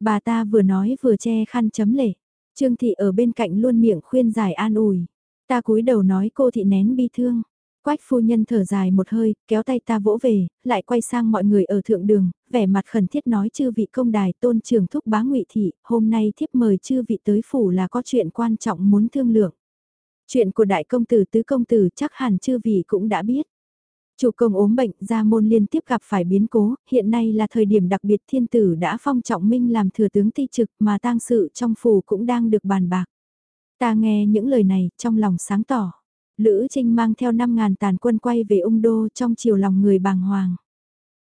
Bà ta vừa nói vừa che khăn chấm lệ. Trương thị ở bên cạnh luôn miệng khuyên giải an ủi. Ta cúi đầu nói cô thị nén bi thương. Quách phu nhân thở dài một hơi, kéo tay ta vỗ về, lại quay sang mọi người ở thượng đường, vẻ mặt khẩn thiết nói chư vị công đài tôn trường thúc bá ngụy thị, hôm nay thiếp mời chư vị tới phủ là có chuyện quan trọng muốn thương lượng. Chuyện của đại công tử tứ công tử chắc hẳn chư vị cũng đã biết. Chủ công ốm bệnh, gia môn liên tiếp gặp phải biến cố, hiện nay là thời điểm đặc biệt thiên tử đã phong trọng minh làm thừa tướng ti trực mà tang sự trong phủ cũng đang được bàn bạc. Ta nghe những lời này, trong lòng sáng tỏ. Lữ Trinh mang theo 5.000 tàn quân quay về ung đô trong chiều lòng người bàng hoàng.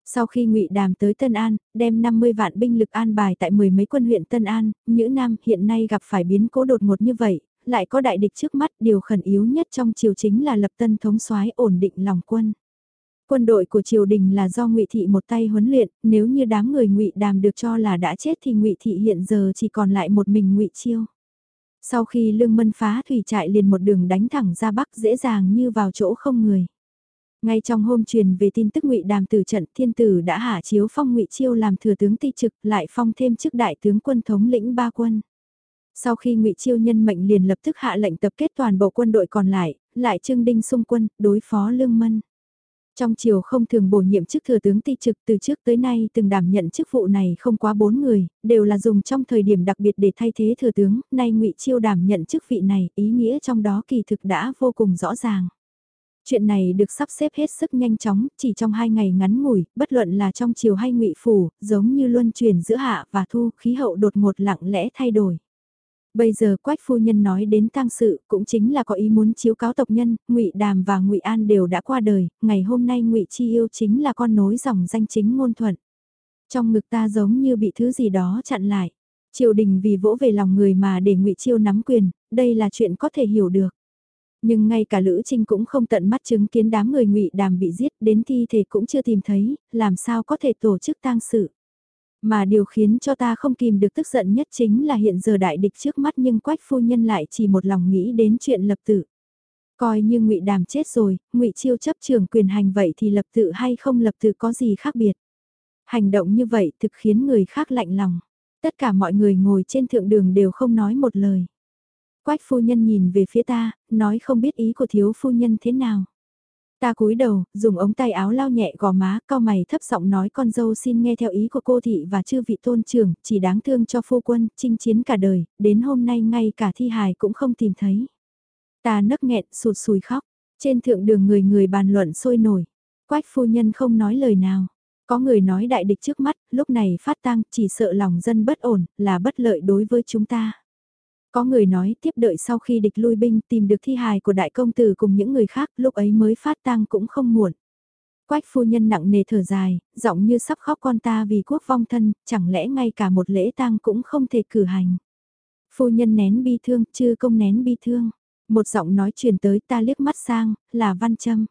Sau khi ngụy Đàm tới Tân An, đem 50 vạn binh lực an bài tại mười mấy quân huyện Tân An, Nhữ Nam hiện nay gặp phải biến cố đột ngột như vậy, lại có đại địch trước mắt, điều khẩn yếu nhất trong triều chính là lập tân thống soái ổn định lòng quân. Quân đội của triều đình là do ngụy Thị một tay huấn luyện, nếu như đám người ngụy Đàm được cho là đã chết thì ngụy Thị hiện giờ chỉ còn lại một mình ngụy Chiêu. Sau khi lương mân phá thủy trại liền một đường đánh thẳng ra bắc dễ dàng như vào chỗ không người. Ngay trong hôm truyền về tin tức ngụy đàm tử trận thiên tử đã hạ chiếu phong ngụy chiêu làm thừa tướng ti trực lại phong thêm chức đại tướng quân thống lĩnh ba quân. Sau khi ngụy chiêu nhân mệnh liền lập tức hạ lệnh tập kết toàn bộ quân đội còn lại, lại trưng đinh xung quân, đối phó lương mân. Trong chiều không thường bổ nhiệm chức thừa tướng ti trực từ trước tới nay từng đảm nhận chức vụ này không quá bốn người, đều là dùng trong thời điểm đặc biệt để thay thế thừa tướng, nay ngụy Chiêu đảm nhận chức vị này, ý nghĩa trong đó kỳ thực đã vô cùng rõ ràng. Chuyện này được sắp xếp hết sức nhanh chóng, chỉ trong hai ngày ngắn ngủi, bất luận là trong chiều hay ngụy phủ, giống như luân chuyển giữa hạ và thu, khí hậu đột ngột lặng lẽ thay đổi. Bây giờ Quách phu nhân nói đến tang sự, cũng chính là có ý muốn chiếu cáo tộc nhân, Ngụy Đàm và Ngụy An đều đã qua đời, ngày hôm nay Ngụy Chi Yêu chính là con nối dòng danh chính ngôn thuận. Trong ngực ta giống như bị thứ gì đó chặn lại. Triều đình vì vỗ về lòng người mà để Ngụy Chiêu nắm quyền, đây là chuyện có thể hiểu được. Nhưng ngay cả Lữ Trinh cũng không tận mắt chứng kiến đám người Ngụy Đàm bị giết, đến thi thể cũng chưa tìm thấy, làm sao có thể tổ chức tang sự. Mà điều khiến cho ta không kìm được tức giận nhất chính là hiện giờ đại địch trước mắt nhưng quách phu nhân lại chỉ một lòng nghĩ đến chuyện lập tử. Coi như ngụy Đàm chết rồi, ngụy Chiêu chấp trường quyền hành vậy thì lập tự hay không lập tự có gì khác biệt. Hành động như vậy thực khiến người khác lạnh lòng. Tất cả mọi người ngồi trên thượng đường đều không nói một lời. Quách phu nhân nhìn về phía ta, nói không biết ý của thiếu phu nhân thế nào. Ta cúi đầu, dùng ống tay áo lau nhẹ gò má, cao mày thấp giọng nói con dâu xin nghe theo ý của cô thị và chư vị tôn trưởng, chỉ đáng thương cho phu quân, chinh chiến cả đời, đến hôm nay ngay cả thi hài cũng không tìm thấy. Ta nấc nghẹn, sụt sùi khóc, trên thượng đường người người bàn luận sôi nổi. Quách phu nhân không nói lời nào. Có người nói đại địch trước mắt, lúc này phát tang chỉ sợ lòng dân bất ổn, là bất lợi đối với chúng ta. Có người nói tiếp đợi sau khi địch lui binh tìm được thi hài của đại công tử cùng những người khác lúc ấy mới phát tang cũng không muộn. Quách phu nhân nặng nề thở dài, giọng như sắp khóc con ta vì quốc vong thân, chẳng lẽ ngay cả một lễ tang cũng không thể cử hành. Phu nhân nén bi thương, chưa công nén bi thương. Một giọng nói truyền tới ta liếc mắt sang, là văn châm.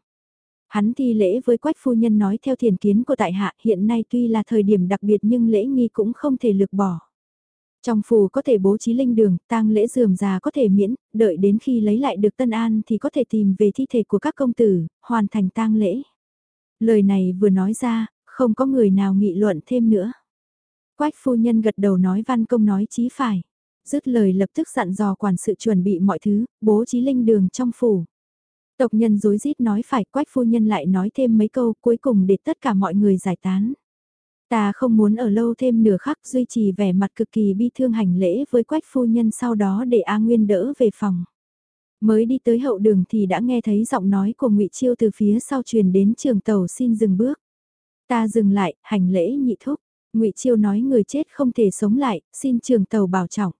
Hắn thi lễ với quách phu nhân nói theo thiền kiến của tại hạ hiện nay tuy là thời điểm đặc biệt nhưng lễ nghi cũng không thể lược bỏ. Trong phù có thể bố trí linh đường, tang lễ dườm già có thể miễn, đợi đến khi lấy lại được tân an thì có thể tìm về thi thể của các công tử, hoàn thành tang lễ. Lời này vừa nói ra, không có người nào nghị luận thêm nữa. Quách phu nhân gật đầu nói văn công nói chí phải. Dứt lời lập tức dặn dò quản sự chuẩn bị mọi thứ, bố trí linh đường trong phủ. Tộc nhân dối rít nói phải quách phu nhân lại nói thêm mấy câu cuối cùng để tất cả mọi người giải tán. Ta không muốn ở lâu thêm nửa khắc duy trì vẻ mặt cực kỳ bi thương hành lễ với quách phu nhân sau đó để A Nguyên đỡ về phòng. Mới đi tới hậu đường thì đã nghe thấy giọng nói của ngụy Chiêu từ phía sau truyền đến trường tàu xin dừng bước. Ta dừng lại, hành lễ nhị thúc. ngụy Chiêu nói người chết không thể sống lại, xin trường tàu bảo trọng.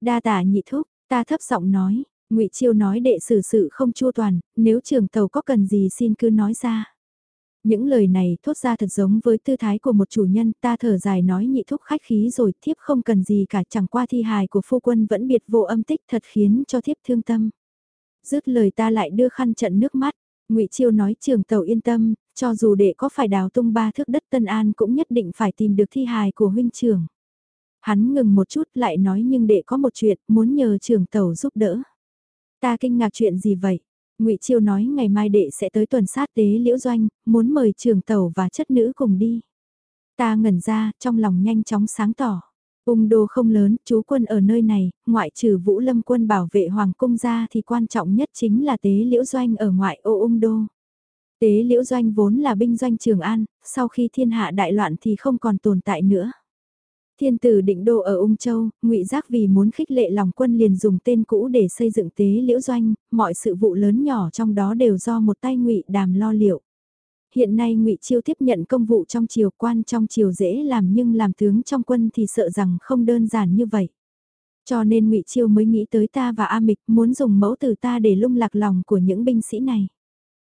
Đa tả nhị thúc, ta thấp giọng nói, ngụy Chiêu nói đệ xử sự không chua toàn, nếu trường tàu có cần gì xin cứ nói ra. Những lời này thốt ra thật giống với tư thái của một chủ nhân ta thở dài nói nhị thúc khách khí rồi thiếp không cần gì cả chẳng qua thi hài của phu quân vẫn biệt vô âm tích thật khiến cho thiếp thương tâm. Dứt lời ta lại đưa khăn trận nước mắt, ngụy Chiêu nói trường tàu yên tâm, cho dù đệ có phải đào tung ba thước đất Tân An cũng nhất định phải tìm được thi hài của huynh trưởng. Hắn ngừng một chút lại nói nhưng đệ có một chuyện muốn nhờ trường tàu giúp đỡ. Ta kinh ngạc chuyện gì vậy? Ngụy Chiêu nói ngày mai đệ sẽ tới tuần sát tế liễu doanh, muốn mời trường Tẩu và chất nữ cùng đi. Ta ngẩn ra, trong lòng nhanh chóng sáng tỏ. Ung đô không lớn, chú quân ở nơi này, ngoại trừ vũ lâm quân bảo vệ hoàng cung ra thì quan trọng nhất chính là tế liễu doanh ở ngoại ô ung đô. Tế liễu doanh vốn là binh doanh Trường An, sau khi thiên hạ đại loạn thì không còn tồn tại nữa. Thiên tử định đô ở Ung Châu, ngụy Giác vì muốn khích lệ lòng quân liền dùng tên cũ để xây dựng tế liễu doanh, mọi sự vụ lớn nhỏ trong đó đều do một tay ngụy đàm lo liệu. Hiện nay ngụy Chiêu tiếp nhận công vụ trong triều quan trong triều dễ làm nhưng làm tướng trong quân thì sợ rằng không đơn giản như vậy. Cho nên ngụy Chiêu mới nghĩ tới ta và A Mịch muốn dùng mẫu từ ta để lung lạc lòng của những binh sĩ này.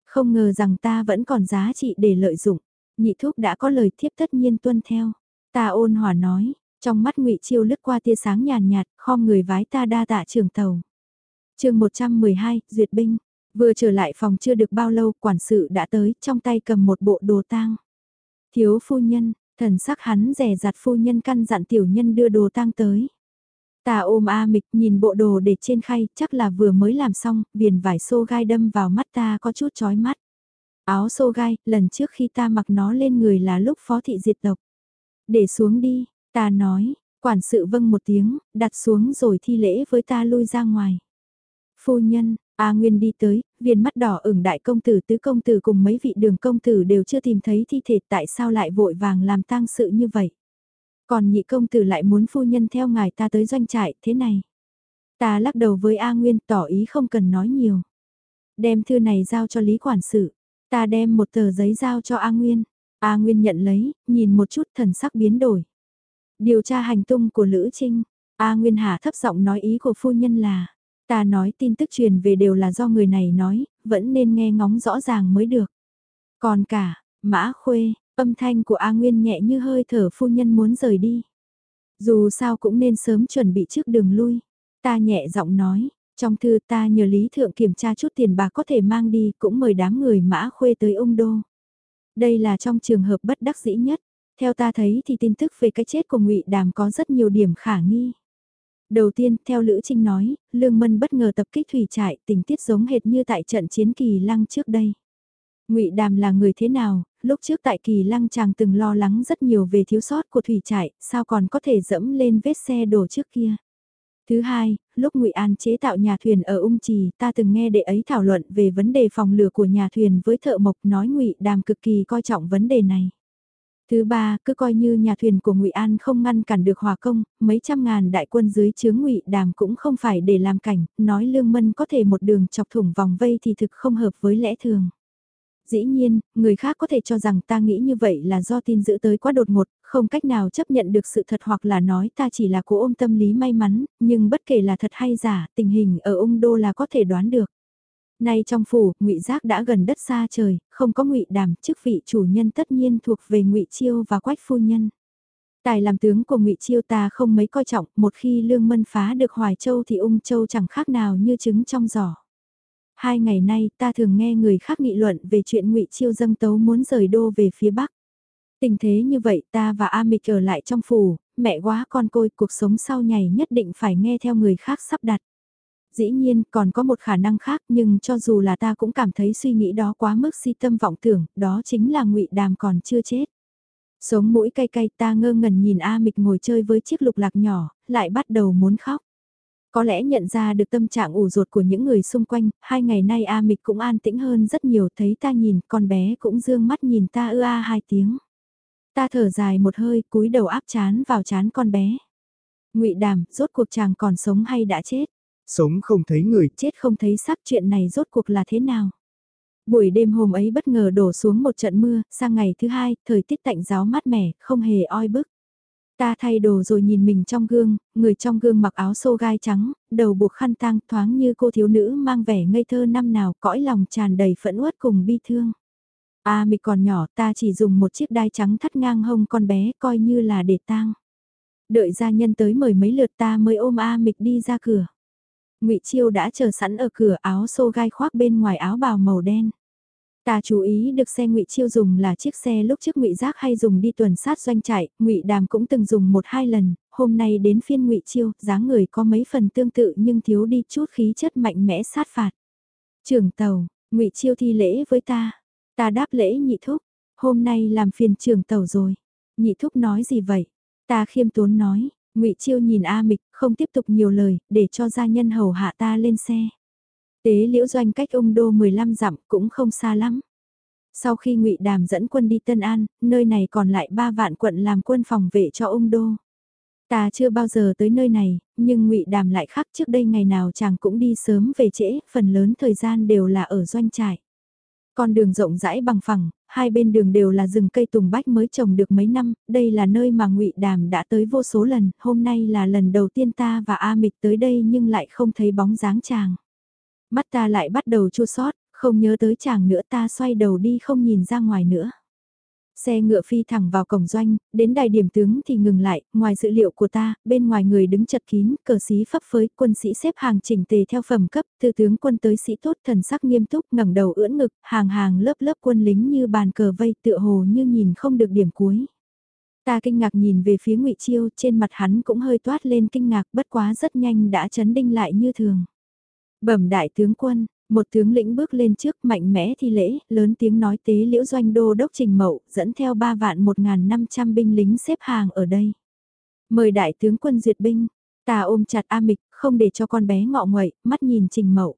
Không ngờ rằng ta vẫn còn giá trị để lợi dụng. Nhị thúc đã có lời thiếp tất nhiên tuân theo. Ta ôn hòa nói, trong mắt ngụy Chiêu lướt qua tia sáng nhàn nhạt, khom người vái ta đa tạ trường tàu. chương 112, Duyệt binh. Vừa trở lại phòng chưa được bao lâu, quản sự đã tới, trong tay cầm một bộ đồ tang. Thiếu phu nhân, thần sắc hắn rẻ rặt phu nhân căn dặn tiểu nhân đưa đồ tang tới. Ta ôm A mịch nhìn bộ đồ để trên khay, chắc là vừa mới làm xong, viền vải xô gai đâm vào mắt ta có chút chói mắt. Áo xô gai, lần trước khi ta mặc nó lên người là lúc phó thị diệt tộc. Để xuống đi, ta nói, quản sự vâng một tiếng, đặt xuống rồi thi lễ với ta lui ra ngoài. Phu nhân, A Nguyên đi tới, viên mắt đỏ ửng đại công tử tứ công tử cùng mấy vị đường công tử đều chưa tìm thấy thi thể tại sao lại vội vàng làm tang sự như vậy. Còn nhị công tử lại muốn phu nhân theo ngài ta tới doanh trại thế này. Ta lắc đầu với A Nguyên tỏ ý không cần nói nhiều. Đem thư này giao cho Lý Quản sự. Ta đem một tờ giấy giao cho A Nguyên. A Nguyên nhận lấy, nhìn một chút thần sắc biến đổi. Điều tra hành tung của Lữ Trinh. A Nguyên hạ thấp giọng nói ý của phu nhân là. Ta nói tin tức truyền về đều là do người này nói, vẫn nên nghe ngóng rõ ràng mới được. Còn cả, Mã Khuê, âm thanh của A Nguyên nhẹ như hơi thở phu nhân muốn rời đi. Dù sao cũng nên sớm chuẩn bị trước đường lui. Ta nhẹ giọng nói, trong thư ta nhờ Lý Thượng kiểm tra chút tiền bạc có thể mang đi cũng mời đám người Mã Khuê tới ông Đô. Đây là trong trường hợp bất đắc dĩ nhất. Theo ta thấy thì tin tức về cái chết của ngụy Đàm có rất nhiều điểm khả nghi. Đầu tiên, theo Lữ Trinh nói, Lương Mân bất ngờ tập kích thủy trại, tình tiết giống hệt như tại trận chiến kỳ lăng trước đây. Ngụy Đàm là người thế nào, lúc trước tại kỳ lăng chàng từng lo lắng rất nhiều về thiếu sót của thủy trại, sao còn có thể dẫm lên vết xe đổ trước kia. Thứ hai, lúc Ngụy An chế tạo nhà thuyền ở Ung Trì, ta từng nghe đệ ấy thảo luận về vấn đề phòng lửa của nhà thuyền với thợ mộc nói Ngụy Đàm cực kỳ coi trọng vấn đề này. Thứ ba, cứ coi như nhà thuyền của Ngụy An không ngăn cản được hòa công, mấy trăm ngàn đại quân dưới chướng Ngụy Đàm cũng không phải để làm cảnh, nói Lương Mân có thể một đường chọc thủng vòng vây thì thực không hợp với lẽ thường. Dĩ nhiên, người khác có thể cho rằng ta nghĩ như vậy là do tin giữ tới quá đột ngột, không cách nào chấp nhận được sự thật hoặc là nói ta chỉ là cố ôm tâm lý may mắn, nhưng bất kể là thật hay giả, tình hình ở ung đô là có thể đoán được. Nay trong phủ, ngụy Giác đã gần đất xa trời, không có ngụy Đàm, chức vị chủ nhân tất nhiên thuộc về ngụy Chiêu và Quách phu nhân. Tài làm tướng của ngụy Chiêu ta không mấy coi trọng, một khi lương mân phá được Hoài Châu thì ung châu chẳng khác nào như trứng trong giỏ. Hai ngày nay ta thường nghe người khác nghị luận về chuyện ngụy Chiêu dâng tấu muốn rời đô về phía Bắc. Tình thế như vậy ta và A Mịch ở lại trong phủ, mẹ quá con côi cuộc sống sau nhảy nhất định phải nghe theo người khác sắp đặt. Dĩ nhiên còn có một khả năng khác nhưng cho dù là ta cũng cảm thấy suy nghĩ đó quá mức si tâm vọng tưởng, đó chính là ngụy Đàm còn chưa chết. Sống mũi cay cay ta ngơ ngẩn nhìn A Mịch ngồi chơi với chiếc lục lạc nhỏ, lại bắt đầu muốn khóc. Có lẽ nhận ra được tâm trạng ủ rột của những người xung quanh, hai ngày nay A Mịch cũng an tĩnh hơn rất nhiều thấy ta nhìn, con bé cũng dương mắt nhìn ta ư a hai tiếng. Ta thở dài một hơi, cúi đầu áp chán vào chán con bé. ngụy Đàm, rốt cuộc chàng còn sống hay đã chết? Sống không thấy người, chết không thấy xác chuyện này rốt cuộc là thế nào? Buổi đêm hôm ấy bất ngờ đổ xuống một trận mưa, sang ngày thứ hai, thời tiết tạnh giáo mát mẻ, không hề oi bức. Ta thay đồ rồi nhìn mình trong gương, người trong gương mặc áo xô gai trắng, đầu buộc khăn tang thoáng như cô thiếu nữ mang vẻ ngây thơ năm nào cõi lòng tràn đầy phẫn uất cùng bi thương. A à, mịch còn nhỏ ta chỉ dùng một chiếc đai trắng thắt ngang hông con bé coi như là để tang. Đợi gia nhân tới mời mấy lượt ta mới ôm A mịch đi ra cửa. ngụy Chiêu đã chờ sẵn ở cửa áo xô gai khoác bên ngoài áo bào màu đen. Ta chú ý được xe ngụy Chiêu dùng là chiếc xe lúc trước ngụy Giác hay dùng đi tuần sát doanh trại, ngụy Đàm cũng từng dùng một hai lần, hôm nay đến phiên ngụy Chiêu, dáng người có mấy phần tương tự nhưng thiếu đi chút khí chất mạnh mẽ sát phạt. Trưởng tàu, ngụy Chiêu thi lễ với ta, ta đáp lễ nhị thúc, hôm nay làm phiền trưởng tàu rồi. Nhị thúc nói gì vậy? Ta khiêm tốn nói, ngụy Chiêu nhìn A Mịch, không tiếp tục nhiều lời, để cho gia nhân hầu hạ ta lên xe. Tế liễu doanh cách ung đô 15 dặm cũng không xa lắm. Sau khi ngụy Đàm dẫn quân đi Tân An, nơi này còn lại 3 vạn quận làm quân phòng vệ cho ung đô. Ta chưa bao giờ tới nơi này, nhưng ngụy Đàm lại khác trước đây ngày nào chàng cũng đi sớm về trễ, phần lớn thời gian đều là ở doanh trại. Con đường rộng rãi bằng phẳng, hai bên đường đều là rừng cây tùng bách mới trồng được mấy năm, đây là nơi mà ngụy Đàm đã tới vô số lần, hôm nay là lần đầu tiên ta và A Mịch tới đây nhưng lại không thấy bóng dáng chàng. Mắt ta lại bắt đầu chua sót, không nhớ tới chàng nữa ta xoay đầu đi không nhìn ra ngoài nữa. Xe ngựa phi thẳng vào cổng doanh, đến đài điểm tướng thì ngừng lại, ngoài dự liệu của ta, bên ngoài người đứng chật kín, cờ sĩ phấp phới, quân sĩ xếp hàng chỉnh tề theo phẩm cấp, từ tướng quân tới sĩ tốt thần sắc nghiêm túc, ngẩng đầu ưỡn ngực, hàng hàng lớp lớp quân lính như bàn cờ vây tựa hồ như nhìn không được điểm cuối. Ta kinh ngạc nhìn về phía ngụy Chiêu, trên mặt hắn cũng hơi toát lên kinh ngạc bất quá rất nhanh đã chấn đinh lại như thường. Bẩm đại tướng quân, một tướng lĩnh bước lên trước mạnh mẽ thi lễ, lớn tiếng nói tế liễu doanh đô đốc trình mậu, dẫn theo 3 vạn 1.500 binh lính xếp hàng ở đây. Mời đại tướng quân duyệt binh, ta ôm chặt A Mịch, không để cho con bé ngọ nguậy, mắt nhìn trình mậu.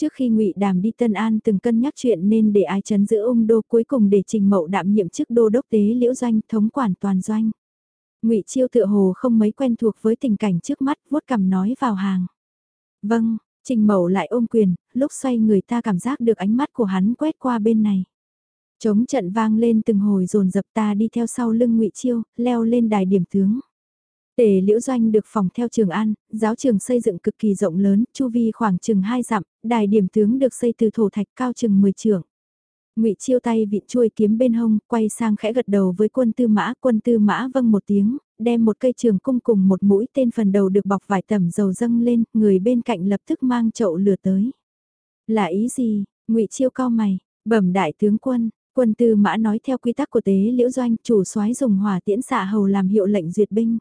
Trước khi ngụy Đàm đi Tân An từng cân nhắc chuyện nên để ai chấn giữ ung đô cuối cùng để trình mậu đảm nhiệm chức đô đốc tế liễu doanh thống quản toàn doanh. ngụy Chiêu tựa hồ không mấy quen thuộc với tình cảnh trước mắt vuốt cằm nói vào hàng. Vâng, Trình Mậu lại ôm quyền, lúc xoay người ta cảm giác được ánh mắt của hắn quét qua bên này. Chống trận vang lên từng hồi dồn dập ta đi theo sau lưng ngụy Chiêu, leo lên đài điểm tướng. Tề Liễu Doanh được phòng theo Trường An, giáo trường xây dựng cực kỳ rộng lớn, chu vi khoảng chừng 2 dặm, đài điểm tướng được xây từ thổ thạch cao chừng 10 trượng. Ngụy Chiêu tay vịn chuôi kiếm bên hông, quay sang khẽ gật đầu với quân tư mã, quân tư mã vâng một tiếng, đem một cây trường cung cùng một mũi tên phần đầu được bọc vải tẩm dầu dâng lên, người bên cạnh lập tức mang chậu lửa tới. Là ý gì? Ngụy Chiêu cao mày, bẩm đại tướng quân, quân tư mã nói theo quy tắc của tế liễu doanh, chủ soái dùng hỏa tiễn xạ hầu làm hiệu lệnh duyệt binh.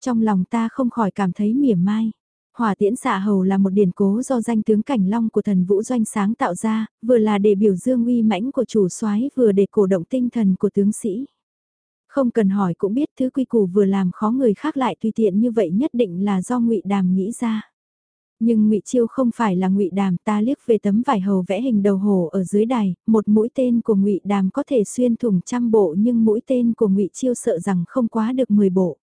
Trong lòng ta không khỏi cảm thấy mỉa mai. Hỏa tiễn xạ hầu là một điển cố do danh tướng cảnh long của thần vũ doanh sáng tạo ra, vừa là để biểu dương uy mãnh của chủ soái vừa để cổ động tinh thần của tướng sĩ. Không cần hỏi cũng biết thứ quy củ vừa làm khó người khác lại tùy tiện như vậy nhất định là do ngụy Đàm nghĩ ra. Nhưng ngụy Chiêu không phải là ngụy Đàm, ta liếc về tấm vải hầu vẽ hình đầu hổ ở dưới đài, một mũi tên của ngụy Đàm có thể xuyên thủng trăm bộ nhưng mũi tên của ngụy Chiêu sợ rằng không quá được 10 bộ.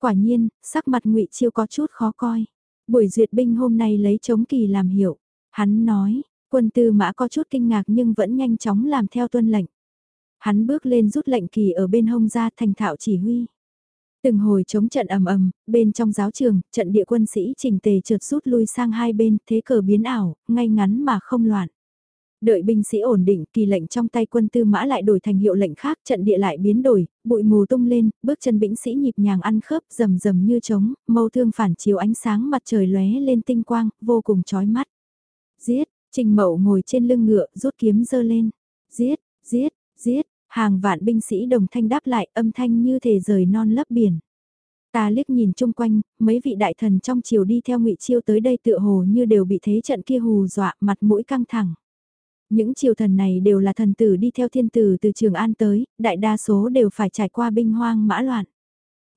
Quả nhiên, sắc mặt ngụy Chiêu có chút khó coi. Buổi duyệt binh hôm nay lấy chống kỳ làm hiệu. Hắn nói, quân tư mã có chút kinh ngạc nhưng vẫn nhanh chóng làm theo tuân lệnh. Hắn bước lên rút lệnh kỳ ở bên hông ra thành thạo chỉ huy. Từng hồi chống trận ầm ầm, bên trong giáo trường, trận địa quân sĩ chỉnh tề trượt rút lui sang hai bên, thế cờ biến ảo, ngay ngắn mà không loạn. Đợi binh sĩ ổn định, kỳ lệnh trong tay quân tư mã lại đổi thành hiệu lệnh khác, trận địa lại biến đổi, bụi mù tung lên, bước chân binh sĩ nhịp nhàng ăn khớp, rầm rầm như trống, mâu thương phản chiếu ánh sáng mặt trời lóe lên tinh quang, vô cùng chói mắt. Giết, Trình Mậu ngồi trên lưng ngựa, rút kiếm giơ lên. Giết, giết, giết, hàng vạn binh sĩ đồng thanh đáp lại, âm thanh như thể rời non lấp biển. Ta liếc nhìn chung quanh, mấy vị đại thần trong chiều đi theo ngụy Chiêu tới đây tựa hồ như đều bị thế trận kia hù dọa, mặt mũi căng thẳng. Những triều thần này đều là thần tử đi theo thiên tử từ Trường An tới, đại đa số đều phải trải qua binh hoang mã loạn.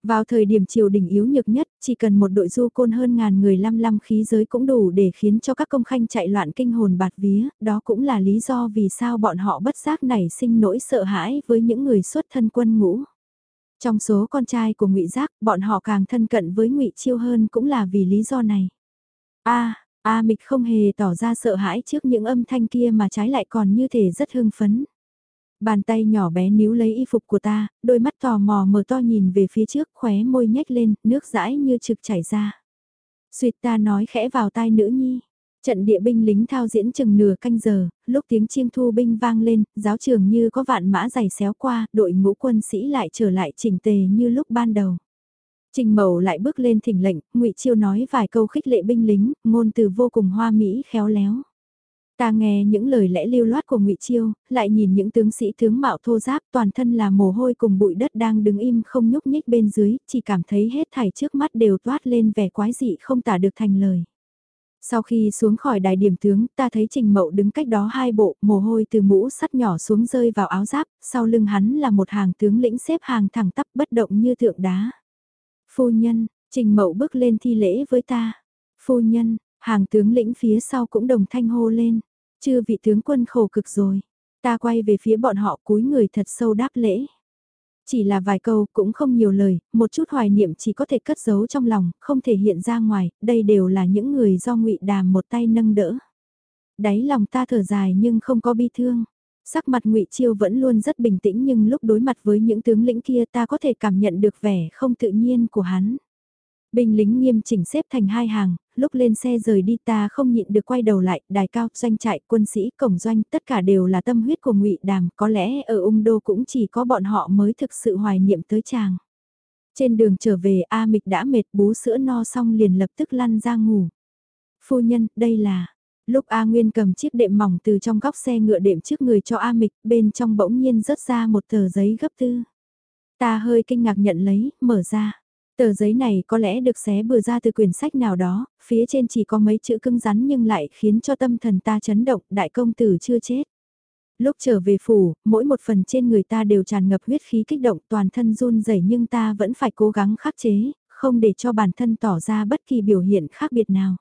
Vào thời điểm triều đình yếu nhược nhất, chỉ cần một đội du côn hơn ngàn người lăm lăm khí giới cũng đủ để khiến cho các công khanh chạy loạn kinh hồn bạt vía, đó cũng là lý do vì sao bọn họ bất giác nảy sinh nỗi sợ hãi với những người xuất thân quân ngũ. Trong số con trai của ngụy Giác, bọn họ càng thân cận với ngụy Chiêu hơn cũng là vì lý do này. A, A Mịch không hề tỏ ra sợ hãi trước những âm thanh kia mà trái lại còn như thể rất hưng phấn. Bàn tay nhỏ bé níu lấy y phục của ta, đôi mắt tò mò mở to nhìn về phía trước khóe môi nhếch lên, nước dãi như trực chảy ra. Xuyệt ta nói khẽ vào tai nữ nhi. Trận địa binh lính thao diễn chừng nửa canh giờ, lúc tiếng chiêng thu binh vang lên, giáo trường như có vạn mã giày xéo qua, đội ngũ quân sĩ lại trở lại chỉnh tề như lúc ban đầu. Trình Mậu lại bước lên thỉnh lệnh, Ngụy Chiêu nói vài câu khích lệ binh lính, ngôn từ vô cùng hoa mỹ khéo léo. Ta nghe những lời lẽ lưu loát của Ngụy Chiêu, lại nhìn những tướng sĩ tướng mạo thô giáp toàn thân là mồ hôi cùng bụi đất đang đứng im không nhúc nhích bên dưới, chỉ cảm thấy hết thảy trước mắt đều toát lên vẻ quái dị không tả được thành lời. Sau khi xuống khỏi đài điểm tướng, ta thấy Trình Mậu đứng cách đó hai bộ, mồ hôi từ mũ sắt nhỏ xuống rơi vào áo giáp, sau lưng hắn là một hàng tướng lĩnh xếp hàng thẳng tắp bất động như thượng đá. Phu nhân, Trình Mậu bước lên thi lễ với ta. Phu nhân, hàng tướng lĩnh phía sau cũng đồng thanh hô lên. Chưa vị tướng quân khổ cực rồi. Ta quay về phía bọn họ cúi người thật sâu đáp lễ. Chỉ là vài câu cũng không nhiều lời, một chút hoài niệm chỉ có thể cất giấu trong lòng, không thể hiện ra ngoài, đây đều là những người do ngụy Đàm một tay nâng đỡ. Đáy lòng ta thở dài nhưng không có bi thương. Sắc mặt ngụy Chiêu vẫn luôn rất bình tĩnh nhưng lúc đối mặt với những tướng lĩnh kia ta có thể cảm nhận được vẻ không tự nhiên của hắn. Binh lính nghiêm chỉnh xếp thành hai hàng, lúc lên xe rời đi ta không nhịn được quay đầu lại, đài cao, doanh trại, quân sĩ, cổng doanh, tất cả đều là tâm huyết của ngụy Đàm, có lẽ ở ung đô cũng chỉ có bọn họ mới thực sự hoài niệm tới chàng. Trên đường trở về A Mịch đã mệt bú sữa no xong liền lập tức lăn ra ngủ. Phu nhân, đây là... Lúc A Nguyên cầm chiếc đệm mỏng từ trong góc xe ngựa đệm trước người cho A Mịch, bên trong bỗng nhiên rớt ra một tờ giấy gấp tư. Ta hơi kinh ngạc nhận lấy, mở ra. Tờ giấy này có lẽ được xé bừa ra từ quyển sách nào đó, phía trên chỉ có mấy chữ cứng rắn nhưng lại khiến cho tâm thần ta chấn động, đại công tử chưa chết. Lúc trở về phủ, mỗi một phần trên người ta đều tràn ngập huyết khí kích động toàn thân run rẩy nhưng ta vẫn phải cố gắng khắc chế, không để cho bản thân tỏ ra bất kỳ biểu hiện khác biệt nào.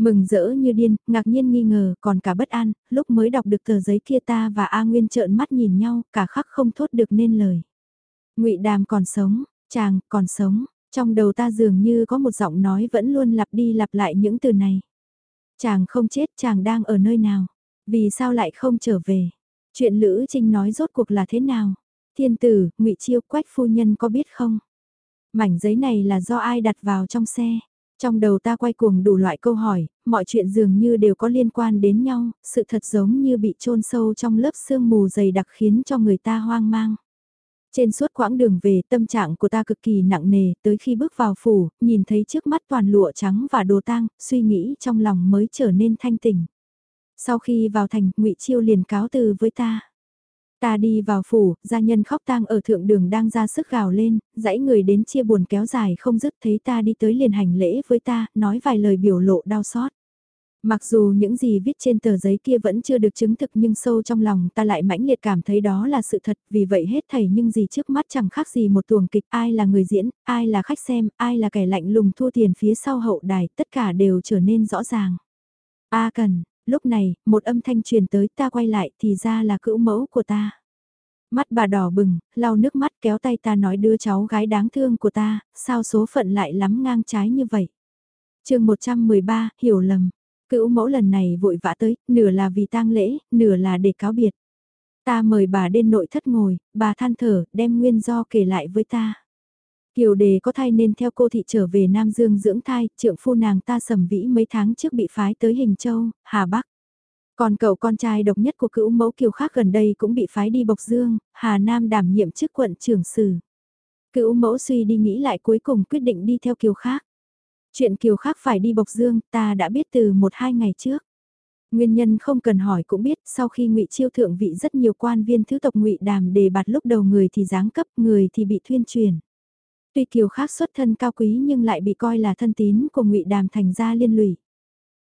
Mừng rỡ như điên, ngạc nhiên nghi ngờ, còn cả bất an, lúc mới đọc được tờ giấy kia ta và A Nguyên trợn mắt nhìn nhau, cả khắc không thốt được nên lời. ngụy Đàm còn sống, chàng còn sống, trong đầu ta dường như có một giọng nói vẫn luôn lặp đi lặp lại những từ này. Chàng không chết, chàng đang ở nơi nào? Vì sao lại không trở về? Chuyện Lữ Trinh nói rốt cuộc là thế nào? Thiên tử, ngụy Chiêu, Quách phu nhân có biết không? Mảnh giấy này là do ai đặt vào trong xe? Trong đầu ta quay cuồng đủ loại câu hỏi, mọi chuyện dường như đều có liên quan đến nhau, sự thật giống như bị chôn sâu trong lớp sương mù dày đặc khiến cho người ta hoang mang. Trên suốt quãng đường về tâm trạng của ta cực kỳ nặng nề, tới khi bước vào phủ, nhìn thấy trước mắt toàn lụa trắng và đồ tang, suy nghĩ trong lòng mới trở nên thanh tỉnh. Sau khi vào thành, ngụy Chiêu liền cáo từ với ta. Ta đi vào phủ, gia nhân khóc tang ở thượng đường đang ra sức gào lên, dãy người đến chia buồn kéo dài không dứt thấy ta đi tới liền hành lễ với ta, nói vài lời biểu lộ đau xót. Mặc dù những gì viết trên tờ giấy kia vẫn chưa được chứng thực nhưng sâu trong lòng ta lại mãnh liệt cảm thấy đó là sự thật, vì vậy hết thảy nhưng gì trước mắt chẳng khác gì một tuồng kịch, ai là người diễn, ai là khách xem, ai là kẻ lạnh lùng thua tiền phía sau hậu đài, tất cả đều trở nên rõ ràng. A cần, lúc này, một âm thanh truyền tới ta quay lại thì ra là cữu mẫu của ta. Mắt bà đỏ bừng, lau nước mắt kéo tay ta nói đưa cháu gái đáng thương của ta, sao số phận lại lắm ngang trái như vậy. chương 113, hiểu lầm. Cữu mẫu lần này vội vã tới, nửa là vì tang lễ, nửa là để cáo biệt. Ta mời bà đến nội thất ngồi, bà than thở, đem nguyên do kể lại với ta. Kiều đề có thai nên theo cô thị trở về Nam Dương dưỡng thai, trượng phu nàng ta sầm vĩ mấy tháng trước bị phái tới Hình Châu, Hà Bắc. Còn cậu con trai độc nhất của cữu mẫu Kiều khác gần đây cũng bị phái đi Bộc Dương, Hà Nam đảm nhiệm chức quận trưởng sử. Cữu mẫu suy đi nghĩ lại cuối cùng quyết định đi theo Kiều khác. Chuyện Kiều khác phải đi Bộc Dương ta đã biết từ một hai ngày trước. Nguyên nhân không cần hỏi cũng biết, sau khi ngụy Chiêu thượng vị rất nhiều quan viên thứ tộc ngụy Đàm đề bạt lúc đầu người thì giáng cấp, người thì bị thuyên truyền. Tuy Kiều khác xuất thân cao quý nhưng lại bị coi là thân tín của ngụy Đàm thành gia liên lụy.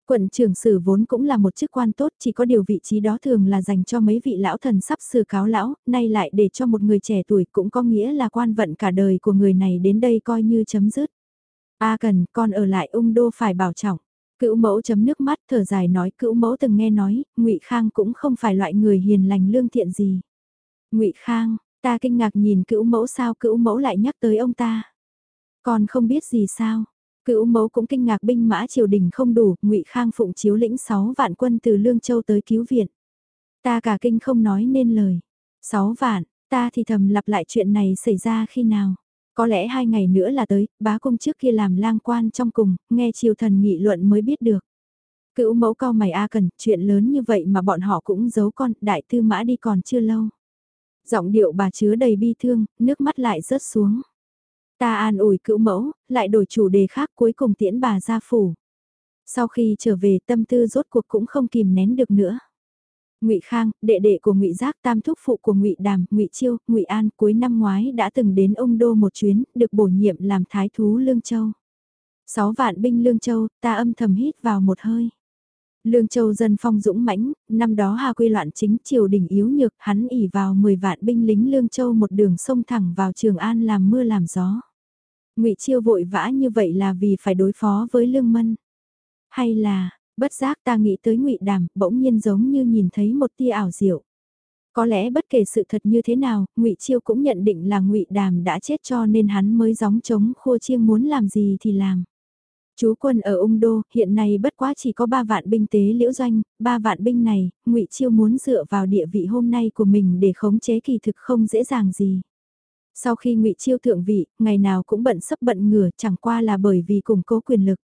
Quận trưởng sử vốn cũng là một chức quan tốt, chỉ có điều vị trí đó thường là dành cho mấy vị lão thần sắp sư cáo lão, nay lại để cho một người trẻ tuổi cũng có nghĩa là quan vận cả đời của người này đến đây coi như chấm dứt. A cần, con ở lại ung đô phải bảo trọng. Cữu mẫu chấm nước mắt thở dài nói cữu mẫu từng nghe nói, ngụy Khang cũng không phải loại người hiền lành lương thiện gì. ngụy Khang, ta kinh ngạc nhìn cữu mẫu sao cữu mẫu lại nhắc tới ông ta. còn không biết gì sao. Cữu mẫu cũng kinh ngạc binh mã triều đình không đủ, ngụy Khang phụng chiếu lĩnh 6 vạn quân từ Lương Châu tới cứu viện. Ta cả kinh không nói nên lời. 6 vạn, ta thì thầm lặp lại chuyện này xảy ra khi nào. Có lẽ hai ngày nữa là tới, bá cung trước kia làm lang quan trong cùng, nghe triều thần nghị luận mới biết được. Cữu mẫu cao mày A cần, chuyện lớn như vậy mà bọn họ cũng giấu con, đại tư mã đi còn chưa lâu. Giọng điệu bà chứa đầy bi thương, nước mắt lại rớt xuống. Ta an ủi cữu mẫu, lại đổi chủ đề khác cuối cùng tiễn bà ra phủ. Sau khi trở về tâm tư rốt cuộc cũng không kìm nén được nữa. Ngụy Khang, đệ đệ của Ngụy Giác, tam thúc phụ của Ngụy Đàm, Ngụy Chiêu, Ngụy An cuối năm ngoái đã từng đến ông đô một chuyến, được bổ nhiệm làm thái thú Lương Châu. Sáu vạn binh Lương Châu, ta âm thầm hít vào một hơi. Lương Châu dân phong dũng mãnh, năm đó Hà Quy loạn chính triều đình yếu nhược, hắn ỉ vào 10 vạn binh lính Lương Châu một đường sông thẳng vào Trường An làm mưa làm gió. Ngụy Chiêu vội vã như vậy là vì phải đối phó với Lương Mân. Hay là, bất giác ta nghĩ tới Ngụy Đàm, bỗng nhiên giống như nhìn thấy một tia ảo diệu. Có lẽ bất kể sự thật như thế nào, Ngụy Chiêu cũng nhận định là Ngụy Đàm đã chết cho nên hắn mới gióng trống khua chiêng muốn làm gì thì làm. Chú quân ở ung đô, hiện nay bất quá chỉ có 3 vạn binh tế liễu doanh, 3 vạn binh này, ngụy Chiêu muốn dựa vào địa vị hôm nay của mình để khống chế kỳ thực không dễ dàng gì. Sau khi ngụy Chiêu thượng vị, ngày nào cũng bận sấp bận ngửa chẳng qua là bởi vì củng cố quyền lực.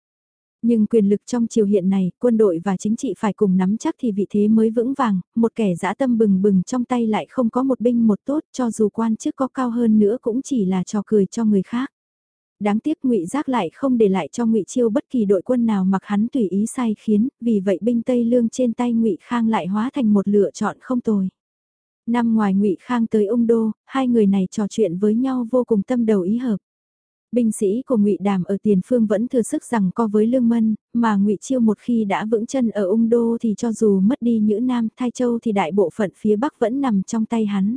Nhưng quyền lực trong triều hiện này, quân đội và chính trị phải cùng nắm chắc thì vị thế mới vững vàng, một kẻ dã tâm bừng bừng trong tay lại không có một binh một tốt cho dù quan chức có cao hơn nữa cũng chỉ là trò cười cho người khác. Đáng tiếc ngụy Giác lại không để lại cho ngụy Chiêu bất kỳ đội quân nào mặc hắn tùy ý sai khiến, vì vậy binh Tây Lương trên tay ngụy Khang lại hóa thành một lựa chọn không tồi. Năm ngoài ngụy Khang tới ung đô, hai người này trò chuyện với nhau vô cùng tâm đầu ý hợp. Binh sĩ của Ngụy Đàm ở tiền phương vẫn thừa sức rằng co với Lương Mân, mà Ngụy Chiêu một khi đã vững chân ở ung đô thì cho dù mất đi Nhữ Nam, Thai Châu thì đại bộ phận phía Bắc vẫn nằm trong tay hắn.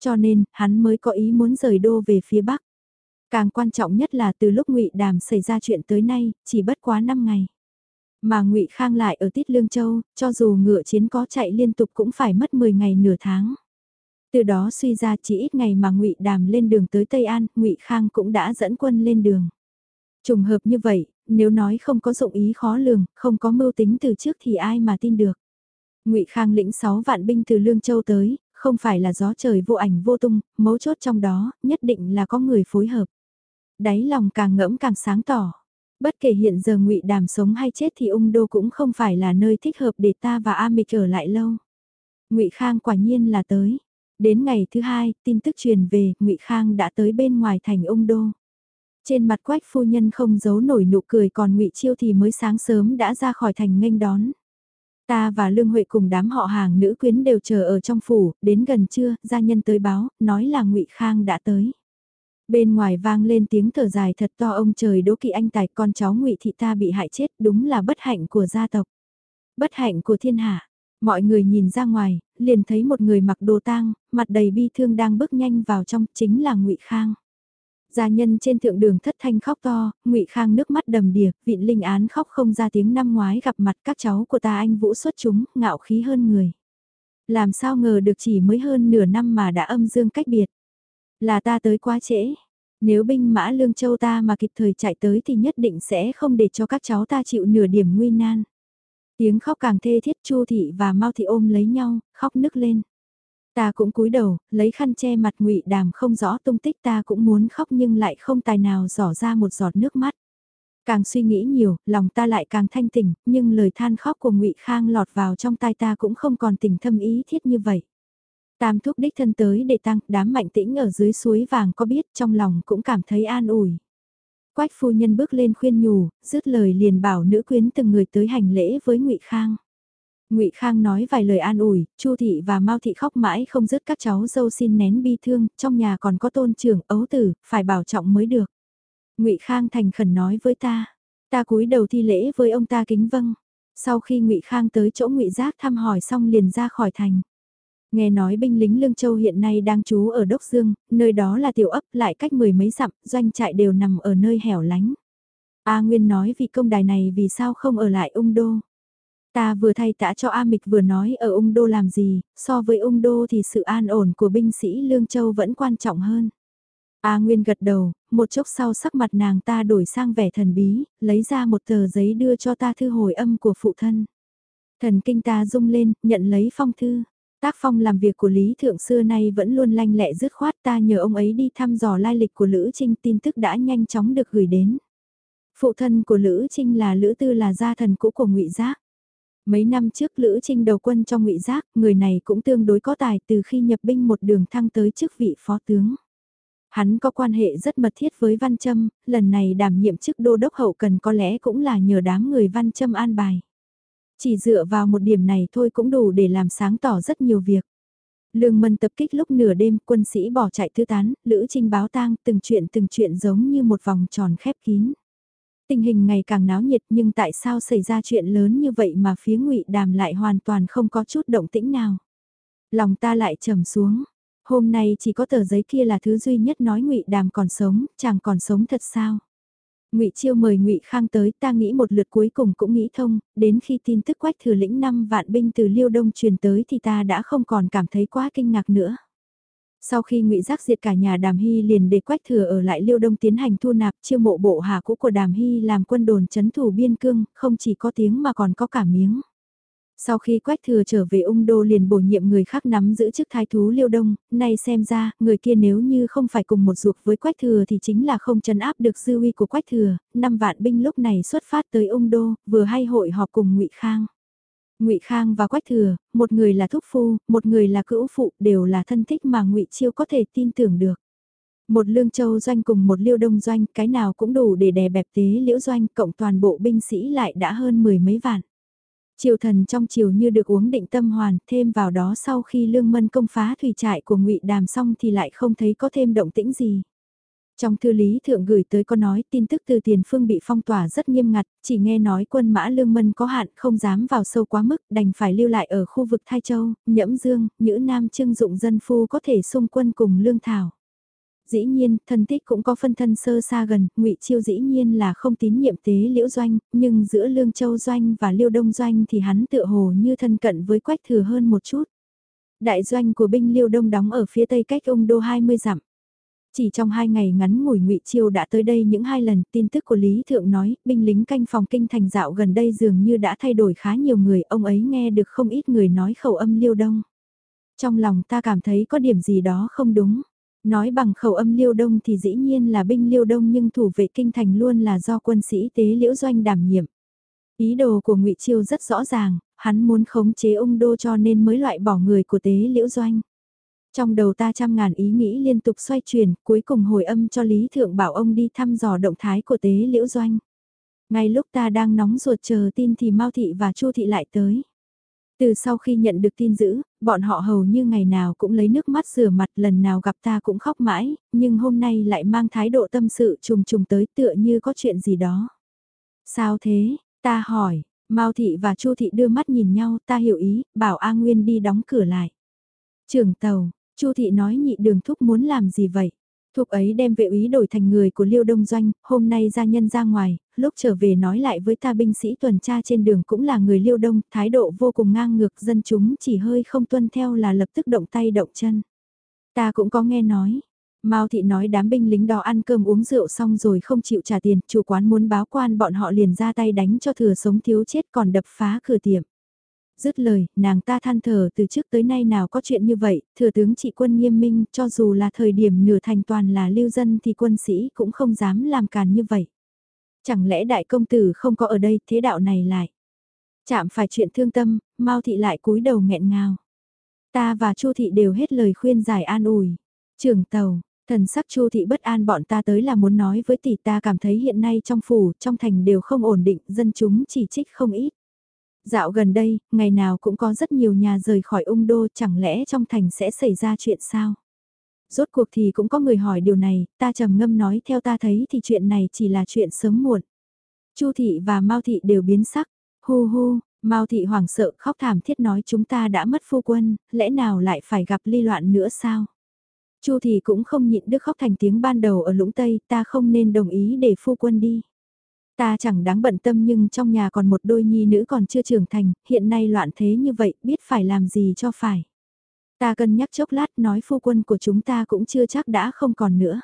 Cho nên, hắn mới có ý muốn rời đô về phía Bắc. Càng quan trọng nhất là từ lúc Ngụy Đàm xảy ra chuyện tới nay, chỉ bất quá 5 ngày. Mà Ngụy Khang lại ở Tít Lương Châu, cho dù ngựa chiến có chạy liên tục cũng phải mất 10 ngày nửa tháng. Từ đó suy ra chỉ ít ngày mà Ngụy Đàm lên đường tới Tây An, Ngụy Khang cũng đã dẫn quân lên đường. Trùng hợp như vậy, nếu nói không có dụng ý khó lường, không có mưu tính từ trước thì ai mà tin được. Ngụy Khang lĩnh 6 vạn binh từ Lương Châu tới, không phải là gió trời vô ảnh vô tung, mấu chốt trong đó, nhất định là có người phối hợp. Đáy lòng càng ngẫm càng sáng tỏ. Bất kể hiện giờ ngụy Đàm sống hay chết thì ung đô cũng không phải là nơi thích hợp để ta và A Mịch ở lại lâu. ngụy Khang quả nhiên là tới. Đến ngày thứ hai, tin tức truyền về, ngụy Khang đã tới bên ngoài thành ung đô. Trên mặt quách phu nhân không giấu nổi nụ cười còn ngụy Chiêu thì mới sáng sớm đã ra khỏi thành nghênh đón. Ta và Lương Huệ cùng đám họ hàng nữ quyến đều chờ ở trong phủ, đến gần trưa, gia nhân tới báo, nói là ngụy Khang đã tới. Bên ngoài vang lên tiếng thở dài thật to ông trời đỗ kỵ anh tài con cháu ngụy thị ta bị hại chết đúng là bất hạnh của gia tộc. Bất hạnh của thiên hạ. Mọi người nhìn ra ngoài, liền thấy một người mặc đồ tang, mặt đầy bi thương đang bước nhanh vào trong, chính là Ngụy Khang. Gia nhân trên thượng đường thất thanh khóc to, Ngụy Khang nước mắt đầm đìa, vịn linh án khóc không ra tiếng năm ngoái gặp mặt các cháu của ta anh vũ xuất chúng, ngạo khí hơn người. Làm sao ngờ được chỉ mới hơn nửa năm mà đã âm dương cách biệt. Là ta tới quá trễ. Nếu binh mã lương châu ta mà kịp thời chạy tới thì nhất định sẽ không để cho các cháu ta chịu nửa điểm nguy nan. Tiếng khóc càng thê thiết Chu thị và Mao thị ôm lấy nhau, khóc nức lên. Ta cũng cúi đầu, lấy khăn che mặt ngụy đàm không rõ tung tích ta cũng muốn khóc nhưng lại không tài nào dò ra một giọt nước mắt. Càng suy nghĩ nhiều, lòng ta lại càng thanh tỉnh, nhưng lời than khóc của ngụy Khang lọt vào trong tai ta cũng không còn tình thâm ý thiết như vậy. Tam thúc đích thân tới để tăng, đám mạnh tĩnh ở dưới suối vàng có biết trong lòng cũng cảm thấy an ủi. Quách phu nhân bước lên khuyên nhủ, dứt lời liền bảo nữ quyến từng người tới hành lễ với ngụy Khang. Ngụy Khang nói vài lời an ủi, Chu thị và Mao thị khóc mãi không dứt các cháu dâu xin nén bi thương, trong nhà còn có tôn trưởng, ấu tử, phải bảo trọng mới được. Ngụy Khang thành khẩn nói với ta, ta cúi đầu thi lễ với ông ta kính vâng. Sau khi Ngụy Khang tới chỗ Ngụy Giác thăm hỏi xong liền ra khỏi thành. Nghe nói binh lính Lương Châu hiện nay đang trú ở Đốc Dương, nơi đó là tiểu ấp lại cách mười mấy dặm, doanh trại đều nằm ở nơi hẻo lánh. A Nguyên nói vì công đài này vì sao không ở lại ung đô. Ta vừa thay tã cho A Mịch vừa nói ở ung đô làm gì, so với ung đô thì sự an ổn của binh sĩ Lương Châu vẫn quan trọng hơn. A Nguyên gật đầu, một chốc sau sắc mặt nàng ta đổi sang vẻ thần bí, lấy ra một tờ giấy đưa cho ta thư hồi âm của phụ thân. Thần kinh ta rung lên, nhận lấy phong thư. Tác phong làm việc của Lý Thượng xưa nay vẫn luôn lanh lẹ dứt khoát ta nhờ ông ấy đi thăm dò lai lịch của Lữ Trinh tin tức đã nhanh chóng được gửi đến. Phụ thân của Lữ Trinh là Lữ Tư là gia thần cũ của ngụy Giác. Mấy năm trước Lữ Trinh đầu quân cho ngụy Giác, người này cũng tương đối có tài từ khi nhập binh một đường thăng tới chức vị phó tướng. Hắn có quan hệ rất mật thiết với Văn Trâm, lần này đảm nhiệm chức đô đốc hậu cần có lẽ cũng là nhờ đám người Văn Trâm an bài. Chỉ dựa vào một điểm này thôi cũng đủ để làm sáng tỏ rất nhiều việc. Lương Mân tập kích lúc nửa đêm, quân sĩ bỏ chạy thư tán, Lữ Trinh báo tang, từng chuyện từng chuyện giống như một vòng tròn khép kín. Tình hình ngày càng náo nhiệt nhưng tại sao xảy ra chuyện lớn như vậy mà phía ngụy Đàm lại hoàn toàn không có chút động tĩnh nào. Lòng ta lại trầm xuống. Hôm nay chỉ có tờ giấy kia là thứ duy nhất nói ngụy Đàm còn sống, chàng còn sống thật sao? Ngụy Chiêu mời Ngụy Khang tới, ta nghĩ một lượt cuối cùng cũng nghĩ thông, đến khi tin tức Quách Thừa lĩnh 5 vạn binh từ Liêu Đông truyền tới thì ta đã không còn cảm thấy quá kinh ngạc nữa. Sau khi ngụy Giác diệt cả nhà Đàm Hy liền để Quách Thừa ở lại Liêu Đông tiến hành thu nạp chiêu mộ bộ hạ cũ của Đàm Hy làm quân đồn chấn thủ biên cương, không chỉ có tiếng mà còn có cả miếng. Sau khi Quách Thừa trở về ung đô liền bổ nhiệm người khác nắm giữ chức thái thú Liêu Đông, nay xem ra, người kia nếu như không phải cùng một ruột với Quách Thừa thì chính là không chấn áp được dư uy của Quách Thừa, năm vạn binh lúc này xuất phát tới ung đô, vừa hay hội họp cùng ngụy Khang. Ngụy Khang và Quách Thừa, một người là thúc phu, một người là cữu phụ, đều là thân thích mà Ngụy Chiêu có thể tin tưởng được. Một lương châu doanh cùng một liêu đông doanh, cái nào cũng đủ để đè bẹp tế liễu doanh, cộng toàn bộ binh sĩ lại đã hơn mười mấy vạn. Triều thần trong triều như được uống định tâm hoàn, thêm vào đó sau khi lương mân công phá thủy trại của ngụy Đàm xong thì lại không thấy có thêm động tĩnh gì. Trong thư lý thượng gửi tới có nói tin tức từ tiền phương bị phong tỏa rất nghiêm ngặt, chỉ nghe nói quân mã lương mân có hạn không dám vào sâu quá mức đành phải lưu lại ở khu vực Thai Châu, Nhẫm Dương, Nhữ Nam trưng dụng dân phu có thể xung quân cùng lương thảo. Dĩ nhiên, thân thích cũng có phân thân sơ xa gần, ngụy Chiêu dĩ nhiên là không tín nhiệm tế liễu doanh, nhưng giữa lương châu doanh và liêu đông doanh thì hắn tựa hồ như thân cận với quách thừa hơn một chút. Đại doanh của binh liêu đông đóng ở phía tây cách ông đô 20 dặm. Chỉ trong hai ngày ngắn ngủi ngụy Chiêu đã tới đây những hai lần, tin tức của Lý Thượng nói, binh lính canh phòng kinh thành dạo gần đây dường như đã thay đổi khá nhiều người, ông ấy nghe được không ít người nói khẩu âm liêu đông. Trong lòng ta cảm thấy có điểm gì đó không đúng. Nói bằng khẩu âm liêu đông thì dĩ nhiên là binh liêu đông nhưng thủ vệ kinh thành luôn là do quân sĩ tế liễu doanh đảm nhiệm. Ý đồ của ngụy Chiêu rất rõ ràng, hắn muốn khống chế ung đô cho nên mới loại bỏ người của tế liễu doanh. Trong đầu ta trăm ngàn ý nghĩ liên tục xoay chuyển, cuối cùng hồi âm cho Lý Thượng bảo ông đi thăm dò động thái của tế liễu doanh. Ngay lúc ta đang nóng ruột chờ tin thì Mao Thị và Chu Thị lại tới. Từ sau khi nhận được tin dữ, bọn họ hầu như ngày nào cũng lấy nước mắt rửa mặt lần nào gặp ta cũng khóc mãi, nhưng hôm nay lại mang thái độ tâm sự trùng trùng tới tựa như có chuyện gì đó. Sao thế? Ta hỏi, Mao Thị và Chu Thị đưa mắt nhìn nhau ta hiểu ý, bảo A Nguyên đi đóng cửa lại. Trưởng tàu, Chu thị nói nhị đường thúc muốn làm gì vậy? Thuộc ấy đem vệ úy đổi thành người của Liêu Đông Doanh, hôm nay gia nhân ra ngoài, lúc trở về nói lại với ta binh sĩ tuần tra trên đường cũng là người Liêu Đông, thái độ vô cùng ngang ngược dân chúng chỉ hơi không tuân theo là lập tức động tay động chân. Ta cũng có nghe nói. Mao thị nói đám binh lính đó ăn cơm uống rượu xong rồi không chịu trả tiền, chủ quán muốn báo quan bọn họ liền ra tay đánh cho thừa sống thiếu chết còn đập phá cửa tiệm. Dứt lời, nàng ta than thở từ trước tới nay nào có chuyện như vậy, thừa tướng trị quân nghiêm minh, cho dù là thời điểm nửa thành toàn là lưu dân thì quân sĩ cũng không dám làm càn như vậy. Chẳng lẽ đại công tử không có ở đây, thế đạo này lại. Chạm phải chuyện thương tâm, Mao thị lại cúi đầu nghẹn ngào. Ta và Chu thị đều hết lời khuyên giải an ủi. Trưởng tàu, thần sắc Chu thị bất an bọn ta tới là muốn nói với tỷ ta cảm thấy hiện nay trong phủ, trong thành đều không ổn định, dân chúng chỉ trích không ít. Dạo gần đây, ngày nào cũng có rất nhiều nhà rời khỏi ung đô chẳng lẽ trong thành sẽ xảy ra chuyện sao? Rốt cuộc thì cũng có người hỏi điều này, ta trầm ngâm nói theo ta thấy thì chuyện này chỉ là chuyện sớm muộn. Chu thị và Mao thị đều biến sắc, hu hu, Mao thị hoảng sợ khóc thảm thiết nói chúng ta đã mất phu quân, lẽ nào lại phải gặp ly loạn nữa sao? Chu thị cũng không nhịn được khóc thành tiếng ban đầu ở lũng Tây, ta không nên đồng ý để phu quân đi. Ta chẳng đáng bận tâm nhưng trong nhà còn một đôi nhi nữ còn chưa trưởng thành, hiện nay loạn thế như vậy, biết phải làm gì cho phải. Ta cân nhắc chốc lát nói phu quân của chúng ta cũng chưa chắc đã không còn nữa.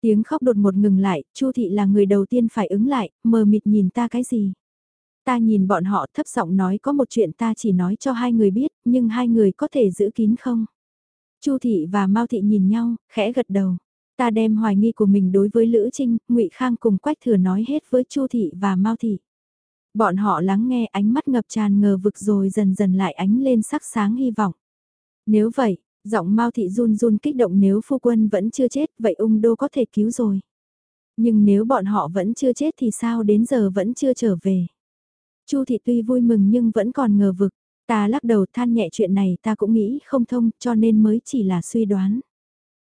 Tiếng khóc đột một ngừng lại, Chu thị là người đầu tiên phải ứng lại, mờ mịt nhìn ta cái gì. Ta nhìn bọn họ thấp giọng nói có một chuyện ta chỉ nói cho hai người biết, nhưng hai người có thể giữ kín không? Chu thị và Mao thị nhìn nhau, khẽ gật đầu. Ta đem hoài nghi của mình đối với Lữ Trinh, Ngụy Khang cùng Quách Thừa nói hết với Chu thị và Mao thị. Bọn họ lắng nghe ánh mắt ngập tràn ngờ vực rồi dần dần lại ánh lên sắc sáng hy vọng. Nếu vậy, giọng Mao thị run run kích động nếu phu quân vẫn chưa chết, vậy ung đô có thể cứu rồi. Nhưng nếu bọn họ vẫn chưa chết thì sao đến giờ vẫn chưa trở về. Chu thị tuy vui mừng nhưng vẫn còn ngờ vực. Ta lắc đầu than nhẹ chuyện này ta cũng nghĩ không thông cho nên mới chỉ là suy đoán.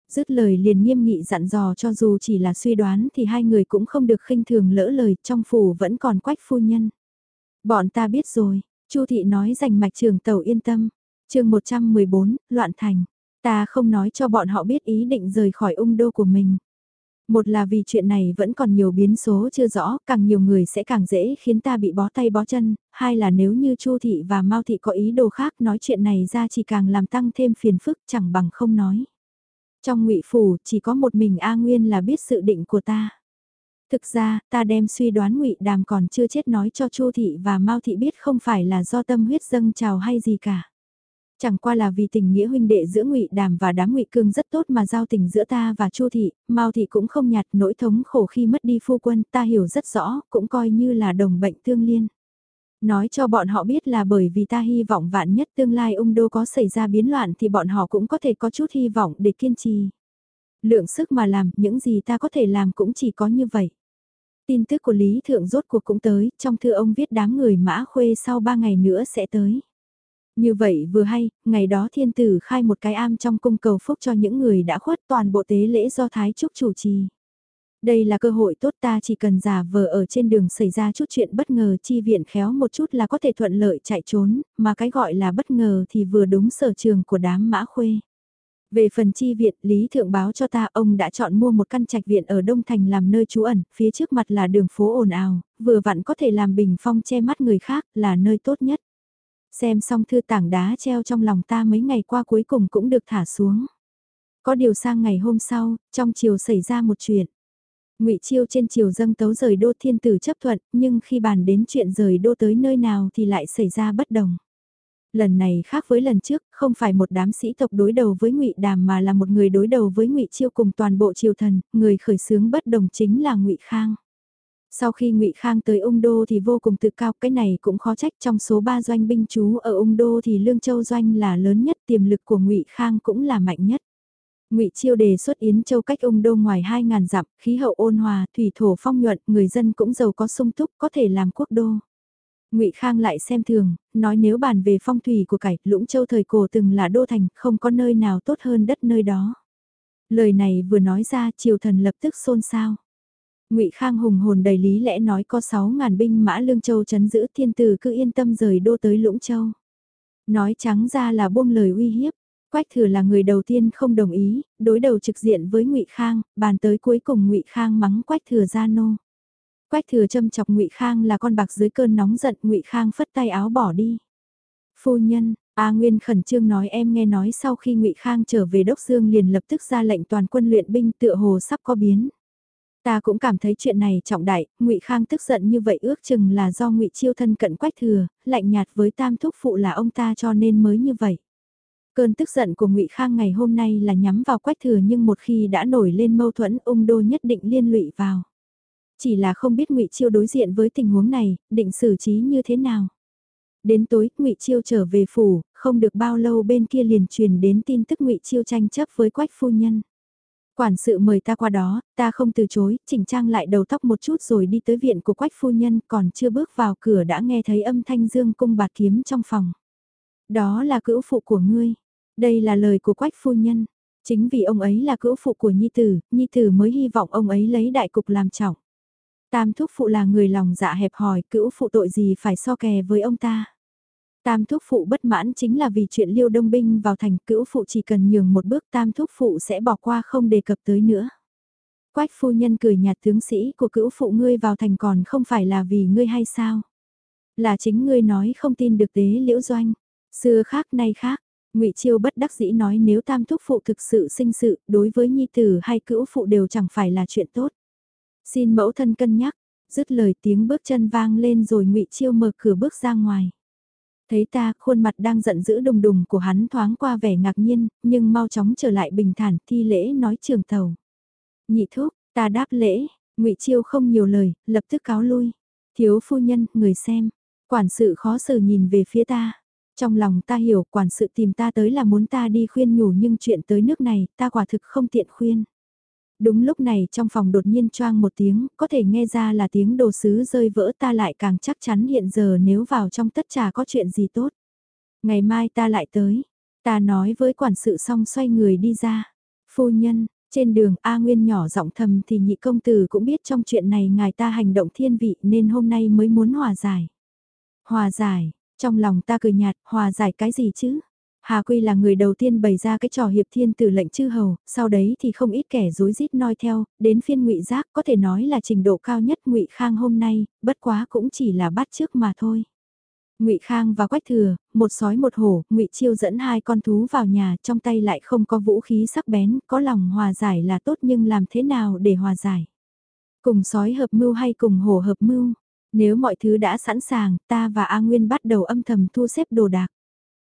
Dứt lời liền nghiêm nghị dặn dò cho dù chỉ là suy đoán thì hai người cũng không được khinh thường lỡ lời trong phủ vẫn còn quách phu nhân. Bọn ta biết rồi, Chu thị nói dành mạch trường tàu yên tâm. chương 114, loạn thành. Ta không nói cho bọn họ biết ý định rời khỏi ung đô của mình. Một là vì chuyện này vẫn còn nhiều biến số chưa rõ, càng nhiều người sẽ càng dễ khiến ta bị bó tay bó chân, hai là nếu như Chu thị và Mao thị có ý đồ khác nói chuyện này ra chỉ càng làm tăng thêm phiền phức chẳng bằng không nói. Trong ngụy phủ chỉ có một mình A Nguyên là biết sự định của ta. Thực ra, ta đem suy đoán ngụy Đàm còn chưa chết nói cho Chu thị và Mao thị biết không phải là do tâm huyết dâng trào hay gì cả. Chẳng qua là vì tình nghĩa huynh đệ giữa ngụy Đàm và đám ngụy Cương rất tốt mà giao tình giữa ta và Chu thị, Mao thị cũng không nhạt nỗi thống khổ khi mất đi phu quân, ta hiểu rất rõ, cũng coi như là đồng bệnh tương liên. Nói cho bọn họ biết là bởi vì ta hy vọng vạn nhất tương lai ung đô có xảy ra biến loạn thì bọn họ cũng có thể có chút hy vọng để kiên trì. Lượng sức mà làm, những gì ta có thể làm cũng chỉ có như vậy. Tin tức của Lý Thượng rốt cuộc cũng tới, trong thư ông viết đám người mã khuê sau ba ngày nữa sẽ tới. Như vậy vừa hay, ngày đó thiên tử khai một cái am trong cung cầu phúc cho những người đã khuất toàn bộ tế lễ do Thái Trúc chủ trì. Đây là cơ hội tốt ta chỉ cần giả vờ ở trên đường xảy ra chút chuyện bất ngờ chi viện khéo một chút là có thể thuận lợi chạy trốn, mà cái gọi là bất ngờ thì vừa đúng sở trường của đám mã khuê. Về phần chi viện, Lý Thượng báo cho ta ông đã chọn mua một căn trạch viện ở Đông Thành làm nơi trú ẩn, phía trước mặt là đường phố ồn ào, vừa vặn có thể làm bình phong che mắt người khác, là nơi tốt nhất. Xem xong thư tảng đá treo trong lòng ta mấy ngày qua cuối cùng cũng được thả xuống. Có điều sang ngày hôm sau, trong chiều xảy ra một chuyện ngụy Chiêu trên chiều dâng tấu rời đô thiên tử chấp thuận, nhưng khi bàn đến chuyện rời đô tới nơi nào thì lại xảy ra bất đồng lần này khác với lần trước, không phải một đám sĩ tộc đối đầu với ngụy Đàm mà là một người đối đầu với ngụy Chiêu cùng toàn bộ triều thần, người khởi xướng bất đồng chính là ngụy Khang. Sau khi ngụy Khang tới ung đô thì vô cùng tự cao, cái này cũng khó trách trong số 3 doanh binh chú ở ung đô thì Lương Châu doanh là lớn nhất, tiềm lực của ngụy Khang cũng là mạnh nhất. Ngụy Chiêu đề xuất Yến Châu cách ung đô ngoài 2.000 dặm, khí hậu ôn hòa, thủy thổ phong nhuận, người dân cũng giàu có sung túc, có thể làm quốc đô. Ngụy Khang lại xem thường, nói nếu bàn về phong thủy của cải, Lũng Châu thời cổ từng là đô thành, không có nơi nào tốt hơn đất nơi đó. Lời này vừa nói ra, triều thần lập tức xôn xao. Ngụy Khang hùng hồn đầy lý lẽ nói có 6.000 binh mã Lương Châu chấn giữ thiên tử cứ yên tâm rời đô tới Lũng Châu. Nói trắng ra là buông lời uy hiếp, Quách Thừa là người đầu tiên không đồng ý, đối đầu trực diện với Ngụy Khang, bàn tới cuối cùng Ngụy Khang mắng Quách Thừa ra nô. Quách thừa châm chọc ngụy Khang là con bạc dưới cơn nóng giận ngụy Khang phất tay áo bỏ đi. Phu nhân, A Nguyên khẩn trương nói em nghe nói sau khi ngụy Khang trở về Đốc Dương liền lập tức ra lệnh toàn quân luyện binh tựa hồ sắp có biến. Ta cũng cảm thấy chuyện này trọng đại, ngụy Khang tức giận như vậy ước chừng là do ngụy Chiêu thân cận Quách thừa, lạnh nhạt với Tam thúc phụ là ông ta cho nên mới như vậy. Cơn tức giận của ngụy Khang ngày hôm nay là nhắm vào Quách thừa nhưng một khi đã nổi lên mâu thuẫn ung đô nhất định liên lụy vào. Chỉ là không biết ngụy Chiêu đối diện với tình huống này, định xử trí như thế nào. Đến tối, ngụy Chiêu trở về phủ, không được bao lâu bên kia liền truyền đến tin tức ngụy Chiêu tranh chấp với Quách phu nhân. Quản sự mời ta qua đó, ta không từ chối, chỉnh trang lại đầu tóc một chút rồi đi tới viện của Quách phu nhân, còn chưa bước vào cửa đã nghe thấy âm thanh dương cung bạt kiếm trong phòng. Đó là cữu phụ của ngươi. Đây là lời của Quách phu nhân. Chính vì ông ấy là cữu phụ của Nhi Tử, Nhi Tử mới hy vọng ông ấy lấy đại cục làm trọng. Tam thúc phụ là người lòng dạ hẹp hòi, cữu phụ tội gì phải so kè với ông ta. Tam thúc phụ bất mãn chính là vì chuyện liêu đông binh vào thành cữu phụ chỉ cần nhường một bước tam thúc phụ sẽ bỏ qua không đề cập tới nữa. Quách phu nhân cười nhạt tướng sĩ của cữu phụ ngươi vào thành còn không phải là vì ngươi hay sao? Là chính ngươi nói không tin được tế liễu doanh. Xưa khác nay khác, ngụy Chiêu bất đắc dĩ nói nếu tam thúc phụ thực sự sinh sự, đối với nhi tử hay cữu phụ đều chẳng phải là chuyện tốt. Xin mẫu thân cân nhắc, dứt lời tiếng bước chân vang lên rồi ngụy Chiêu mở cửa bước ra ngoài. Thấy ta, khuôn mặt đang giận dữ đùng đùng của hắn thoáng qua vẻ ngạc nhiên, nhưng mau chóng trở lại bình thản, thi lễ nói trường tàu. Nhị thúc, ta đáp lễ, ngụy Chiêu không nhiều lời, lập tức cáo lui. Thiếu phu nhân, người xem, quản sự khó xử nhìn về phía ta. Trong lòng ta hiểu quản sự tìm ta tới là muốn ta đi khuyên nhủ nhưng chuyện tới nước này ta quả thực không tiện khuyên. Đúng lúc này trong phòng đột nhiên choang một tiếng, có thể nghe ra là tiếng đồ sứ rơi vỡ ta lại càng chắc chắn hiện giờ nếu vào trong tất trà có chuyện gì tốt. Ngày mai ta lại tới, ta nói với quản sự xong xoay người đi ra. Phu nhân, trên đường A Nguyên nhỏ giọng thầm thì nhị công tử cũng biết trong chuyện này ngài ta hành động thiên vị nên hôm nay mới muốn hòa giải. Hòa giải, trong lòng ta cười nhạt, hòa giải cái gì chứ? Hà Quy là người đầu tiên bày ra cái trò hiệp thiên tử lệnh chư hầu, sau đấy thì không ít kẻ rối rít noi theo, đến phiên ngụy Giác có thể nói là trình độ cao nhất ngụy Khang hôm nay, bất quá cũng chỉ là bắt trước mà thôi. Ngụy Khang và Quách Thừa, một sói một hổ, Ngụy Chiêu dẫn hai con thú vào nhà, trong tay lại không có vũ khí sắc bén, có lòng hòa giải là tốt nhưng làm thế nào để hòa giải? Cùng sói hợp mưu hay cùng hổ hợp mưu? Nếu mọi thứ đã sẵn sàng, ta và A Nguyên bắt đầu âm thầm thu xếp đồ đạc.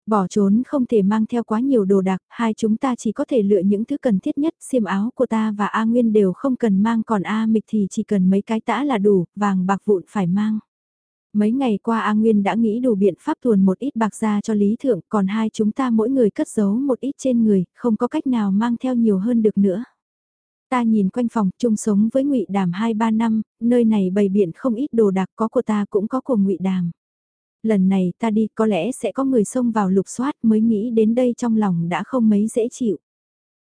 Bỏ trốn không thể mang theo quá nhiều đồ đạc, hai chúng ta chỉ có thể lựa những thứ cần thiết nhất, xiêm áo của ta và A Nguyên đều không cần mang còn A Mịch thì chỉ cần mấy cái tã là đủ, vàng bạc vụn phải mang. Mấy ngày qua A Nguyên đã nghĩ đủ biện pháp thuần một ít bạc ra cho Lý Thượng, còn hai chúng ta mỗi người cất giấu một ít trên người, không có cách nào mang theo nhiều hơn được nữa. Ta nhìn quanh phòng, chung sống với ngụy Đàm 2-3 năm, nơi này bày biện không ít đồ đạc có của ta cũng có của ngụy Đàm. Lần này ta đi có lẽ sẽ có người xông vào lục soát mới nghĩ đến đây trong lòng đã không mấy dễ chịu.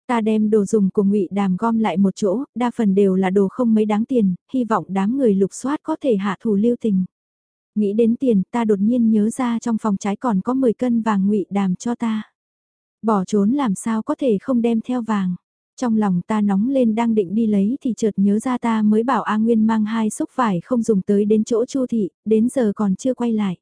Ta đem đồ dùng của ngụy Đàm gom lại một chỗ, đa phần đều là đồ không mấy đáng tiền, hy vọng đám người lục soát có thể hạ thủ lưu tình. Nghĩ đến tiền, ta đột nhiên nhớ ra trong phòng trái còn có 10 cân vàng ngụy đàm cho ta. Bỏ trốn làm sao có thể không đem theo vàng. Trong lòng ta nóng lên đang định đi lấy thì chợt nhớ ra ta mới bảo A Nguyên mang hai xúc vải không dùng tới đến chỗ Chu thị, đến giờ còn chưa quay lại.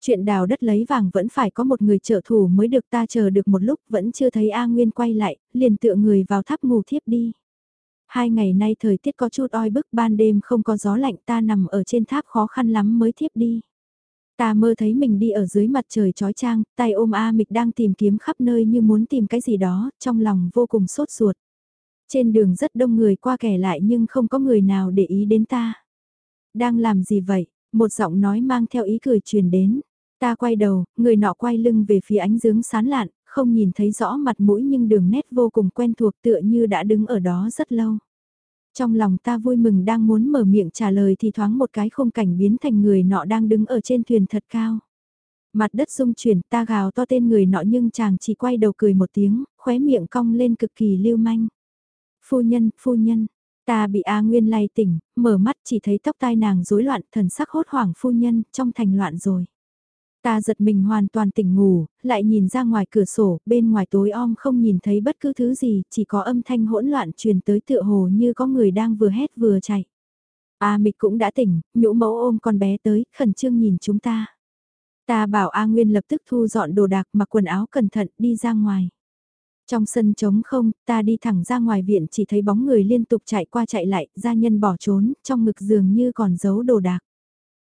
Chuyện đào đất lấy vàng vẫn phải có một người trợ thủ mới được ta chờ được một lúc vẫn chưa thấy A Nguyên quay lại, liền tựa người vào tháp ngủ thiếp đi. Hai ngày nay thời tiết có chút oi bức ban đêm không có gió lạnh ta nằm ở trên tháp khó khăn lắm mới thiếp đi. Ta mơ thấy mình đi ở dưới mặt trời trói trang, tay ôm A Mịch đang tìm kiếm khắp nơi như muốn tìm cái gì đó, trong lòng vô cùng sốt ruột. Trên đường rất đông người qua kẻ lại nhưng không có người nào để ý đến ta. Đang làm gì vậy? Một giọng nói mang theo ý cười truyền đến. Ta quay đầu, người nọ quay lưng về phía ánh dương sán lạn, không nhìn thấy rõ mặt mũi nhưng đường nét vô cùng quen thuộc tựa như đã đứng ở đó rất lâu. Trong lòng ta vui mừng đang muốn mở miệng trả lời thì thoáng một cái khung cảnh biến thành người nọ đang đứng ở trên thuyền thật cao. Mặt đất rung chuyển ta gào to tên người nọ nhưng chàng chỉ quay đầu cười một tiếng, khóe miệng cong lên cực kỳ lưu manh. Phu nhân, phu nhân, ta bị A Nguyên lay tỉnh, mở mắt chỉ thấy tóc tai nàng rối loạn thần sắc hốt hoảng phu nhân, trong thành loạn rồi. Ta giật mình hoàn toàn tỉnh ngủ, lại nhìn ra ngoài cửa sổ, bên ngoài tối om không nhìn thấy bất cứ thứ gì, chỉ có âm thanh hỗn loạn truyền tới tựa hồ như có người đang vừa hét vừa chạy. A Mịch cũng đã tỉnh, nhũ mẫu ôm con bé tới, khẩn trương nhìn chúng ta. Ta bảo A Nguyên lập tức thu dọn đồ đạc mặc quần áo cẩn thận đi ra ngoài. Trong sân trống không, ta đi thẳng ra ngoài viện chỉ thấy bóng người liên tục chạy qua chạy lại, gia nhân bỏ trốn, trong ngực giường như còn giấu đồ đạc.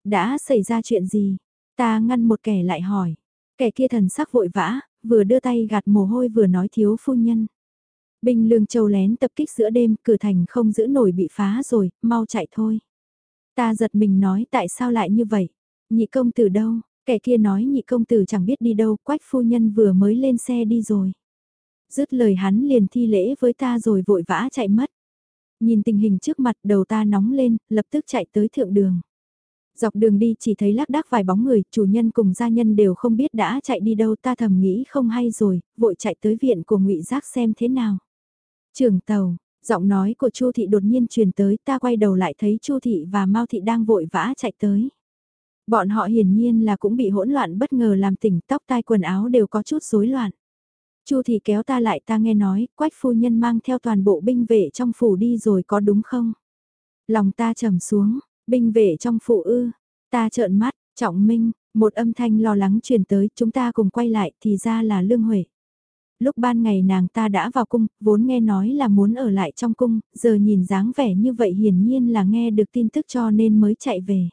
Đã xảy ra chuyện gì? Ta ngăn một kẻ lại hỏi. Kẻ kia thần sắc vội vã, vừa đưa tay gạt mồ hôi vừa nói thiếu phu nhân. bình lương châu lén tập kích giữa đêm, cửa thành không giữ nổi bị phá rồi, mau chạy thôi. Ta giật mình nói tại sao lại như vậy? Nhị công tử đâu? Kẻ kia nói nhị công tử chẳng biết đi đâu, quách phu nhân vừa mới lên xe đi rồi. Dứt lời hắn liền thi lễ với ta rồi vội vã chạy mất. Nhìn tình hình trước mặt đầu ta nóng lên, lập tức chạy tới thượng đường. Dọc đường đi chỉ thấy lác đác vài bóng người, chủ nhân cùng gia nhân đều không biết đã chạy đi đâu ta thầm nghĩ không hay rồi, vội chạy tới viện của ngụy Giác xem thế nào. Trường tàu, giọng nói của Chu thị đột nhiên truyền tới, ta quay đầu lại thấy Chu thị và Mao thị đang vội vã chạy tới. Bọn họ hiển nhiên là cũng bị hỗn loạn bất ngờ làm tỉnh, tóc tai quần áo đều có chút rối loạn. Chu thị kéo ta lại ta nghe nói, quách phu nhân mang theo toàn bộ binh vệ trong phủ đi rồi có đúng không? Lòng ta trầm xuống, Binh vệ trong phụ ư, ta trợn mắt, trọng minh, một âm thanh lo lắng truyền tới, chúng ta cùng quay lại, thì ra là Lương Huệ. Lúc ban ngày nàng ta đã vào cung, vốn nghe nói là muốn ở lại trong cung, giờ nhìn dáng vẻ như vậy hiển nhiên là nghe được tin tức cho nên mới chạy về.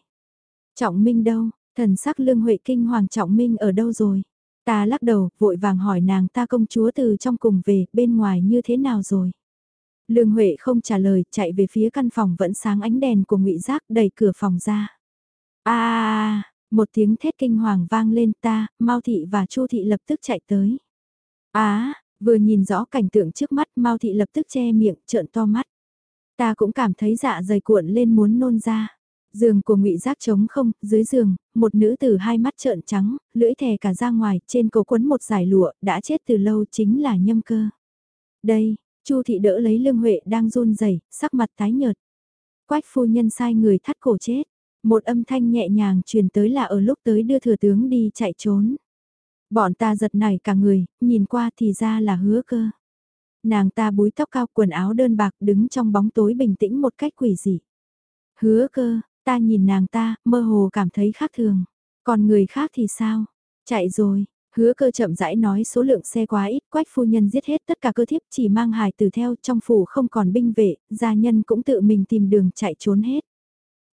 Trọng Minh đâu, thần sắc Lương Huệ kinh hoàng Trọng Minh ở đâu rồi? Ta lắc đầu, vội vàng hỏi nàng ta công chúa từ trong cùng về, bên ngoài như thế nào rồi? Lương Huệ không trả lời, chạy về phía căn phòng vẫn sáng ánh đèn của ngụy Giác đẩy cửa phòng ra. a một tiếng thét kinh hoàng vang lên ta, Mao Thị và Chu Thị lập tức chạy tới. Á, vừa nhìn rõ cảnh tượng trước mắt Mao Thị lập tức che miệng, trợn to mắt. Ta cũng cảm thấy dạ dày cuộn lên muốn nôn ra. Giường của ngụy Giác trống không, dưới giường, một nữ tử hai mắt trợn trắng, lưỡi thè cả ra ngoài, trên cổ quấn một giải lụa, đã chết từ lâu chính là nhâm cơ. Đây, Chu thị đỡ lấy Lương Huệ đang run rẩy, sắc mặt tái nhợt. Quách phu nhân sai người thắt cổ chết. Một âm thanh nhẹ nhàng truyền tới là ở lúc tới đưa thừa tướng đi chạy trốn. Bọn ta giật nảy cả người, nhìn qua thì ra là hứa cơ. Nàng ta búi tóc cao quần áo đơn bạc đứng trong bóng tối bình tĩnh một cách quỷ dị. Hứa cơ, ta nhìn nàng ta, mơ hồ cảm thấy khác thường. Còn người khác thì sao? Chạy rồi, hứa cơ chậm rãi nói số lượng xe quá ít, quách phu nhân giết hết tất cả cơ thiếp chỉ mang hài tử theo trong phủ không còn binh vệ, gia nhân cũng tự mình tìm đường chạy trốn hết.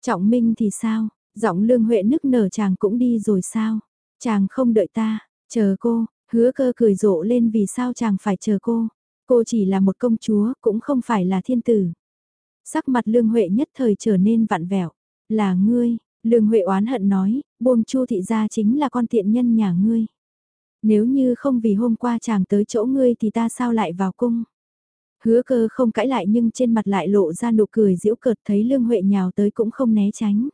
Trọng minh thì sao? Giọng lương huệ nức nở chàng cũng đi rồi sao? Chàng không đợi ta, chờ cô, hứa cơ cười rộ lên vì sao chàng phải chờ cô. Cô chỉ là một công chúa, cũng không phải là thiên tử. Sắc mặt lương huệ nhất thời trở nên vặn vẹo. Là ngươi, lương huệ oán hận nói, buông chu thị gia chính là con tiện nhân nhà ngươi. Nếu như không vì hôm qua chàng tới chỗ ngươi thì ta sao lại vào cung. Hứa cơ không cãi lại nhưng trên mặt lại lộ ra nụ cười giễu cợt thấy lương huệ nhào tới cũng không né tránh.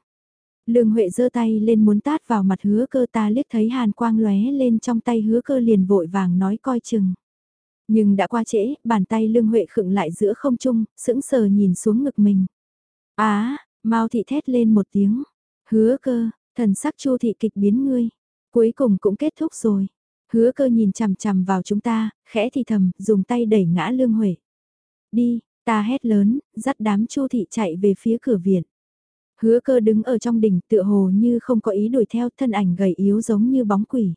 Lương Huệ giơ tay lên muốn tát vào mặt hứa cơ ta liếc thấy hàn quang lóe lên trong tay hứa cơ liền vội vàng nói coi chừng. Nhưng đã qua trễ, bàn tay Lương Huệ khựng lại giữa không trung, sững sờ nhìn xuống ngực mình. Á, Mao thị thét lên một tiếng. Hứa cơ, thần sắc chu thị kịch biến ngươi. Cuối cùng cũng kết thúc rồi. Hứa cơ nhìn chằm chằm vào chúng ta, khẽ thì thầm, dùng tay đẩy ngã Lương Huệ. Đi, ta hét lớn, dắt đám chu thị chạy về phía cửa viện. Hứa cơ đứng ở trong đỉnh tựa hồ như không có ý đuổi theo thân ảnh gầy yếu giống như bóng quỷ.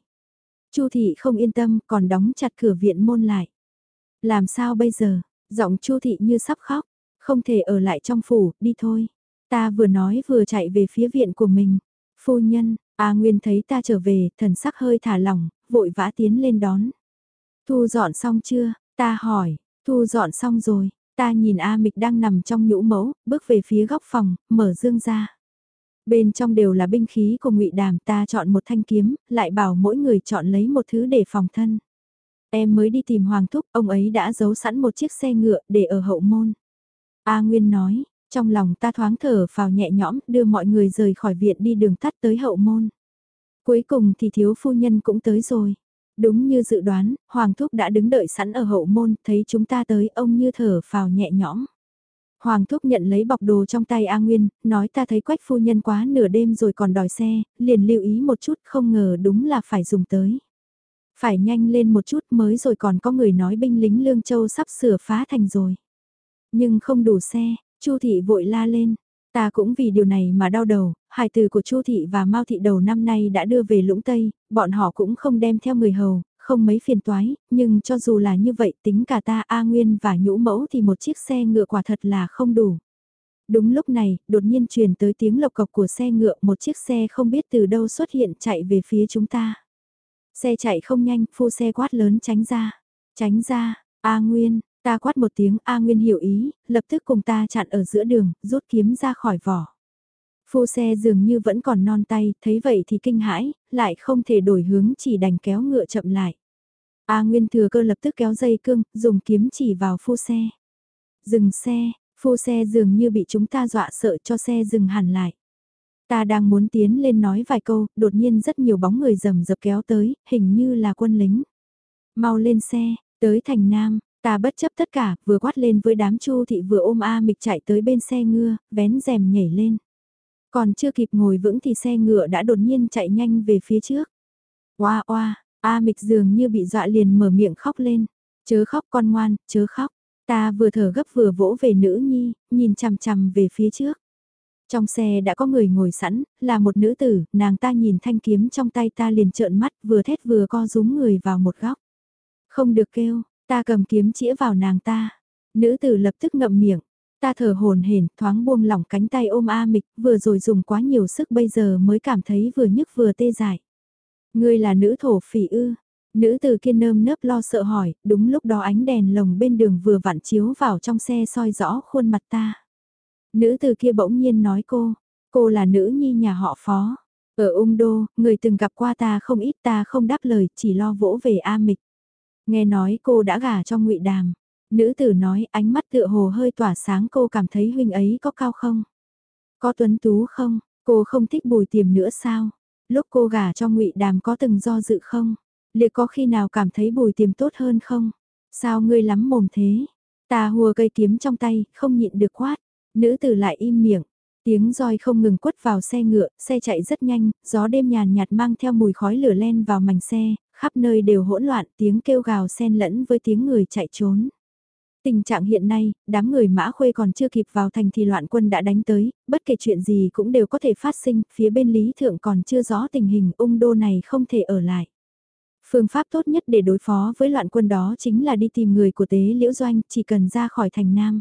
Chu thị không yên tâm còn đóng chặt cửa viện môn lại. Làm sao bây giờ, giọng chu thị như sắp khóc, không thể ở lại trong phủ, đi thôi. Ta vừa nói vừa chạy về phía viện của mình. Phu nhân, A Nguyên thấy ta trở về, thần sắc hơi thả lỏng, vội vã tiến lên đón. Thu dọn xong chưa? Ta hỏi, thu dọn xong rồi, Ta nhìn A Mịch đang nằm trong nhũ mẫu, bước về phía góc phòng, mở dương ra. Bên trong đều là binh khí của ngụy Đàm ta chọn một thanh kiếm, lại bảo mỗi người chọn lấy một thứ để phòng thân. Em mới đi tìm Hoàng Thúc, ông ấy đã giấu sẵn một chiếc xe ngựa để ở hậu môn. A Nguyên nói, trong lòng ta thoáng thở vào nhẹ nhõm, đưa mọi người rời khỏi viện đi đường tắt tới hậu môn. Cuối cùng thì thiếu phu nhân cũng tới rồi. Đúng như dự đoán, Hoàng Thúc đã đứng đợi sẵn ở hậu môn, thấy chúng ta tới, ông như thở phào nhẹ nhõm. Hoàng Thúc nhận lấy bọc đồ trong tay A Nguyên, nói ta thấy quách phu nhân quá nửa đêm rồi còn đòi xe, liền lưu ý một chút không ngờ đúng là phải dùng tới. Phải nhanh lên một chút mới rồi còn có người nói binh lính Lương Châu sắp sửa phá thành rồi. Nhưng không đủ xe, Chu Thị vội la lên, Ta cũng vì điều này mà đau đầu, hài từ của Chu thị và Mao thị đầu năm nay đã đưa về Lũng Tây, bọn họ cũng không đem theo người hầu, không mấy phiền toái, nhưng cho dù là như vậy tính cả ta A Nguyên và Nhũ Mẫu thì một chiếc xe ngựa quả thật là không đủ. Đúng lúc này, đột nhiên truyền tới tiếng lộc cộc của xe ngựa, một chiếc xe không biết từ đâu xuất hiện chạy về phía chúng ta. Xe chạy không nhanh, phu xe quát lớn tránh ra. Tránh ra, A Nguyên, Ta quát một tiếng A Nguyên hiểu ý, lập tức cùng ta chặn ở giữa đường, rút kiếm ra khỏi vỏ. Phu xe dường như vẫn còn non tay, thấy vậy thì kinh hãi, lại không thể đổi hướng chỉ đành kéo ngựa chậm lại. A Nguyên thừa cơ lập tức kéo dây cương, dùng kiếm chỉ vào phu xe. Dừng xe, phu xe dường như bị chúng ta dọa sợ cho xe dừng hẳn lại. Ta đang muốn tiến lên nói vài câu, đột nhiên rất nhiều bóng người rầm rập kéo tới, hình như là quân lính. Mau lên xe, tới thành Nam, Ta bất chấp tất cả, vừa quát lên với đám chu thị vừa ôm A mịch chạy tới bên xe ngựa, vén rèm nhảy lên. Còn chưa kịp ngồi vững thì xe ngựa đã đột nhiên chạy nhanh về phía trước. Oa oa, A mịch dường như bị dọa liền mở miệng khóc lên. Chớ khóc con ngoan, chớ khóc. Ta vừa thở gấp vừa vỗ về nữ nhi, nhìn chằm chằm về phía trước. Trong xe đã có người ngồi sẵn, là một nữ tử, nàng ta nhìn thanh kiếm trong tay ta liền trợn mắt vừa thét vừa co rúm người vào một góc. Không được kêu, Ta cầm kiếm chĩa vào nàng ta. Nữ tử lập tức ngậm miệng. Ta thở hồn hển, thoáng buông lỏng cánh tay ôm A Mịch, vừa rồi dùng quá nhiều sức bây giờ mới cảm thấy vừa nhức vừa tê dại. Ngươi là nữ thổ phỉ ư? Nữ tử kiên nơm nớp lo sợ hỏi, đúng lúc đó ánh đèn lồng bên đường vừa vặn chiếu vào trong xe soi rõ khuôn mặt ta. Nữ tử kia bỗng nhiên nói cô, cô là nữ nhi nhà họ phó. Ở ung đô, người từng gặp qua ta không ít ta không đáp lời, chỉ lo vỗ về A Mịch. Nghe nói cô đã gả cho ngụy Đàm. Nữ tử nói ánh mắt tựa hồ hơi tỏa sáng cô cảm thấy huynh ấy có cao không? Có tuấn tú không? Cô không thích bùi tiềm nữa sao? Lúc cô gả cho ngụy Đàm có từng do dự không? Liệu có khi nào cảm thấy bùi tiềm tốt hơn không? Sao ngươi lắm mồm thế? Ta hùa cây kiếm trong tay, không nhịn được quát. Nữ tử lại im miệng. Tiếng roi không ngừng quất vào xe ngựa, xe chạy rất nhanh, gió đêm nhàn nhạt mang theo mùi khói lửa len vào mảnh xe, khắp nơi đều hỗn loạn, tiếng kêu gào xen lẫn với tiếng người chạy trốn. Tình trạng hiện nay, đám người mã khuê còn chưa kịp vào thành thì loạn quân đã đánh tới, bất kể chuyện gì cũng đều có thể phát sinh, phía bên Lý Thượng còn chưa rõ tình hình ung đô này không thể ở lại. Phương pháp tốt nhất để đối phó với loạn quân đó chính là đi tìm người của tế liễu doanh, chỉ cần ra khỏi thành Nam.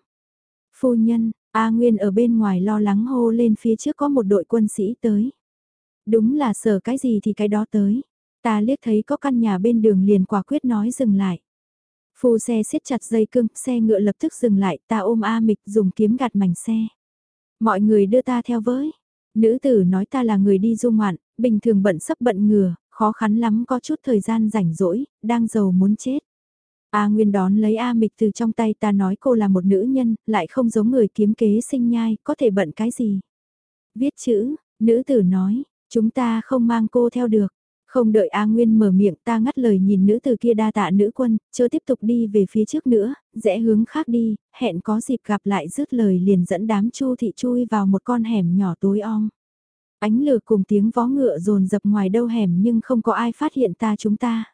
Phu nhân, A Nguyên ở bên ngoài lo lắng hô lên phía trước có một đội quân sĩ tới. Đúng là sở cái gì thì cái đó tới. Ta liếc thấy có căn nhà bên đường liền quả quyết nói dừng lại. Phu xe siết chặt dây cương, xe ngựa lập tức dừng lại, ta ôm A Mịch dùng kiếm gạt mảnh xe. Mọi người đưa ta theo với. Nữ tử nói ta là người đi du ngoạn, bình thường bận sắp bận ngừa, khó khăn lắm có chút thời gian rảnh rỗi, đang giàu muốn chết. A Nguyên đón lấy A Mịch từ trong tay ta nói cô là một nữ nhân, lại không giống người kiếm kế sinh nhai, có thể bận cái gì. Viết chữ, nữ tử nói, chúng ta không mang cô theo được. Không đợi A Nguyên mở miệng ta ngắt lời nhìn nữ từ kia đa tạ nữ quân, chưa tiếp tục đi về phía trước nữa, rẽ hướng khác đi, hẹn có dịp gặp lại dứt lời liền dẫn đám chu thị chui vào một con hẻm nhỏ tối om. Ánh lửa cùng tiếng vó ngựa rồn dập ngoài đâu hẻm nhưng không có ai phát hiện ta chúng ta.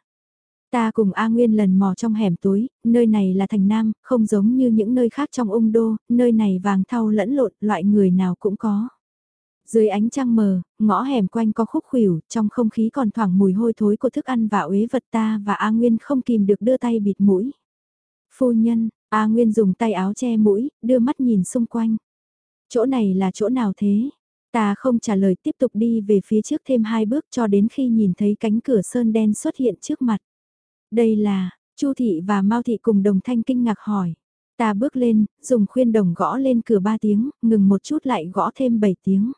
Ta cùng A Nguyên lần mò trong hẻm tối, nơi này là thành Nam, không giống như những nơi khác trong ung đô, nơi này vàng thau lẫn lộn, loại người nào cũng có. Dưới ánh trăng mờ, ngõ hẻm quanh có khúc khuỷu, trong không khí còn thoảng mùi hôi thối của thức ăn và uế vật ta và A Nguyên không kìm được đưa tay bịt mũi. Phu nhân, A Nguyên dùng tay áo che mũi, đưa mắt nhìn xung quanh. Chỗ này là chỗ nào thế? Ta không trả lời tiếp tục đi về phía trước thêm hai bước cho đến khi nhìn thấy cánh cửa sơn đen xuất hiện trước mặt. Đây là, Chu Thị và Mao Thị cùng đồng thanh kinh ngạc hỏi. Ta bước lên, dùng khuyên đồng gõ lên cửa ba tiếng, ngừng một chút lại gõ thêm bảy tiếng.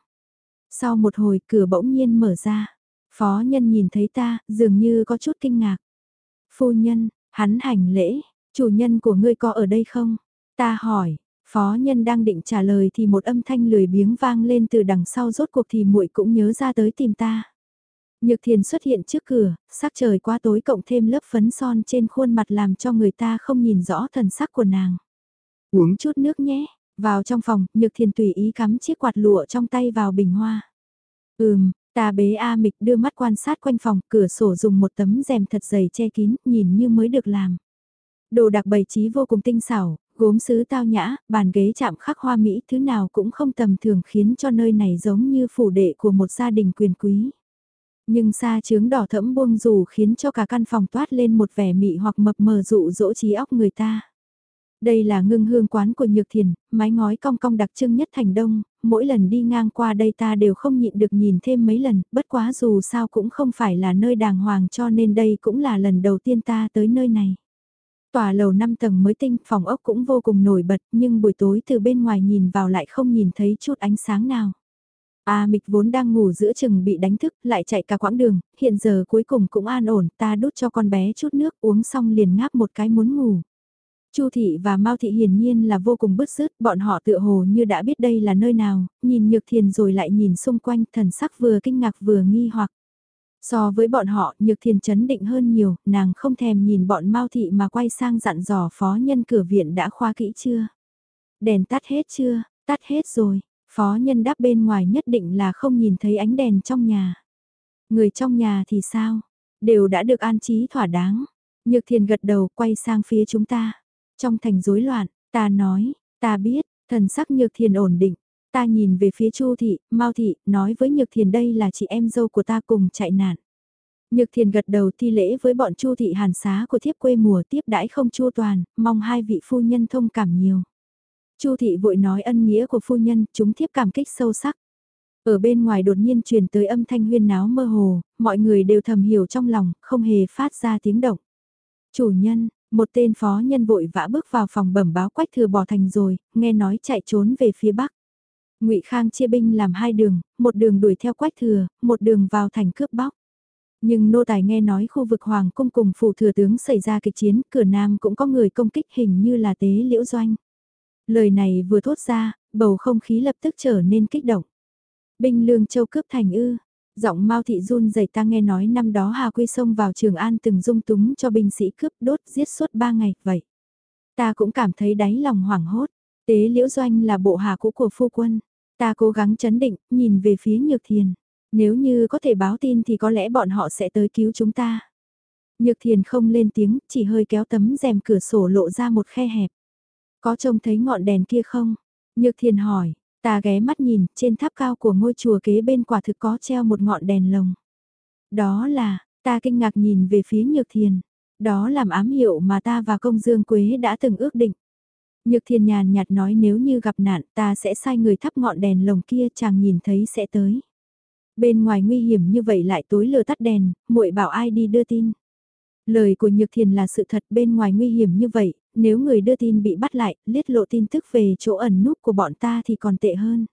Sau một hồi cửa bỗng nhiên mở ra. Phó nhân nhìn thấy ta, dường như có chút kinh ngạc. Phu nhân, hắn hành lễ, chủ nhân của ngươi có ở đây không? Ta hỏi, phó nhân đang định trả lời thì một âm thanh lười biếng vang lên từ đằng sau rốt cuộc thì muội cũng nhớ ra tới tìm ta. Nhược thiền xuất hiện trước cửa, sắc trời quá tối cộng thêm lớp phấn son trên khuôn mặt làm cho người ta không nhìn rõ thần sắc của nàng. Uống chút nước nhé, vào trong phòng, Nhược Thiền tùy ý cắm chiếc quạt lụa trong tay vào bình hoa. Ừm, ta bế A Mịch đưa mắt quan sát quanh phòng, cửa sổ dùng một tấm rèm thật dày che kín, nhìn như mới được làm. Đồ đặc bày trí vô cùng tinh xảo, gốm sứ tao nhã, bàn ghế chạm khắc hoa mỹ, thứ nào cũng không tầm thường khiến cho nơi này giống như phủ đệ của một gia đình quyền quý. Nhưng xa trướng đỏ thẫm buông dù khiến cho cả căn phòng toát lên một vẻ mị hoặc mập mờ dụ dỗ trí óc người ta. Đây là ngưng hương quán của Nhược Thiền, mái ngói cong cong đặc trưng nhất thành đông, mỗi lần đi ngang qua đây ta đều không nhịn được nhìn thêm mấy lần, bất quá dù sao cũng không phải là nơi đàng hoàng cho nên đây cũng là lần đầu tiên ta tới nơi này. Tòa lầu 5 tầng mới tinh, phòng ốc cũng vô cùng nổi bật, nhưng buổi tối từ bên ngoài nhìn vào lại không nhìn thấy chút ánh sáng nào. A Mịch vốn đang ngủ giữa chừng bị đánh thức, lại chạy cả quãng đường, hiện giờ cuối cùng cũng an ổn, ta đút cho con bé chút nước uống xong liền ngáp một cái muốn ngủ. Chu thị và Mao thị hiển nhiên là vô cùng bứt rứt, bọn họ tựa hồ như đã biết đây là nơi nào, nhìn Nhược Thiền rồi lại nhìn xung quanh, thần sắc vừa kinh ngạc vừa nghi hoặc. So với bọn họ, Nhược Thiền chấn định hơn nhiều, nàng không thèm nhìn bọn Mao thị mà quay sang dặn dò phó nhân cửa viện đã khoa kỹ chưa? Đèn tắt hết chưa? Tắt hết rồi. Phó nhân đáp bên ngoài nhất định là không nhìn thấy ánh đèn trong nhà. Người trong nhà thì sao? Đều đã được an trí thỏa đáng. Nhược Thiền gật đầu quay sang phía chúng ta. Trong thành rối loạn, ta nói, ta biết, thần sắc Nhược Thiền ổn định. Ta nhìn về phía Chu thị, Mao thị, nói với Nhược Thiền đây là chị em dâu của ta cùng chạy nạn. Nhược Thiền gật đầu thi lễ với bọn Chu thị hàn xá của thiếp quê mùa tiếp đãi không chu toàn, mong hai vị phu nhân thông cảm nhiều. Chu thị vội nói ân nghĩa của phu nhân, chúng thiếp cảm kích sâu sắc. Ở bên ngoài đột nhiên truyền tới âm thanh huyên náo mơ hồ, mọi người đều thầm hiểu trong lòng, không hề phát ra tiếng động. Chủ nhân, một tên phó nhân vội vã bước vào phòng bẩm báo quách thừa bỏ thành rồi, nghe nói chạy trốn về phía bắc. ngụy Khang chia binh làm hai đường, một đường đuổi theo quách thừa, một đường vào thành cướp bóc. Nhưng nô tài nghe nói khu vực Hoàng cung cùng phủ thừa tướng xảy ra kịch chiến, cửa Nam cũng có người công kích hình như là tế liễu doanh. Lời này vừa thốt ra, bầu không khí lập tức trở nên kích động. Binh lương châu cướp thành ư, Giọng Mao Thị run rẩy ta nghe nói năm đó Hà Quy Sông vào Trường An từng dung túng cho binh sĩ cướp đốt giết suốt ba ngày, vậy. Ta cũng cảm thấy đáy lòng hoảng hốt, tế liễu doanh là bộ hạ cũ của phu quân. Ta cố gắng chấn định, nhìn về phía Nhược Thiền. Nếu như có thể báo tin thì có lẽ bọn họ sẽ tới cứu chúng ta. Nhược thiền không lên tiếng, chỉ hơi kéo tấm rèm cửa sổ lộ ra một khe hẹp. Có trông thấy ngọn đèn kia không? Nhược thiền hỏi, ta ghé mắt nhìn, trên tháp cao của ngôi chùa kế bên quả thực có treo một ngọn đèn lồng. Đó là, ta kinh ngạc nhìn về phía nhược thiền. Đó làm ám hiệu mà ta và công dương quế đã từng ước định. Nhược thiền nhàn nhạt nói nếu như gặp nạn ta sẽ sai người thắp ngọn đèn lồng kia chàng nhìn thấy sẽ tới. Bên ngoài nguy hiểm như vậy lại tối lừa tắt đèn, muội bảo ai đi đưa tin. Lời của Nhược Thiền là sự thật bên ngoài nguy hiểm như vậy, nếu người đưa tin bị bắt lại, liết lộ tin tức về chỗ ẩn núp của bọn ta thì còn tệ hơn.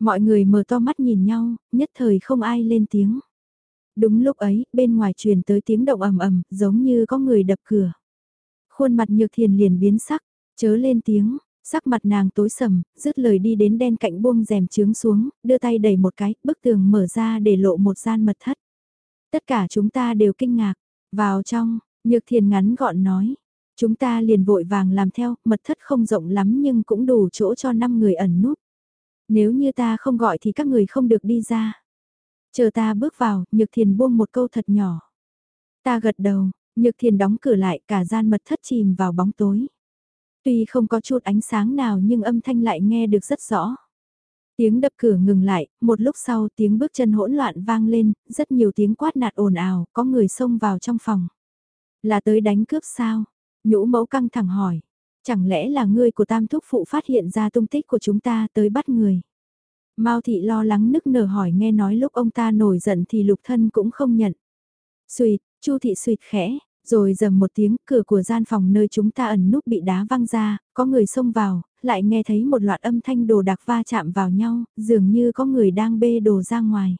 Mọi người mở to mắt nhìn nhau, nhất thời không ai lên tiếng. Đúng lúc ấy, bên ngoài truyền tới tiếng động ầm ầm, giống như có người đập cửa. Khuôn mặt Nhược Thiền liền biến sắc, chớ lên tiếng, sắc mặt nàng tối sầm, dứt lời đi đến đen cạnh buông rèm trướng xuống, đưa tay đẩy một cái, bức tường mở ra để lộ một gian mật thất. Tất cả chúng ta đều kinh ngạc, vào trong, Nhược Thiền ngắn gọn nói, chúng ta liền vội vàng làm theo, mật thất không rộng lắm nhưng cũng đủ chỗ cho 5 người ẩn núp. Nếu như ta không gọi thì các người không được đi ra. Chờ ta bước vào, Nhược Thiền buông một câu thật nhỏ. Ta gật đầu, Nhược Thiền đóng cửa lại cả gian mật thất chìm vào bóng tối. Tuy không có chút ánh sáng nào nhưng âm thanh lại nghe được rất rõ. Tiếng đập cửa ngừng lại, một lúc sau tiếng bước chân hỗn loạn vang lên, rất nhiều tiếng quát nạt ồn ào, có người xông vào trong phòng. Là tới đánh cướp sao? Nhũ mẫu căng thẳng hỏi. Chẳng lẽ là ngươi của tam thúc phụ phát hiện ra tung tích của chúng ta tới bắt người? Mao thị lo lắng nức nở hỏi nghe nói lúc ông ta nổi giận thì lục thân cũng không nhận. Xuyệt, chu thị xuyệt khẽ, rồi dầm một tiếng cửa của gian phòng nơi chúng ta ẩn núp bị đá văng ra, có người xông vào, lại nghe thấy một loạt âm thanh đồ đạc va chạm vào nhau, dường như có người đang bê đồ ra ngoài.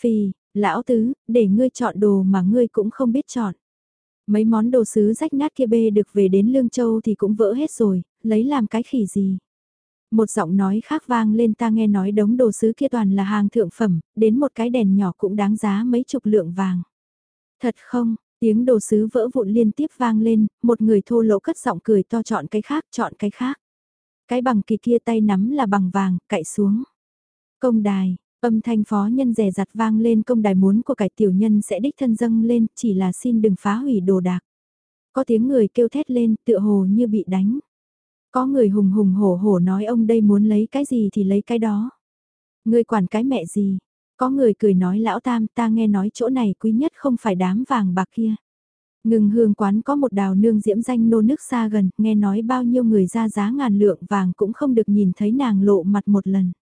Phi, lão tứ, để ngươi chọn đồ mà ngươi cũng không biết chọn. Mấy món đồ sứ rách nát kia bê được về đến Lương Châu thì cũng vỡ hết rồi, lấy làm cái khỉ gì. Một giọng nói khác vang lên ta nghe nói đống đồ sứ kia toàn là hàng thượng phẩm, đến một cái đèn nhỏ cũng đáng giá mấy chục lượng vàng. Thật không, tiếng đồ sứ vỡ vụn liên tiếp vang lên, một người thô lỗ cất giọng cười to chọn cái khác, chọn cái khác. Cái bằng kỳ kia tay nắm là bằng vàng, cậy xuống. Công đài, âm thanh phó nhân rè rặt vang lên công đài muốn của cải tiểu nhân sẽ đích thân dâng lên, chỉ là xin đừng phá hủy đồ đạc. Có tiếng người kêu thét lên, tựa hồ như bị đánh. Có người hùng hùng hổ hổ nói ông đây muốn lấy cái gì thì lấy cái đó. Người quản cái mẹ gì? Có người cười nói lão tam ta nghe nói chỗ này quý nhất không phải đám vàng bạc kia. Ngừng hương quán có một đào nương diễm danh nô nước xa gần, nghe nói bao nhiêu người ra giá ngàn lượng vàng cũng không được nhìn thấy nàng lộ mặt một lần.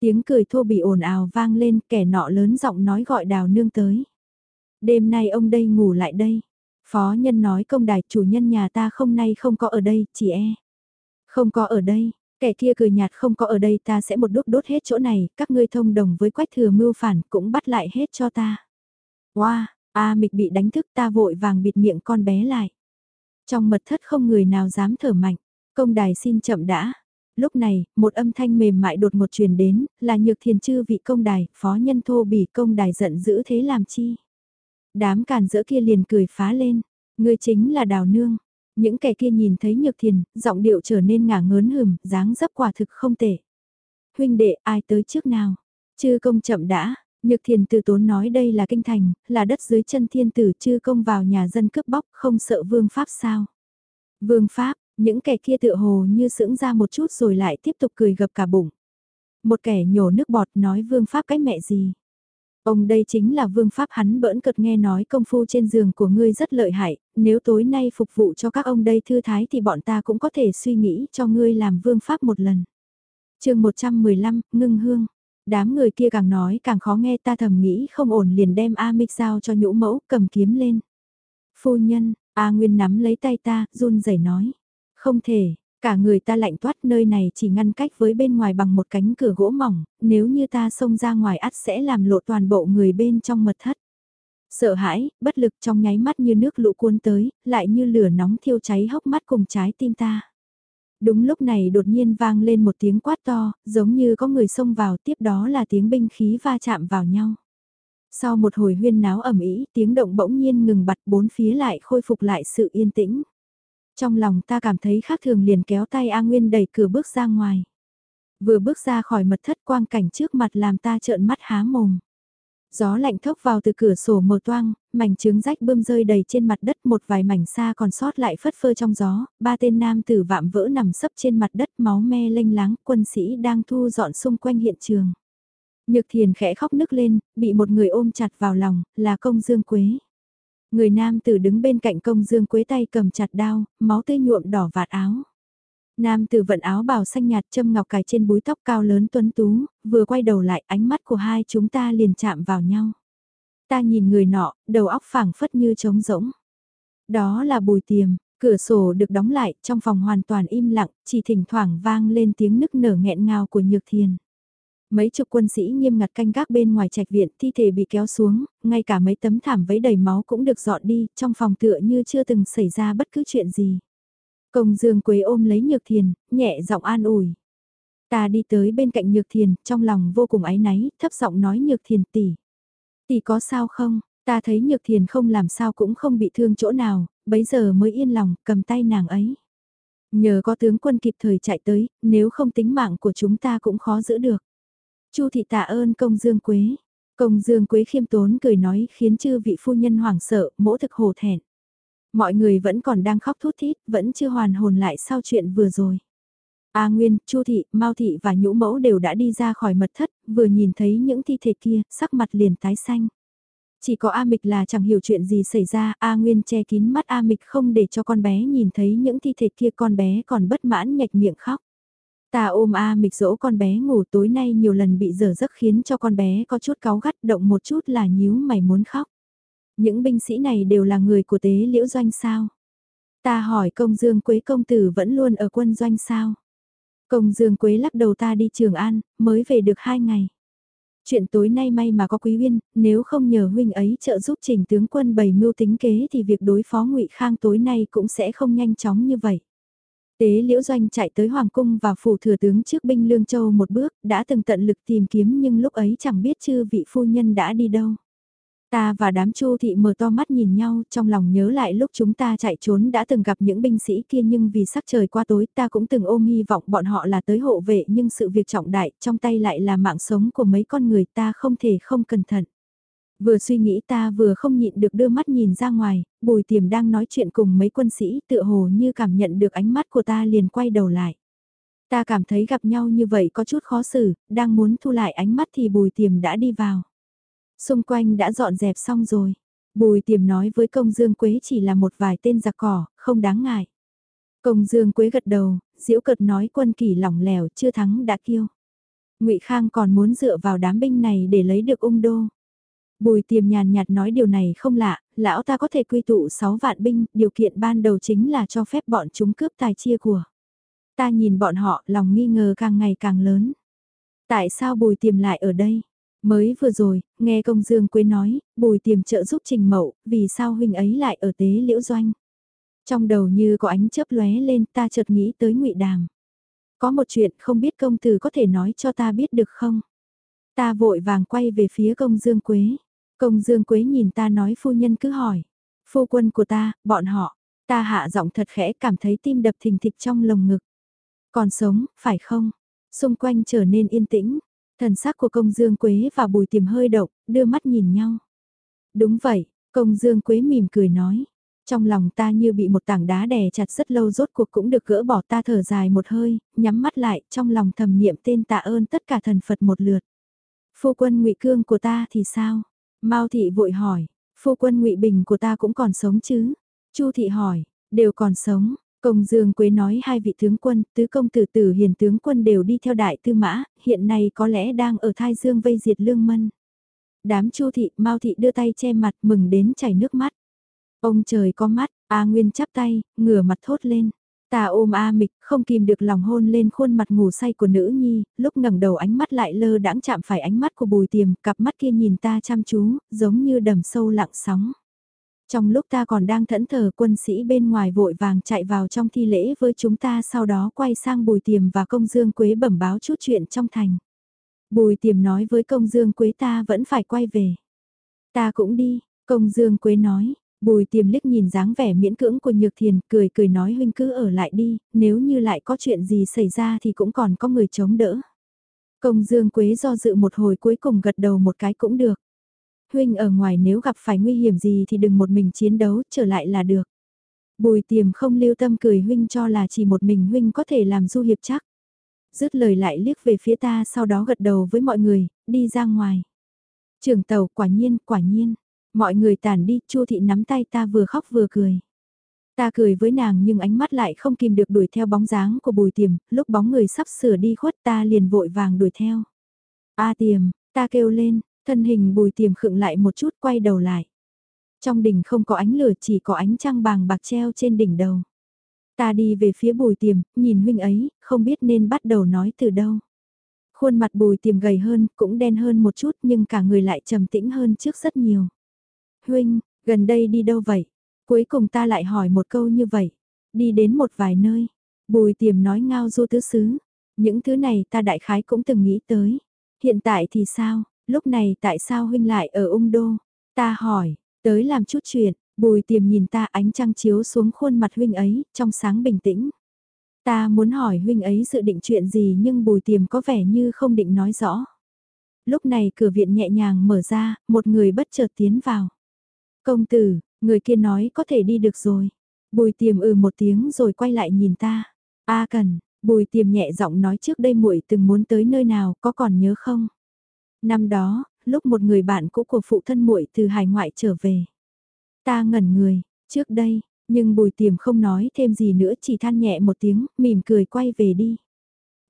Tiếng cười thô bị ồn ào vang lên, kẻ nọ lớn giọng nói gọi đào nương tới. Đêm nay ông đây ngủ lại đây. Phó nhân nói công đài chủ nhân nhà ta không nay không có ở đây, chỉ e. Không có ở đây, kẻ kia cười nhạt không có ở đây ta sẽ một đốt đốt hết chỗ này, các ngươi thông đồng với quách thừa mưu phản cũng bắt lại hết cho ta. Wow, A mịch bị đánh thức ta vội vàng bịt miệng con bé lại. Trong mật thất không người nào dám thở mạnh, công đài xin chậm đã. Lúc này, một âm thanh mềm mại đột một truyền đến, là nhược thiền chư vị công đài, phó nhân thô bỉ công đài giận dữ thế làm chi. Đám càn giữa kia liền cười phá lên, người chính là đào nương. Những kẻ kia nhìn thấy nhược thiền, giọng điệu trở nên ngả ngớn hừm, dáng dấp quả thực không tệ. Huynh đệ, ai tới trước nào? Chư công chậm đã, Nhược thiền từ tốn nói đây là kinh thành, là đất dưới chân thiên tử chư công vào nhà dân cướp bóc không sợ vương pháp sao. Vương pháp, những kẻ kia tựa hồ như sững ra một chút rồi lại tiếp tục cười gập cả bụng. Một kẻ nhổ nước bọt nói vương pháp cái mẹ gì. Ông đây chính là vương pháp hắn bỡn cợt nghe nói công phu trên giường của ngươi rất lợi hại, nếu tối nay phục vụ cho các ông đây thư thái thì bọn ta cũng có thể suy nghĩ cho ngươi làm vương pháp một lần. chương 115, ngưng hương. Đám người kia càng nói càng khó nghe ta thầm nghĩ không ổn liền đem A Mịch giao cho nhũ mẫu cầm kiếm lên. Phu nhân, A Nguyên nắm lấy tay ta, run rẩy nói. Không thể, cả người ta lạnh toát nơi này chỉ ngăn cách với bên ngoài bằng một cánh cửa gỗ mỏng, nếu như ta xông ra ngoài ắt sẽ làm lộ toàn bộ người bên trong mật thất. Sợ hãi, bất lực trong nháy mắt như nước lũ cuốn tới, lại như lửa nóng thiêu cháy hốc mắt cùng trái tim ta. Đúng lúc này đột nhiên vang lên một tiếng quát to, giống như có người xông vào tiếp đó là tiếng binh khí va chạm vào nhau. Sau một hồi huyên náo ẩm ý, tiếng động bỗng nhiên ngừng bặt bốn phía lại khôi phục lại sự yên tĩnh. Trong lòng ta cảm thấy khác thường liền kéo tay A Nguyên đẩy cửa bước ra ngoài. Vừa bước ra khỏi mật thất quang cảnh trước mặt làm ta trợn mắt há mồm. Gió lạnh thốc vào từ cửa sổ mờ toang, mảnh trứng rách bơm rơi đầy trên mặt đất một vài mảnh xa còn sót lại phất phơ trong gió, ba tên nam tử vạm vỡ nằm sấp trên mặt đất máu me lênh láng, quân sĩ đang thu dọn xung quanh hiện trường. Nhược thiền khẽ khóc nức lên, bị một người ôm chặt vào lòng, là công dương quế. Người nam tử đứng bên cạnh công dương quế tay cầm chặt đao, máu tươi nhuộm đỏ vạt áo. Nam tử vận áo bào xanh nhạt châm ngọc cài trên búi tóc cao lớn tuấn tú, vừa quay đầu lại ánh mắt của hai chúng ta liền chạm vào nhau. Ta nhìn người nọ, đầu óc phảng phất như trống rỗng. Đó là bùi tiềm, cửa sổ được đóng lại, trong phòng hoàn toàn im lặng, chỉ thỉnh thoảng vang lên tiếng nức nở nghẹn ngào của nhược thiền. Mấy chục quân sĩ nghiêm ngặt canh gác bên ngoài trạch viện, thi thể bị kéo xuống, ngay cả mấy tấm thảm vấy đầy máu cũng được dọn đi, trong phòng tựa như chưa từng xảy ra bất cứ chuyện gì. Công Dương Quế ôm lấy Nhược Thiền, nhẹ giọng an ủi. Ta đi tới bên cạnh Nhược Thiền, trong lòng vô cùng áy náy, thấp giọng nói Nhược Thiền tỷ. Tỷ có sao không? Ta thấy Nhược Thiền không làm sao cũng không bị thương chỗ nào, bấy giờ mới yên lòng, cầm tay nàng ấy. Nhờ có tướng quân kịp thời chạy tới, nếu không tính mạng của chúng ta cũng khó giữ được. Chu thị tạ ơn công Dương Quế. Công Dương Quế khiêm tốn cười nói khiến chư vị phu nhân hoảng sợ, mỗ thực hồ thẹn. Mọi người vẫn còn đang khóc thút thít, vẫn chưa hoàn hồn lại sau chuyện vừa rồi. A Nguyên, Chu Thị, Mao Thị và Nhũ Mẫu đều đã đi ra khỏi mật thất, vừa nhìn thấy những thi thể kia, sắc mặt liền tái xanh. Chỉ có A Mịch là chẳng hiểu chuyện gì xảy ra, A Nguyên che kín mắt A Mịch không để cho con bé nhìn thấy những thi thể kia con bé còn bất mãn nhạch miệng khóc. Ta ôm A Mịch dỗ con bé ngủ tối nay nhiều lần bị dở giấc khiến cho con bé có chút cáu gắt động một chút là nhíu mày muốn khóc. Những binh sĩ này đều là người của tế liễu doanh sao? Ta hỏi công dương quế công tử vẫn luôn ở quân doanh sao? Công dương quế lắc đầu ta đi Trường An, mới về được hai ngày. Chuyện tối nay may mà có quý viên nếu không nhờ huynh ấy trợ giúp trình tướng quân bày mưu tính kế thì việc đối phó ngụy Khang tối nay cũng sẽ không nhanh chóng như vậy. Tế Liễu Doanh chạy tới Hoàng Cung và phủ thừa tướng trước binh Lương Châu một bước, đã từng tận lực tìm kiếm nhưng lúc ấy chẳng biết chư vị phu nhân đã đi đâu. Ta và đám chu thị mở to mắt nhìn nhau, trong lòng nhớ lại lúc chúng ta chạy trốn đã từng gặp những binh sĩ kia nhưng vì sắc trời qua tối ta cũng từng ôm hy vọng bọn họ là tới hộ vệ nhưng sự việc trọng đại trong tay lại là mạng sống của mấy con người ta không thể không cẩn thận. Vừa suy nghĩ ta vừa không nhịn được đưa mắt nhìn ra ngoài, bùi tiềm đang nói chuyện cùng mấy quân sĩ tựa hồ như cảm nhận được ánh mắt của ta liền quay đầu lại. Ta cảm thấy gặp nhau như vậy có chút khó xử, đang muốn thu lại ánh mắt thì bùi tiềm đã đi vào. Xung quanh đã dọn dẹp xong rồi. Bùi tiềm nói với công dương quế chỉ là một vài tên giặc cỏ, không đáng ngại. Công dương quế gật đầu, diễu cợt nói quân kỳ lỏng lẻo chưa thắng đã kiêu. ngụy Khang còn muốn dựa vào đám binh này để lấy được ung đô. Bùi tiềm nhàn nhạt nói điều này không lạ, lão ta có thể quy tụ 6 vạn binh, điều kiện ban đầu chính là cho phép bọn chúng cướp tài chia của. Ta nhìn bọn họ, lòng nghi ngờ càng ngày càng lớn. Tại sao bùi tiềm lại ở đây? Mới vừa rồi, nghe công dương quế nói, bùi tiềm trợ giúp trình mậu, vì sao huynh ấy lại ở tế liễu doanh. Trong đầu như có ánh chớp lóe lên ta chợt nghĩ tới ngụy đàm. Có một chuyện không biết công tử có thể nói cho ta biết được không? Ta vội vàng quay về phía công dương quế. Công dương quế nhìn ta nói phu nhân cứ hỏi. Phu quân của ta, bọn họ. Ta hạ giọng thật khẽ cảm thấy tim đập thình thịch trong lồng ngực. Còn sống, phải không? Xung quanh trở nên yên tĩnh, Thần sắc của công dương quế và bùi tiềm hơi động, đưa mắt nhìn nhau. Đúng vậy, công dương quế mỉm cười nói. Trong lòng ta như bị một tảng đá đè chặt rất lâu rốt cuộc cũng được gỡ bỏ ta thở dài một hơi, nhắm mắt lại, trong lòng thầm niệm tên tạ ơn tất cả thần Phật một lượt. Phu quân ngụy cương của ta thì sao? Mao thị vội hỏi, phu quân ngụy bình của ta cũng còn sống chứ? Chu thị hỏi, đều còn sống, Công Dương Quế nói hai vị tướng quân, tứ công tử tử hiền tướng quân đều đi theo đại tư mã, hiện nay có lẽ đang ở thai dương vây diệt lương mân. Đám chu thị, mau thị đưa tay che mặt mừng đến chảy nước mắt. Ông trời có mắt, A Nguyên chắp tay, ngửa mặt thốt lên. Ta ôm A Mịch, không kìm được lòng hôn lên khuôn mặt ngủ say của nữ nhi, lúc ngẩng đầu ánh mắt lại lơ đãng chạm phải ánh mắt của bùi tiềm, cặp mắt kia nhìn ta chăm chú, giống như đầm sâu lặng sóng. Trong lúc ta còn đang thẫn thờ quân sĩ bên ngoài vội vàng chạy vào trong thi lễ với chúng ta sau đó quay sang bùi tiềm và công dương quế bẩm báo chút chuyện trong thành. Bùi tiềm nói với công dương quế ta vẫn phải quay về. Ta cũng đi, công dương quế nói, bùi tiềm liếc nhìn dáng vẻ miễn cưỡng của nhược thiền cười cười nói huynh cứ ở lại đi, nếu như lại có chuyện gì xảy ra thì cũng còn có người chống đỡ. Công dương quế do dự một hồi cuối cùng gật đầu một cái cũng được. huynh ở ngoài nếu gặp phải nguy hiểm gì thì đừng một mình chiến đấu, trở lại là được. Bùi tiềm không lưu tâm cười huynh cho là chỉ một mình huynh có thể làm du hiệp chắc. Dứt lời lại liếc về phía ta sau đó gật đầu với mọi người, đi ra ngoài. Trường tàu quả nhiên, quả nhiên. Mọi người tản đi, Chu thị nắm tay ta vừa khóc vừa cười. Ta cười với nàng nhưng ánh mắt lại không kìm được đuổi theo bóng dáng của bùi tiềm, lúc bóng người sắp sửa đi khuất ta liền vội vàng đuổi theo. A tiềm, ta kêu lên, thân hình bùi tiềm khựng lại một chút quay đầu lại. Trong đỉnh không có ánh lửa chỉ có ánh trăng bàng bạc treo trên đỉnh đầu. Ta đi về phía bùi tiềm, nhìn huynh ấy, không biết nên bắt đầu nói từ đâu. Khuôn mặt bùi tiềm gầy hơn, cũng đen hơn một chút nhưng cả người lại trầm tĩnh hơn trước rất nhiều. Huynh, gần đây đi đâu vậy? Cuối cùng ta lại hỏi một câu như vậy. Đi đến một vài nơi. Bùi tiềm nói ngao du tứ xứ. Những thứ này ta đại khái cũng từng nghĩ tới. Hiện tại thì sao? Lúc này tại sao huynh lại ở ung đô? Ta hỏi, tới làm chút chuyện. Bùi tiềm nhìn ta ánh trăng chiếu xuống khuôn mặt huynh ấy, trong sáng bình tĩnh. Ta muốn hỏi huynh ấy dự định chuyện gì nhưng bùi tiềm có vẻ như không định nói rõ. Lúc này cửa viện nhẹ nhàng mở ra, một người bất chợt tiến vào. Công tử, người kia nói có thể đi được rồi. Bùi tiềm ừ một tiếng rồi quay lại nhìn ta. A cần, bùi tiềm nhẹ giọng nói trước đây muội từng muốn tới nơi nào, có còn nhớ không? Năm đó, lúc một người bạn cũ của phụ thân muội từ hải ngoại trở về. Ta ngẩn người, trước đây, nhưng bùi tiềm không nói thêm gì nữa chỉ than nhẹ một tiếng, mỉm cười quay về đi.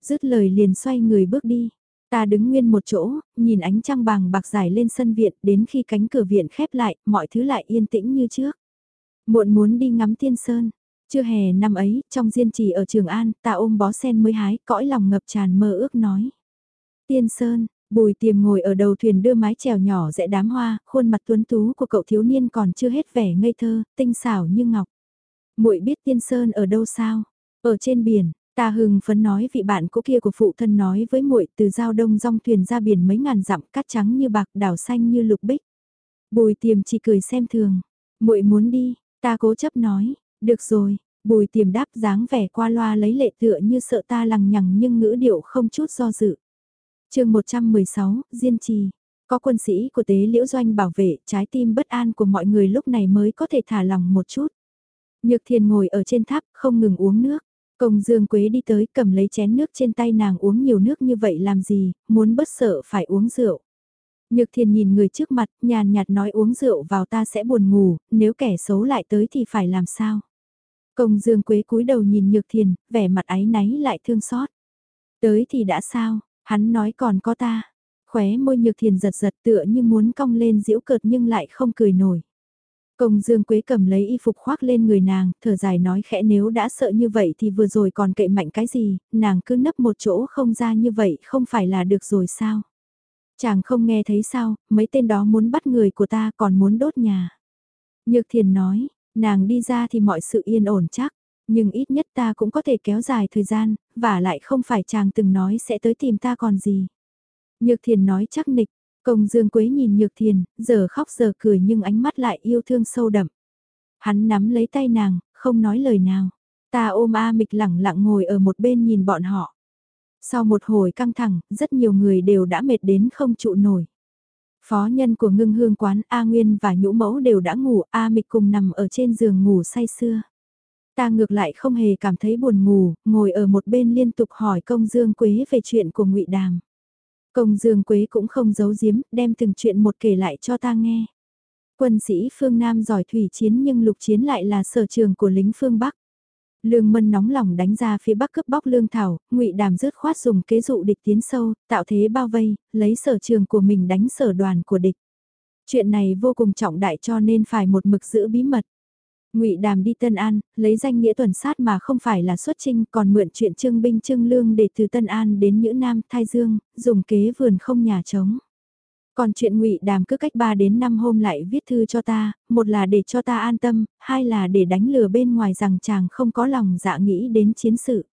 Dứt lời liền xoay người bước đi. Ta đứng nguyên một chỗ, nhìn ánh trăng bàng bạc dài lên sân viện đến khi cánh cửa viện khép lại, mọi thứ lại yên tĩnh như trước. Muộn muốn đi ngắm tiên sơn. Chưa hè năm ấy, trong diên trì ở Trường An, ta ôm bó sen mới hái, cõi lòng ngập tràn mơ ước nói. Tiên sơn, bùi tiềm ngồi ở đầu thuyền đưa mái chèo nhỏ rẽ đám hoa, khuôn mặt tuấn tú của cậu thiếu niên còn chưa hết vẻ ngây thơ, tinh xảo như ngọc. muội biết tiên sơn ở đâu sao? Ở trên biển, Ta hưng phấn nói vị bạn cũ kia của phụ thân nói với muội từ giao đông rong thuyền ra biển mấy ngàn dặm cát trắng như bạc đảo xanh như lục bích. Bùi tiềm chỉ cười xem thường. muội muốn đi, ta cố chấp nói, được rồi, bùi tiềm đáp dáng vẻ qua loa lấy lệ tựa như sợ ta lằng nhằng nhưng ngữ điệu không chút do dự. chương 116, Diên Trì. Có quân sĩ của tế liễu doanh bảo vệ trái tim bất an của mọi người lúc này mới có thể thả lòng một chút. Nhược thiền ngồi ở trên tháp không ngừng uống nước. Công Dương Quế đi tới cầm lấy chén nước trên tay nàng uống nhiều nước như vậy làm gì, muốn bất sợ phải uống rượu. Nhược thiền nhìn người trước mặt, nhàn nhạt nói uống rượu vào ta sẽ buồn ngủ, nếu kẻ xấu lại tới thì phải làm sao. Công Dương Quế cúi đầu nhìn Nhược thiền, vẻ mặt áy náy lại thương xót. Tới thì đã sao, hắn nói còn có ta. Khóe môi Nhược thiền giật giật tựa như muốn cong lên diễu cợt nhưng lại không cười nổi. Công Dương Quế cầm lấy y phục khoác lên người nàng, thở dài nói khẽ nếu đã sợ như vậy thì vừa rồi còn cậy mạnh cái gì, nàng cứ nấp một chỗ không ra như vậy không phải là được rồi sao? Chàng không nghe thấy sao, mấy tên đó muốn bắt người của ta còn muốn đốt nhà. Nhược thiền nói, nàng đi ra thì mọi sự yên ổn chắc, nhưng ít nhất ta cũng có thể kéo dài thời gian, và lại không phải chàng từng nói sẽ tới tìm ta còn gì. Nhược thiền nói chắc nịch, Công Dương Quế nhìn Nhược Thiền, giờ khóc giờ cười nhưng ánh mắt lại yêu thương sâu đậm. Hắn nắm lấy tay nàng, không nói lời nào. Ta ôm A Mịch lẳng lặng ngồi ở một bên nhìn bọn họ. Sau một hồi căng thẳng, rất nhiều người đều đã mệt đến không trụ nổi. Phó nhân của ngưng hương quán A Nguyên và Nhũ Mẫu đều đã ngủ, A Mịch cùng nằm ở trên giường ngủ say sưa. Ta ngược lại không hề cảm thấy buồn ngủ, ngồi ở một bên liên tục hỏi công Dương Quế về chuyện của ngụy Đàm. Công Dương Quế cũng không giấu giếm, đem từng chuyện một kể lại cho ta nghe. Quân sĩ phương Nam giỏi thủy chiến nhưng lục chiến lại là sở trường của lính phương Bắc. Lương Mân nóng lòng đánh ra phía Bắc cướp bóc lương thảo, Ngụy Đàm rớt khoát dùng kế dụ địch tiến sâu, tạo thế bao vây, lấy sở trường của mình đánh sở đoàn của địch. Chuyện này vô cùng trọng đại cho nên phải một mực giữ bí mật. Ngụy Đàm đi Tân An, lấy danh nghĩa tuần sát mà không phải là xuất trinh, còn mượn chuyện trương binh trương lương để từ Tân An đến Nhữ Nam, Thái Dương, dùng kế vườn không nhà trống. Còn chuyện Ngụy Đàm cứ cách 3 đến 5 hôm lại viết thư cho ta, một là để cho ta an tâm, hai là để đánh lừa bên ngoài rằng chàng không có lòng dạ nghĩ đến chiến sự.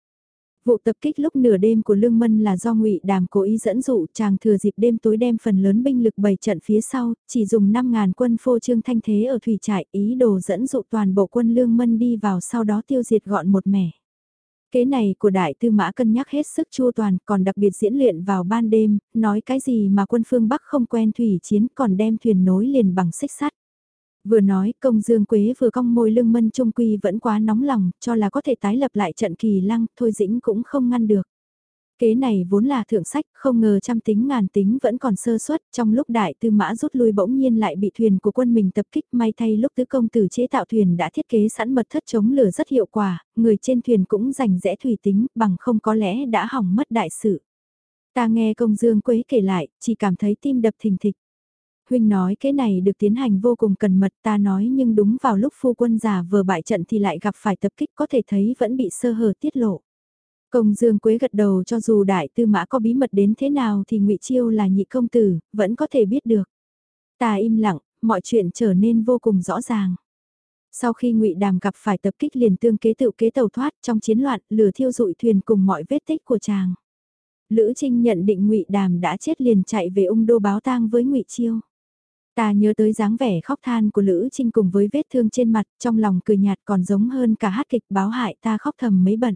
Vụ tập kích lúc nửa đêm của Lương Mân là do ngụy Đàm cố ý dẫn dụ chàng thừa dịp đêm tối đem phần lớn binh lực bày trận phía sau, chỉ dùng 5.000 quân phô trương thanh thế ở thủy trại ý đồ dẫn dụ toàn bộ quân Lương Mân đi vào sau đó tiêu diệt gọn một mẻ. Kế này của đại tư mã cân nhắc hết sức chua toàn còn đặc biệt diễn luyện vào ban đêm, nói cái gì mà quân phương Bắc không quen thủy chiến còn đem thuyền nối liền bằng xích sắt. Vừa nói công dương quế vừa cong môi lương mân trung quy vẫn quá nóng lòng cho là có thể tái lập lại trận kỳ lăng thôi dĩnh cũng không ngăn được. Kế này vốn là thượng sách, không ngờ trăm tính ngàn tính vẫn còn sơ suất, trong lúc đại tư mã rút lui bỗng nhiên lại bị thuyền của quân mình tập kích may thay lúc tứ công tử chế tạo thuyền đã thiết kế sẵn mật thất chống lửa rất hiệu quả, người trên thuyền cũng rành rẽ thủy tính, bằng không có lẽ đã hỏng mất đại sự. Ta nghe công dương quế kể lại, chỉ cảm thấy tim đập thình thịch. Huynh nói cái này được tiến hành vô cùng cần mật ta nói nhưng đúng vào lúc phu quân giả vừa bại trận thì lại gặp phải tập kích có thể thấy vẫn bị sơ hở tiết lộ. Công Dương Quế gật đầu cho dù đại tư mã có bí mật đến thế nào thì ngụy Chiêu là nhị công tử, vẫn có thể biết được. Ta im lặng, mọi chuyện trở nên vô cùng rõ ràng. Sau khi ngụy Đàm gặp phải tập kích liền tương kế tự kế tàu thoát trong chiến loạn, lửa thiêu dụi thuyền cùng mọi vết tích của chàng. Lữ Trinh nhận định ngụy Đàm đã chết liền chạy về ung đô báo tang với ngụy Chiêu. Ta nhớ tới dáng vẻ khóc than của Lữ Trinh cùng với vết thương trên mặt, trong lòng cười nhạt còn giống hơn cả hát kịch báo hại ta khóc thầm mấy bận.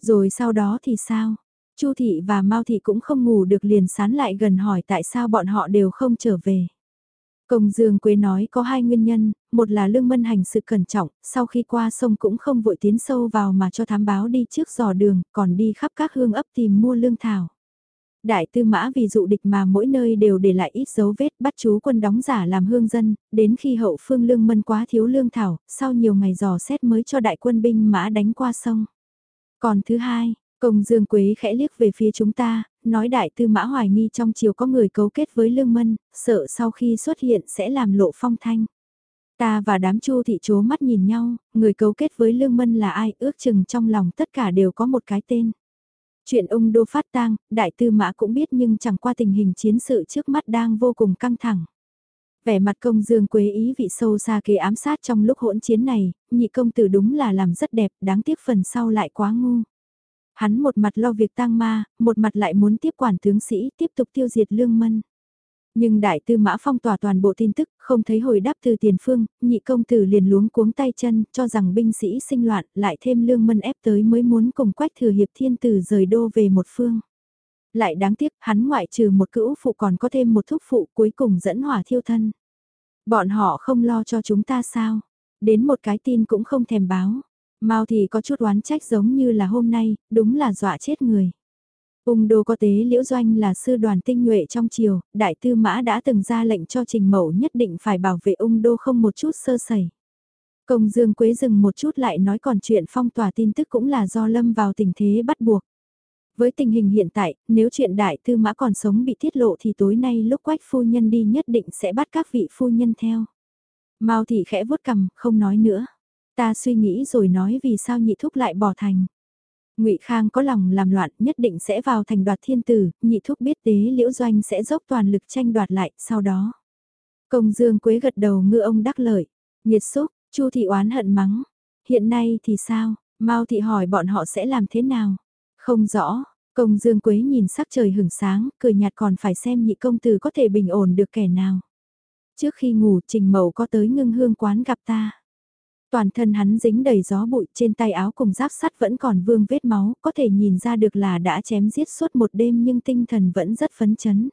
Rồi sau đó thì sao? Chu thị và Mao thị cũng không ngủ được liền sán lại gần hỏi tại sao bọn họ đều không trở về. Công Dương Quế nói có hai nguyên nhân, một là Lương Mân hành sự cẩn trọng, sau khi qua sông cũng không vội tiến sâu vào mà cho thám báo đi trước dò đường, còn đi khắp các hương ấp tìm mua lương thảo. Đại tư mã vì dụ địch mà mỗi nơi đều để lại ít dấu vết bắt chú quân đóng giả làm hương dân, đến khi hậu phương lương mân quá thiếu lương thảo, sau nhiều ngày dò xét mới cho đại quân binh mã đánh qua sông. Còn thứ hai, công dương quế khẽ liếc về phía chúng ta, nói đại tư mã hoài nghi trong chiều có người cấu kết với lương mân, sợ sau khi xuất hiện sẽ làm lộ phong thanh. Ta và đám chu thị chố mắt nhìn nhau, người cấu kết với lương mân là ai ước chừng trong lòng tất cả đều có một cái tên. Chuyện ông đô phát tang, đại tư mã cũng biết nhưng chẳng qua tình hình chiến sự trước mắt đang vô cùng căng thẳng. Vẻ mặt công dương quế ý vị sâu xa kế ám sát trong lúc hỗn chiến này, nhị công tử đúng là làm rất đẹp, đáng tiếc phần sau lại quá ngu. Hắn một mặt lo việc tang ma, một mặt lại muốn tiếp quản tướng sĩ tiếp tục tiêu diệt lương mân. Nhưng đại tư mã phong tỏa toàn bộ tin tức, không thấy hồi đáp từ tiền phương, nhị công tử liền luống cuống tay chân, cho rằng binh sĩ sinh loạn, lại thêm lương mân ép tới mới muốn cùng quách thừa hiệp thiên tử rời đô về một phương. Lại đáng tiếc, hắn ngoại trừ một cữu phụ còn có thêm một thúc phụ cuối cùng dẫn hỏa thiêu thân. Bọn họ không lo cho chúng ta sao? Đến một cái tin cũng không thèm báo. mau thì có chút oán trách giống như là hôm nay, đúng là dọa chết người. Ung đô có tế liễu doanh là sư đoàn tinh nhuệ trong triều, đại tư mã đã từng ra lệnh cho trình mẫu nhất định phải bảo vệ ung đô không một chút sơ sẩy. Công dương quế dừng một chút lại nói còn chuyện phong tỏa tin tức cũng là do lâm vào tình thế bắt buộc. Với tình hình hiện tại, nếu chuyện đại tư mã còn sống bị tiết lộ thì tối nay lúc quách phu nhân đi nhất định sẽ bắt các vị phu nhân theo. Mao thị khẽ vuốt cầm, không nói nữa. Ta suy nghĩ rồi nói vì sao nhị thúc lại bỏ thành. Ngụy Khang có lòng làm loạn nhất định sẽ vào thành đoạt thiên tử, nhị thúc biết tế liễu doanh sẽ dốc toàn lực tranh đoạt lại, sau đó. Công Dương Quế gật đầu ngư ông đắc lợi, nhiệt xúc, Chu thị oán hận mắng. Hiện nay thì sao, Mao thị hỏi bọn họ sẽ làm thế nào? Không rõ, công Dương Quế nhìn sắc trời hửng sáng, cười nhạt còn phải xem nhị công tử có thể bình ổn được kẻ nào. Trước khi ngủ Trình Mậu có tới ngưng hương quán gặp ta. Toàn thân hắn dính đầy gió bụi trên tay áo cùng giáp sắt vẫn còn vương vết máu, có thể nhìn ra được là đã chém giết suốt một đêm nhưng tinh thần vẫn rất phấn chấn.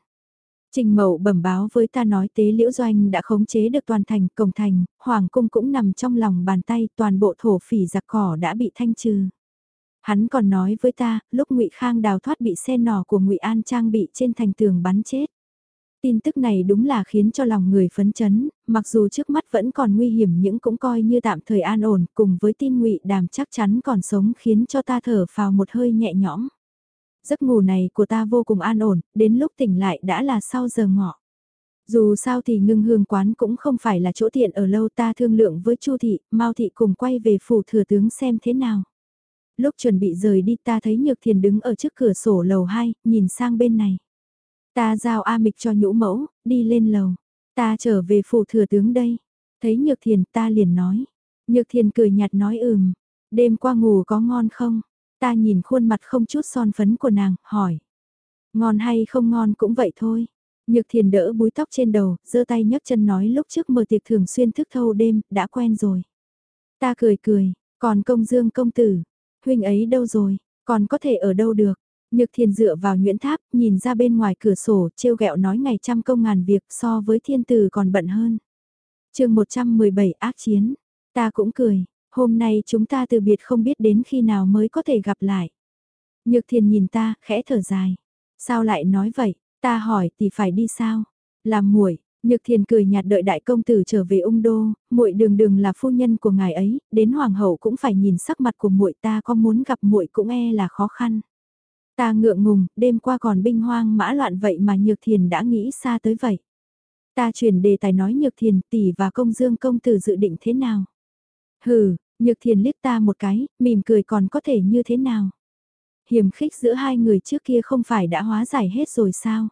Trình Mậu bẩm báo với ta nói tế liễu doanh đã khống chế được toàn thành, cổng thành, hoàng cung cũng nằm trong lòng bàn tay, toàn bộ thổ phỉ giặc cỏ đã bị thanh trừ. Hắn còn nói với ta, lúc ngụy Khang đào thoát bị xe nỏ của ngụy An trang bị trên thành tường bắn chết. Tin tức này đúng là khiến cho lòng người phấn chấn, mặc dù trước mắt vẫn còn nguy hiểm những cũng coi như tạm thời an ổn, cùng với tin ngụy đàm chắc chắn còn sống khiến cho ta thở phào một hơi nhẹ nhõm. Giấc ngủ này của ta vô cùng an ổn, đến lúc tỉnh lại đã là sau giờ ngọ. Dù sao thì ngưng hương quán cũng không phải là chỗ tiện ở lâu ta thương lượng với Chu thị, Mao thị cùng quay về phủ thừa tướng xem thế nào. Lúc chuẩn bị rời đi ta thấy Nhược Thiền đứng ở trước cửa sổ lầu 2, nhìn sang bên này. Ta giao A Mịch cho nhũ mẫu, đi lên lầu. Ta trở về phủ thừa tướng đây. Thấy Nhược Thiền ta liền nói. Nhược Thiền cười nhạt nói ừm. Đêm qua ngủ có ngon không? Ta nhìn khuôn mặt không chút son phấn của nàng, hỏi. Ngon hay không ngon cũng vậy thôi. Nhược Thiền đỡ búi tóc trên đầu, giơ tay nhấc chân nói lúc trước mở tiệc thường xuyên thức thâu đêm, đã quen rồi. Ta cười cười, còn công dương công tử, Huynh ấy đâu rồi, còn có thể ở đâu được. Nhược thiền dựa vào Nguyễn Tháp, nhìn ra bên ngoài cửa sổ, trêu ghẹo nói ngày trăm công ngàn việc so với thiên tử còn bận hơn. chương 117 ác chiến, ta cũng cười, hôm nay chúng ta từ biệt không biết đến khi nào mới có thể gặp lại. Nhược thiền nhìn ta, khẽ thở dài. Sao lại nói vậy, ta hỏi thì phải đi sao? Làm muội Nhược Thiền cười nhạt đợi đại công tử trở về ung đô, muội đường đường là phu nhân của ngài ấy, đến hoàng hậu cũng phải nhìn sắc mặt của muội ta có muốn gặp muội cũng e là khó khăn. Ta ngượng ngùng, đêm qua còn binh hoang mã loạn vậy mà Nhược Thiền đã nghĩ xa tới vậy. Ta chuyển đề tài nói Nhược Thiền tỷ và công dương công tử dự định thế nào. Hừ, Nhược Thiền liếc ta một cái, mỉm cười còn có thể như thế nào. Hiểm khích giữa hai người trước kia không phải đã hóa giải hết rồi sao?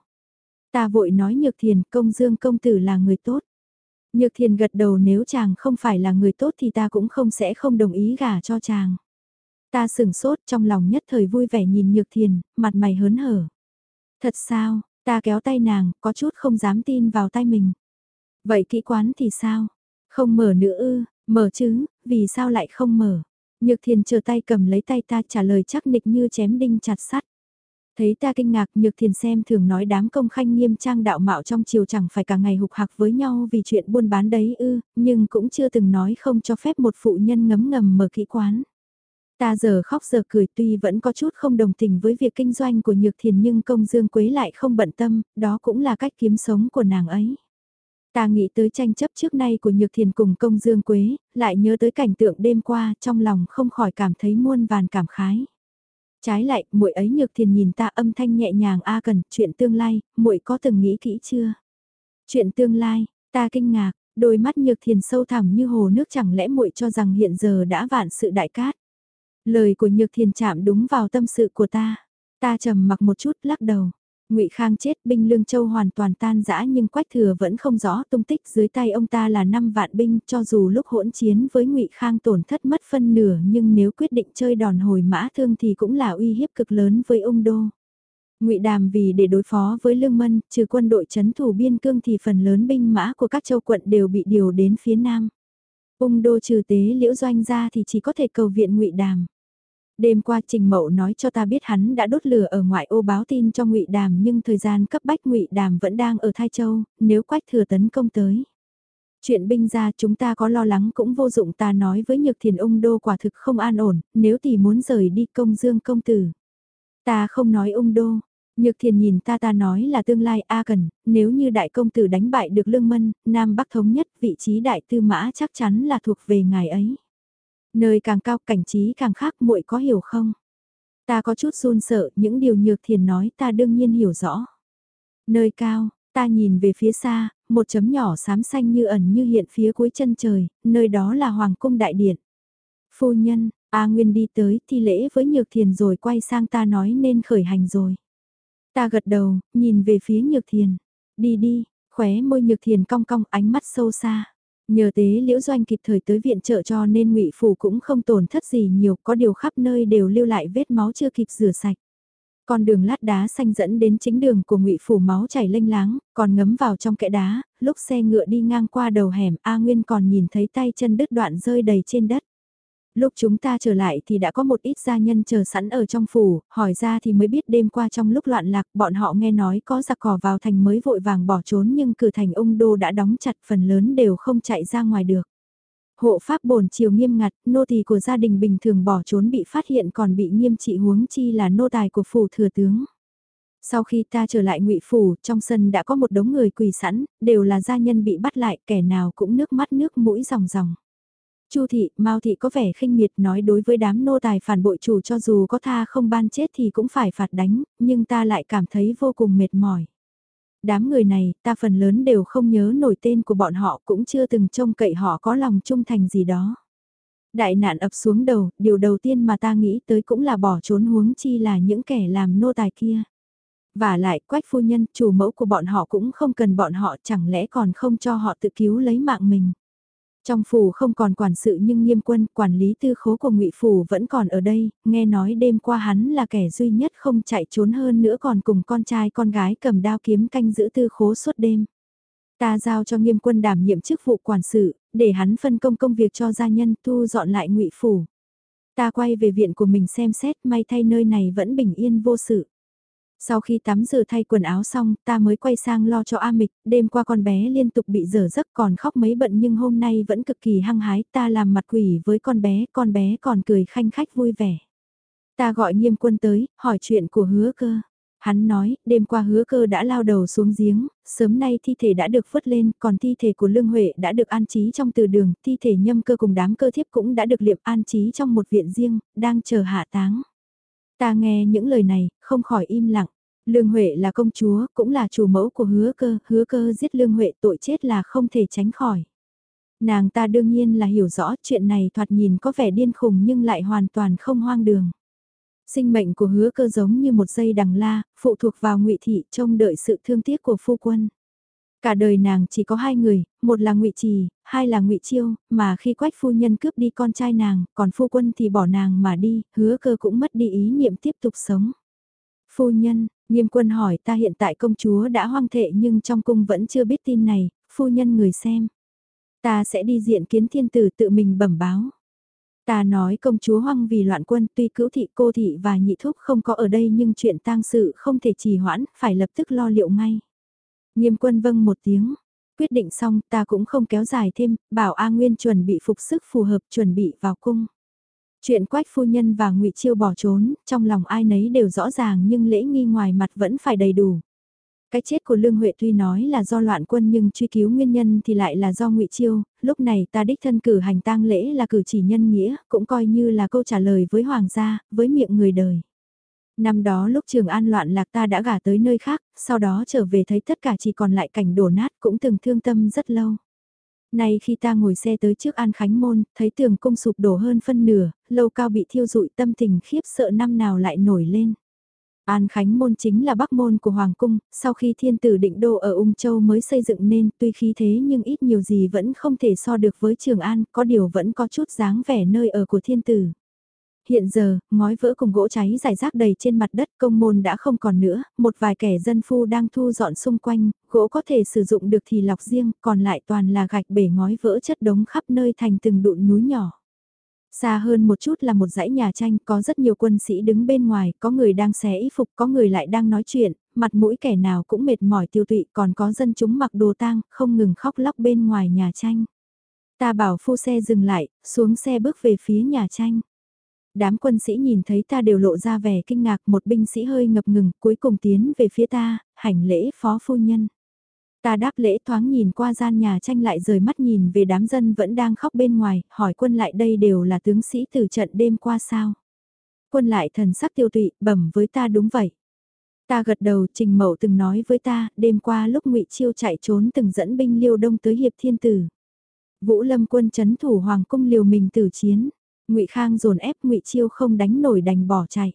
Ta vội nói Nhược Thiền công dương công tử là người tốt. Nhược Thiền gật đầu nếu chàng không phải là người tốt thì ta cũng không sẽ không đồng ý gả cho chàng. Ta sừng sốt trong lòng nhất thời vui vẻ nhìn Nhược Thiền, mặt mày hớn hở. Thật sao, ta kéo tay nàng, có chút không dám tin vào tay mình. Vậy kỹ quán thì sao? Không mở nữa ư, mở chứ, vì sao lại không mở? Nhược Thiền chờ tay cầm lấy tay ta trả lời chắc nịch như chém đinh chặt sắt. Thấy ta kinh ngạc nhược thiền xem thường nói đám công khanh nghiêm trang đạo mạo trong chiều chẳng phải cả ngày hục hạc với nhau vì chuyện buôn bán đấy ư, nhưng cũng chưa từng nói không cho phép một phụ nhân ngấm ngầm mở kỹ quán. Ta giờ khóc giờ cười tuy vẫn có chút không đồng tình với việc kinh doanh của Nhược Thiền nhưng công dương quế lại không bận tâm, đó cũng là cách kiếm sống của nàng ấy. Ta nghĩ tới tranh chấp trước nay của Nhược Thiền cùng công dương quế, lại nhớ tới cảnh tượng đêm qua trong lòng không khỏi cảm thấy muôn vàn cảm khái. Trái lại, muội ấy nhược thiền nhìn ta âm thanh nhẹ nhàng a cần, chuyện tương lai, muội có từng nghĩ kỹ chưa? Chuyện tương lai, ta kinh ngạc, đôi mắt nhược thiền sâu thẳm như hồ nước chẳng lẽ muội cho rằng hiện giờ đã vạn sự đại cát. Lời của nhược thiền chạm đúng vào tâm sự của ta. Ta trầm mặc một chút lắc đầu. Ngụy Khang chết, binh Lương Châu hoàn toàn tan rã nhưng Quách Thừa vẫn không rõ tung tích dưới tay ông ta là 5 vạn binh, cho dù lúc hỗn chiến với Ngụy Khang tổn thất mất phân nửa, nhưng nếu quyết định chơi đòn hồi mã thương thì cũng là uy hiếp cực lớn với ông đô. Ngụy Đàm vì để đối phó với Lương Mân, trừ quân đội chấn thủ biên cương thì phần lớn binh mã của các châu quận đều bị điều đến phía nam. Ung đô trừ tế liễu doanh ra thì chỉ có thể cầu viện Ngụy Đàm. Đêm qua Trình Mậu nói cho ta biết hắn đã đốt lửa ở ngoại ô báo tin cho Ngụy Đàm nhưng thời gian cấp bách Ngụy Đàm vẫn đang ở Thai Châu, nếu Quách Thừa tấn công tới. Chuyện binh ra chúng ta có lo lắng cũng vô dụng ta nói với Nhược Thiền ung đô quả thực không an ổn, nếu tỷ muốn rời đi công dương công tử. Ta không nói ung đô, Nhược Thiền nhìn ta ta nói là tương lai A Cần, nếu như đại công tử đánh bại được Lương Mân, Nam Bắc thống nhất vị trí đại tư mã chắc chắn là thuộc về ngài ấy. Nơi càng cao cảnh trí càng khác muội có hiểu không? Ta có chút run sợ những điều nhược thiền nói ta đương nhiên hiểu rõ. Nơi cao, ta nhìn về phía xa, một chấm nhỏ xám xanh như ẩn như hiện phía cuối chân trời, nơi đó là Hoàng cung đại điện. Phu nhân, A Nguyên đi tới thi lễ với nhược thiền rồi quay sang ta nói nên khởi hành rồi. Ta gật đầu, nhìn về phía nhược thiền. Đi đi, khóe môi nhược thiền cong cong ánh mắt sâu xa. Nhờ tế liễu doanh kịp thời tới viện trợ cho nên ngụy phủ cũng không tổn thất gì nhiều, có điều khắp nơi đều lưu lại vết máu chưa kịp rửa sạch. Con đường lát đá xanh dẫn đến chính đường của ngụy phủ máu chảy lênh láng, còn ngấm vào trong kẽ đá, lúc xe ngựa đi ngang qua đầu hẻm A Nguyên còn nhìn thấy tay chân đứt đoạn rơi đầy trên đất. Lúc chúng ta trở lại thì đã có một ít gia nhân chờ sẵn ở trong phủ, hỏi ra thì mới biết đêm qua trong lúc loạn lạc bọn họ nghe nói có giặc cỏ vào thành mới vội vàng bỏ trốn nhưng cử thành ung đô đã đóng chặt phần lớn đều không chạy ra ngoài được. Hộ pháp bổn chiều nghiêm ngặt, nô tỳ của gia đình bình thường bỏ trốn bị phát hiện còn bị nghiêm trị huống chi là nô tài của phủ thừa tướng. Sau khi ta trở lại ngụy phủ, trong sân đã có một đống người quỳ sẵn, đều là gia nhân bị bắt lại, kẻ nào cũng nước mắt nước mũi ròng ròng. Chu thị, Mao thị có vẻ khinh miệt nói đối với đám nô tài phản bội chủ cho dù có tha không ban chết thì cũng phải phạt đánh, nhưng ta lại cảm thấy vô cùng mệt mỏi. Đám người này, ta phần lớn đều không nhớ nổi tên của bọn họ cũng chưa từng trông cậy họ có lòng trung thành gì đó. Đại nạn ập xuống đầu, điều đầu tiên mà ta nghĩ tới cũng là bỏ trốn huống chi là những kẻ làm nô tài kia. Và lại, quách phu nhân, chủ mẫu của bọn họ cũng không cần bọn họ chẳng lẽ còn không cho họ tự cứu lấy mạng mình. Trong phủ không còn quản sự nhưng nghiêm quân, quản lý tư khố của ngụy Phủ vẫn còn ở đây, nghe nói đêm qua hắn là kẻ duy nhất không chạy trốn hơn nữa còn cùng con trai con gái cầm đao kiếm canh giữ tư khố suốt đêm. Ta giao cho nghiêm quân đảm nhiệm chức vụ quản sự, để hắn phân công công việc cho gia nhân thu dọn lại ngụy Phủ. Ta quay về viện của mình xem xét may thay nơi này vẫn bình yên vô sự. Sau khi tắm rửa thay quần áo xong, ta mới quay sang lo cho A Mịch, đêm qua con bé liên tục bị dở giấc còn khóc mấy bận nhưng hôm nay vẫn cực kỳ hăng hái, ta làm mặt quỷ với con bé, con bé còn cười khanh khách vui vẻ. Ta gọi nghiêm quân tới, hỏi chuyện của hứa cơ. Hắn nói, đêm qua hứa cơ đã lao đầu xuống giếng, sớm nay thi thể đã được vớt lên, còn thi thể của Lương Huệ đã được an trí trong từ đường, thi thể nhâm cơ cùng đám cơ thiếp cũng đã được liệm an trí trong một viện riêng, đang chờ hạ táng. Ta nghe những lời này, không khỏi im lặng. Lương Huệ là công chúa, cũng là chủ mẫu của hứa cơ, hứa cơ giết Lương Huệ tội chết là không thể tránh khỏi. Nàng ta đương nhiên là hiểu rõ chuyện này thoạt nhìn có vẻ điên khùng nhưng lại hoàn toàn không hoang đường. Sinh mệnh của hứa cơ giống như một dây đằng la, phụ thuộc vào ngụy thị trông đợi sự thương tiếc của phu quân. Cả đời nàng chỉ có hai người, một là ngụy Trì, hai là ngụy Chiêu, mà khi quách phu nhân cướp đi con trai nàng, còn phu quân thì bỏ nàng mà đi, hứa cơ cũng mất đi ý niệm tiếp tục sống. Phu nhân, nghiêm quân hỏi ta hiện tại công chúa đã hoang thệ nhưng trong cung vẫn chưa biết tin này, phu nhân người xem. Ta sẽ đi diện kiến thiên tử tự mình bẩm báo. Ta nói công chúa hoang vì loạn quân tuy cữu thị cô thị và nhị thúc không có ở đây nhưng chuyện tang sự không thể trì hoãn, phải lập tức lo liệu ngay. Nghiêm quân vâng một tiếng, quyết định xong ta cũng không kéo dài thêm, bảo A Nguyên chuẩn bị phục sức phù hợp chuẩn bị vào cung. Chuyện quách phu nhân và ngụy Chiêu bỏ trốn, trong lòng ai nấy đều rõ ràng nhưng lễ nghi ngoài mặt vẫn phải đầy đủ. Cái chết của Lương Huệ tuy nói là do loạn quân nhưng truy cứu nguyên nhân thì lại là do ngụy Chiêu, lúc này ta đích thân cử hành tang lễ là cử chỉ nhân nghĩa, cũng coi như là câu trả lời với hoàng gia, với miệng người đời. Năm đó lúc Trường An loạn lạc ta đã gả tới nơi khác, sau đó trở về thấy tất cả chỉ còn lại cảnh đổ nát cũng từng thương tâm rất lâu. Nay khi ta ngồi xe tới trước An Khánh Môn, thấy tường cung sụp đổ hơn phân nửa, lâu cao bị thiêu rụi tâm tình khiếp sợ năm nào lại nổi lên. An Khánh Môn chính là bắc môn của Hoàng Cung, sau khi thiên tử định đô ở Ung Châu mới xây dựng nên tuy khí thế nhưng ít nhiều gì vẫn không thể so được với Trường An, có điều vẫn có chút dáng vẻ nơi ở của thiên tử. Hiện giờ, ngói vỡ cùng gỗ cháy rải rác đầy trên mặt đất công môn đã không còn nữa, một vài kẻ dân phu đang thu dọn xung quanh, gỗ có thể sử dụng được thì lọc riêng, còn lại toàn là gạch bể ngói vỡ chất đống khắp nơi thành từng đụn núi nhỏ. Xa hơn một chút là một dãy nhà tranh, có rất nhiều quân sĩ đứng bên ngoài, có người đang xé y phục, có người lại đang nói chuyện, mặt mũi kẻ nào cũng mệt mỏi tiêu tụy, còn có dân chúng mặc đồ tang, không ngừng khóc lóc bên ngoài nhà tranh. Ta bảo phu xe dừng lại, xuống xe bước về phía nhà tranh. Đám quân sĩ nhìn thấy ta đều lộ ra vẻ kinh ngạc, một binh sĩ hơi ngập ngừng, cuối cùng tiến về phía ta, hành lễ phó phu nhân. Ta đáp lễ thoáng nhìn qua gian nhà tranh lại rời mắt nhìn về đám dân vẫn đang khóc bên ngoài, hỏi quân lại đây đều là tướng sĩ từ trận đêm qua sao. Quân lại thần sắc tiêu tụy, bẩm với ta đúng vậy. Ta gật đầu trình mậu từng nói với ta, đêm qua lúc ngụy Chiêu chạy trốn từng dẫn binh liêu đông tới hiệp thiên tử. Vũ lâm quân chấn thủ hoàng cung liều mình tử chiến, ngụy Khang dồn ép ngụy Chiêu không đánh nổi đành bỏ chạy.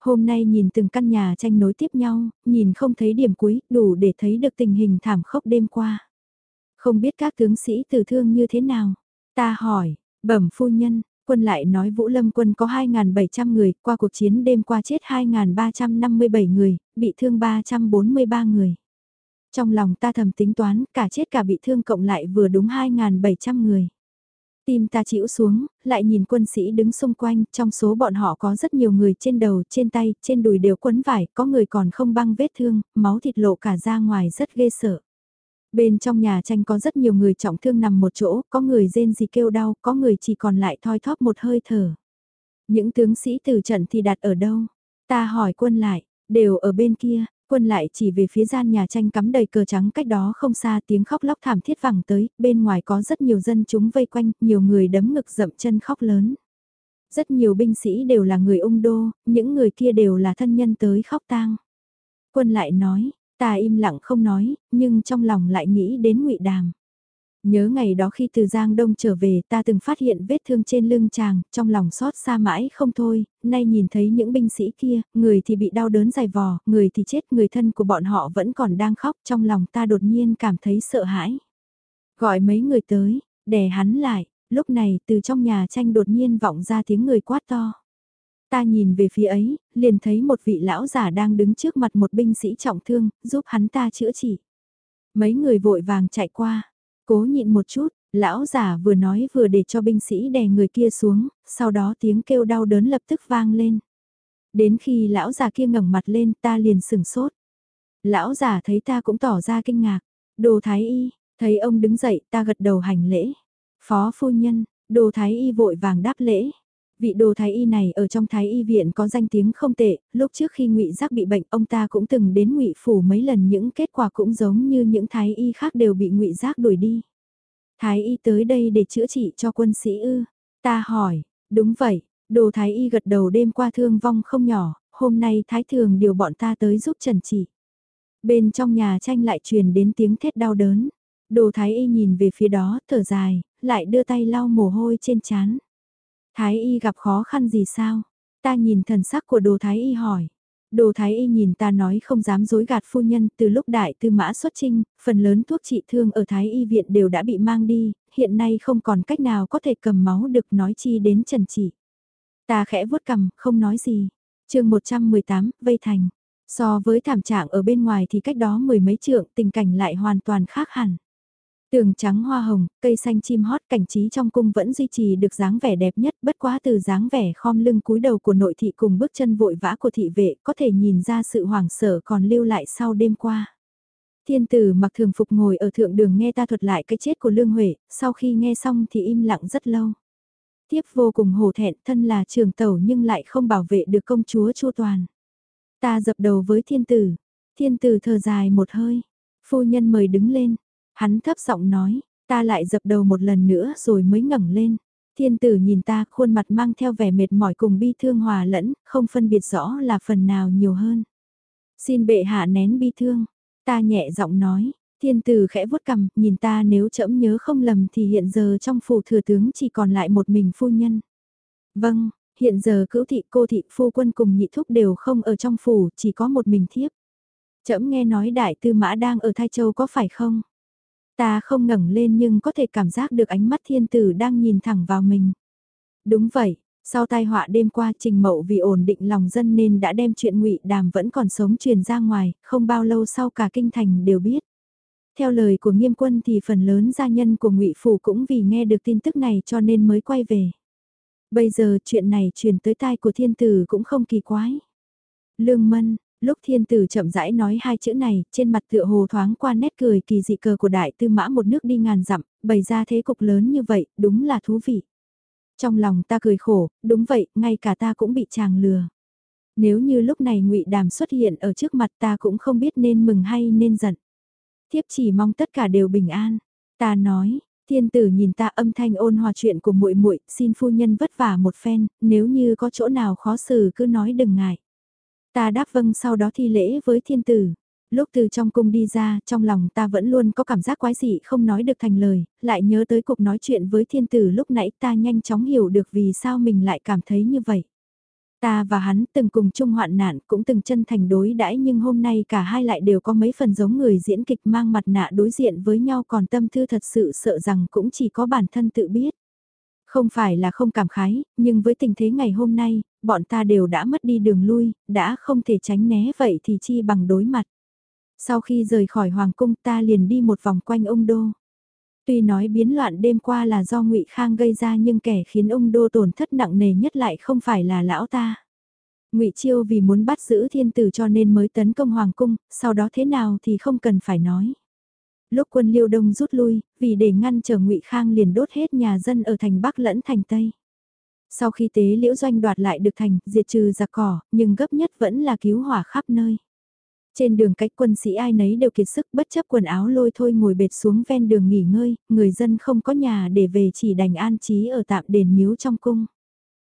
Hôm nay nhìn từng căn nhà tranh nối tiếp nhau, nhìn không thấy điểm cuối, đủ để thấy được tình hình thảm khốc đêm qua. Không biết các tướng sĩ tử thương như thế nào. Ta hỏi, bẩm phu nhân, quân lại nói Vũ Lâm quân có 2.700 người, qua cuộc chiến đêm qua chết 2.357 người, bị thương 343 người. Trong lòng ta thầm tính toán, cả chết cả bị thương cộng lại vừa đúng 2.700 người. Tim ta chịu xuống, lại nhìn quân sĩ đứng xung quanh, trong số bọn họ có rất nhiều người trên đầu, trên tay, trên đùi đều quấn vải, có người còn không băng vết thương, máu thịt lộ cả ra ngoài rất ghê sợ. Bên trong nhà tranh có rất nhiều người trọng thương nằm một chỗ, có người rên gì kêu đau, có người chỉ còn lại thoi thóp một hơi thở. Những tướng sĩ từ trận thì đặt ở đâu? Ta hỏi quân lại, đều ở bên kia, Quân lại chỉ về phía gian nhà tranh cắm đầy cờ trắng cách đó không xa tiếng khóc lóc thảm thiết vẳng tới, bên ngoài có rất nhiều dân chúng vây quanh, nhiều người đấm ngực dậm chân khóc lớn. Rất nhiều binh sĩ đều là người ung đô, những người kia đều là thân nhân tới khóc tang. Quân lại nói, ta im lặng không nói, nhưng trong lòng lại nghĩ đến ngụy Đàm. Nhớ ngày đó khi từ Giang Đông trở về ta từng phát hiện vết thương trên lưng chàng, trong lòng xót xa mãi không thôi, nay nhìn thấy những binh sĩ kia, người thì bị đau đớn dài vò, người thì chết, người thân của bọn họ vẫn còn đang khóc, trong lòng ta đột nhiên cảm thấy sợ hãi. Gọi mấy người tới, đè hắn lại, lúc này từ trong nhà tranh đột nhiên vọng ra tiếng người quát to. Ta nhìn về phía ấy, liền thấy một vị lão giả đang đứng trước mặt một binh sĩ trọng thương, giúp hắn ta chữa trị. Mấy người vội vàng chạy qua, Cố nhịn một chút, Lão giả vừa nói vừa để cho binh sĩ đè người kia xuống, sau đó tiếng kêu đau đớn lập tức vang lên. Đến khi lão già kia ngẩng mặt lên ta liền sửng sốt. Lão già thấy ta cũng tỏ ra kinh ngạc. Đồ thái y, thấy ông đứng dậy ta gật đầu hành lễ. Phó phu nhân, đồ thái y vội vàng đáp lễ. Vị đồ thái y này ở trong thái y viện có danh tiếng không tệ, lúc trước khi ngụy Giác bị bệnh ông ta cũng từng đến ngụy phủ mấy lần những kết quả cũng giống như những thái y khác đều bị ngụy Giác đuổi đi. Thái y tới đây để chữa trị cho quân sĩ ư? Ta hỏi, đúng vậy, đồ thái y gật đầu đêm qua thương vong không nhỏ, hôm nay thái thường điều bọn ta tới giúp trần trị. Bên trong nhà tranh lại truyền đến tiếng thét đau đớn. Đồ thái y nhìn về phía đó, thở dài, lại đưa tay lau mồ hôi trên chán. Thái y gặp khó khăn gì sao? Ta nhìn thần sắc của đồ thái y hỏi. Đồ thái y nhìn ta nói không dám dối gạt phu nhân từ lúc đại tư mã xuất trinh, phần lớn thuốc trị thương ở thái y viện đều đã bị mang đi, hiện nay không còn cách nào có thể cầm máu được nói chi đến trần chỉ. Ta khẽ vuốt cầm, không nói gì. chương 118, Vây Thành. So với thảm trạng ở bên ngoài thì cách đó mười mấy trượng tình cảnh lại hoàn toàn khác hẳn. Tường trắng hoa hồng, cây xanh chim hót cảnh trí trong cung vẫn duy trì được dáng vẻ đẹp nhất bất quá từ dáng vẻ khom lưng cúi đầu của nội thị cùng bước chân vội vã của thị vệ có thể nhìn ra sự hoảng sợ còn lưu lại sau đêm qua. Thiên tử mặc thường phục ngồi ở thượng đường nghe ta thuật lại cái chết của Lương Huệ, sau khi nghe xong thì im lặng rất lâu. Tiếp vô cùng hổ thẹn thân là trường tẩu nhưng lại không bảo vệ được công chúa chu toàn. Ta dập đầu với thiên tử, thiên tử thở dài một hơi, phu nhân mời đứng lên, Hắn thấp giọng nói, ta lại dập đầu một lần nữa rồi mới ngẩng lên. Thiên tử nhìn ta khuôn mặt mang theo vẻ mệt mỏi cùng bi thương hòa lẫn, không phân biệt rõ là phần nào nhiều hơn. Xin bệ hạ nén bi thương, ta nhẹ giọng nói, thiên tử khẽ vuốt cằm, nhìn ta nếu chậm nhớ không lầm thì hiện giờ trong phủ thừa tướng chỉ còn lại một mình phu nhân. Vâng, hiện giờ cữu thị cô thị phu quân cùng nhị thúc đều không ở trong phủ, chỉ có một mình thiếp. Chậm nghe nói đại tư mã đang ở Thái Châu có phải không? Ta không ngẩng lên nhưng có thể cảm giác được ánh mắt thiên tử đang nhìn thẳng vào mình. Đúng vậy, sau tai họa đêm qua Trình Mậu vì ổn định lòng dân nên đã đem chuyện ngụy Đàm vẫn còn sống truyền ra ngoài, không bao lâu sau cả kinh thành đều biết. Theo lời của nghiêm quân thì phần lớn gia nhân của ngụy Phủ cũng vì nghe được tin tức này cho nên mới quay về. Bây giờ chuyện này truyền tới tai của thiên tử cũng không kỳ quái. Lương Mân, Lúc thiên tử chậm rãi nói hai chữ này, trên mặt tựa hồ thoáng qua nét cười kỳ dị cờ của đại tư mã một nước đi ngàn dặm, bày ra thế cục lớn như vậy, đúng là thú vị. Trong lòng ta cười khổ, đúng vậy, ngay cả ta cũng bị chàng lừa. Nếu như lúc này ngụy Đàm xuất hiện ở trước mặt ta cũng không biết nên mừng hay nên giận. Thiếp chỉ mong tất cả đều bình an. Ta nói, thiên tử nhìn ta âm thanh ôn hòa chuyện của muội muội, xin phu nhân vất vả một phen, nếu như có chỗ nào khó xử cứ nói đừng ngại. Ta đáp vâng sau đó thi lễ với thiên tử. Lúc từ trong cung đi ra, trong lòng ta vẫn luôn có cảm giác quái dị không nói được thành lời, lại nhớ tới cuộc nói chuyện với thiên tử lúc nãy ta nhanh chóng hiểu được vì sao mình lại cảm thấy như vậy. Ta và hắn từng cùng chung hoạn nạn cũng từng chân thành đối đãi nhưng hôm nay cả hai lại đều có mấy phần giống người diễn kịch mang mặt nạ đối diện với nhau còn tâm thư thật sự sợ rằng cũng chỉ có bản thân tự biết. Không phải là không cảm khái, nhưng với tình thế ngày hôm nay, bọn ta đều đã mất đi đường lui, đã không thể tránh né vậy thì chi bằng đối mặt. Sau khi rời khỏi Hoàng cung ta liền đi một vòng quanh ông Đô. Tuy nói biến loạn đêm qua là do ngụy Khang gây ra nhưng kẻ khiến ông Đô tổn thất nặng nề nhất lại không phải là lão ta. ngụy Chiêu vì muốn bắt giữ thiên tử cho nên mới tấn công Hoàng cung, sau đó thế nào thì không cần phải nói. Lúc quân Liêu Đông rút lui, vì để ngăn trở Ngụy Khang liền đốt hết nhà dân ở thành Bắc lẫn thành Tây. Sau khi tế liễu doanh đoạt lại được thành, diệt trừ giặc cỏ, nhưng gấp nhất vẫn là cứu hỏa khắp nơi. Trên đường cách quân sĩ ai nấy đều kiệt sức bất chấp quần áo lôi thôi ngồi bệt xuống ven đường nghỉ ngơi, người dân không có nhà để về chỉ đành an trí ở tạm đền miếu trong cung.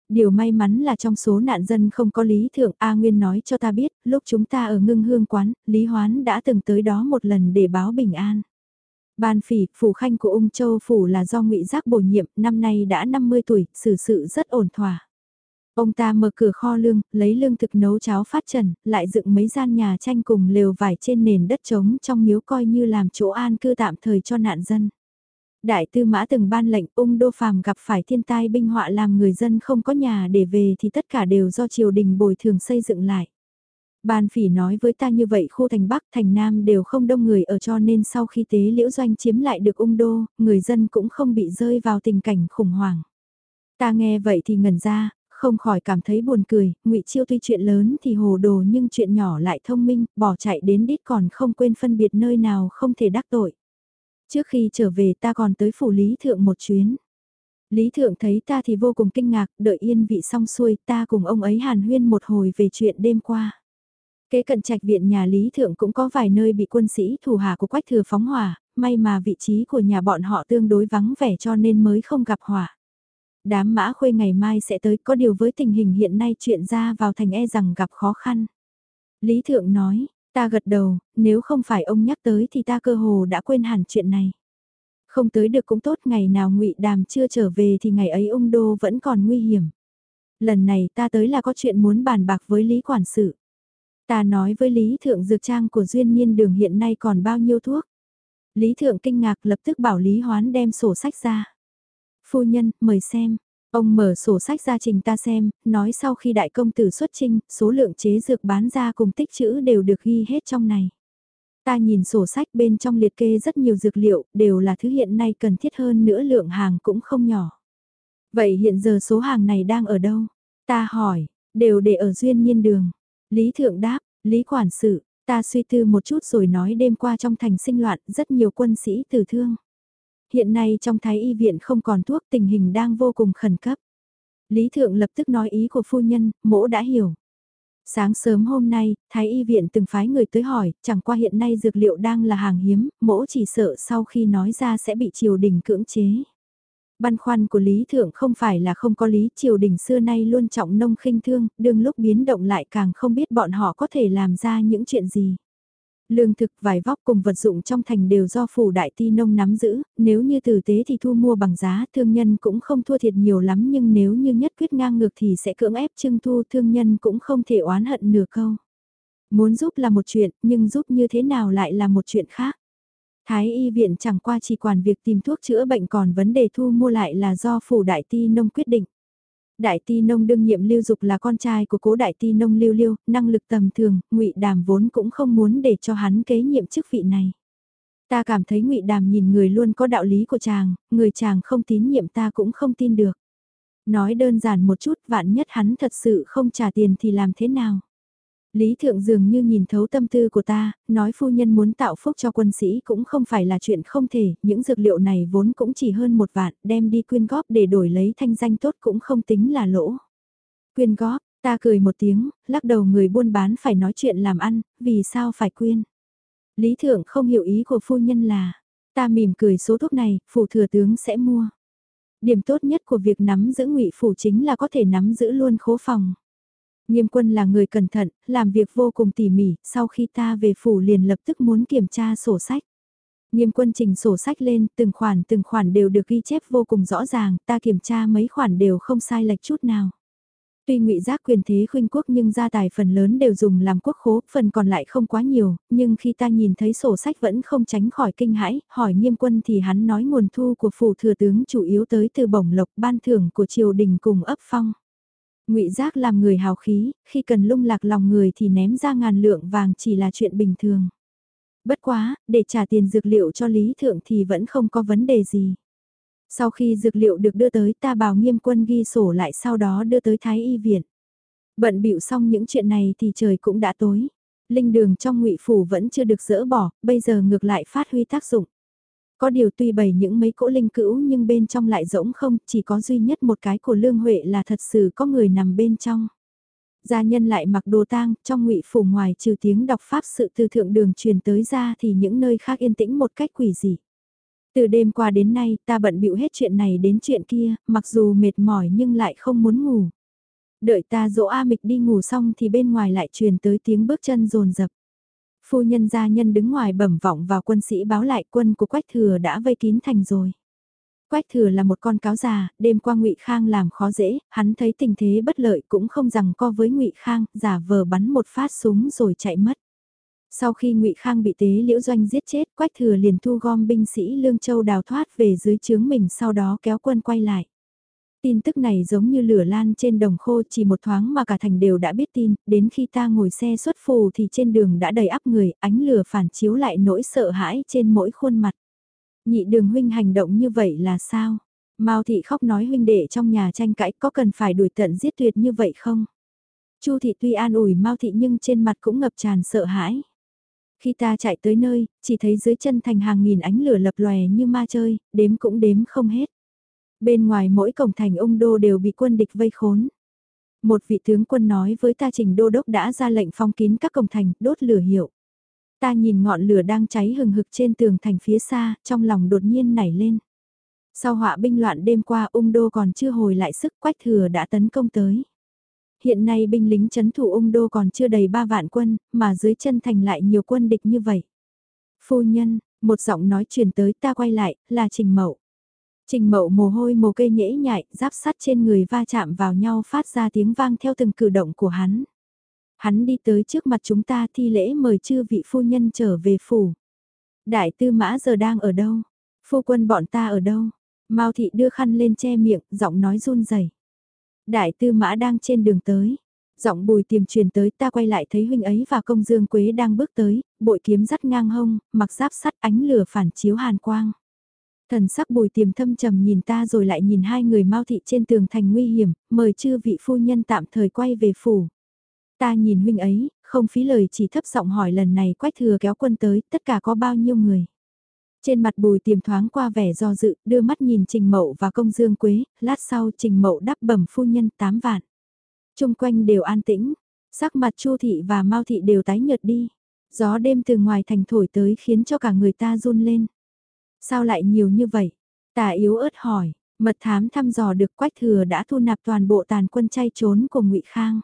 Điều may mắn là trong số nạn dân không có Lý Thượng A Nguyên nói cho ta biết, lúc chúng ta ở ngưng hương quán, Lý Hoán đã từng tới đó một lần để báo bình an. Ban phỉ, phủ khanh của ung châu phủ là do ngụy Giác bổ nhiệm, năm nay đã 50 tuổi, xử sự rất ổn thỏa. Ông ta mở cửa kho lương, lấy lương thực nấu cháo phát trần, lại dựng mấy gian nhà tranh cùng lều vải trên nền đất trống trong miếu coi như làm chỗ an cư tạm thời cho nạn dân. Đại tư mã từng ban lệnh ung đô phàm gặp phải thiên tai binh họa làm người dân không có nhà để về thì tất cả đều do triều đình bồi thường xây dựng lại. Ban phỉ nói với ta như vậy khu thành Bắc thành Nam đều không đông người ở cho nên sau khi tế liễu doanh chiếm lại được ung đô, người dân cũng không bị rơi vào tình cảnh khủng hoảng. Ta nghe vậy thì ngẩn ra, không khỏi cảm thấy buồn cười, ngụy Chiêu tuy chuyện lớn thì hồ đồ nhưng chuyện nhỏ lại thông minh, bỏ chạy đến đít còn không quên phân biệt nơi nào không thể đắc tội. Trước khi trở về ta còn tới phủ lý thượng một chuyến. Lý thượng thấy ta thì vô cùng kinh ngạc, đợi yên vị xong xuôi ta cùng ông ấy hàn huyên một hồi về chuyện đêm qua. Kế cận trạch viện nhà Lý Thượng cũng có vài nơi bị quân sĩ thủ hạ của Quách Thừa phóng hỏa, may mà vị trí của nhà bọn họ tương đối vắng vẻ cho nên mới không gặp hỏa. Đám mã khuê ngày mai sẽ tới có điều với tình hình hiện nay chuyện ra vào thành e rằng gặp khó khăn. Lý Thượng nói, ta gật đầu, nếu không phải ông nhắc tới thì ta cơ hồ đã quên hẳn chuyện này. Không tới được cũng tốt ngày nào ngụy Đàm chưa trở về thì ngày ấy ung đô vẫn còn nguy hiểm. Lần này ta tới là có chuyện muốn bàn bạc với Lý Quản sự. Ta nói với Lý Thượng Dược Trang của Duyên Niên Đường hiện nay còn bao nhiêu thuốc. Lý Thượng kinh ngạc lập tức bảo Lý Hoán đem sổ sách ra. Phu nhân, mời xem. Ông mở sổ sách ra trình ta xem, nói sau khi đại công tử xuất trinh, số lượng chế dược bán ra cùng tích chữ đều được ghi hết trong này. Ta nhìn sổ sách bên trong liệt kê rất nhiều dược liệu, đều là thứ hiện nay cần thiết hơn nữa lượng hàng cũng không nhỏ. Vậy hiện giờ số hàng này đang ở đâu? Ta hỏi, đều để ở duyên nhiên đường. Lý Thượng đáp, Lý Quản sự, ta suy tư một chút rồi nói đêm qua trong thành sinh loạn rất nhiều quân sĩ tử thương. Hiện nay trong thái y viện không còn thuốc tình hình đang vô cùng khẩn cấp. Lý Thượng lập tức nói ý của phu nhân, mỗ đã hiểu. Sáng sớm hôm nay, Thái y viện từng phái người tới hỏi, chẳng qua hiện nay dược liệu đang là hàng hiếm, mỗ chỉ sợ sau khi nói ra sẽ bị triều đình cưỡng chế. Băn khoăn của Lý Thượng không phải là không có lý, triều đình xưa nay luôn trọng nông khinh thương, đương lúc biến động lại càng không biết bọn họ có thể làm ra những chuyện gì. Lương thực, vải vóc cùng vật dụng trong thành đều do phủ đại ti nông nắm giữ, nếu như tử tế thì thu mua bằng giá, thương nhân cũng không thua thiệt nhiều lắm nhưng nếu như nhất quyết ngang ngược thì sẽ cưỡng ép trưng thu thương nhân cũng không thể oán hận nửa câu. Muốn giúp là một chuyện, nhưng giúp như thế nào lại là một chuyện khác. Thái y viện chẳng qua chỉ quản việc tìm thuốc chữa bệnh còn vấn đề thu mua lại là do phủ đại ti nông quyết định. Đại ti nông đương nhiệm lưu dục là con trai của cố đại ti nông lưu lưu, năng lực tầm thường, ngụy đàm vốn cũng không muốn để cho hắn kế nhiệm chức vị này. Ta cảm thấy ngụy đàm nhìn người luôn có đạo lý của chàng, người chàng không tín nhiệm ta cũng không tin được. Nói đơn giản một chút vạn nhất hắn thật sự không trả tiền thì làm thế nào? Lý Thượng dường như nhìn thấu tâm tư của ta, nói phu nhân muốn tạo phúc cho quân sĩ cũng không phải là chuyện không thể, những dược liệu này vốn cũng chỉ hơn một vạn, đem đi quyên góp để đổi lấy thanh danh tốt cũng không tính là lỗ. Quyên góp, ta cười một tiếng, lắc đầu người buôn bán phải nói chuyện làm ăn, vì sao phải quyên. Lý Thượng không hiểu ý của phu nhân là, ta mỉm cười số thuốc này, phủ thừa tướng sẽ mua. Điểm tốt nhất của việc nắm giữ ngụy phủ chính là có thể nắm giữ luôn khố phòng. Nghiêm quân là người cẩn thận, làm việc vô cùng tỉ mỉ, sau khi ta về phủ liền lập tức muốn kiểm tra sổ sách. Nghiêm quân trình sổ sách lên, từng khoản từng khoản đều được ghi chép vô cùng rõ ràng, ta kiểm tra mấy khoản đều không sai lệch chút nào. Tuy ngụy giác quyền thế khuynh quốc nhưng gia tài phần lớn đều dùng làm quốc khố, phần còn lại không quá nhiều, nhưng khi ta nhìn thấy sổ sách vẫn không tránh khỏi kinh hãi, hỏi nghiêm quân thì hắn nói nguồn thu của phủ thừa tướng chủ yếu tới từ bổng lộc ban thưởng của triều đình cùng ấp phong. Ngụy Giác làm người hào khí, khi cần lung lạc lòng người thì ném ra ngàn lượng vàng chỉ là chuyện bình thường. Bất quá, để trả tiền dược liệu cho Lý Thượng thì vẫn không có vấn đề gì. Sau khi dược liệu được đưa tới ta bảo nghiêm quân ghi sổ lại sau đó đưa tới Thái Y Viện. Bận bịu xong những chuyện này thì trời cũng đã tối. Linh đường trong ngụy phủ vẫn chưa được dỡ bỏ, bây giờ ngược lại phát huy tác dụng. Có điều tuy bày những mấy cỗ linh cữu nhưng bên trong lại rỗng không, chỉ có duy nhất một cái của Lương Huệ là thật sự có người nằm bên trong. Gia nhân lại mặc đồ tang, trong ngụy phủ ngoài trừ tiếng đọc pháp sự từ thượng đường truyền tới ra thì những nơi khác yên tĩnh một cách quỷ dị. Từ đêm qua đến nay ta bận bịu hết chuyện này đến chuyện kia, mặc dù mệt mỏi nhưng lại không muốn ngủ. Đợi ta dỗ A Mịch đi ngủ xong thì bên ngoài lại truyền tới tiếng bước chân rồn rập. Phu nhân gia nhân đứng ngoài bẩm vọng vào quân sĩ báo lại quân của Quách Thừa đã vây kín thành rồi. Quách Thừa là một con cáo già, đêm qua Ngụy Khang làm khó dễ, hắn thấy tình thế bất lợi cũng không rằng co với Ngụy Khang, giả vờ bắn một phát súng rồi chạy mất. Sau khi Ngụy Khang bị tế Liễu Doanh giết chết, Quách Thừa liền thu gom binh sĩ Lương Châu đào thoát về dưới trướng mình sau đó kéo quân quay lại. Tin tức này giống như lửa lan trên đồng khô chỉ một thoáng mà cả thành đều đã biết tin, đến khi ta ngồi xe xuất phù thì trên đường đã đầy ắp người, ánh lửa phản chiếu lại nỗi sợ hãi trên mỗi khuôn mặt. Nhị đường huynh hành động như vậy là sao? Mao thị khóc nói huynh đệ trong nhà tranh cãi có cần phải đuổi tận giết tuyệt như vậy không? Chu thị tuy an ủi Mao thị nhưng trên mặt cũng ngập tràn sợ hãi. Khi ta chạy tới nơi, chỉ thấy dưới chân thành hàng nghìn ánh lửa lập lòe như ma chơi, đếm cũng đếm không hết. Bên ngoài mỗi cổng thành ung đô đều bị quân địch vây khốn. Một vị tướng quân nói với ta trình đô đốc đã ra lệnh phong kín các cổng thành, đốt lửa hiệu. Ta nhìn ngọn lửa đang cháy hừng hực trên tường thành phía xa, trong lòng đột nhiên nảy lên. Sau họa binh loạn đêm qua ung đô còn chưa hồi lại sức quách thừa đã tấn công tới. Hiện nay binh lính chấn thủ ung đô còn chưa đầy ba vạn quân, mà dưới chân thành lại nhiều quân địch như vậy. Phu nhân, một giọng nói truyền tới ta quay lại, là Trình Mậu. Trình Mậu mồ hôi mồ cây nhễ nhại, giáp sắt trên người va chạm vào nhau phát ra tiếng vang theo từng cử động của hắn. Hắn đi tới trước mặt chúng ta thi lễ mời chư vị phu nhân trở về phủ. Đại tư mã giờ đang ở đâu? Phu quân bọn ta ở đâu? Mao thị đưa khăn lên che miệng, giọng nói run rẩy. Đại tư mã đang trên đường tới. Giọng bùi tiềm truyền tới ta quay lại thấy huynh ấy và công dương quế đang bước tới, bội kiếm dắt ngang hông, mặc giáp sắt ánh lửa phản chiếu hàn quang. Thần sắc bùi tiềm thâm trầm nhìn ta rồi lại nhìn hai người mau thị trên tường thành nguy hiểm, mời chư vị phu nhân tạm thời quay về phủ. Ta nhìn huynh ấy, không phí lời chỉ thấp giọng hỏi lần này quách thừa kéo quân tới, tất cả có bao nhiêu người. Trên mặt bùi tiềm thoáng qua vẻ do dự, đưa mắt nhìn Trình Mậu và công dương quế, lát sau Trình Mậu đắp bẩm phu nhân 8 vạn. Trung quanh đều an tĩnh, sắc mặt Chu thị và Mao thị đều tái nhợt đi. Gió đêm từ ngoài thành thổi tới khiến cho cả người ta run lên. Sao lại nhiều như vậy? Tà yếu ớt hỏi, mật thám thăm dò được Quách Thừa đã thu nạp toàn bộ tàn quân chay trốn của ngụy Khang.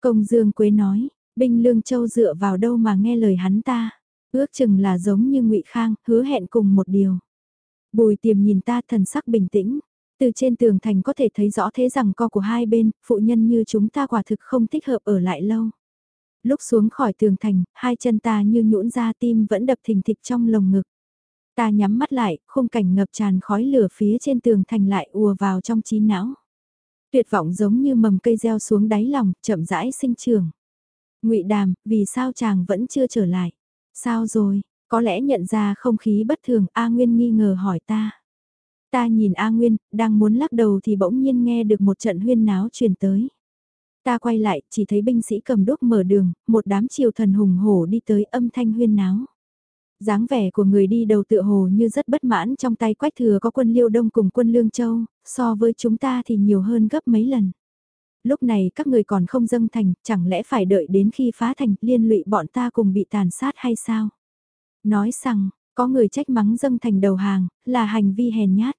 Công Dương Quế nói, binh Lương Châu dựa vào đâu mà nghe lời hắn ta? Ước chừng là giống như ngụy Khang, hứa hẹn cùng một điều. Bùi tiềm nhìn ta thần sắc bình tĩnh. Từ trên tường thành có thể thấy rõ thế rằng co của hai bên, phụ nhân như chúng ta quả thực không thích hợp ở lại lâu. Lúc xuống khỏi tường thành, hai chân ta như nhũn ra tim vẫn đập thình thịch trong lồng ngực. Ta nhắm mắt lại, khung cảnh ngập tràn khói lửa phía trên tường thành lại ùa vào trong trí não. Tuyệt vọng giống như mầm cây gieo xuống đáy lòng, chậm rãi sinh trường. ngụy Đàm, vì sao chàng vẫn chưa trở lại? Sao rồi, có lẽ nhận ra không khí bất thường A Nguyên nghi ngờ hỏi ta. Ta nhìn A Nguyên, đang muốn lắc đầu thì bỗng nhiên nghe được một trận huyên náo truyền tới. Ta quay lại, chỉ thấy binh sĩ cầm đúc mở đường, một đám triều thần hùng hổ đi tới âm thanh huyên náo dáng vẻ của người đi đầu tựa hồ như rất bất mãn trong tay quách thừa có quân liêu đông cùng quân lương châu, so với chúng ta thì nhiều hơn gấp mấy lần. Lúc này các người còn không dâng thành, chẳng lẽ phải đợi đến khi phá thành liên lụy bọn ta cùng bị tàn sát hay sao? Nói rằng, có người trách mắng dâng thành đầu hàng, là hành vi hèn nhát.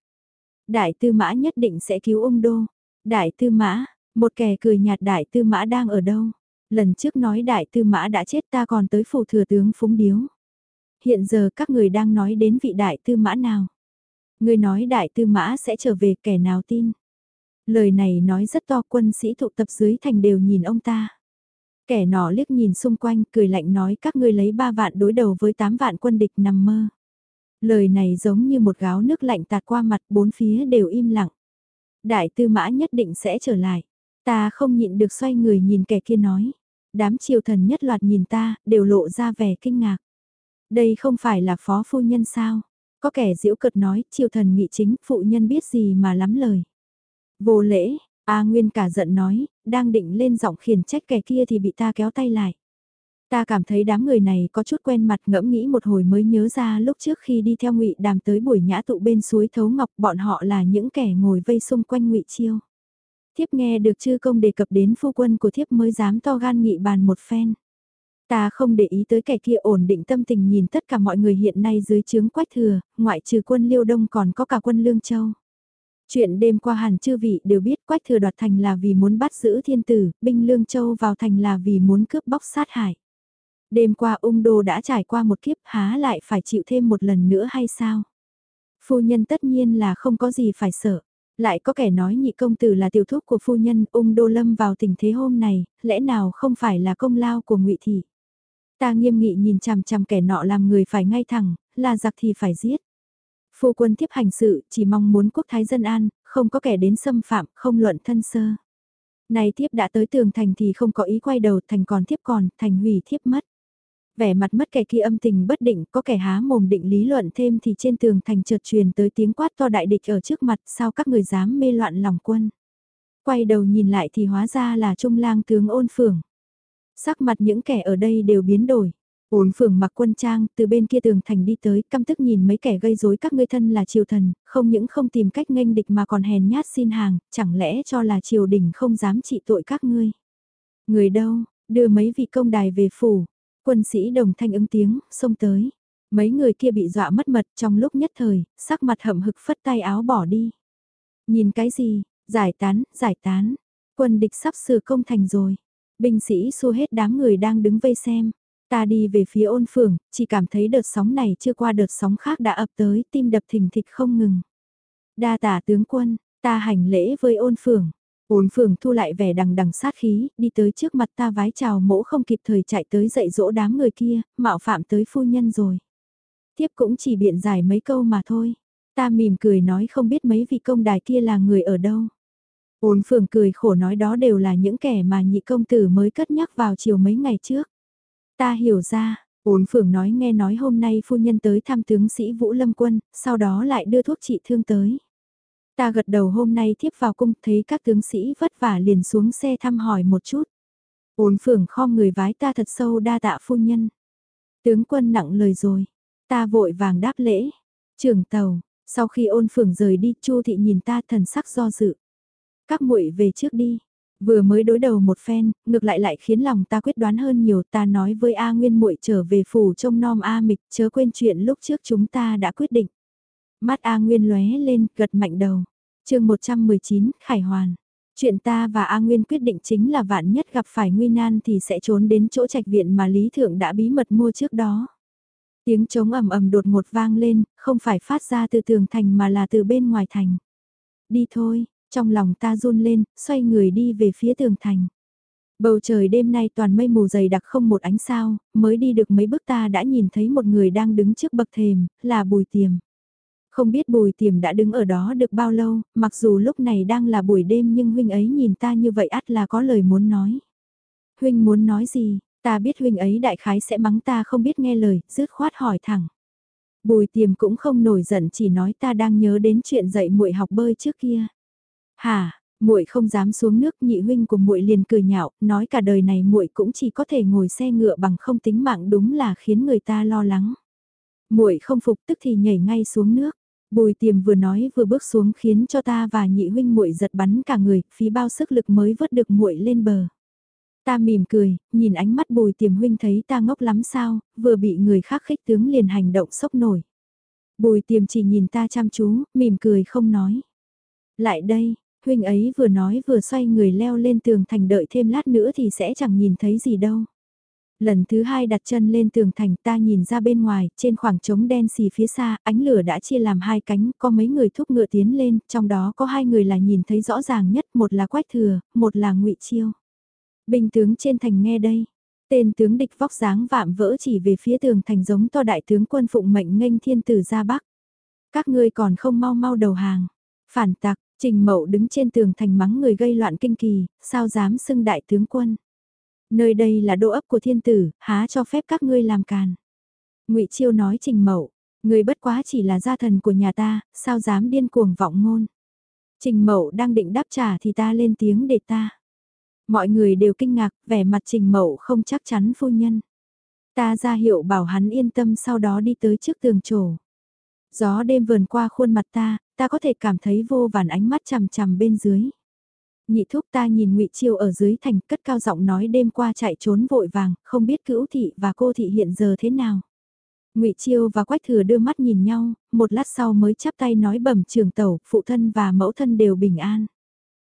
Đại tư mã nhất định sẽ cứu ông đô. Đại tư mã, một kẻ cười nhạt đại tư mã đang ở đâu? Lần trước nói đại tư mã đã chết ta còn tới phủ thừa tướng phúng điếu hiện giờ các người đang nói đến vị đại tư mã nào. Người nói đại tư mã sẽ trở về kẻ nào tin. Lời này nói rất to quân sĩ tụ tập dưới thành đều nhìn ông ta. Kẻ nọ liếc nhìn xung quanh cười lạnh nói các ngươi lấy ba vạn đối đầu với tám vạn quân địch nằm mơ. Lời này giống như một gáo nước lạnh tạt qua mặt bốn phía đều im lặng. Đại tư mã nhất định sẽ trở lại. Ta không nhịn được xoay người nhìn kẻ kia nói. Đám triều thần nhất loạt nhìn ta, đều lộ ra vẻ kinh ngạc. Đây không phải là phó phu nhân sao? Có kẻ diễu cợt nói, triều thần nghị chính, phụ nhân biết gì mà lắm lời. Vô lễ, A Nguyên cả giận nói, đang định lên giọng khiển trách kẻ kia thì bị ta kéo tay lại. Ta cảm thấy đám người này có chút quen mặt ngẫm nghĩ một hồi mới nhớ ra lúc trước khi đi theo ngụy đàm tới buổi nhã tụ bên suối thấu ngọc bọn họ là những kẻ ngồi vây xung quanh ngụy chiêu. Thiếp nghe được chư công đề cập đến phu quân của thiếp mới dám to gan nghị bàn một phen. Ta không để ý tới kẻ kia ổn định tâm tình nhìn tất cả mọi người hiện nay dưới chướng quách thừa, ngoại trừ quân Liêu Đông còn có cả quân Lương Châu. Chuyện đêm qua hẳn chư vị đều biết quách thừa đoạt thành là vì muốn bắt giữ thiên tử, binh Lương Châu vào thành là vì muốn cướp bóc sát hại. Đêm qua ung đô đã trải qua một kiếp há lại phải chịu thêm một lần nữa hay sao? Phu nhân tất nhiên là không có gì phải sợ. Lại có kẻ nói nhị công tử là tiểu thúc của phu nhân ung đô lâm vào tình thế hôm này, lẽ nào không phải là công lao của ngụy Thị? Ta nghiêm nghị nhìn chằm chằm kẻ nọ làm người phải ngay thẳng, là giặc thì phải giết. Phu quân thiếp hành sự, chỉ mong muốn quốc thái dân an, không có kẻ đến xâm phạm, không luận thân sơ. Này thiếp đã tới tường thành thì không có ý quay đầu, thành còn thiếp còn, thành hủy thiếp mất. Vẻ mặt mất kẻ kia âm tình bất định, có kẻ há mồm định lý luận thêm thì trên tường thành chợt truyền tới tiếng quát to đại địch ở trước mặt, sao các người dám mê loạn lòng quân. Quay đầu nhìn lại thì hóa ra là trung lang tướng ôn phưởng. Sắc mặt những kẻ ở đây đều biến đổi. Ôn phường mặc quân trang, từ bên kia tường thành đi tới, căm tức nhìn mấy kẻ gây rối các ngươi thân là triều thần, không những không tìm cách nghênh địch mà còn hèn nhát xin hàng, chẳng lẽ cho là triều đình không dám trị tội các ngươi. Người đâu, đưa mấy vị công đài về phủ, quân sĩ đồng thanh ứng tiếng, xông tới. Mấy người kia bị dọa mất mật trong lúc nhất thời, sắc mặt hậm hực phất tay áo bỏ đi. Nhìn cái gì, giải tán, giải tán, quân địch sắp sửa công thành rồi. Binh sĩ xua hết đám người đang đứng vây xem. Ta đi về phía ôn phường, chỉ cảm thấy đợt sóng này chưa qua đợt sóng khác đã ập tới, tim đập thình thịch không ngừng. Đa tả tướng quân, ta hành lễ với ôn phường. Ôn phường thu lại vẻ đằng đằng sát khí, đi tới trước mặt ta vái chào mỗ không kịp thời chạy tới dạy dỗ đám người kia, mạo phạm tới phu nhân rồi. Tiếp cũng chỉ biện giải mấy câu mà thôi. Ta mỉm cười nói không biết mấy vị công đài kia là người ở đâu. Ôn phường cười khổ nói đó đều là những kẻ mà nhị công tử mới cất nhắc vào chiều mấy ngày trước. Ta hiểu ra, ôn phường nói nghe nói hôm nay phu nhân tới thăm tướng sĩ Vũ Lâm Quân, sau đó lại đưa thuốc trị thương tới. Ta gật đầu hôm nay thiếp vào cung thấy các tướng sĩ vất vả liền xuống xe thăm hỏi một chút. Ôn phường khom người vái ta thật sâu đa tạ phu nhân. Tướng quân nặng lời rồi, ta vội vàng đáp lễ. Trưởng tàu, sau khi ôn phường rời đi chu thị nhìn ta thần sắc do dự. Các muội về trước đi. Vừa mới đối đầu một phen, ngược lại lại khiến lòng ta quyết đoán hơn nhiều ta nói với A Nguyên muội trở về phủ trông nom A Mịch chớ quên chuyện lúc trước chúng ta đã quyết định. Mắt A Nguyên lóe lên, gật mạnh đầu. chương 119, Khải Hoàn. Chuyện ta và A Nguyên quyết định chính là vạn nhất gặp phải nguy nan thì sẽ trốn đến chỗ trạch viện mà Lý Thượng đã bí mật mua trước đó. Tiếng trống ầm ầm đột ngột vang lên, không phải phát ra từ tường thành mà là từ bên ngoài thành. Đi thôi, trong lòng ta run lên, xoay người đi về phía tường thành. Bầu trời đêm nay toàn mây mù dày đặc không một ánh sao, mới đi được mấy bước ta đã nhìn thấy một người đang đứng trước bậc thềm, là bùi tiềm. Không biết bùi tiềm đã đứng ở đó được bao lâu, mặc dù lúc này đang là buổi đêm nhưng huynh ấy nhìn ta như vậy ắt là có lời muốn nói. Huynh muốn nói gì, ta biết huynh ấy đại khái sẽ mắng ta không biết nghe lời, rứt khoát hỏi thẳng. Bùi tiềm cũng không nổi giận chỉ nói ta đang nhớ đến chuyện dạy muội học bơi trước kia. Hả, muội không dám xuống nước, nhị huynh của muội liền cười nhạo, nói cả đời này muội cũng chỉ có thể ngồi xe ngựa bằng không tính mạng đúng là khiến người ta lo lắng. Muội không phục tức thì nhảy ngay xuống nước. Bùi tiềm vừa nói vừa bước xuống khiến cho ta và nhị huynh muội giật bắn cả người, phí bao sức lực mới vớt được muội lên bờ. Ta mỉm cười, nhìn ánh mắt bùi tiềm huynh thấy ta ngốc lắm sao, vừa bị người khác khích tướng liền hành động sốc nổi. Bùi tiềm chỉ nhìn ta chăm chú, mỉm cười không nói. Lại đây, huynh ấy vừa nói vừa xoay người leo lên tường thành đợi thêm lát nữa thì sẽ chẳng nhìn thấy gì đâu. Lần thứ hai đặt chân lên tường thành ta nhìn ra bên ngoài, trên khoảng trống đen xì phía xa, ánh lửa đã chia làm hai cánh, có mấy người thúc ngựa tiến lên, trong đó có hai người là nhìn thấy rõ ràng nhất, một là Quách Thừa, một là ngụy Chiêu. Binh tướng trên thành nghe đây, tên tướng địch vóc dáng vạm vỡ chỉ về phía tường thành giống to đại tướng quân phụng mệnh nghênh thiên tử ra bắc. Các ngươi còn không mau mau đầu hàng, phản tặc, Trình Mậu đứng trên tường thành mắng người gây loạn kinh kỳ, sao dám xưng đại tướng quân. Nơi đây là đô ấp của thiên tử, há cho phép các ngươi làm càn. ngụy Chiêu nói Trình Mậu, người bất quá chỉ là gia thần của nhà ta, sao dám điên cuồng vọng ngôn. Trình Mậu đang định đáp trả thì ta lên tiếng để ta. Mọi người đều kinh ngạc, vẻ mặt Trình Mậu không chắc chắn phu nhân. Ta ra hiệu bảo hắn yên tâm sau đó đi tới trước tường trổ. Gió đêm vườn qua khuôn mặt ta, ta có thể cảm thấy vô vàn ánh mắt chằm chằm bên dưới. Nhị thúc ta nhìn ngụy Chiêu ở dưới thành cất cao giọng nói đêm qua chạy trốn vội vàng, không biết cữu thị và cô thị hiện giờ thế nào. ngụy Chiêu và Quách Thừa đưa mắt nhìn nhau, một lát sau mới chắp tay nói bẩm trường tẩu, phụ thân và mẫu thân đều bình an.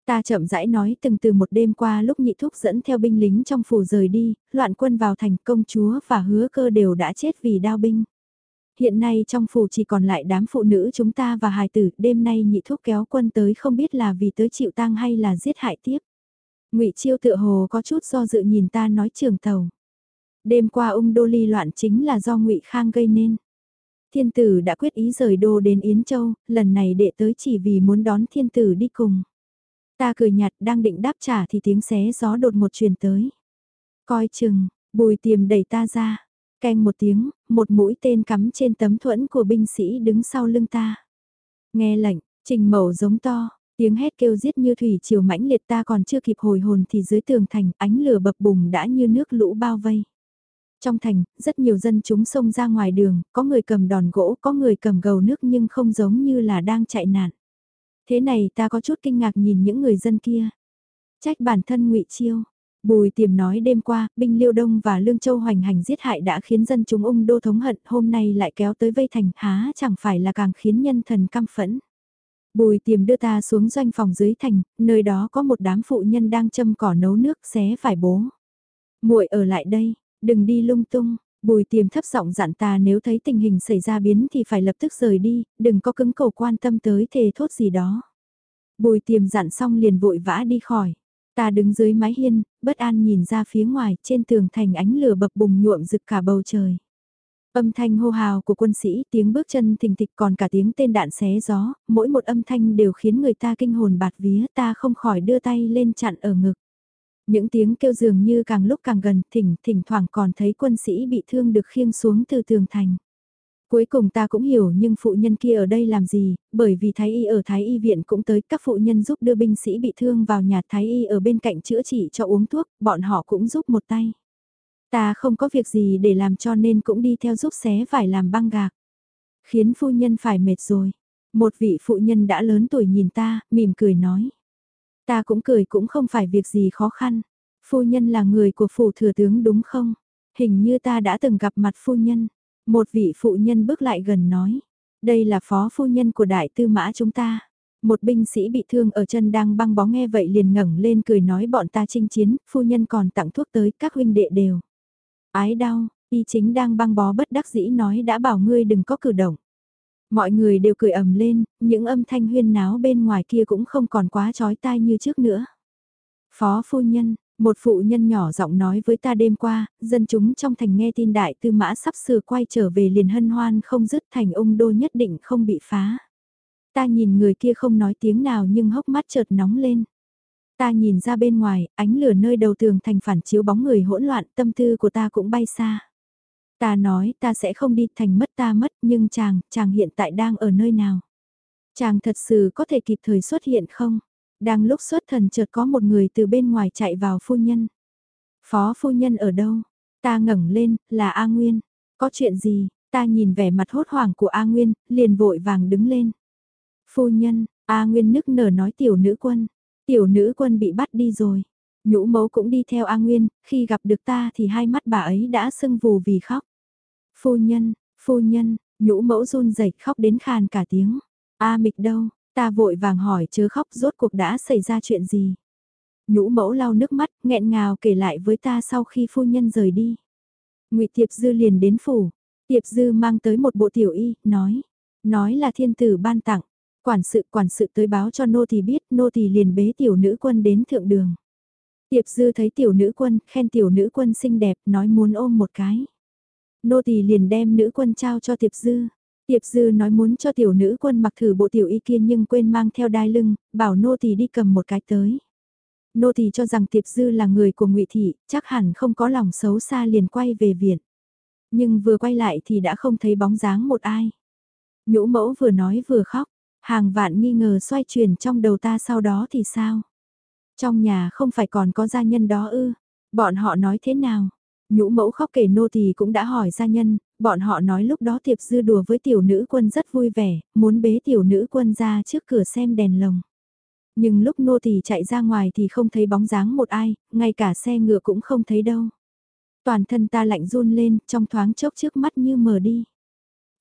Ta chậm rãi nói từng từ một đêm qua lúc nhị thúc dẫn theo binh lính trong phủ rời đi, loạn quân vào thành công chúa và hứa cơ đều đã chết vì đao binh hiện nay trong phủ chỉ còn lại đám phụ nữ chúng ta và hài tử, đêm nay nhị thúc kéo quân tới không biết là vì tới chịu tang hay là giết hại tiếp. ngụy Chiêu tựa hồ có chút do dự nhìn ta nói trường tàu. Đêm qua ung đô ly loạn chính là do ngụy Khang gây nên. Thiên tử đã quyết ý rời đô đến Yến Châu, lần này đệ tới chỉ vì muốn đón thiên tử đi cùng. Ta cười nhạt đang định đáp trả thì tiếng xé gió đột một truyền tới. Coi chừng, bùi tiềm đẩy ta ra. Canh một tiếng, một mũi tên cắm trên tấm thuẫn của binh sĩ đứng sau lưng ta. Nghe lệnh, trình mẩu giống to, tiếng hét kêu giết như thủy chiều mãnh liệt ta còn chưa kịp hồi hồn thì dưới tường thành ánh lửa bập bùng đã như nước lũ bao vây. Trong thành, rất nhiều dân chúng xông ra ngoài đường, có người cầm đòn gỗ, có người cầm gầu nước nhưng không giống như là đang chạy nạn. Thế này ta có chút kinh ngạc nhìn những người dân kia. Trách bản thân ngụy Chiêu. Bùi tiềm nói đêm qua, binh Liêu Đông và Lương Châu hoành hành giết hại đã khiến dân chúng ung đô thống hận, hôm nay lại kéo tới vây thành, há chẳng phải là càng khiến nhân thần căm phẫn. Bùi tiềm đưa ta xuống doanh phòng dưới thành, nơi đó có một đám phụ nhân đang châm cỏ nấu nước xé phải bố. muội ở lại đây, đừng đi lung tung, bùi tiềm thấp giọng dặn ta nếu thấy tình hình xảy ra biến thì phải lập tức rời đi, đừng có cứng cầu quan tâm tới thề thốt gì đó. Bùi tiềm dặn xong liền vội vã đi khỏi. Ta đứng dưới mái hiên, bất an nhìn ra phía ngoài, trên tường thành ánh lửa bập bùng nhuộm rực cả bầu trời. Âm thanh hô hào của quân sĩ, tiếng bước chân thình thịch còn cả tiếng tên đạn xé gió, mỗi một âm thanh đều khiến người ta kinh hồn bạt vía, ta không khỏi đưa tay lên chặn ở ngực. Những tiếng kêu dường như càng lúc càng gần, thỉnh thỉnh thoảng còn thấy quân sĩ bị thương được khiêng xuống từ tường thành. Cuối cùng ta cũng hiểu nhưng phụ nhân kia ở đây làm gì, bởi vì Thái Y ở Thái Y viện cũng tới, các phụ nhân giúp đưa binh sĩ bị thương vào nhà Thái Y ở bên cạnh chữa trị cho uống thuốc, bọn họ cũng giúp một tay. Ta không có việc gì để làm cho nên cũng đi theo giúp xé vải làm băng gạc. Khiến phu nhân phải mệt rồi. Một vị phụ nhân đã lớn tuổi nhìn ta, mỉm cười nói. Ta cũng cười cũng không phải việc gì khó khăn. Phu nhân là người của phủ thừa tướng đúng không? Hình như ta đã từng gặp mặt phu nhân. Một vị phụ nhân bước lại gần nói. Đây là phó phu nhân của đại tư mã chúng ta. Một binh sĩ bị thương ở chân đang băng bó nghe vậy liền ngẩng lên cười nói bọn ta chinh chiến, phu nhân còn tặng thuốc tới các huynh đệ đều. Ái đau, y chính đang băng bó bất đắc dĩ nói đã bảo ngươi đừng có cử động. Mọi người đều cười ầm lên, những âm thanh huyên náo bên ngoài kia cũng không còn quá chói tai như trước nữa. Phó phu nhân, một phụ nhân nhỏ giọng nói với ta đêm qua, dân chúng trong thành nghe tin đại tư mã sắp sửa quay trở về liền hân hoan không dứt thành ông đô nhất định không bị phá. Ta nhìn người kia không nói tiếng nào nhưng hốc mắt chợt nóng lên. Ta nhìn ra bên ngoài, ánh lửa nơi đầu tường thành phản chiếu bóng người hỗn loạn, tâm tư của ta cũng bay xa. Ta nói ta sẽ không đi thành mất ta mất nhưng chàng, chàng hiện tại đang ở nơi nào? Chàng thật sự có thể kịp thời xuất hiện không? Đang lúc xuất thần chợt có một người từ bên ngoài chạy vào phu nhân. Phó phu nhân ở đâu? Ta ngẩng lên, là A Nguyên. Có chuyện gì? Ta nhìn vẻ mặt hốt hoảng của A Nguyên, liền vội vàng đứng lên. Phu nhân, A Nguyên nức nở nói tiểu nữ quân. Tiểu nữ quân bị bắt đi rồi. Nhũ mẫu cũng đi theo A Nguyên, khi gặp được ta thì hai mắt bà ấy đã sưng vù vì khóc. Phu nhân, phu nhân, nhũ mẫu run rẩy khóc đến khàn cả tiếng. A mịch đâu, ta vội vàng hỏi chớ khóc rốt cuộc đã xảy ra chuyện gì. Nhũ mẫu lau nước mắt, nghẹn ngào kể lại với ta sau khi phu nhân rời đi. ngụy Tiệp Dư liền đến phủ, Tiệp Dư mang tới một bộ tiểu y, nói, nói là thiên tử ban tặng, quản sự quản sự tới báo cho nô tỳ biết, nô tỳ liền bế tiểu nữ quân đến thượng đường. Tiệp Dư thấy tiểu nữ quân, khen tiểu nữ quân xinh đẹp, nói muốn ôm một cái. Nô tỳ liền đem nữ quân trao cho Tiệp Dư. Tiệp Dư nói muốn cho tiểu nữ quân mặc thử bộ tiểu y kia nhưng quên mang theo đai lưng, bảo nô tỳ đi cầm một cái tới. Nô tỳ cho rằng Tiệp Dư là người của Ngụy thị, chắc hẳn không có lòng xấu xa liền quay về viện. Nhưng vừa quay lại thì đã không thấy bóng dáng một ai. Nhũ mẫu vừa nói vừa khóc, hàng vạn nghi ngờ xoay chuyển trong đầu ta sau đó thì sao? Trong nhà không phải còn có gia nhân đó ư, bọn họ nói thế nào? Nhũ mẫu khóc kể nô tỳ cũng đã hỏi gia nhân, bọn họ nói lúc đó tiệp dư đùa với tiểu nữ quân rất vui vẻ, muốn bế tiểu nữ quân ra trước cửa xem đèn lồng. Nhưng lúc nô tỳ chạy ra ngoài thì không thấy bóng dáng một ai, ngay cả xe ngựa cũng không thấy đâu. Toàn thân ta lạnh run lên, trong thoáng chốc trước mắt như mờ đi.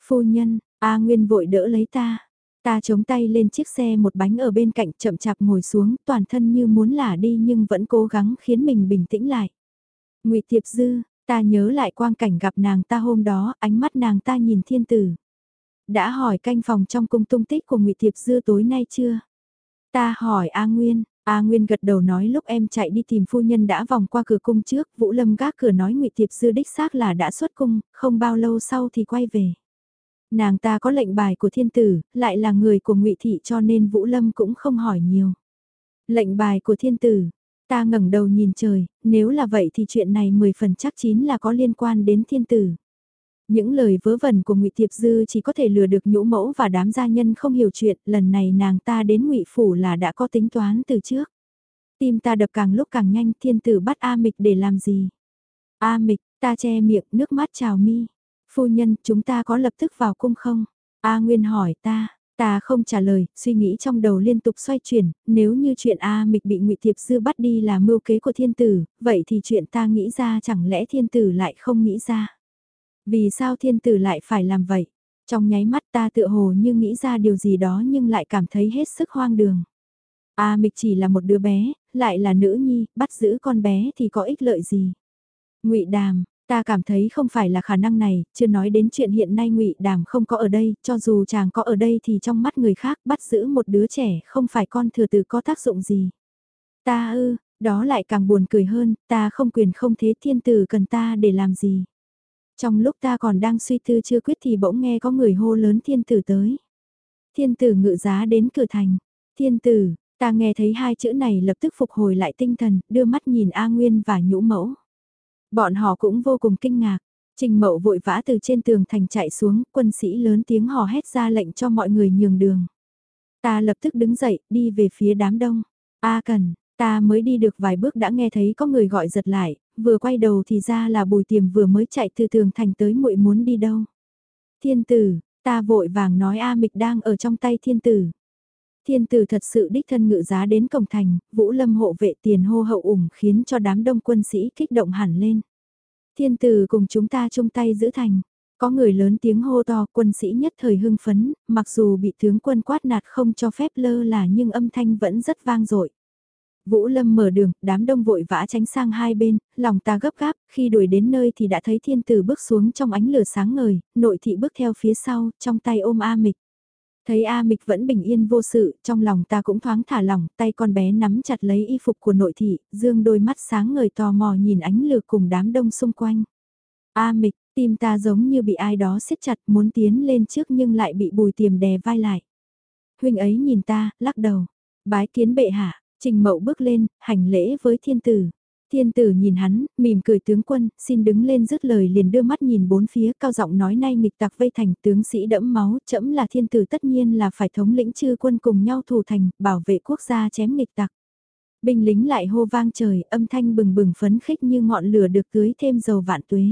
Phu nhân, A Nguyên vội đỡ lấy ta. Ta chống tay lên chiếc xe một bánh ở bên cạnh chậm chạp ngồi xuống, toàn thân như muốn lả đi nhưng vẫn cố gắng khiến mình bình tĩnh lại. ngụy Tiệp Dư, ta nhớ lại quang cảnh gặp nàng ta hôm đó, ánh mắt nàng ta nhìn thiên tử. Đã hỏi canh phòng trong cung tung tích của ngụy thiệp Dư tối nay chưa? Ta hỏi A Nguyên, A Nguyên gật đầu nói lúc em chạy đi tìm phu nhân đã vòng qua cửa cung trước, Vũ Lâm gác cửa nói ngụy thiệp Dư đích xác là đã xuất cung, không bao lâu sau thì quay về. Nàng ta có lệnh bài của thiên tử, lại là người của ngụy Thị cho nên Vũ Lâm cũng không hỏi nhiều. Lệnh bài của thiên tử, ta ngẩng đầu nhìn trời, nếu là vậy thì chuyện này 10 phần chắc chín là có liên quan đến thiên tử. Những lời vớ vẩn của ngụy Tiệp Dư chỉ có thể lừa được nhũ mẫu và đám gia nhân không hiểu chuyện, lần này nàng ta đến ngụy Phủ là đã có tính toán từ trước. Tim ta đập càng lúc càng nhanh thiên tử bắt A Mịch để làm gì? A Mịch, ta che miệng nước mắt trào mi. Phu nhân, chúng ta có lập tức vào cung không? A Nguyên hỏi ta, ta không trả lời, suy nghĩ trong đầu liên tục xoay chuyển, nếu như chuyện A Mịch bị ngụy Tiệp Dư bắt đi là mưu kế của thiên tử, vậy thì chuyện ta nghĩ ra chẳng lẽ thiên tử lại không nghĩ ra? Vì sao thiên tử lại phải làm vậy? Trong nháy mắt ta tựa hồ như nghĩ ra điều gì đó nhưng lại cảm thấy hết sức hoang đường. A Mịch chỉ là một đứa bé, lại là nữ nhi, bắt giữ con bé thì có ích lợi gì? Ngụy Đàm, ta cảm thấy không phải là khả năng này, chưa nói đến chuyện hiện nay Ngụy Đàm không có ở đây, cho dù chàng có ở đây thì trong mắt người khác bắt giữ một đứa trẻ không phải con thừa tử có tác dụng gì. Ta ư, đó lại càng buồn cười hơn, ta không quyền không thế thiên tử cần ta để làm gì. Trong lúc ta còn đang suy tư chưa quyết thì bỗng nghe có người hô lớn thiên tử tới. Thiên tử ngự giá đến cửa thành. Thiên tử, ta nghe thấy hai chữ này lập tức phục hồi lại tinh thần, đưa mắt nhìn A Nguyên và nhũ mẫu. Bọn họ cũng vô cùng kinh ngạc. Trình mậu vội vã từ trên tường thành chạy xuống, quân sĩ lớn tiếng hò hét ra lệnh cho mọi người nhường đường. Ta lập tức đứng dậy, đi về phía đám đông. A cần, ta mới đi được vài bước đã nghe thấy có người gọi giật lại, vừa quay đầu thì ra là bùi tiềm vừa mới chạy từ tường thành tới muội muốn đi đâu. Thiên tử, ta vội vàng nói A Mịch đang ở trong tay thiên tử. Thiên tử thật sự đích thân ngự giá đến cổng thành, vũ lâm hộ vệ tiền hô hậu ủng khiến cho đám đông quân sĩ kích động hẳn lên. Thiên tử cùng chúng ta chung tay giữ thành. Có người lớn tiếng hô to quân sĩ nhất thời hưng phấn, mặc dù bị tướng quân quát nạt không cho phép lơ là nhưng âm thanh vẫn rất vang dội. Vũ Lâm mở đường, đám đông vội vã tránh sang hai bên, lòng ta gấp gáp, khi đuổi đến nơi thì đã thấy thiên tử bước xuống trong ánh lửa sáng ngời, nội thị bước theo phía sau, trong tay ôm A Mịch. Thấy A Mịch vẫn bình yên vô sự, trong lòng ta cũng thoáng thả lỏng, tay con bé nắm chặt lấy y phục của nội thị, dương đôi mắt sáng ngời tò mò nhìn ánh lửa cùng đám đông xung quanh. A Mịch, tim ta giống như bị ai đó siết chặt muốn tiến lên trước nhưng lại bị bùi tiềm đè vai lại. Huynh ấy nhìn ta, lắc đầu. Bái kiến bệ hạ, Trình Mậu bước lên, hành lễ với thiên tử. Thiên tử nhìn hắn, mỉm cười tướng quân, xin đứng lên dứt lời liền đưa mắt nhìn bốn phía cao giọng nói nay nghịch tặc vây thành tướng sĩ đẫm máu, chẫm là thiên tử tất nhiên là phải thống lĩnh chư quân cùng nhau thủ thành, bảo vệ quốc gia chém nghịch tặc. Binh lính lại hô vang trời, âm thanh bừng bừng phấn khích như ngọn lửa được tưới thêm dầu vạn tuế.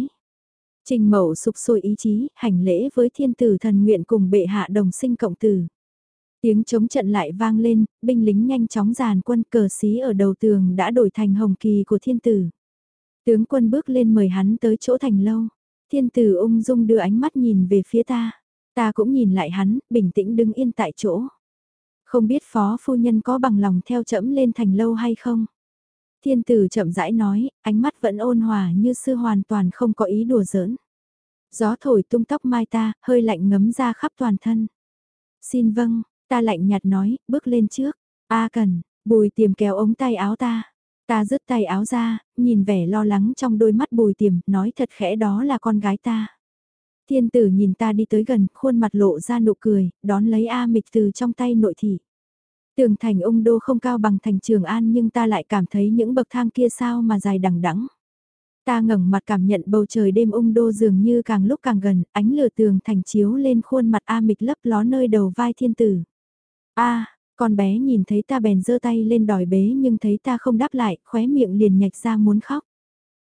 Trình mẫu sụp sôi ý chí, hành lễ với thiên tử thần nguyện cùng bệ hạ đồng sinh cộng tử. Tiếng chống trận lại vang lên, binh lính nhanh chóng giàn quân cờ xí ở đầu tường đã đổi thành hồng kỳ của thiên tử. Tướng quân bước lên mời hắn tới chỗ thành lâu. Thiên tử ung dung đưa ánh mắt nhìn về phía ta. Ta cũng nhìn lại hắn, bình tĩnh đứng yên tại chỗ. Không biết phó phu nhân có bằng lòng theo chậm lên thành lâu hay không? Thiên tử chậm rãi nói, ánh mắt vẫn ôn hòa như sư hoàn toàn không có ý đùa giỡn. Gió thổi tung tóc mai ta, hơi lạnh ngấm ra khắp toàn thân. Xin vâng, Ta lạnh nhạt nói, bước lên trước. A cần, bùi tiềm kéo ống tay áo ta. Ta rứt tay áo ra, nhìn vẻ lo lắng trong đôi mắt bùi tiềm, nói thật khẽ đó là con gái ta. Thiên tử nhìn ta đi tới gần, khuôn mặt lộ ra nụ cười, đón lấy A mịch từ trong tay nội thị. Tường thành ung đô không cao bằng thành trường an nhưng ta lại cảm thấy những bậc thang kia sao mà dài đằng đẵng. Ta ngẩng mặt cảm nhận bầu trời đêm ung đô dường như càng lúc càng gần, ánh lửa tường thành chiếu lên khuôn mặt A mịch lấp ló nơi đầu vai thiên tử a con bé nhìn thấy ta bèn giơ tay lên đòi bế nhưng thấy ta không đáp lại, khóe miệng liền nhạch ra muốn khóc.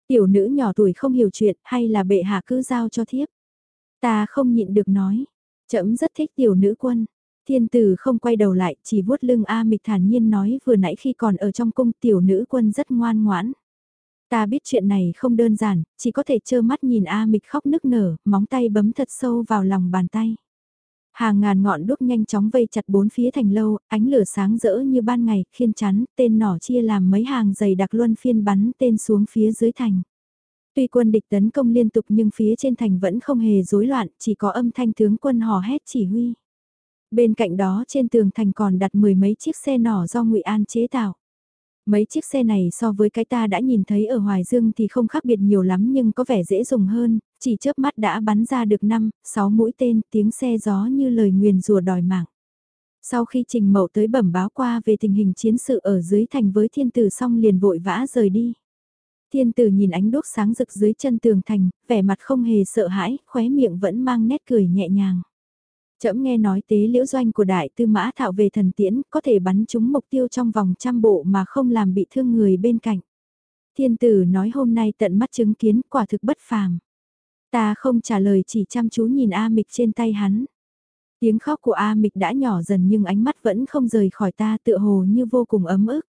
Tiểu nữ nhỏ tuổi không hiểu chuyện hay là bệ hạ cứ giao cho thiếp. Ta không nhịn được nói. Chấm rất thích tiểu nữ quân. Thiên tử không quay đầu lại, chỉ vuốt lưng A mịch thản nhiên nói vừa nãy khi còn ở trong cung tiểu nữ quân rất ngoan ngoãn. Ta biết chuyện này không đơn giản, chỉ có thể trơ mắt nhìn A mịch khóc nức nở, móng tay bấm thật sâu vào lòng bàn tay. Hàng ngàn ngọn đuốc nhanh chóng vây chặt bốn phía thành lâu, ánh lửa sáng rỡ như ban ngày, khiên chắn, tên nỏ chia làm mấy hàng dày đặc luân phiên bắn tên xuống phía dưới thành. Tuy quân địch tấn công liên tục nhưng phía trên thành vẫn không hề rối loạn, chỉ có âm thanh tướng quân hò hét chỉ huy. Bên cạnh đó trên tường thành còn đặt mười mấy chiếc xe nỏ do ngụy An chế tạo. Mấy chiếc xe này so với cái ta đã nhìn thấy ở Hoài Dương thì không khác biệt nhiều lắm nhưng có vẻ dễ dùng hơn, chỉ chớp mắt đã bắn ra được 5, 6 mũi tên, tiếng xe gió như lời nguyền rùa đòi mạng. Sau khi Trình Mậu tới bẩm báo qua về tình hình chiến sự ở dưới thành với thiên tử xong liền vội vã rời đi. Thiên tử nhìn ánh đốt sáng rực dưới chân tường thành, vẻ mặt không hề sợ hãi, khóe miệng vẫn mang nét cười nhẹ nhàng. Chậm nghe nói tế liễu doanh của đại tư mã thạo về thần tiễn, có thể bắn trúng mục tiêu trong vòng trăm bộ mà không làm bị thương người bên cạnh. Thiên tử nói hôm nay tận mắt chứng kiến, quả thực bất phàm. Ta không trả lời chỉ chăm chú nhìn A Mịch trên tay hắn. Tiếng khóc của A Mịch đã nhỏ dần nhưng ánh mắt vẫn không rời khỏi ta tựa hồ như vô cùng ấm ức.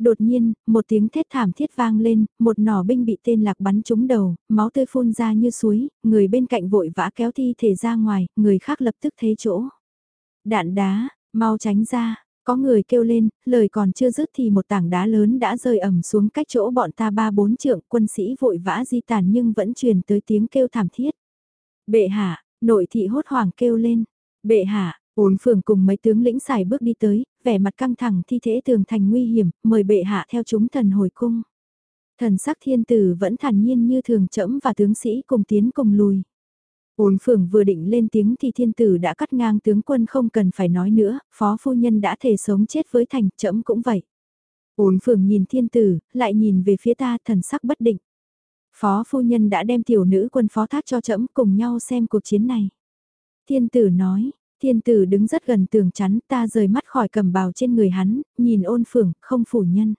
Đột nhiên, một tiếng thét thảm thiết vang lên, một nỏ binh bị tên lạc bắn trúng đầu, máu tươi phun ra như suối, người bên cạnh vội vã kéo thi thể ra ngoài, người khác lập tức thế chỗ. Đạn đá, mau tránh ra, có người kêu lên, lời còn chưa dứt thì một tảng đá lớn đã rơi ẩm xuống cách chỗ bọn ta ba bốn trượng, quân sĩ vội vã di tản nhưng vẫn truyền tới tiếng kêu thảm thiết. Bệ hạ, nội thị hốt hoảng kêu lên, bệ hạ, ổn phường cùng mấy tướng lĩnh xài bước đi tới, vẻ mặt căng thẳng thi thể tường thành nguy hiểm, mời bệ hạ theo chúng thần hồi cung. Thần sắc thiên tử vẫn thản nhiên như thường trẫm và tướng sĩ cùng tiến cùng lùi. Ôn phường vừa định lên tiếng thì thiên tử đã cắt ngang tướng quân không cần phải nói nữa, phó phu nhân đã thể sống chết với thành, trẫm cũng vậy. Ôn phường nhìn thiên tử, lại nhìn về phía ta thần sắc bất định. Phó phu nhân đã đem tiểu nữ quân phó thác cho trẫm cùng nhau xem cuộc chiến này. Thiên tử nói, thiên tử đứng rất gần tường chắn ta rời mắt khỏi cầm bào trên người hắn, nhìn ôn phường, không phủ nhân.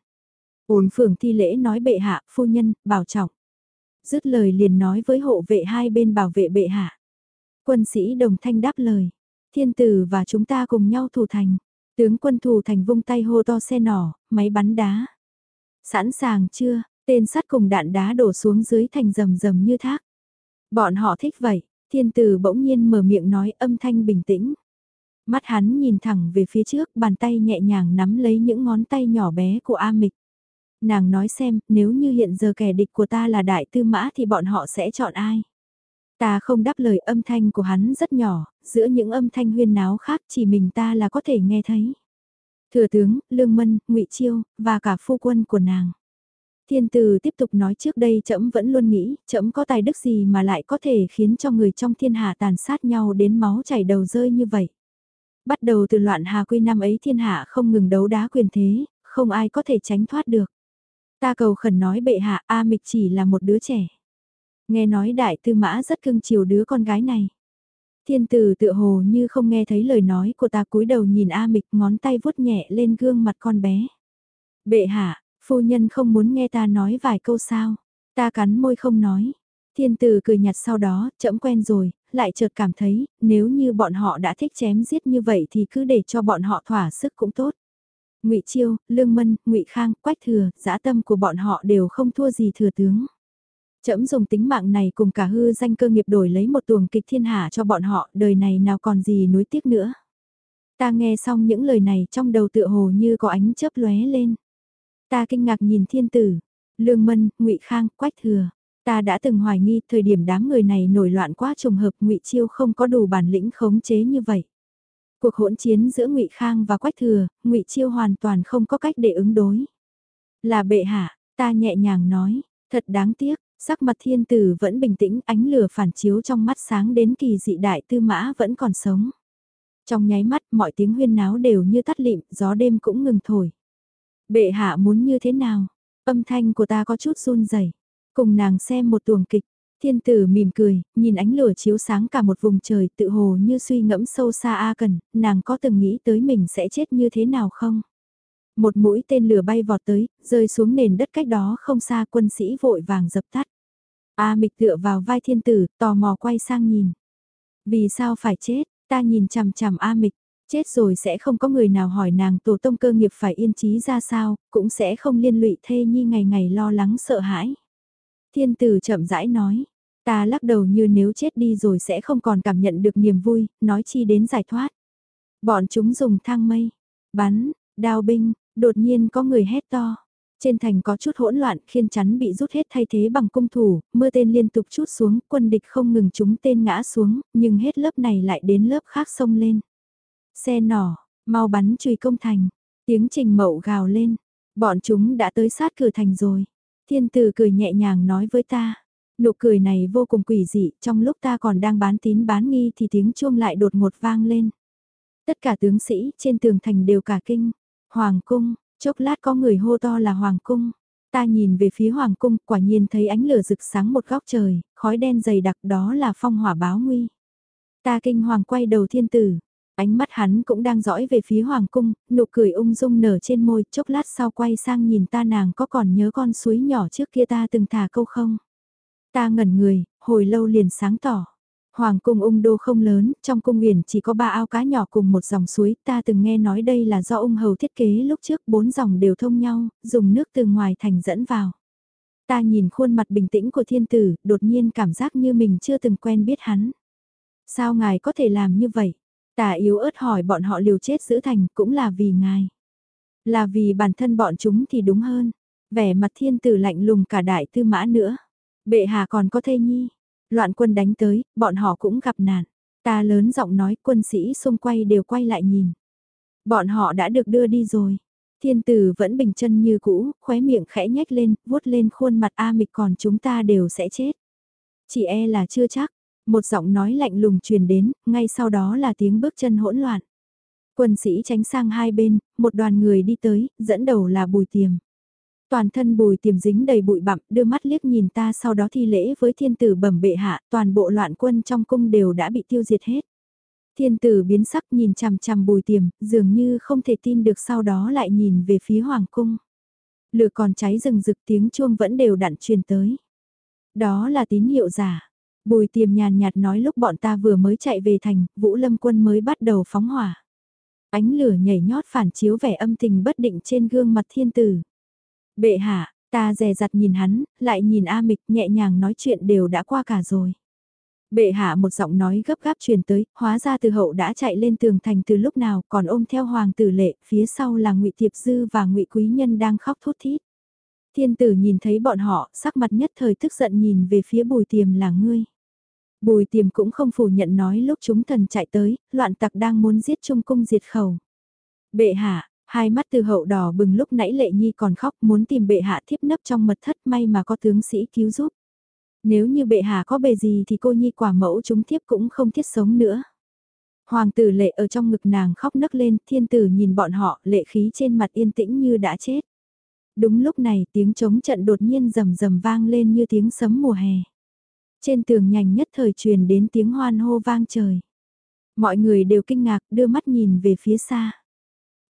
Ôn phường thi lễ nói bệ hạ, phu nhân, bảo trọng. Dứt lời liền nói với hộ vệ hai bên bảo vệ bệ hạ. Quân sĩ đồng thanh đáp lời. Thiên tử và chúng ta cùng nhau thủ thành. Tướng quân thủ thành vung tay hô to xe nỏ, máy bắn đá. Sẵn sàng chưa, tên sắt cùng đạn đá đổ xuống dưới thành rầm rầm như thác. Bọn họ thích vậy, thiên tử bỗng nhiên mở miệng nói âm thanh bình tĩnh. Mắt hắn nhìn thẳng về phía trước, bàn tay nhẹ nhàng nắm lấy những ngón tay nhỏ bé của A Mịch. Nàng nói xem, nếu như hiện giờ kẻ địch của ta là đại tư mã thì bọn họ sẽ chọn ai? Ta không đáp lời âm thanh của hắn rất nhỏ, giữa những âm thanh huyên náo khác chỉ mình ta là có thể nghe thấy. Thừa tướng, Lương Mân, ngụy Chiêu, và cả phu quân của nàng. Thiên từ tiếp tục nói trước đây trẫm vẫn luôn nghĩ, trẫm có tài đức gì mà lại có thể khiến cho người trong thiên hạ tàn sát nhau đến máu chảy đầu rơi như vậy. Bắt đầu từ loạn Hà Quy năm ấy thiên hạ không ngừng đấu đá quyền thế, không ai có thể tránh thoát được. Ta cầu khẩn nói bệ hạ A Mịch chỉ là một đứa trẻ. Nghe nói đại tư mã rất cưng chiều đứa con gái này. Thiên tử tựa hồ như không nghe thấy lời nói của ta cúi đầu nhìn A Mịch ngón tay vuốt nhẹ lên gương mặt con bé. Bệ hạ, phu nhân không muốn nghe ta nói vài câu sao. Ta cắn môi không nói. Thiên tử cười nhạt sau đó, chậm quen rồi, lại chợt cảm thấy, nếu như bọn họ đã thích chém giết như vậy thì cứ để cho bọn họ thỏa sức cũng tốt. Ngụy Chiêu, Lương Mân, Ngụy Khang, Quách Thừa, dã tâm của bọn họ đều không thua gì thừa tướng. Chậm dùng tính mạng này cùng cả hư danh cơ nghiệp đổi lấy một tuồng kịch thiên hạ cho bọn họ, đời này nào còn gì nuối tiếc nữa. Ta nghe xong những lời này trong đầu tựa hồ như có ánh chớp lóe lên. Ta kinh ngạc nhìn thiên tử, Lương Mân, Ngụy Khang, Quách Thừa. Ta đã từng hoài nghi thời điểm đám người này nổi loạn quá trùng hợp Ngụy Chiêu không có đủ bản lĩnh khống chế như vậy. Cuộc hỗn chiến giữa Ngụy Khang và Quách Thừa, Ngụy Chiêu hoàn toàn không có cách để ứng đối. Là bệ hạ, ta nhẹ nhàng nói, thật đáng tiếc, sắc mặt thiên tử vẫn bình tĩnh ánh lửa phản chiếu trong mắt sáng đến kỳ dị đại tư mã vẫn còn sống. Trong nháy mắt mọi tiếng huyên náo đều như tắt lịm, gió đêm cũng ngừng thổi. Bệ hạ muốn như thế nào? Âm thanh của ta có chút run rẩy. Cùng nàng xem một tuồng kịch, Thiên tử mỉm cười, nhìn ánh lửa chiếu sáng cả một vùng trời tự hồ như suy ngẫm sâu xa A Cần, nàng có từng nghĩ tới mình sẽ chết như thế nào không? Một mũi tên lửa bay vọt tới, rơi xuống nền đất cách đó không xa quân sĩ vội vàng dập tắt. A mịch tựa vào vai thiên tử, tò mò quay sang nhìn. Vì sao phải chết, ta nhìn chằm chằm A mịch, chết rồi sẽ không có người nào hỏi nàng tổ tông cơ nghiệp phải yên trí ra sao, cũng sẽ không liên lụy thê nhi ngày ngày lo lắng sợ hãi. Thiên tử chậm rãi nói, Ta lắc đầu như nếu chết đi rồi sẽ không còn cảm nhận được niềm vui, nói chi đến giải thoát. Bọn chúng dùng thang mây, bắn, đao binh, đột nhiên có người hét to. Trên thành có chút hỗn loạn, khiên chắn bị rút hết thay thế bằng cung thủ, mưa tên liên tục chút xuống, quân địch không ngừng chúng tên ngã xuống, nhưng hết lớp này lại đến lớp khác xông lên. Xe nỏ, mau bắn chùy công thành, tiếng trình mậu gào lên, Bọn chúng đã tới sát cửa thành rồi. Thiên tử cười nhẹ nhàng nói với ta. Nụ cười này vô cùng quỷ dị, trong lúc ta còn đang bán tín bán nghi thì tiếng chuông lại đột ngột vang lên. Tất cả tướng sĩ trên tường thành đều cả kinh. Hoàng cung, chốc lát có người hô to là Hoàng cung. Ta nhìn về phía Hoàng cung, quả nhiên thấy ánh lửa rực sáng một góc trời, khói đen dày đặc đó là phong hỏa báo nguy. Ta kinh hoàng quay đầu thiên tử, ánh mắt hắn cũng đang dõi về phía Hoàng cung, nụ cười ung dung nở trên môi, chốc lát sau quay sang nhìn ta nàng có còn nhớ con suối nhỏ trước kia ta từng thả câu không? Ta ngẩn người, hồi lâu liền sáng tỏ. Hoàng cung ung đô không lớn, trong cung uyển chỉ có ba ao cá nhỏ cùng một dòng suối, ta từng nghe nói đây là do ung hầu thiết kế lúc trước bốn dòng đều thông nhau, dùng nước từ ngoài thành dẫn vào. Ta nhìn khuôn mặt bình tĩnh của thiên tử, đột nhiên cảm giác như mình chưa từng quen biết hắn. Sao ngài có thể làm như vậy? Tà yếu ớt hỏi bọn họ liều chết giữ thành cũng là vì ngài. Là vì bản thân bọn chúng thì đúng hơn. Vẻ mặt thiên tử lạnh lùng cả đại tư mã nữa. Bệ hạ còn có thê nhi. Loạn quân đánh tới, bọn họ cũng gặp nạn. Ta lớn giọng nói quân sĩ xung quay đều quay lại nhìn. Bọn họ đã được đưa đi rồi. Thiên tử vẫn bình chân như cũ, khóe miệng khẽ nhếch lên, vuốt lên khuôn mặt A mịch còn chúng ta đều sẽ chết. Chỉ e là chưa chắc, một giọng nói lạnh lùng truyền đến, ngay sau đó là tiếng bước chân hỗn loạn. Quân sĩ tránh sang hai bên, một đoàn người đi tới, dẫn đầu là bùi tiềm. Toàn thân bùi tiềm dính đầy bụi bặm, đưa mắt liếc nhìn ta sau đó thi lễ với thiên tử bẩm bệ hạ, toàn bộ loạn quân trong cung đều đã bị tiêu diệt hết. Thiên tử biến sắc nhìn chằm chằm bùi tiềm, dường như không thể tin được sau đó lại nhìn về phía hoàng cung. Lửa còn cháy rừng rực tiếng chuông vẫn đều đặn truyền tới. Đó là tín hiệu giả. Bùi tiềm nhàn nhạt nói lúc bọn ta vừa mới chạy về thành, Vũ Lâm quân mới bắt đầu phóng hỏa. Ánh lửa nhảy nhót phản chiếu vẻ âm tình bất định trên gương mặt thiên tử. Bệ hạ, ta dè dặt nhìn hắn, lại nhìn A Mịch nhẹ nhàng nói chuyện đều đã qua cả rồi. Bệ hạ một giọng nói gấp gáp truyền tới, hóa ra từ hậu đã chạy lên tường thành từ lúc nào còn ôm theo hoàng tử lệ, phía sau là ngụy Tiệp Dư và ngụy Quý Nhân đang khóc thút thít. Thiên tử nhìn thấy bọn họ, sắc mặt nhất thời tức giận nhìn về phía bùi tiềm là ngươi. Bùi tiềm cũng không phủ nhận nói lúc chúng thần chạy tới, loạn tặc đang muốn giết trung cung diệt khẩu. Bệ hạ, hai mắt từ hậu đỏ bừng lúc nãy lệ nhi còn khóc muốn tìm bệ hạ thiếp nấp trong mật thất may mà có tướng sĩ cứu giúp. Nếu như bệ hạ có bề gì thì cô nhi quả mẫu chúng thiếp cũng không thiết sống nữa. Hoàng tử lệ ở trong ngực nàng khóc nấc lên, thiên tử nhìn bọn họ, lệ khí trên mặt yên tĩnh như đã chết. Đúng lúc này tiếng chống trận đột nhiên rầm rầm vang lên như tiếng sấm mùa hè. Trên tường nhành nhất thời truyền đến tiếng hoan hô vang trời. Mọi người đều kinh ngạc đưa mắt nhìn về phía xa.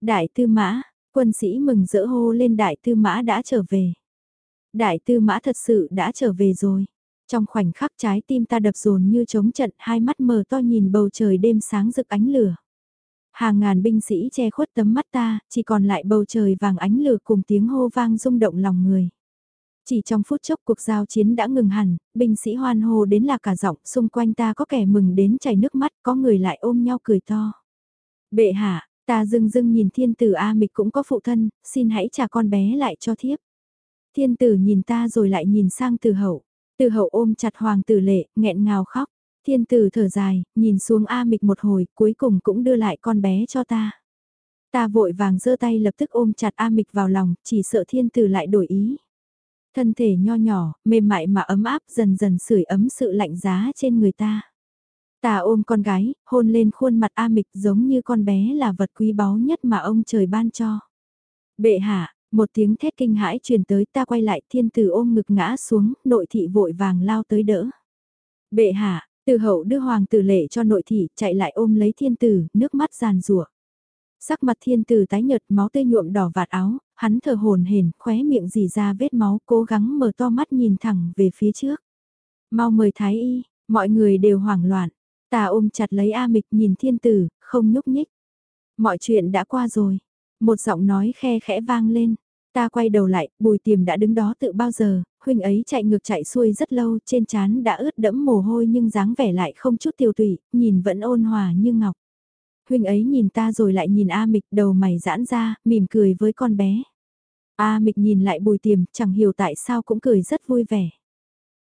Đại tư mã, quân sĩ mừng rỡ hô lên đại tư mã đã trở về. Đại tư mã thật sự đã trở về rồi. Trong khoảnh khắc trái tim ta đập dồn như trống trận hai mắt mờ to nhìn bầu trời đêm sáng rực ánh lửa. Hàng ngàn binh sĩ che khuất tấm mắt ta, chỉ còn lại bầu trời vàng ánh lửa cùng tiếng hô vang rung động lòng người. Chỉ trong phút chốc cuộc giao chiến đã ngừng hẳn, binh sĩ hoan hô đến là cả giọng, xung quanh ta có kẻ mừng đến chảy nước mắt, có người lại ôm nhau cười to. Bệ hạ, ta dưng dưng nhìn thiên tử A mịch cũng có phụ thân, xin hãy trả con bé lại cho thiếp. Thiên tử nhìn ta rồi lại nhìn sang từ hậu, từ hậu ôm chặt hoàng tử lệ, nghẹn ngào khóc. Thiên tử thở dài, nhìn xuống A mịch một hồi, cuối cùng cũng đưa lại con bé cho ta. Ta vội vàng giơ tay lập tức ôm chặt A mịch vào lòng, chỉ sợ thiên tử lại đổi ý. Thân thể nho nhỏ, mềm mại mà ấm áp dần dần sưởi ấm sự lạnh giá trên người ta. Ta ôm con gái, hôn lên khuôn mặt A Mịch giống như con bé là vật quý báu nhất mà ông trời ban cho. Bệ hạ, một tiếng thét kinh hãi truyền tới ta quay lại thiên tử ôm ngực ngã xuống, nội thị vội vàng lao tới đỡ. Bệ hạ, từ hậu đưa hoàng tử lệ cho nội thị chạy lại ôm lấy thiên tử, nước mắt giàn rủa Sắc mặt thiên tử tái nhợt máu tươi nhuộm đỏ vạt áo, hắn thở hồn hển, khóe miệng dì ra vết máu, cố gắng mở to mắt nhìn thẳng về phía trước. Mau mời thái y, mọi người đều hoảng loạn. Ta ôm chặt lấy A Mịch nhìn thiên tử, không nhúc nhích. Mọi chuyện đã qua rồi. Một giọng nói khe khẽ vang lên. Ta quay đầu lại, bùi tiềm đã đứng đó tự bao giờ, huynh ấy chạy ngược chạy xuôi rất lâu, trên trán đã ướt đẫm mồ hôi nhưng dáng vẻ lại không chút tiêu tụy, nhìn vẫn ôn hòa như ngọc. Huynh ấy nhìn ta rồi lại nhìn A Mịch đầu mày giãn ra, mỉm cười với con bé. A Mịch nhìn lại bùi tiềm, chẳng hiểu tại sao cũng cười rất vui vẻ.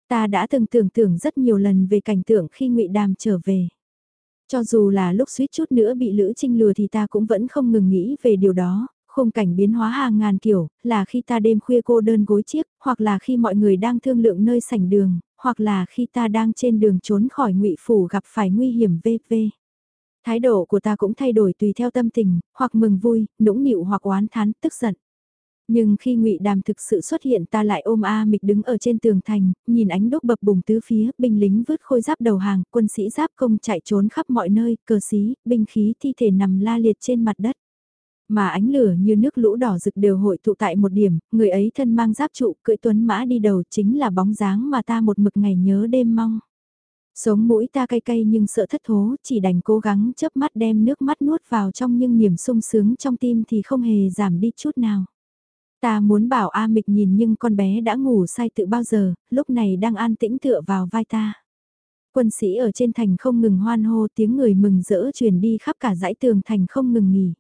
Ta đã từng tưởng tượng rất nhiều lần về cảnh tượng khi ngụy Đàm trở về. Cho dù là lúc suýt chút nữa bị Lữ Trinh lừa thì ta cũng vẫn không ngừng nghĩ về điều đó, Khung cảnh biến hóa hàng ngàn kiểu, là khi ta đêm khuya cô đơn gối chiếc, hoặc là khi mọi người đang thương lượng nơi sảnh đường, hoặc là khi ta đang trên đường trốn khỏi ngụy phủ gặp phải nguy hiểm VV. Thái độ của ta cũng thay đổi tùy theo tâm tình, hoặc mừng vui, nũng nịu hoặc oán thán, tức giận. Nhưng khi ngụy Đàm thực sự xuất hiện ta lại ôm A Mịch đứng ở trên tường thành, nhìn ánh đốt bập bùng tứ phía, binh lính vứt khôi giáp đầu hàng, quân sĩ giáp công chạy trốn khắp mọi nơi, cờ xí, binh khí thi thể nằm la liệt trên mặt đất. Mà ánh lửa như nước lũ đỏ rực đều hội tụ tại một điểm, người ấy thân mang giáp trụ, cưỡi tuấn mã đi đầu chính là bóng dáng mà ta một mực ngày nhớ đêm mong. Sống mũi ta cay cay nhưng sợ thất thố, chỉ đành cố gắng chớp mắt đem nước mắt nuốt vào trong nhưng niềm sung sướng trong tim thì không hề giảm đi chút nào. Ta muốn bảo A Mịch nhìn nhưng con bé đã ngủ say tự bao giờ, lúc này đang an tĩnh tựa vào vai ta. Quân sĩ ở trên thành không ngừng hoan hô tiếng người mừng rỡ truyền đi khắp cả dãy tường thành không ngừng nghỉ.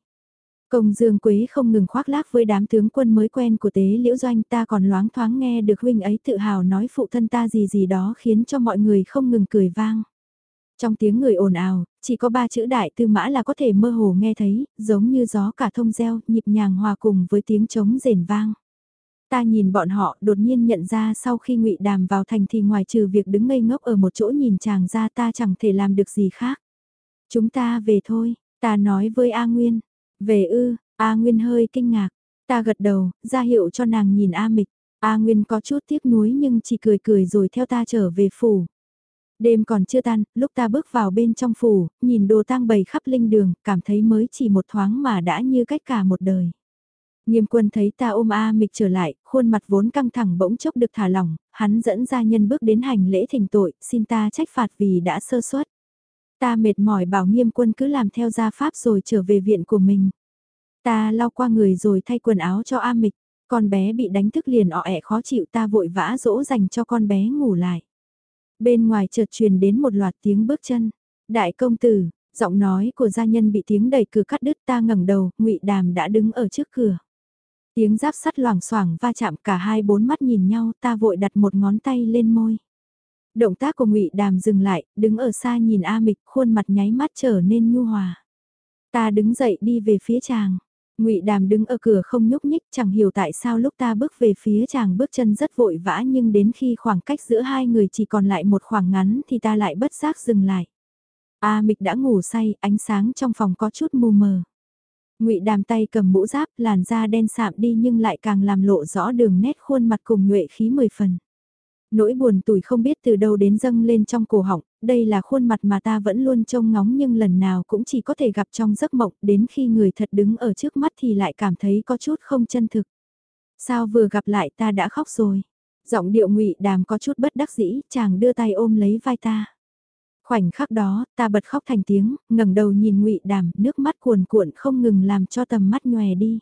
Công Dương Quế không ngừng khoác lác với đám tướng quân mới quen của tế liễu doanh ta còn loáng thoáng nghe được huynh ấy tự hào nói phụ thân ta gì gì đó khiến cho mọi người không ngừng cười vang. Trong tiếng người ồn ào, chỉ có ba chữ đại tư mã là có thể mơ hồ nghe thấy, giống như gió cả thông reo, nhịp nhàng hòa cùng với tiếng trống rền vang. Ta nhìn bọn họ đột nhiên nhận ra sau khi ngụy Đàm vào thành thì ngoài trừ việc đứng ngây ngốc ở một chỗ nhìn chàng ra ta chẳng thể làm được gì khác. Chúng ta về thôi, ta nói với A Nguyên. Về ư, A Nguyên hơi kinh ngạc. Ta gật đầu, ra hiệu cho nàng nhìn A Mịch. A Nguyên có chút tiếc nuối nhưng chỉ cười cười rồi theo ta trở về phủ. Đêm còn chưa tan, lúc ta bước vào bên trong phủ, nhìn đồ tang bầy khắp linh đường, cảm thấy mới chỉ một thoáng mà đã như cách cả một đời. Nghiêm quân thấy ta ôm A mịch trở lại, khuôn mặt vốn căng thẳng bỗng chốc được thả lỏng, hắn dẫn gia nhân bước đến hành lễ thỉnh tội, xin ta trách phạt vì đã sơ suất. Ta mệt mỏi bảo nghiêm quân cứ làm theo gia pháp rồi trở về viện của mình. Ta lau qua người rồi thay quần áo cho A mịch, con bé bị đánh thức liền ọ ẹ khó chịu ta vội vã dỗ dành cho con bé ngủ lại. Bên ngoài chợt truyền đến một loạt tiếng bước chân. Đại công tử, giọng nói của gia nhân bị tiếng đẩy cửa cắt đứt ta ngẩng đầu, ngụy Đàm đã đứng ở trước cửa. Tiếng giáp sắt loảng xoảng va chạm cả hai bốn mắt nhìn nhau ta vội đặt một ngón tay lên môi. Động tác của ngụy Đàm dừng lại, đứng ở xa nhìn A Mịch khuôn mặt nháy mắt trở nên nhu hòa. Ta đứng dậy đi về phía chàng. Ngụy Đàm đứng ở cửa không nhúc nhích, chẳng hiểu tại sao lúc ta bước về phía chàng bước chân rất vội vã nhưng đến khi khoảng cách giữa hai người chỉ còn lại một khoảng ngắn thì ta lại bất giác dừng lại. A Mịch đã ngủ say, ánh sáng trong phòng có chút mù mờ. Ngụy Đàm tay cầm mũ giáp, làn da đen sạm đi nhưng lại càng làm lộ rõ đường nét khuôn mặt cùng nhuệ khí mười phần. Nỗi buồn tủi không biết từ đâu đến dâng lên trong cổ họng, đây là khuôn mặt mà ta vẫn luôn trông ngóng nhưng lần nào cũng chỉ có thể gặp trong giấc mộng, đến khi người thật đứng ở trước mắt thì lại cảm thấy có chút không chân thực. Sao vừa gặp lại ta đã khóc rồi? Giọng điệu ngụy đàm có chút bất đắc dĩ, chàng đưa tay ôm lấy vai ta. Khoảnh khắc đó, ta bật khóc thành tiếng, ngẩng đầu nhìn ngụy đàm, nước mắt cuồn cuộn không ngừng làm cho tầm mắt nhòe đi.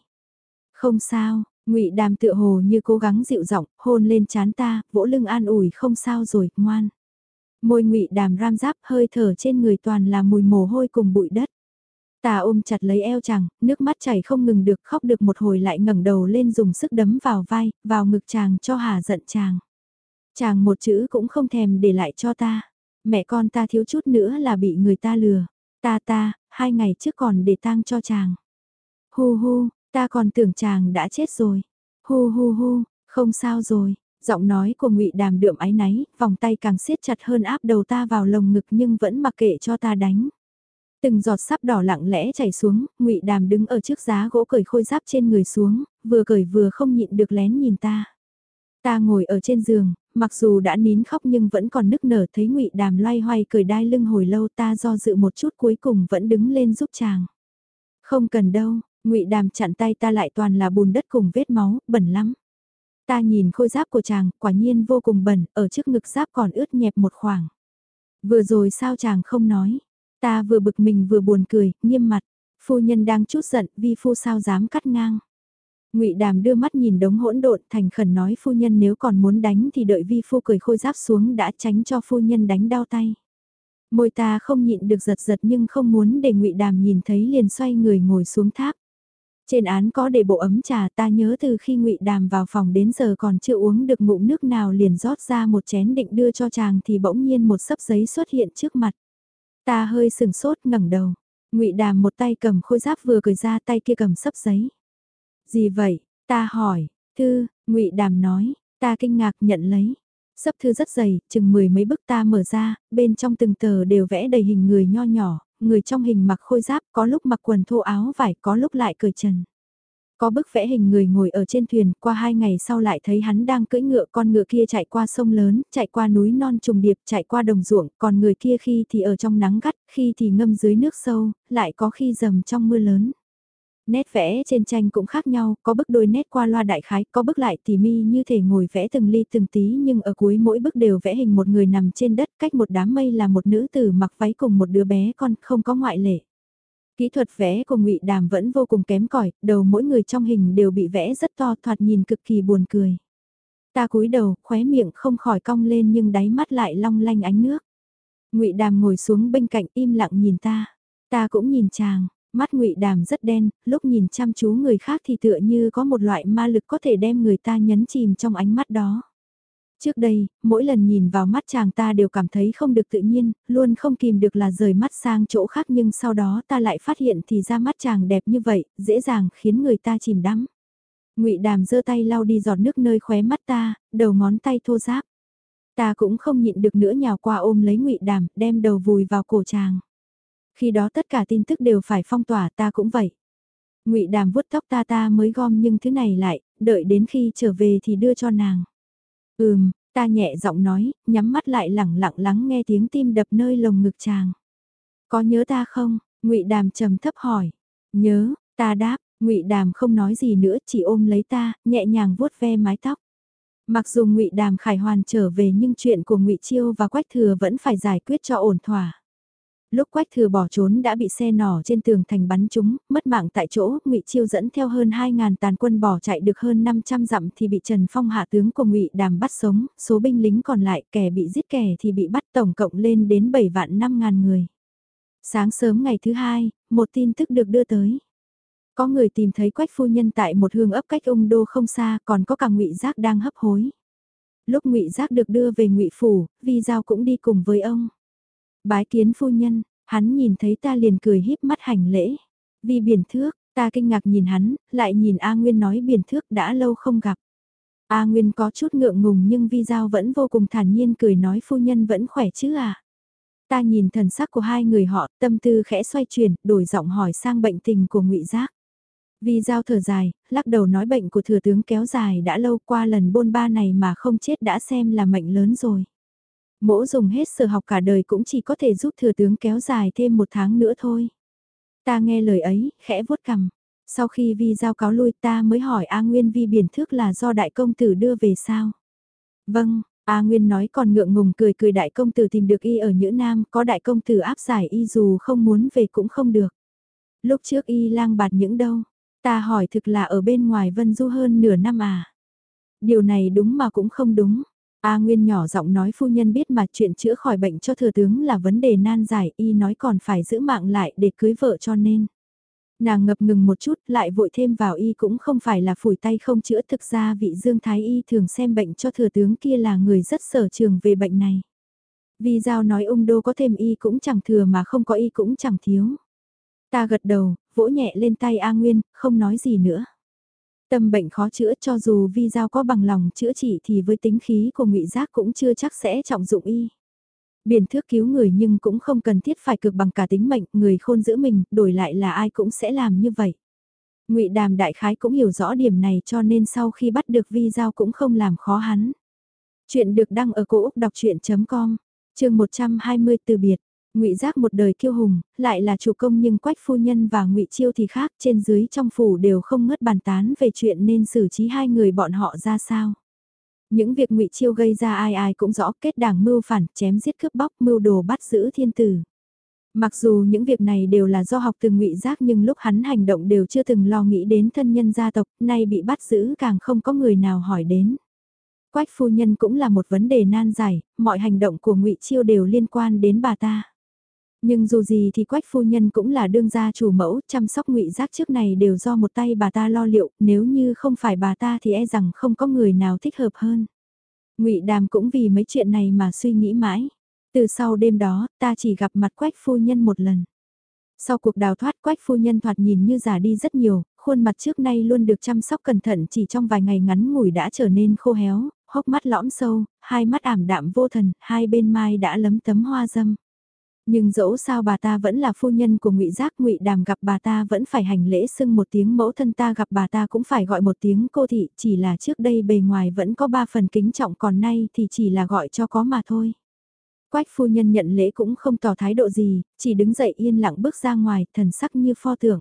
Không sao, ngụy Đàm tựa hồ như cố gắng dịu giọng, hôn lên chán ta, vỗ lưng an ủi không sao rồi, ngoan. Môi ngụy Đàm ram giáp hơi thở trên người toàn là mùi mồ hôi cùng bụi đất. Ta ôm chặt lấy eo chàng, nước mắt chảy không ngừng được khóc được một hồi lại ngẩng đầu lên dùng sức đấm vào vai, vào ngực chàng cho hà giận chàng. Chàng một chữ cũng không thèm để lại cho ta. Mẹ con ta thiếu chút nữa là bị người ta lừa. Ta ta, hai ngày trước còn để tang cho chàng. Hu hu, Ta còn tưởng chàng đã chết rồi. Hu hu hu, không sao rồi. Giọng nói của ngụy Đàm đượm áy náy, vòng tay càng siết chặt hơn áp đầu ta vào lồng ngực nhưng vẫn mặc kệ cho ta đánh. Từng giọt sắp đỏ lặng lẽ chảy xuống, ngụy Đàm đứng ở trước giá gỗ cởi khôi giáp trên người xuống, vừa cởi vừa không nhịn được lén nhìn ta. Ta ngồi ở trên giường, mặc dù đã nín khóc nhưng vẫn còn nức nở thấy ngụy Đàm loay hoay cởi đai lưng hồi lâu ta do dự một chút cuối cùng vẫn đứng lên giúp chàng. Không cần đâu, ngụy Đàm chặn tay ta lại toàn là bùn đất cùng vết máu, bẩn lắm. Ta nhìn khôi giáp của chàng, quả nhiên vô cùng bẩn, ở trước ngực giáp còn ướt nhẹp một khoảng. Vừa rồi sao chàng không nói? Ta vừa bực mình vừa buồn cười, nghiêm mặt. Phu nhân đang chút giận, vi phu sao dám cắt ngang. Ngụy Đàm đưa mắt nhìn đống hỗn độn, thành khẩn nói phu nhân nếu còn muốn đánh thì đợi vi phu cười khôi giáp xuống đã tránh cho phu nhân đánh đau tay. Môi ta không nhịn được giật giật nhưng không muốn để Ngụy Đàm nhìn thấy liền xoay người ngồi xuống tháp. Trên án có để bộ ấm trà ta nhớ từ khi ngụy Đàm vào phòng đến giờ còn chưa uống được ngụm nước nào liền rót ra một chén định đưa cho chàng thì bỗng nhiên một sấp giấy xuất hiện trước mặt. Ta hơi sừng sốt ngẩng đầu. ngụy Đàm một tay cầm khôi giáp vừa cười ra tay kia cầm sấp giấy. Gì vậy? Ta hỏi, thư, ngụy Đàm nói, ta kinh ngạc nhận lấy. Sấp thư rất dày, chừng mười mấy bức ta mở ra, bên trong từng tờ đều vẽ đầy hình người nho nhỏ, người trong hình mặc khôi giáp, có lúc mặc quần thô áo vải, có lúc lại cởi trần. Có bức vẽ hình người ngồi ở trên thuyền, qua hai ngày sau lại thấy hắn đang cưỡi ngựa, con ngựa kia chạy qua sông lớn, chạy qua núi non trùng điệp, chạy qua đồng ruộng, còn người kia khi thì ở trong nắng gắt, khi thì ngâm dưới nước sâu, lại có khi dầm trong mưa lớn. Nét vẽ trên tranh cũng khác nhau, có bức đôi nét qua loa đại khái, có bức lại tỉ mi như thể ngồi vẽ từng ly từng tí nhưng ở cuối mỗi bức đều vẽ hình một người nằm trên đất, cách một đám mây là một nữ tử mặc váy cùng một đứa bé con, không có ngoại lệ. Kỹ thuật vẽ của ngụy Đàm vẫn vô cùng kém cỏi, đầu mỗi người trong hình đều bị vẽ rất to thoạt nhìn cực kỳ buồn cười. Ta cúi đầu, khóe miệng không khỏi cong lên nhưng đáy mắt lại long lanh ánh nước. ngụy Đàm ngồi xuống bên cạnh im lặng nhìn ta. Ta cũng nhìn chàng, mắt ngụy Đàm rất đen, lúc nhìn chăm chú người khác thì tựa như có một loại ma lực có thể đem người ta nhấn chìm trong ánh mắt đó. Trước đây, mỗi lần nhìn vào mắt chàng ta đều cảm thấy không được tự nhiên, luôn không kìm được là rời mắt sang chỗ khác nhưng sau đó ta lại phát hiện thì ra mắt chàng đẹp như vậy, dễ dàng khiến người ta chìm đắm. ngụy Đàm giơ tay lau đi giọt nước nơi khóe mắt ta, đầu ngón tay thô ráp. Ta cũng không nhịn được nữa nhào qua ôm lấy ngụy Đàm, đem đầu vùi vào cổ chàng. Khi đó tất cả tin tức đều phải phong tỏa ta cũng vậy. ngụy Đàm vuốt tóc ta ta mới gom nhưng thứ này lại, đợi đến khi trở về thì đưa cho nàng. Ừm, ta nhẹ giọng nói, nhắm mắt lại lẳng lặng lắng nghe tiếng tim đập nơi lồng ngực chàng. Có nhớ ta không? Ngụy Đàm trầm thấp hỏi. Nhớ, ta đáp, Ngụy Đàm không nói gì nữa, chỉ ôm lấy ta, nhẹ nhàng vuốt ve mái tóc. Mặc dù Ngụy Đàm khải hoàn trở về nhưng chuyện của Ngụy Chiêu và Quách Thừa vẫn phải giải quyết cho ổn thỏa. Lúc Quách Thừa bỏ trốn đã bị xe nỏ trên tường thành bắn trúng, mất mạng tại chỗ, Ngụy Chiêu dẫn theo hơn 2000 tàn quân bỏ chạy được hơn 500 dặm thì bị Trần Phong hạ tướng của Ngụy Đàm bắt sống, số binh lính còn lại kẻ bị giết kẻ thì bị bắt tổng cộng lên đến 7 vạn 5000 người. Sáng sớm ngày thứ hai, một tin tức được đưa tới. Có người tìm thấy Quách phu nhân tại một hương ấp cách ung đô không xa, còn có cả Ngụy Giác đang hấp hối. Lúc Ngụy Giác được đưa về Ngụy phủ, Vi Giao cũng đi cùng với ông. Bái kiến phu nhân, hắn nhìn thấy ta liền cười híp mắt hành lễ. Vì biển thước, ta kinh ngạc nhìn hắn, lại nhìn A Nguyên nói biển thước đã lâu không gặp. A Nguyên có chút ngượng ngùng nhưng Vi Giao vẫn vô cùng thản nhiên cười nói phu nhân vẫn khỏe chứ à. Ta nhìn thần sắc của hai người họ, tâm tư khẽ xoay chuyển, đổi giọng hỏi sang bệnh tình của ngụy Giác. Vi Giao thở dài, lắc đầu nói bệnh của thừa tướng kéo dài đã lâu qua lần bôn ba này mà không chết đã xem là mệnh lớn rồi. Mỗ dùng hết sở học cả đời cũng chỉ có thể giúp thừa tướng kéo dài thêm một tháng nữa thôi. Ta nghe lời ấy, khẽ vuốt cằm. Sau khi vi giao cáo lui ta mới hỏi A Nguyên vi biển thước là do đại công tử đưa về sao? Vâng, A Nguyên nói còn ngượng ngùng cười cười đại công tử tìm được y ở Nhữ Nam, có đại công tử áp giải y dù không muốn về cũng không được. Lúc trước y lang bạt những đâu, ta hỏi thực là ở bên ngoài Vân Du hơn nửa năm à. Điều này đúng mà cũng không đúng. A Nguyên nhỏ giọng nói phu nhân biết mà chuyện chữa khỏi bệnh cho thừa tướng là vấn đề nan giải y nói còn phải giữ mạng lại để cưới vợ cho nên. Nàng ngập ngừng một chút lại vội thêm vào y cũng không phải là phủi tay không chữa thực ra vị Dương Thái Y thường xem bệnh cho thừa tướng kia là người rất sở trường về bệnh này. Vì giao nói ung đô có thêm y cũng chẳng thừa mà không có y cũng chẳng thiếu. Ta gật đầu, vỗ nhẹ lên tay A Nguyên, không nói gì nữa. Tâm bệnh khó chữa cho dù vi giao có bằng lòng chữa trị thì với tính khí của ngụy giác cũng chưa chắc sẽ trọng dụng y. Biển thước cứu người nhưng cũng không cần thiết phải cực bằng cả tính mệnh, người khôn giữ mình, đổi lại là ai cũng sẽ làm như vậy. ngụy đàm đại khái cũng hiểu rõ điểm này cho nên sau khi bắt được vi giao cũng không làm khó hắn. Chuyện được đăng ở cổ Úc đọc chuyện.com, trường 120 từ biệt. Ngụy Giác một đời kiêu hùng, lại là chủ công nhưng Quách phu nhân và Ngụy Chiêu thì khác, trên dưới trong phủ đều không ngớt bàn tán về chuyện nên xử trí hai người bọn họ ra sao. Những việc Ngụy Chiêu gây ra ai ai cũng rõ, kết đảng mưu phản, chém giết cướp bóc, mưu đồ bắt giữ thiên tử. Mặc dù những việc này đều là do học từ Ngụy Giác nhưng lúc hắn hành động đều chưa từng lo nghĩ đến thân nhân gia tộc, nay bị bắt giữ càng không có người nào hỏi đến. Quách phu nhân cũng là một vấn đề nan giải, mọi hành động của Ngụy Chiêu đều liên quan đến bà ta. Nhưng dù gì thì quách phu nhân cũng là đương gia chủ mẫu, chăm sóc ngụy giác trước này đều do một tay bà ta lo liệu, nếu như không phải bà ta thì e rằng không có người nào thích hợp hơn. ngụy đàm cũng vì mấy chuyện này mà suy nghĩ mãi. Từ sau đêm đó, ta chỉ gặp mặt quách phu nhân một lần. Sau cuộc đào thoát quách phu nhân thoạt nhìn như già đi rất nhiều, khuôn mặt trước nay luôn được chăm sóc cẩn thận chỉ trong vài ngày ngắn ngủi đã trở nên khô héo, hốc mắt lõm sâu, hai mắt ảm đạm vô thần, hai bên mai đã lấm tấm hoa dâm. Nhưng dẫu sao bà ta vẫn là phu nhân của ngụy Giác, ngụy Đàm gặp bà ta vẫn phải hành lễ xưng một tiếng mẫu thân ta gặp bà ta cũng phải gọi một tiếng cô thị, chỉ là trước đây bề ngoài vẫn có ba phần kính trọng còn nay thì chỉ là gọi cho có mà thôi. Quách phu nhân nhận lễ cũng không tỏ thái độ gì, chỉ đứng dậy yên lặng bước ra ngoài, thần sắc như pho tượng.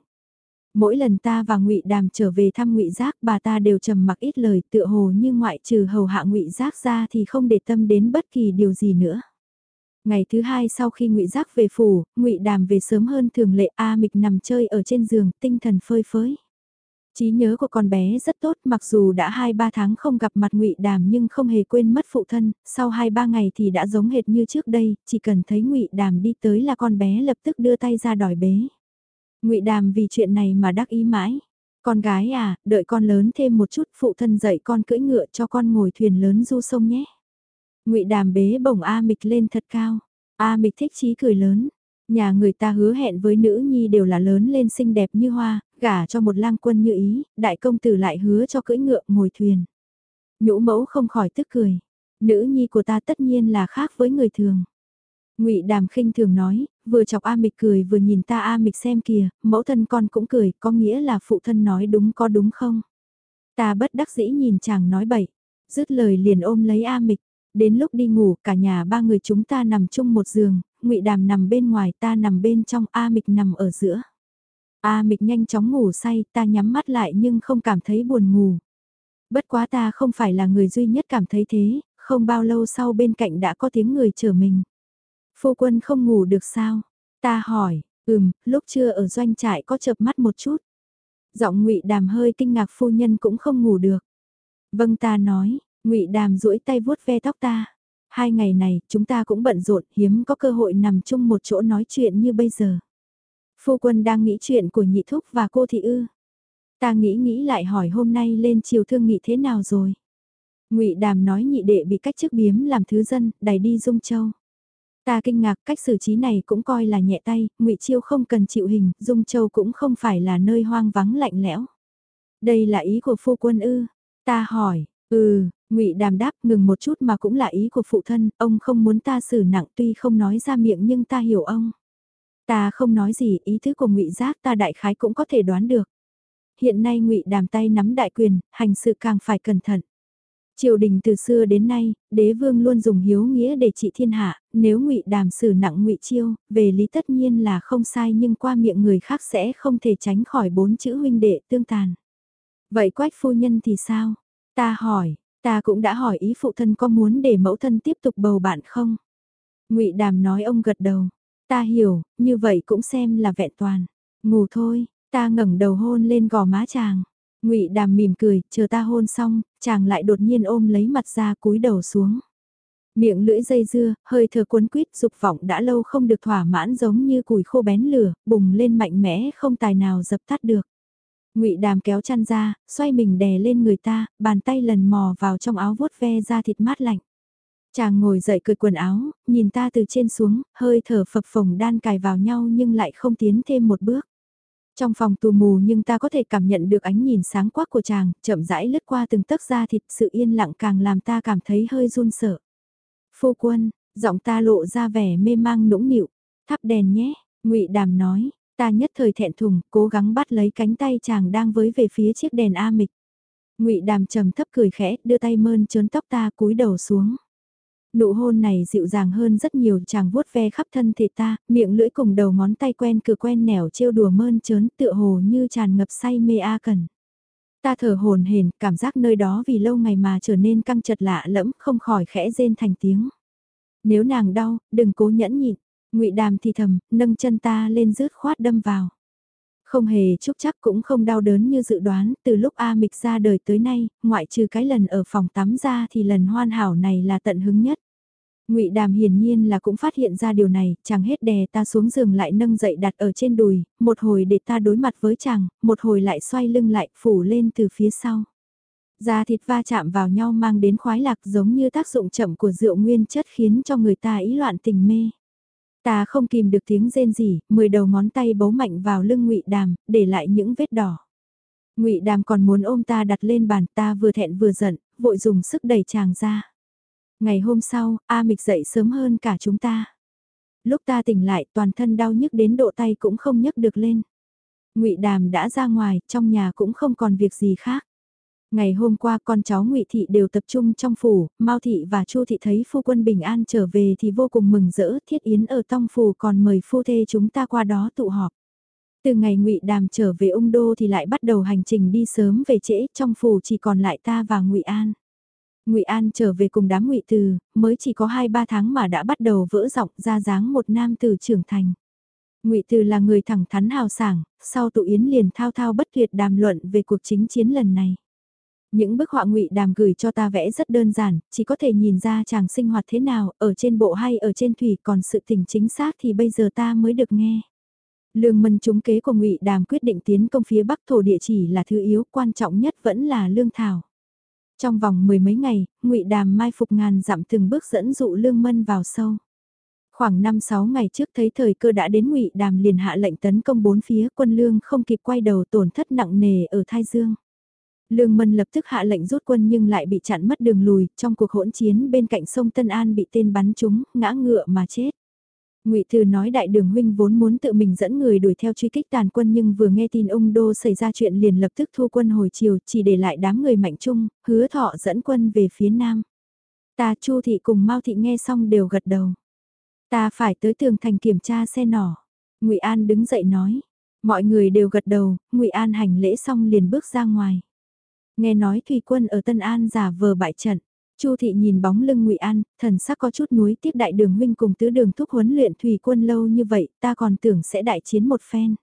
Mỗi lần ta và Ngụy Đàm trở về thăm Ngụy Giác, bà ta đều trầm mặc ít lời, tựa hồ như ngoại trừ hầu hạ Ngụy Giác ra thì không để tâm đến bất kỳ điều gì nữa. Ngày thứ hai sau khi Ngụy Giác về phủ, Ngụy Đàm về sớm hơn thường lệ A Mịch nằm chơi ở trên giường, tinh thần phơi phới. Trí nhớ của con bé rất tốt mặc dù đã 2-3 tháng không gặp mặt ngụy Đàm nhưng không hề quên mất phụ thân, sau 2-3 ngày thì đã giống hệt như trước đây, chỉ cần thấy ngụy Đàm đi tới là con bé lập tức đưa tay ra đòi bế. ngụy Đàm vì chuyện này mà đắc ý mãi. Con gái à, đợi con lớn thêm một chút phụ thân dạy con cưỡi ngựa cho con ngồi thuyền lớn du sông nhé ngụy Đàm bế bổng A Mịch lên thật cao. A Mịch thích chí cười lớn. Nhà người ta hứa hẹn với nữ nhi đều là lớn lên xinh đẹp như hoa, gả cho một lang quân như ý, đại công tử lại hứa cho cưỡi ngựa ngồi thuyền. Nhũ mẫu không khỏi tức cười. Nữ nhi của ta tất nhiên là khác với người thường. ngụy Đàm khinh thường nói, vừa chọc A Mịch cười vừa nhìn ta A Mịch xem kìa, mẫu thân con cũng cười, có nghĩa là phụ thân nói đúng có đúng không? Ta bất đắc dĩ nhìn chàng nói bậy, dứt lời liền ôm lấy A Mịch. Đến lúc đi ngủ, cả nhà ba người chúng ta nằm chung một giường, ngụy Đàm nằm bên ngoài, ta nằm bên trong, A Mịch nằm ở giữa. A mịch nhanh chóng ngủ say, ta nhắm mắt lại nhưng không cảm thấy buồn ngủ. Bất quá ta không phải là người duy nhất cảm thấy thế, không bao lâu sau bên cạnh đã có tiếng người chở mình. Phu quân không ngủ được sao? Ta hỏi, ừm, lúc chưa ở doanh trại có chợp mắt một chút. Giọng ngụy Đàm hơi kinh ngạc phu nhân cũng không ngủ được. Vâng ta nói, ngụy Đàm duỗi tay vuốt ve tóc ta. Hai ngày này, chúng ta cũng bận rộn, hiếm có cơ hội nằm chung một chỗ nói chuyện như bây giờ. Phu quân đang nghĩ chuyện của nhị thúc và cô thị ư. Ta nghĩ nghĩ lại hỏi hôm nay lên chiều thương nghị thế nào rồi. ngụy Đàm nói nhị đệ bị cách chức biếm làm thứ dân, đẩy đi Dung Châu. Ta kinh ngạc cách xử trí này cũng coi là nhẹ tay, ngụy Chiêu không cần chịu hình, Dung Châu cũng không phải là nơi hoang vắng lạnh lẽo. Đây là ý của phu quân ư? Ta hỏi, ừ, ngụy Đàm đáp ngừng một chút mà cũng là ý của phụ thân, ông không muốn ta xử nặng tuy không nói ra miệng nhưng ta hiểu ông. Ta không nói gì, ý thứ của ngụy Giác ta đại khái cũng có thể đoán được. Hiện nay ngụy Đàm tay nắm đại quyền, hành sự càng phải cẩn thận. Triều đình từ xưa đến nay, đế vương luôn dùng hiếu nghĩa để trị thiên hạ, nếu ngụy Đàm xử nặng ngụy Chiêu, về lý tất nhiên là không sai nhưng qua miệng người khác sẽ không thể tránh khỏi bốn chữ huynh đệ tương tàn. Vậy quách phu nhân thì sao? Ta hỏi, ta cũng đã hỏi ý phụ thân có muốn để mẫu thân tiếp tục bầu bạn không? Ngụy Đàm nói ông gật đầu. Ta hiểu, như vậy cũng xem là vẹn toàn. Ngủ thôi, ta ngẩng đầu hôn lên gò má chàng. Ngụy Đàm mỉm cười, chờ ta hôn xong, chàng lại đột nhiên ôm lấy mặt ra cúi đầu xuống. Miệng lưỡi dây dưa, hơi thở cuốn quýt dục vọng đã lâu không được thỏa mãn giống như củi khô bén lửa, bùng lên mạnh mẽ không tài nào dập tắt được. Ngụy Đàm kéo chăn ra, xoay mình đè lên người ta, bàn tay lần mò vào trong áo vuốt ve ra thịt mát lạnh. Chàng ngồi dậy cười quần áo, nhìn ta từ trên xuống, hơi thở phập phồng đan cài vào nhau nhưng lại không tiến thêm một bước. Trong phòng tù mù nhưng ta có thể cảm nhận được ánh nhìn sáng quắc của chàng, chậm rãi lướt qua từng tấc da thịt, sự yên lặng càng làm ta cảm thấy hơi run sợ. Phu quân, giọng ta lộ ra vẻ mê mang nũng nịu, thắp đèn nhé, ngụy Đàm nói, ta nhất thời thẹn thùng, cố gắng bắt lấy cánh tay chàng đang với về phía chiếc đèn A mịch. Ngụy Đàm trầm thấp cười khẽ, đưa tay mơn trớn tóc ta cúi đầu xuống. Nụ hôn này dịu dàng hơn rất nhiều chàng vuốt ve khắp thân thể ta, miệng lưỡi cùng đầu ngón tay quen cửa quen nẻo trêu đùa mơn trớn tựa hồ như tràn ngập say mê a cần. Ta thở hồn hển, cảm giác nơi đó vì lâu ngày mà trở nên căng chật lạ lẫm, không khỏi khẽ rên thành tiếng. Nếu nàng đau, đừng cố nhẫn nhịn. Ngụy Đàm thì thầm, nâng chân ta lên rứt khoát đâm vào. Không hề chúc chắc cũng không đau đớn như dự đoán, từ lúc A Mịch ra đời tới nay, ngoại trừ cái lần ở phòng tắm ra thì lần hoan hảo này là tận hứng nhất. Ngụy Đàm hiển nhiên là cũng phát hiện ra điều này, chàng hết đè ta xuống giường lại nâng dậy đặt ở trên đùi, một hồi để ta đối mặt với chàng, một hồi lại xoay lưng lại phủ lên từ phía sau. Da thịt va chạm vào nhau mang đến khoái lạc giống như tác dụng chậm của rượu nguyên chất khiến cho người ta ý loạn tình mê. Ta không kìm được tiếng rên gì, mười đầu ngón tay bấu mạnh vào lưng ngụy Đàm, để lại những vết đỏ. ngụy Đàm còn muốn ôm ta đặt lên bàn ta vừa thẹn vừa giận, vội dùng sức đẩy chàng ra. Ngày hôm sau, A Mịch dậy sớm hơn cả chúng ta. Lúc ta tỉnh lại toàn thân đau nhức đến độ tay cũng không nhấc được lên. ngụy Đàm đã ra ngoài, trong nhà cũng không còn việc gì khác. Ngày hôm qua con cháu ngụy Thị đều tập trung trong phủ, Mao Thị và Chu Thị thấy phu quân bình an trở về thì vô cùng mừng rỡ, thiết yến ở tông phủ còn mời phu thê chúng ta qua đó tụ họp. Từ ngày ngụy Đàm trở về ung đô thì lại bắt đầu hành trình đi sớm về trễ, trong phủ chỉ còn lại ta và ngụy An. Ngụy An trở về cùng đám Ngụy Từ, mới chỉ có 2-3 tháng mà đã bắt đầu vỡ giọng ra dáng một nam tử trưởng thành. Ngụy Từ là người thẳng thắn hào sảng, sau tụ yến liền thao thao bất tuyệt đàm luận về cuộc chính chiến lần này. Những bức họa Ngụy Đàm gửi cho ta vẽ rất đơn giản, chỉ có thể nhìn ra chàng sinh hoạt thế nào, ở trên bộ hay ở trên thủy, còn sự tình chính xác thì bây giờ ta mới được nghe. Lương mân trúng kế của Ngụy Đàm quyết định tiến công phía Bắc thổ địa chỉ là thứ yếu, quan trọng nhất vẫn là lương thảo. Trong vòng mười mấy ngày, ngụy Đàm mai phục ngàn dặm từng bước dẫn dụ Lương Mân vào sâu. Khoảng 5-6 ngày trước thấy thời cơ đã đến ngụy Đàm liền hạ lệnh tấn công bốn phía quân Lương không kịp quay đầu tổn thất nặng nề ở Thái Dương. Lương Mân lập tức hạ lệnh rút quân nhưng lại bị chặn mất đường lùi, trong cuộc hỗn chiến bên cạnh sông Tân An bị tên bắn trúng, ngã ngựa mà chết. Ngụy Thư nói đại đường huynh vốn muốn tự mình dẫn người đuổi theo truy kích tàn quân nhưng vừa nghe tin ông Đô xảy ra chuyện liền lập tức thu quân hồi chiều chỉ để lại đám người mạnh chung, hứa thọ dẫn quân về phía nam. Ta Chu Thị cùng Mao Thị nghe xong đều gật đầu. Ta phải tới tường thành kiểm tra xe nỏ. Ngụy An đứng dậy nói. Mọi người đều gật đầu, Ngụy An hành lễ xong liền bước ra ngoài. Nghe nói thủy quân ở Tân An giả vờ bại trận. Chu thị nhìn bóng lưng Ngụy An, thần sắc có chút nuối tiếc đại đường huynh cùng tứ đường thúc huấn luyện thủy quân lâu như vậy, ta còn tưởng sẽ đại chiến một phen.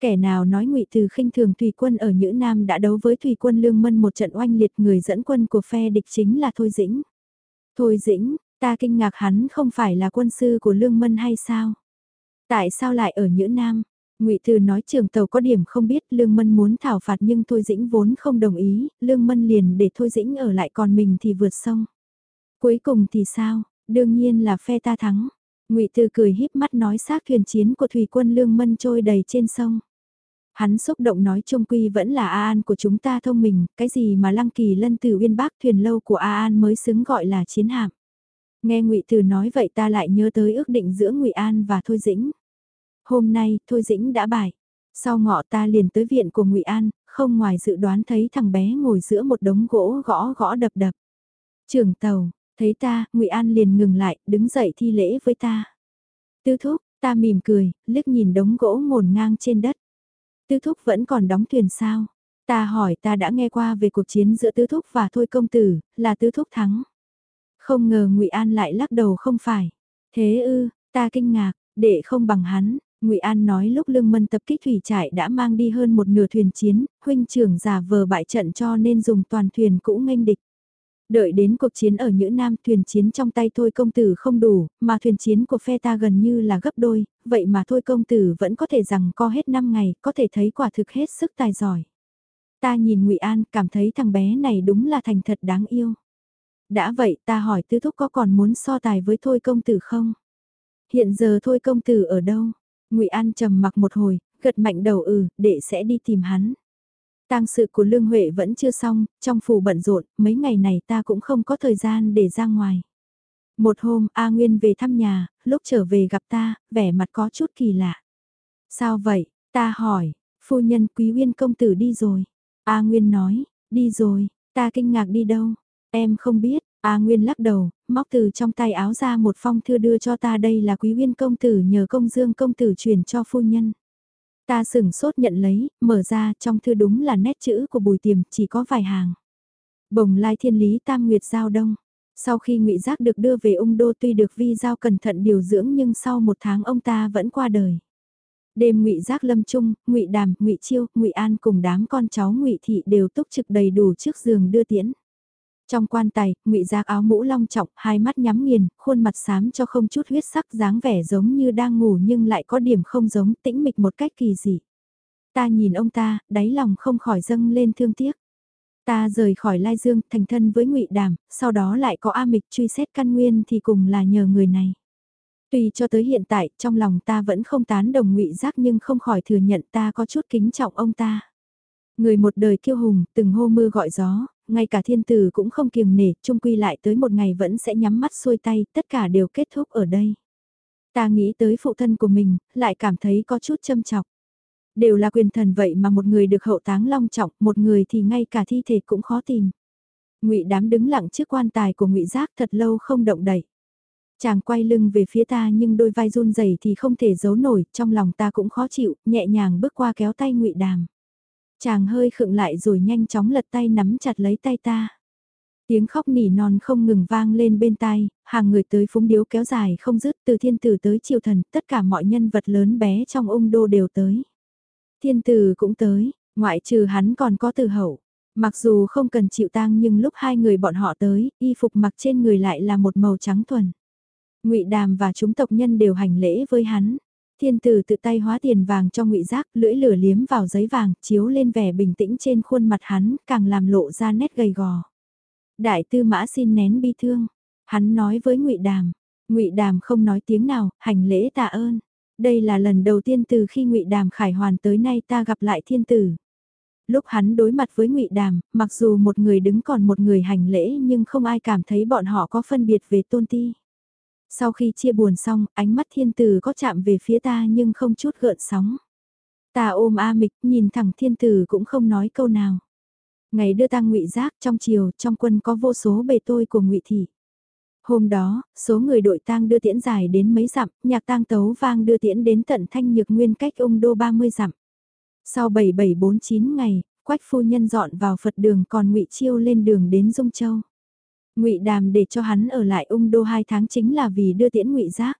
Kẻ nào nói Ngụy Từ khinh thường thủy quân ở Nhữ Nam đã đấu với thủy quân Lương Mân một trận oanh liệt người dẫn quân của phe địch chính là Thôi Dĩnh. Thôi Dĩnh, ta kinh ngạc hắn không phải là quân sư của Lương Mân hay sao? Tại sao lại ở Nhữ Nam? Ngụy Từ nói trường tàu có điểm không biết Lương Mân muốn thảo phạt nhưng Thôi Dĩnh vốn không đồng ý, Lương Mân liền để Thôi Dĩnh ở lại còn mình thì vượt sông. Cuối cùng thì sao, đương nhiên là phe ta thắng. Ngụy Từ cười híp mắt nói xác thuyền chiến của thủy quân Lương Mân trôi đầy trên sông. Hắn xúc động nói trung quy vẫn là A An của chúng ta thông mình cái gì mà Lăng Kỳ Lân từ Uyên bác thuyền lâu của A An mới xứng gọi là chiến hạm. Nghe Ngụy Từ nói vậy ta lại nhớ tới ước định giữa Ngụy An và Thôi Dĩnh. Hôm nay, Thôi Dĩnh đã bài. Sau ngọ ta liền tới viện của ngụy An, không ngoài dự đoán thấy thằng bé ngồi giữa một đống gỗ gõ gõ đập đập. Trưởng tàu, thấy ta, ngụy An liền ngừng lại, đứng dậy thi lễ với ta. Tư thúc, ta mỉm cười, liếc nhìn đống gỗ ngổn ngang trên đất. Tư thúc vẫn còn đóng thuyền sao? Ta hỏi ta đã nghe qua về cuộc chiến giữa Tư thúc và Thôi công tử, là Tư thúc thắng. Không ngờ ngụy An lại lắc đầu không phải. Thế ư, ta kinh ngạc, để không bằng hắn, Ngụy An nói lúc Lương Mân tập kích thủy trại đã mang đi hơn một nửa thuyền chiến, huynh trưởng giả vờ bại trận cho nên dùng toàn thuyền cũ nghênh địch. Đợi đến cuộc chiến ở Nhữ Nam thuyền chiến trong tay thôi công tử không đủ, mà thuyền chiến của phe ta gần như là gấp đôi, vậy mà thôi công tử vẫn có thể rằng co hết 5 ngày, có thể thấy quả thực hết sức tài giỏi. Ta nhìn Ngụy An cảm thấy thằng bé này đúng là thành thật đáng yêu. Đã vậy ta hỏi tư thúc có còn muốn so tài với thôi công tử không? Hiện giờ thôi công tử ở đâu? Ngụy An trầm mặc một hồi, gật mạnh đầu ừ, đệ sẽ đi tìm hắn. Tang sự của Lương Huệ vẫn chưa xong, trong phủ bận rộn, mấy ngày này ta cũng không có thời gian để ra ngoài. Một hôm, A Nguyên về thăm nhà, lúc trở về gặp ta, vẻ mặt có chút kỳ lạ. Sao vậy? Ta hỏi, phu nhân quý uyên công tử đi rồi. A Nguyên nói, đi rồi, ta kinh ngạc đi đâu? Em không biết, A Nguyên lắc đầu, móc từ trong tay áo ra một phong thư đưa cho ta đây là quý viên công tử nhờ công dương công tử truyền cho phu nhân. Ta sửng sốt nhận lấy, mở ra trong thư đúng là nét chữ của bùi tiềm chỉ có vài hàng. Bồng lai thiên lý tam nguyệt giao đông. Sau khi ngụy Giác được đưa về ung đô tuy được vi giao cẩn thận điều dưỡng nhưng sau một tháng ông ta vẫn qua đời. Đêm ngụy Giác lâm trung, ngụy Đàm, ngụy Chiêu, ngụy An cùng đám con cháu ngụy Thị đều túc trực đầy đủ trước giường đưa tiễn. Trong quan tài, ngụy Giác áo mũ long trọng, hai mắt nhắm nghiền, khuôn mặt xám cho không chút huyết sắc dáng vẻ giống như đang ngủ nhưng lại có điểm không giống tĩnh mịch một cách kỳ dị. Ta nhìn ông ta, đáy lòng không khỏi dâng lên thương tiếc. Ta rời khỏi Lai Dương, thành thân với ngụy Đàm, sau đó lại có A Mịch truy xét căn nguyên thì cùng là nhờ người này. Tuy cho tới hiện tại, trong lòng ta vẫn không tán đồng ngụy Giác nhưng không khỏi thừa nhận ta có chút kính trọng ông ta. Người một đời kiêu hùng, từng hô mưa gọi gió, ngay cả thiên tử cũng không kiềm nể, chung quy lại tới một ngày vẫn sẽ nhắm mắt xuôi tay, tất cả đều kết thúc ở đây. Ta nghĩ tới phụ thân của mình, lại cảm thấy có chút châm chọc. Đều là quyền thần vậy mà một người được hậu táng long trọng, một người thì ngay cả thi thể cũng khó tìm. Ngụy đám đứng lặng trước quan tài của Ngụy Giác thật lâu không động đậy. Chàng quay lưng về phía ta nhưng đôi vai run rẩy thì không thể giấu nổi, trong lòng ta cũng khó chịu, nhẹ nhàng bước qua kéo tay Ngụy Đàm. Chàng hơi khựng lại rồi nhanh chóng lật tay nắm chặt lấy tay ta. Tiếng khóc nỉ non không ngừng vang lên bên tai, hàng người tới phúng điếu kéo dài không dứt từ thiên tử tới triều thần, tất cả mọi nhân vật lớn bé trong ung đô đều tới. Thiên tử cũng tới, ngoại trừ hắn còn có từ hậu. Mặc dù không cần chịu tang nhưng lúc hai người bọn họ tới, y phục mặc trên người lại là một màu trắng thuần. Ngụy Đàm và chúng tộc nhân đều hành lễ với hắn. Thiên tử tự tay hóa tiền vàng cho Ngụy Giác, lưỡi lửa liếm vào giấy vàng, chiếu lên vẻ bình tĩnh trên khuôn mặt hắn, càng làm lộ ra nét gầy gò. Đại tư mã xin nén bi thương, hắn nói với Ngụy Đàm. Ngụy Đàm không nói tiếng nào, hành lễ tạ ơn. Đây là lần đầu tiên từ khi Ngụy Đàm khải hoàn tới nay ta gặp lại thiên tử lúc hắn đối mặt với ngụy Đàm, mặc dù một người đứng còn một người hành lễ nhưng không ai cảm thấy bọn họ có phân biệt về tôn ti. Sau khi chia buồn xong, ánh mắt thiên tử có chạm về phía ta nhưng không chút gợn sóng. Ta ôm A Mịch, nhìn thẳng thiên tử cũng không nói câu nào. Ngày đưa tang ngụy giác trong chiều, trong quân có vô số bề tôi của ngụy thị. Hôm đó, số người đội tang đưa tiễn dài đến mấy dặm, nhạc tang tấu vang đưa tiễn đến tận thanh nhược nguyên cách ung đô 30 dặm. Sau 7749 ngày, Quách phu nhân dọn vào Phật đường còn Ngụy Chiêu lên đường đến Dung Châu. Ngụy Đàm để cho hắn ở lại ung đô 2 tháng chính là vì đưa tiễn Ngụy Giác.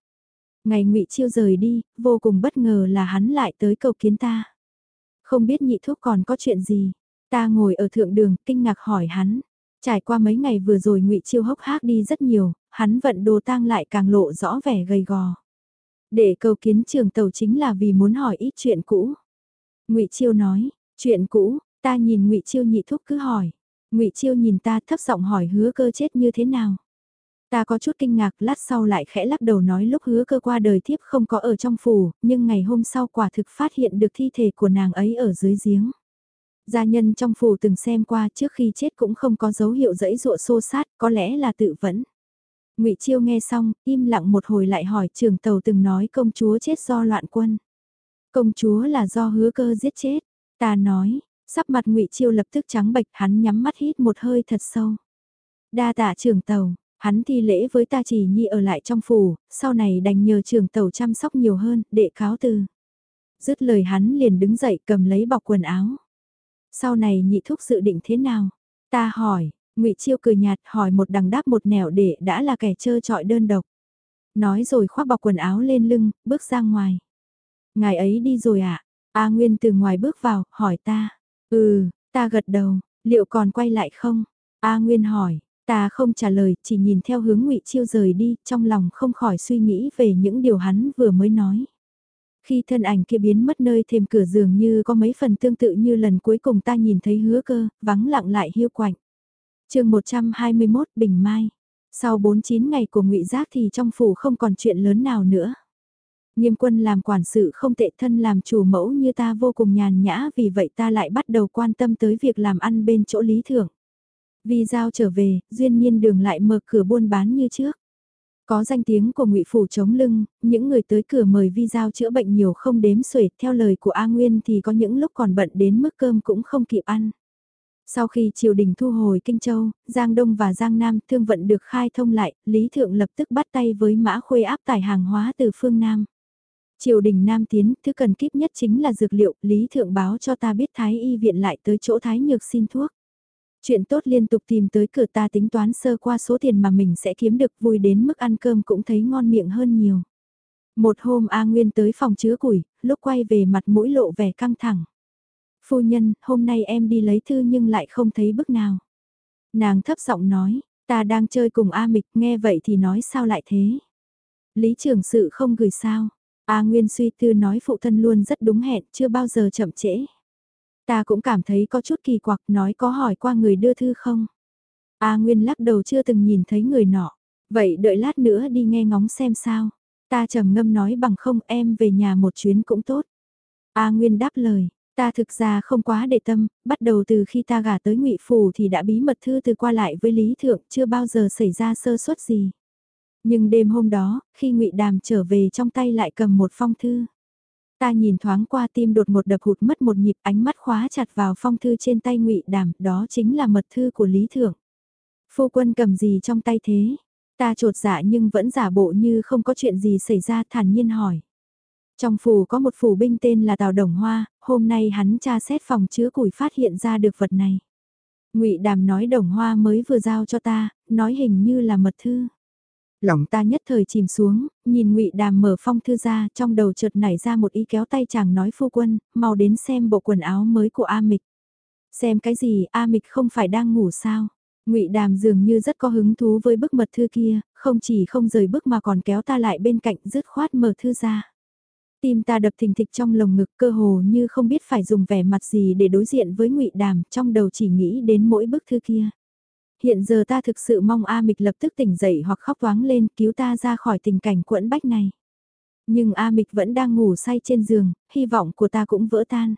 Ngày Ngụy Chiêu rời đi, vô cùng bất ngờ là hắn lại tới cầu kiến ta. Không biết nhị thuốc còn có chuyện gì, ta ngồi ở thượng đường kinh ngạc hỏi hắn. Trải qua mấy ngày vừa rồi Ngụy Chiêu hốc hác đi rất nhiều, hắn vận đồ tang lại càng lộ rõ vẻ gầy gò. Để cầu kiến trường tàu chính là vì muốn hỏi ít chuyện cũ. Ngụy Chiêu nói, chuyện cũ, ta nhìn Ngụy Chiêu nhị thúc cứ hỏi. Ngụy Chiêu nhìn ta thấp giọng hỏi hứa cơ chết như thế nào. Ta có chút kinh ngạc lát sau lại khẽ lắc đầu nói lúc hứa cơ qua đời thiếp không có ở trong phủ, nhưng ngày hôm sau quả thực phát hiện được thi thể của nàng ấy ở dưới giếng. Gia nhân trong phủ từng xem qua trước khi chết cũng không có dấu hiệu dẫy dụa xô sát, có lẽ là tự vẫn. ngụy Chiêu nghe xong, im lặng một hồi lại hỏi trưởng tàu từng nói công chúa chết do loạn quân. Công chúa là do hứa cơ giết chết. Ta nói, sắp mặt ngụy Chiêu lập tức trắng bệch hắn nhắm mắt hít một hơi thật sâu. Đa tạ trưởng tàu, hắn thi lễ với ta chỉ nhi ở lại trong phủ, sau này đành nhờ trưởng tàu chăm sóc nhiều hơn, để cáo từ. Dứt lời hắn liền đứng dậy cầm lấy bọc quần áo. Sau này nhị thúc dự định thế nào? Ta hỏi, ngụy Chiêu cười nhạt hỏi một đằng đáp một nẻo để đã là kẻ trơ trọi đơn độc. Nói rồi khoác bọc quần áo lên lưng, bước ra ngoài. Ngài ấy đi rồi ạ? À? A Nguyên từ ngoài bước vào, hỏi ta. Ừ, ta gật đầu, liệu còn quay lại không? A Nguyên hỏi, ta không trả lời, chỉ nhìn theo hướng ngụy Chiêu rời đi, trong lòng không khỏi suy nghĩ về những điều hắn vừa mới nói. Khi thân ảnh kia biến mất nơi thềm cửa giường như có mấy phần tương tự như lần cuối cùng ta nhìn thấy hứa cơ, vắng lặng lại hiu quạnh. chương 121 Bình Mai. Sau 49 ngày của ngụy Giác thì trong phủ không còn chuyện lớn nào nữa. Nghiêm quân làm quản sự không tệ thân làm chủ mẫu như ta vô cùng nhàn nhã vì vậy ta lại bắt đầu quan tâm tới việc làm ăn bên chỗ lý thưởng. Vì giao trở về, duyên nhiên đường lại mở cửa buôn bán như trước. Có danh tiếng của ngụy Phủ chống lưng, những người tới cửa mời vi giao chữa bệnh nhiều không đếm xuể, theo lời của A Nguyên thì có những lúc còn bận đến mức cơm cũng không kịp ăn. Sau khi triều đình thu hồi Kinh Châu, Giang Đông và Giang Nam thương vận được khai thông lại, Lý Thượng lập tức bắt tay với Mã Khuê áp tải hàng hóa từ phương Nam. Triều đình Nam tiến, thứ cần kíp nhất chính là dược liệu, Lý Thượng báo cho ta biết Thái Y viện lại tới chỗ Thái Nhược xin thuốc. Chuyện tốt liên tục tìm tới cửa ta tính toán sơ qua số tiền mà mình sẽ kiếm được vui đến mức ăn cơm cũng thấy ngon miệng hơn nhiều. Một hôm A Nguyên tới phòng chứa củi, lúc quay về mặt mũi lộ vẻ căng thẳng. Phu nhân, hôm nay em đi lấy thư nhưng lại không thấy bức nào. Nàng thấp giọng nói, ta đang chơi cùng A Mịch, nghe vậy thì nói sao lại thế? Lý trưởng sự không gửi sao? A Nguyên suy tư nói phụ thân luôn rất đúng hẹn, chưa bao giờ chậm trễ. Ta cũng cảm thấy có chút kỳ quặc nói có hỏi qua người đưa thư không. A Nguyên lắc đầu chưa từng nhìn thấy người nọ. Vậy đợi lát nữa đi nghe ngóng xem sao. Ta trầm ngâm nói bằng không em về nhà một chuyến cũng tốt. A Nguyên đáp lời, Ta thực ra không quá để tâm, bắt đầu từ khi ta gả tới ngụy Phủ thì đã bí mật thư từ qua lại với Lý Thượng, chưa bao giờ xảy ra sơ suất gì. Nhưng đêm hôm đó, khi ngụy Đàm trở về trong tay lại cầm một phong thư. Ta nhìn thoáng qua tim đột một đập hụt mất một nhịp ánh mắt khóa chặt vào phong thư trên tay ngụy Đàm, đó chính là mật thư của Lý Thượng. Phu quân cầm gì trong tay thế? Ta trột dạ nhưng vẫn giả bộ như không có chuyện gì xảy ra thản nhiên hỏi. Trong phủ có một phủ binh tên là Tào Đồng Hoa, hôm nay hắn tra xét phòng chứa củi phát hiện ra được vật này. ngụy Đàm nói Đồng Hoa mới vừa giao cho ta, nói hình như là mật thư. Lòng ta nhất thời chìm xuống, nhìn ngụy Đàm mở phong thư ra, trong đầu chợt nảy ra một ý kéo tay chàng nói phu quân, mau đến xem bộ quần áo mới của A Mịch. Xem cái gì, A Mịch không phải đang ngủ sao? ngụy Đàm dường như rất có hứng thú với bức mật thư kia, không chỉ không rời bức mà còn kéo ta lại bên cạnh dứt khoát mở thư ra. Tim ta đập thình thịch trong lồng ngực cơ hồ như không biết phải dùng vẻ mặt gì để đối diện với ngụy Đàm, trong đầu chỉ nghĩ đến mỗi bức thư kia. Hiện giờ ta thực sự mong A Mịch lập tức tỉnh dậy hoặc khóc toáng lên cứu ta ra khỏi tình cảnh quẫn bách này. Nhưng A Mịch vẫn đang ngủ say trên giường, hy vọng của ta cũng vỡ tan.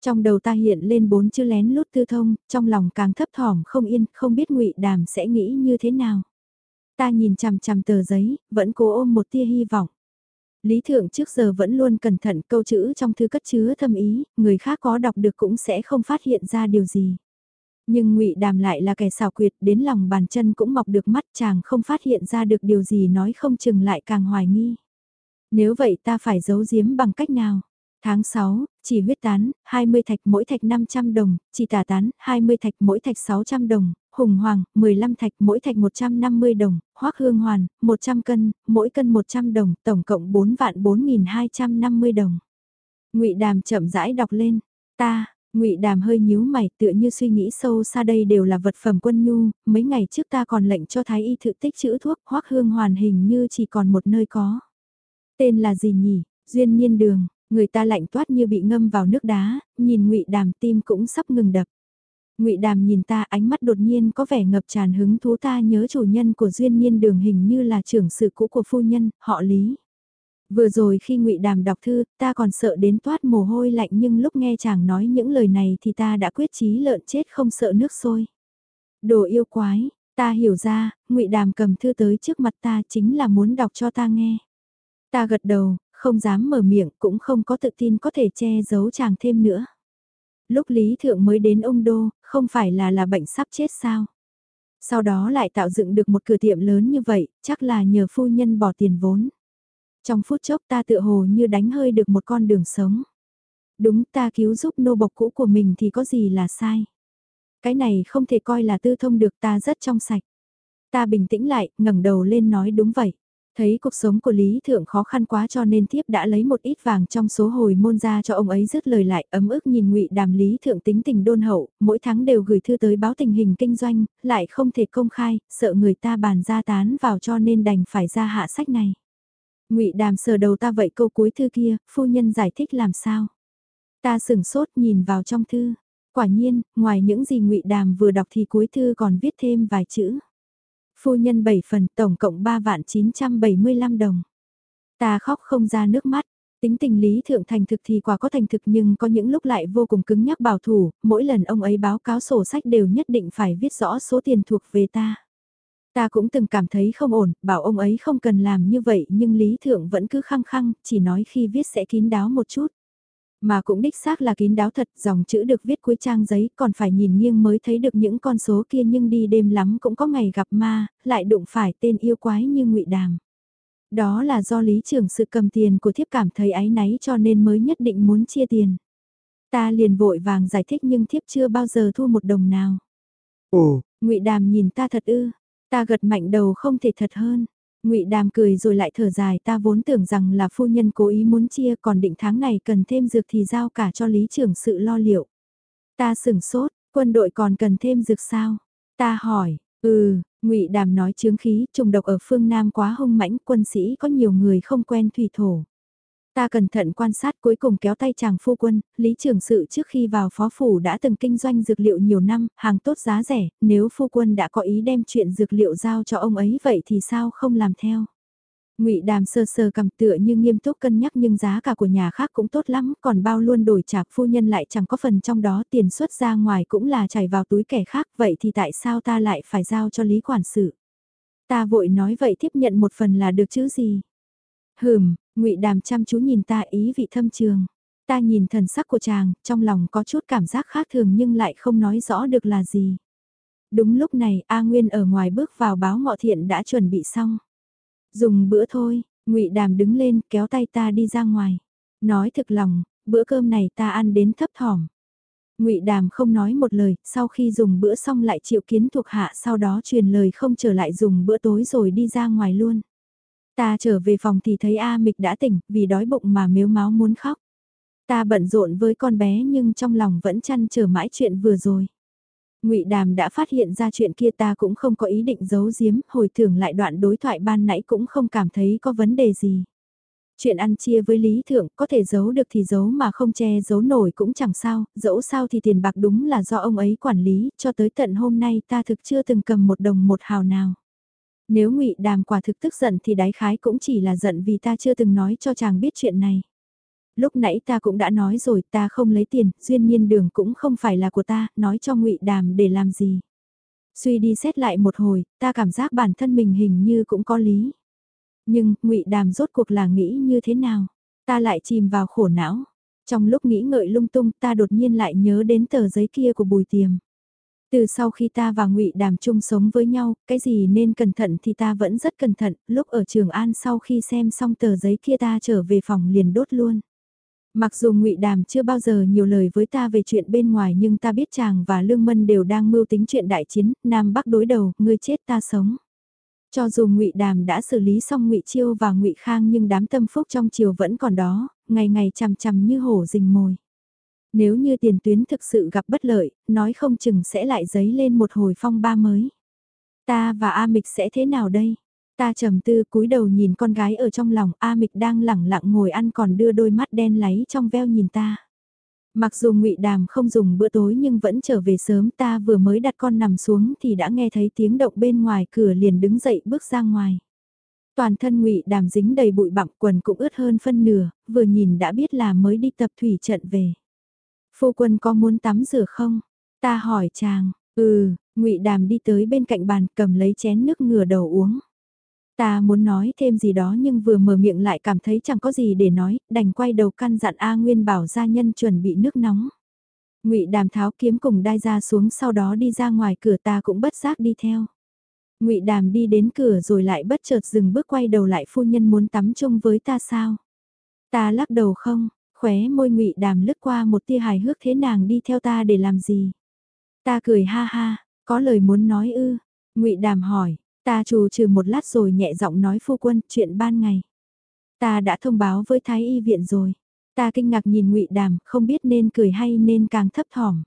Trong đầu ta hiện lên bốn chữ lén lút tư thông, trong lòng càng thấp thỏm không yên, không biết ngụy Đàm sẽ nghĩ như thế nào. Ta nhìn chằm chằm tờ giấy, vẫn cố ôm một tia hy vọng. Lý Thượng trước giờ vẫn luôn cẩn thận câu chữ trong thư cất chứa thâm ý, người khác có đọc được cũng sẽ không phát hiện ra điều gì. Nhưng ngụy Đàm lại là kẻ xảo quyệt, đến lòng bàn chân cũng mọc được mắt chàng không phát hiện ra được điều gì nói không chừng lại càng hoài nghi. Nếu vậy ta phải giấu giếm bằng cách nào? Tháng 6, chỉ huyết tán, 20 thạch mỗi thạch 500 đồng, chỉ tả tán, 20 thạch mỗi thạch 600 đồng, hùng hoàng, 15 thạch mỗi thạch 150 đồng, hoác hương hoàn, 100 cân, mỗi cân 100 đồng, tổng cộng 4 vạn 4.250 đồng. ngụy Đàm chậm rãi đọc lên, ta, ngụy Đàm hơi nhíu mày tựa như suy nghĩ sâu xa đây đều là vật phẩm quân nhu, mấy ngày trước ta còn lệnh cho Thái Y thự tích chữ thuốc hoắc hương hoàn hình như chỉ còn một nơi có. Tên là gì nhỉ? Duyên nhiên đường, Người ta lạnh toát như bị ngâm vào nước đá, nhìn ngụy Đàm tim cũng sắp ngừng đập. Ngụy Đàm nhìn ta ánh mắt đột nhiên có vẻ ngập tràn hứng thú ta nhớ chủ nhân của duyên nhiên đường hình như là trưởng sự cũ của phu nhân, họ Lý. Vừa rồi khi Ngụy Đàm đọc thư, ta còn sợ đến toát mồ hôi lạnh nhưng lúc nghe chàng nói những lời này thì ta đã quyết chí lợn chết không sợ nước sôi. Đồ yêu quái, ta hiểu ra, Ngụy Đàm cầm thư tới trước mặt ta chính là muốn đọc cho ta nghe. Ta gật đầu, không dám mở miệng cũng không có tự tin có thể che giấu chàng thêm nữa. Lúc Lý Thượng mới đến ông Đô, không phải là là bệnh sắp chết sao? Sau đó lại tạo dựng được một cửa tiệm lớn như vậy, chắc là nhờ phu nhân bỏ tiền vốn. Trong phút chốc ta tự hồ như đánh hơi được một con đường sống. Đúng ta cứu giúp nô bộc cũ của mình thì có gì là sai. Cái này không thể coi là tư thông được ta rất trong sạch. Ta bình tĩnh lại, ngẩng đầu lên nói đúng vậy. Thấy cuộc sống của Lý Thượng khó khăn quá cho nên thiếp đã lấy một ít vàng trong số hồi môn ra cho ông ấy dứt lời lại ấm ức nhìn ngụy đàm Lý Thượng tính tình đôn hậu, mỗi tháng đều gửi thư tới báo tình hình kinh doanh, lại không thể công khai, sợ người ta bàn ra tán vào cho nên đành phải ra hạ sách này ngụy đàm sờ đầu ta vậy câu cuối thư kia, phu nhân giải thích làm sao. Ta sửng sốt nhìn vào trong thư, quả nhiên, ngoài những gì ngụy đàm vừa đọc thì cuối thư còn viết thêm vài chữ phu nhân 7 phần tổng cộng 3 vạn 975 đồng. Ta khóc không ra nước mắt, tính tình lý thượng thành thực thì quả có thành thực nhưng có những lúc lại vô cùng cứng nhắc bảo thủ, mỗi lần ông ấy báo cáo sổ sách đều nhất định phải viết rõ số tiền thuộc về ta. Ta cũng từng cảm thấy không ổn, bảo ông ấy không cần làm như vậy nhưng Lý Thượng vẫn cứ khăng khăng, chỉ nói khi viết sẽ kín đáo một chút. Mà cũng đích xác là kín đáo thật, dòng chữ được viết cuối trang giấy còn phải nhìn nghiêng mới thấy được những con số kia nhưng đi đêm lắm cũng có ngày gặp ma, lại đụng phải tên yêu quái như ngụy Đàm. Đó là do lý trưởng sự cầm tiền của thiếp cảm thấy áy náy cho nên mới nhất định muốn chia tiền. Ta liền vội vàng giải thích nhưng thiếp chưa bao giờ thu một đồng nào. Ồ, ngụy Đàm nhìn ta thật ư, ta gật mạnh đầu không thể thật hơn ngụy Đàm cười rồi lại thở dài ta vốn tưởng rằng là phu nhân cố ý muốn chia còn định tháng này cần thêm dược thì giao cả cho lý trưởng sự lo liệu. Ta sửng sốt, quân đội còn cần thêm dược sao? Ta hỏi, ừ, ngụy Đàm nói chướng khí, trùng độc ở phương Nam quá hung mãnh, quân sĩ có nhiều người không quen thủy thổ. Ta cẩn thận quan sát cuối cùng kéo tay chàng phu quân, Lý Trường Sự trước khi vào phó phủ đã từng kinh doanh dược liệu nhiều năm, hàng tốt giá rẻ, nếu phu quân đã có ý đem chuyện dược liệu giao cho ông ấy vậy thì sao không làm theo. Ngụy Đàm sơ sơ cầm tựa như nghiêm túc cân nhắc nhưng giá cả của nhà khác cũng tốt lắm, còn bao luôn đổi chạc phu nhân lại chẳng có phần trong đó tiền xuất ra ngoài cũng là chảy vào túi kẻ khác, vậy thì tại sao ta lại phải giao cho lý quản sự? Ta vội nói vậy tiếp nhận một phần là được chứ gì? Hừm, Ngụy Đàm chăm chú nhìn ta ý vị thâm trường. Ta nhìn thần sắc của chàng, trong lòng có chút cảm giác khác thường nhưng lại không nói rõ được là gì. Đúng lúc này, A Nguyên ở ngoài bước vào báo ngọ thiện đã chuẩn bị xong. Dùng bữa thôi, ngụy Đàm đứng lên kéo tay ta đi ra ngoài. Nói thực lòng, bữa cơm này ta ăn đến thấp thỏm. ngụy Đàm không nói một lời, sau khi dùng bữa xong lại chịu kiến thuộc hạ sau đó truyền lời không trở lại dùng bữa tối rồi đi ra ngoài luôn. Ta trở về phòng thì thấy A Mịch đã tỉnh, vì đói bụng mà miếu máu muốn khóc. Ta bận rộn với con bé nhưng trong lòng vẫn chăn trở mãi chuyện vừa rồi. Ngụy Đàm đã phát hiện ra chuyện kia ta cũng không có ý định giấu giếm, hồi tưởng lại đoạn đối thoại ban nãy cũng không cảm thấy có vấn đề gì. Chuyện ăn chia với Lý Thượng có thể giấu được thì giấu mà không che giấu nổi cũng chẳng sao, dẫu sao thì tiền bạc đúng là do ông ấy quản lý, cho tới tận hôm nay ta thực chưa từng cầm một đồng một hào nào. Nếu ngụy Đàm quả thực tức giận thì Đái khái cũng chỉ là giận vì ta chưa từng nói cho chàng biết chuyện này. Lúc nãy ta cũng đã nói rồi ta không lấy tiền, duyên nhiên đường cũng không phải là của ta, nói cho ngụy Đàm để làm gì. Suy đi xét lại một hồi, ta cảm giác bản thân mình hình như cũng có lý. Nhưng, ngụy Đàm rốt cuộc là nghĩ như thế nào? Ta lại chìm vào khổ não. Trong lúc nghĩ ngợi lung tung ta đột nhiên lại nhớ đến tờ giấy kia của bùi tiềm. Từ sau khi ta và ngụy Đàm chung sống với nhau, cái gì nên cẩn thận thì ta vẫn rất cẩn thận, lúc ở Trường An sau khi xem xong tờ giấy kia ta trở về phòng liền đốt luôn. Mặc dù ngụy Đàm chưa bao giờ nhiều lời với ta về chuyện bên ngoài nhưng ta biết chàng và Lương Mân đều đang mưu tính chuyện đại chiến, Nam Bắc đối đầu, ngươi chết ta sống. Cho dù ngụy Đàm đã xử lý xong ngụy Chiêu và ngụy Khang nhưng đám tâm phúc trong triều vẫn còn đó, ngày ngày chằm chằm như hổ rình mồi. Nếu như tiền tuyến thực sự gặp bất lợi, nói không chừng sẽ lại dấy lên một hồi phong ba mới. Ta và A Mịch sẽ thế nào đây? Ta trầm tư cúi đầu nhìn con gái ở trong lòng A Mịch đang lẳng lặng ngồi ăn còn đưa đôi mắt đen láy trong veo nhìn ta. Mặc dù ngụy Đàm không dùng bữa tối nhưng vẫn trở về sớm ta vừa mới đặt con nằm xuống thì đã nghe thấy tiếng động bên ngoài cửa liền đứng dậy bước ra ngoài. Toàn thân ngụy Đàm dính đầy bụi bặm quần cũng ướt hơn phân nửa, vừa nhìn đã biết là mới đi tập thủy trận về. Phu quân có muốn tắm rửa không? Ta hỏi chàng, ừ, ngụy Đàm đi tới bên cạnh bàn cầm lấy chén nước ngửa đầu uống. Ta muốn nói thêm gì đó nhưng vừa mở miệng lại cảm thấy chẳng có gì để nói, đành quay đầu căn dặn A Nguyên bảo gia nhân chuẩn bị nước nóng. Ngụy Đàm tháo kiếm cùng đai ra xuống sau đó đi ra ngoài cửa ta cũng bất giác đi theo. Ngụy Đàm đi đến cửa rồi lại bất chợt dừng bước quay đầu lại phu nhân muốn tắm chung với ta sao? Ta lắc đầu không, khóe môi Ngụy Đàm lướt qua một tia hài hước thế nàng đi theo ta để làm gì? Ta cười ha ha, có lời muốn nói ư? Ngụy Đàm hỏi, Ta trù trừ một lát rồi nhẹ giọng nói phu quân chuyện ban ngày. Ta đã thông báo với Thái Y viện rồi. Ta kinh ngạc nhìn ngụy Đàm, không biết nên cười hay nên càng thấp thỏm.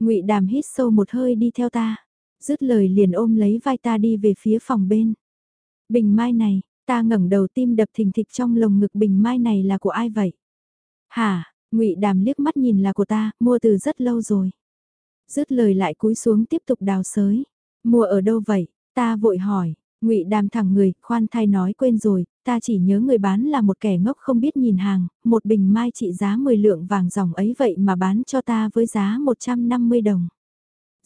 ngụy Đàm hít sâu một hơi đi theo ta. Dứt lời liền ôm lấy vai ta đi về phía phòng bên. Bình mai này, ta ngẩng đầu tim đập thình thịch trong lồng ngực bình mai này là của ai vậy? Hả, ngụy Đàm liếc mắt nhìn là của ta, mua từ rất lâu rồi. Dứt lời lại cúi xuống tiếp tục đào sới. Mua ở đâu vậy? Ta vội hỏi, ngụy đàm thẳng người, khoan thai nói quên rồi, ta chỉ nhớ người bán là một kẻ ngốc không biết nhìn hàng, một bình mai trị giá 10 lượng vàng dòng ấy vậy mà bán cho ta với giá 150 đồng.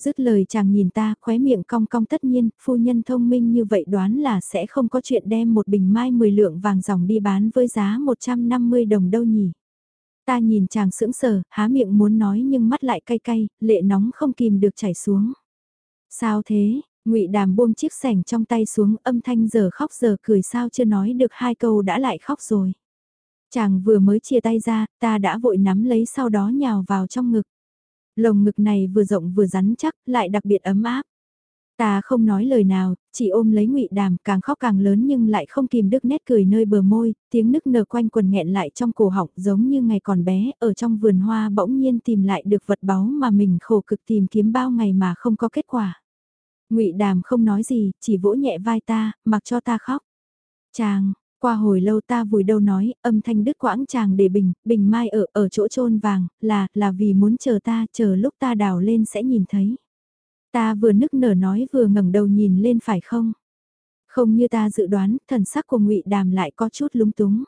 Dứt lời chàng nhìn ta, khóe miệng cong cong tất nhiên, phu nhân thông minh như vậy đoán là sẽ không có chuyện đem một bình mai 10 lượng vàng dòng đi bán với giá 150 đồng đâu nhỉ. Ta nhìn chàng sững sờ, há miệng muốn nói nhưng mắt lại cay cay, lệ nóng không kìm được chảy xuống. Sao thế, ngụy Đàm buông chiếc sẻng trong tay xuống âm thanh giờ khóc giờ cười sao chưa nói được hai câu đã lại khóc rồi. Chàng vừa mới chia tay ra, ta đã vội nắm lấy sau đó nhào vào trong ngực. Lồng ngực này vừa rộng vừa rắn chắc, lại đặc biệt ấm áp. Ta không nói lời nào, chỉ ôm lấy ngụy Đàm, càng khóc càng lớn nhưng lại không kìm được nét cười nơi bờ môi, tiếng nức nở quanh quần nghẹn lại trong cổ họng giống như ngày còn bé, ở trong vườn hoa bỗng nhiên tìm lại được vật báu mà mình khổ cực tìm kiếm bao ngày mà không có kết quả ngụy Đàm không nói gì, chỉ vỗ nhẹ vai ta, mặc cho ta khóc. Chàng, qua hồi lâu ta vùi đâu nói, âm thanh đứt quãng chàng để bình, bình mai ở, ở chỗ trôn vàng, là, là vì muốn chờ ta, chờ lúc ta đào lên sẽ nhìn thấy. Ta vừa nức nở nói vừa ngẩng đầu nhìn lên phải không? Không như ta dự đoán, thần sắc của ngụy Đàm lại có chút lúng túng.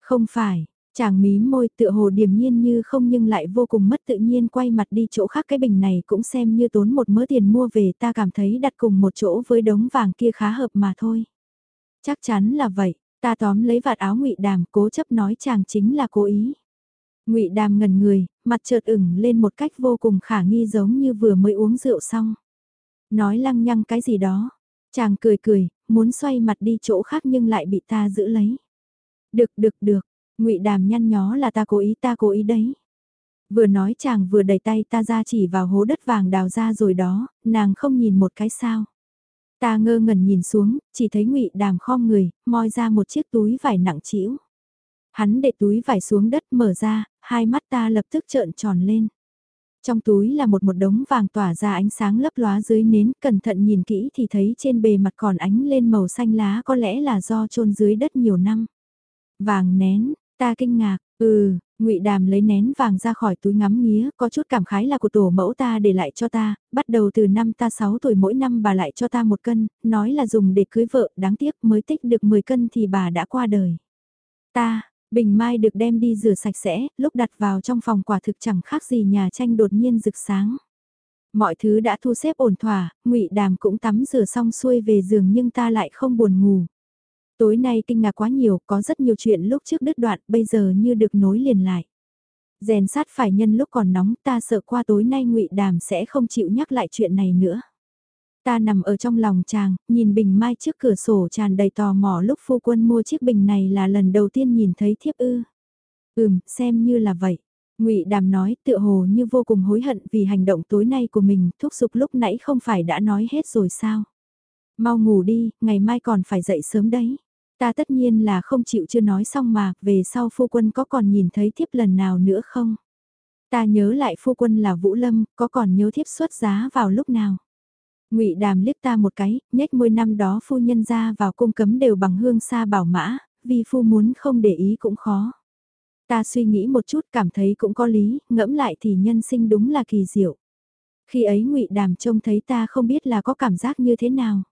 Không phải, chàng mí môi tựa hồ điềm nhiên như không nhưng lại vô cùng mất tự nhiên quay mặt đi chỗ khác cái bình này cũng xem như tốn một mớ tiền mua về ta cảm thấy đặt cùng một chỗ với đống vàng kia khá hợp mà thôi. Chắc chắn là vậy, ta tóm lấy vạt áo ngụy Đàm cố chấp nói chàng chính là cố ý. Ngụy Đàm ngần người, mặt chợt ửng lên một cách vô cùng khả nghi giống như vừa mới uống rượu xong. Nói lăng nhăng cái gì đó. Chàng cười cười, muốn xoay mặt đi chỗ khác nhưng lại bị ta giữ lấy. Được được được, ngụy Đàm nhăn nhó là ta cố ý ta cố ý đấy. Vừa nói chàng vừa đẩy tay ta ra chỉ vào hố đất vàng đào ra rồi đó, nàng không nhìn một cái sao. Ta ngơ ngẩn nhìn xuống, chỉ thấy ngụy Đàm khom người, moi ra một chiếc túi vải nặng trĩu. Hắn để túi vải xuống đất mở ra, hai mắt ta lập tức trợn tròn lên. Trong túi là một một đống vàng tỏa ra ánh sáng lấp lóa dưới nến, cẩn thận nhìn kỹ thì thấy trên bề mặt còn ánh lên màu xanh lá có lẽ là do trôn dưới đất nhiều năm. Vàng nén, ta kinh ngạc, ừ, ngụy Đàm lấy nén vàng ra khỏi túi ngắm nghía, có chút cảm khái là của tổ mẫu ta để lại cho ta, bắt đầu từ năm ta 6 tuổi mỗi năm bà lại cho ta một cân, nói là dùng để cưới vợ, đáng tiếc mới tích được 10 cân thì bà đã qua đời. Ta, Bình mai được đem đi rửa sạch sẽ, lúc đặt vào trong phòng quả thực chẳng khác gì nhà tranh đột nhiên rực sáng. Mọi thứ đã thu xếp ổn thỏa, ngụy Đàm cũng tắm rửa xong xuôi về giường nhưng ta lại không buồn ngủ. Tối nay kinh ngạc quá nhiều, có rất nhiều chuyện lúc trước đứt đoạn, bây giờ như được nối liền lại. Rèn sát phải nhân lúc còn nóng, ta sợ qua tối nay ngụy Đàm sẽ không chịu nhắc lại chuyện này nữa. Ta nằm ở trong lòng chàng, nhìn bình mai trước cửa sổ tràn đầy tò mò lúc phu quân mua chiếc bình này là lần đầu tiên nhìn thấy thiếp ư. Ừm, xem như là vậy. ngụy Đàm nói tựa hồ như vô cùng hối hận vì hành động tối nay của mình, thúc giục lúc nãy không phải đã nói hết rồi sao. Mau ngủ đi, ngày mai còn phải dậy sớm đấy. Ta tất nhiên là không chịu chưa nói xong mà, về sau phu quân có còn nhìn thấy thiếp lần nào nữa không? Ta nhớ lại phu quân là Vũ Lâm, có còn nhớ thiếp xuất giá vào lúc nào? Ngụy Đàm liếc ta một cái, nhếch môi năm đó phu nhân ra vào cung cấm đều bằng hương sa bảo mã, vì phu muốn không để ý cũng khó. Ta suy nghĩ một chút cảm thấy cũng có lý, ngẫm lại thì nhân sinh đúng là kỳ diệu. Khi ấy ngụy Đàm trông thấy ta không biết là có cảm giác như thế nào.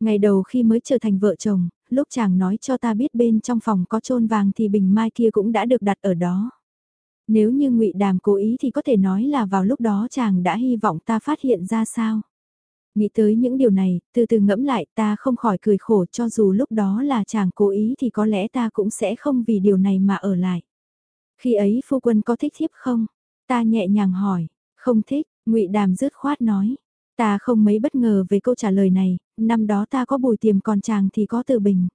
Ngày đầu khi mới trở thành vợ chồng, lúc chàng nói cho ta biết bên trong phòng có trôn vàng thì bình mai kia cũng đã được đặt ở đó. Nếu như ngụy Đàm cố ý thì có thể nói là vào lúc đó chàng đã hy vọng ta phát hiện ra sao. Nghĩ tới những điều này, từ từ ngẫm lại ta không khỏi cười khổ cho dù lúc đó là chàng cố ý thì có lẽ ta cũng sẽ không vì điều này mà ở lại. Khi ấy phu quân có thích thiếp không? Ta nhẹ nhàng hỏi, không thích, ngụy Đàm rứt khoát nói. Ta không mấy bất ngờ về câu trả lời này, năm đó ta có bùi tiềm còn chàng thì có từ bình.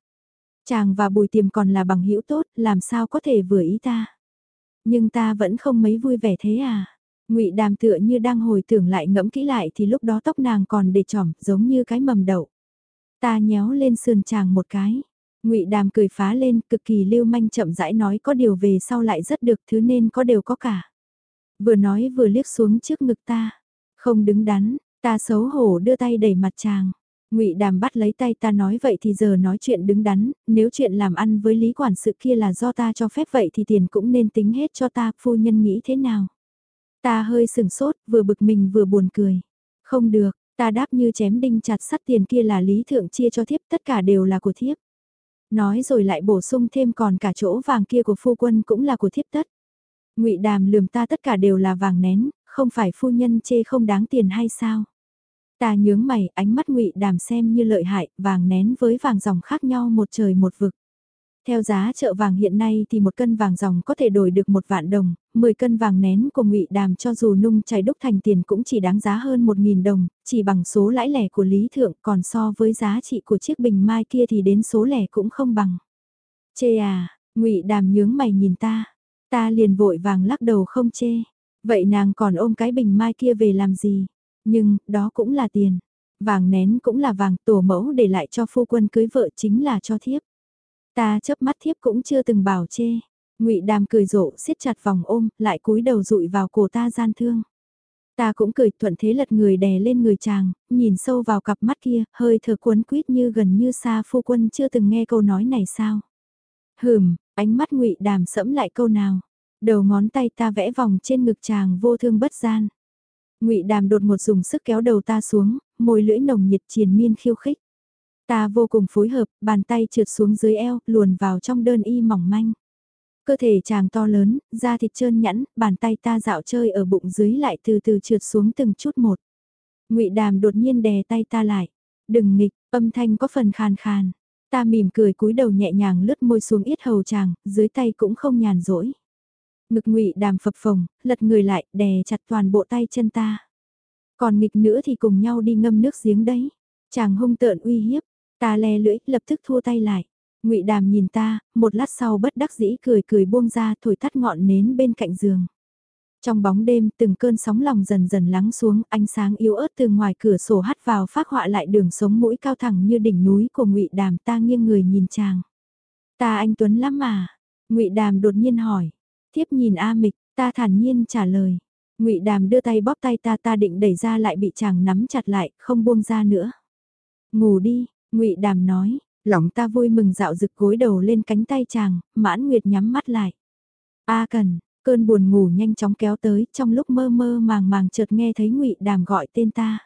Chàng và bùi tiềm còn là bằng hữu tốt, làm sao có thể vừa ý ta. Nhưng ta vẫn không mấy vui vẻ thế à. Ngụy Đàm tựa như đang hồi tưởng lại ngẫm kỹ lại thì lúc đó tóc nàng còn để trỏm giống như cái mầm đậu. Ta nhéo lên sườn chàng một cái. Ngụy Đàm cười phá lên, cực kỳ lưu manh chậm rãi nói có điều về sau lại rất được thứ nên có đều có cả. Vừa nói vừa liếc xuống trước ngực ta. Không đứng đắn, ta xấu hổ đưa tay đẩy mặt chàng. Ngụy Đàm bắt lấy tay ta nói vậy thì giờ nói chuyện đứng đắn, nếu chuyện làm ăn với lý quản sự kia là do ta cho phép vậy thì tiền cũng nên tính hết cho ta, phu nhân nghĩ thế nào? Ta hơi sừng sốt, vừa bực mình vừa buồn cười. Không được, ta đáp như chém đinh chặt sắt tiền kia là lý thượng chia cho thiếp, tất cả đều là của thiếp. Nói rồi lại bổ sung thêm còn cả chỗ vàng kia của phu quân cũng là của thiếp tất. ngụy đàm lườm ta tất cả đều là vàng nén, không phải phu nhân chê không đáng tiền hay sao? Ta nhướng mày, ánh mắt ngụy đàm xem như lợi hại, vàng nén với vàng dòng khác nhau một trời một vực. Theo giá chợ vàng hiện nay thì một cân vàng dòng có thể đổi được một vạn đồng, 10 cân vàng nén của ngụy Đàm cho dù nung chảy đúc thành tiền cũng chỉ đáng giá hơn 1.000 đồng, chỉ bằng số lãi lẻ của Lý Thượng còn so với giá trị của chiếc bình mai kia thì đến số lẻ cũng không bằng. Chê à, ngụy Đàm nhướng mày nhìn ta, ta liền vội vàng lắc đầu không chê. Vậy nàng còn ôm cái bình mai kia về làm gì? Nhưng, đó cũng là tiền. Vàng nén cũng là vàng tổ mẫu để lại cho phu quân cưới vợ chính là cho thiếp. Ta chớp mắt thiếp cũng chưa từng bảo chê. Ngụy Đàm cười rộ, siết chặt vòng ôm, lại cúi đầu dụi vào cổ ta gian thương. Ta cũng cười thuận thế lật người đè lên người chàng, nhìn sâu vào cặp mắt kia, hơi thở cuốn quýt như gần như xa phu quân chưa từng nghe câu nói này sao. Hừm, ánh mắt ngụy Đàm sẫm lại câu nào. Đầu ngón tay ta vẽ vòng trên ngực chàng vô thương bất gian. Ngụy Đàm đột một dùng sức kéo đầu ta xuống, môi lưỡi nồng nhiệt triền miên khiêu khích. Ta vô cùng phối hợp, bàn tay trượt xuống dưới eo, luồn vào trong đơn y mỏng manh. Cơ thể chàng to lớn, da thịt trơn nhẵn, bàn tay ta dạo chơi ở bụng dưới lại từ từ trượt xuống từng chút một. ngụy Đàm đột nhiên đè tay ta lại. Đừng nghịch, âm thanh có phần khàn khàn. Ta mỉm cười cúi đầu nhẹ nhàng lướt môi xuống yết hầu chàng, dưới tay cũng không nhàn rỗi. Ngực ngụy Đàm phập phồng, lật người lại, đè chặt toàn bộ tay chân ta. Còn nghịch nữa thì cùng nhau đi ngâm nước giếng đấy. Chàng hung tợn uy hiếp, ta le lưỡi, lập tức thua tay lại. Ngụy Đàm nhìn ta, một lát sau bất đắc dĩ cười cười buông ra thổi tắt ngọn nến bên cạnh giường. Trong bóng đêm, từng cơn sóng lòng dần dần lắng xuống, ánh sáng yếu ớt từ ngoài cửa sổ hắt vào phát họa lại đường sống mũi cao thẳng như đỉnh núi của Ngụy Đàm ta nghiêng người nhìn chàng. Ta anh Tuấn lắm mà. Ngụy Đàm đột nhiên hỏi. Tiếp nhìn A Mịch, ta thản nhiên trả lời. Ngụy Đàm đưa tay bóp tay ta ta định đẩy ra lại bị chàng nắm chặt lại, không buông ra nữa. Ngủ đi, Ngụy Đàm nói, lòng ta vui mừng dạo rực gối đầu lên cánh tay chàng, mãn nguyệt nhắm mắt lại. A cần, cơn buồn ngủ nhanh chóng kéo tới, trong lúc mơ mơ màng màng chợt nghe thấy ngụy Đàm gọi tên ta.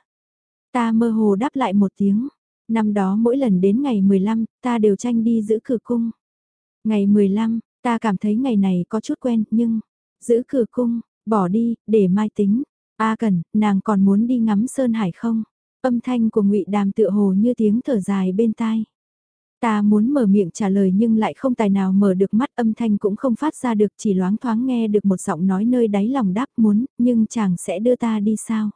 Ta mơ hồ đáp lại một tiếng. Năm đó mỗi lần đến ngày 15, ta đều tranh đi giữ cửa cung. Ngày 15, ta cảm thấy ngày này có chút quen, nhưng, giữ cửa cung, bỏ đi, để mai tính. A cần, nàng còn muốn đi ngắm Sơn Hải không? Âm thanh của ngụy Đàm tựa hồ như tiếng thở dài bên tai. Ta muốn mở miệng trả lời nhưng lại không tài nào mở được mắt âm thanh cũng không phát ra được chỉ loáng thoáng nghe được một giọng nói nơi đáy lòng đáp muốn, nhưng chàng sẽ đưa ta đi sao?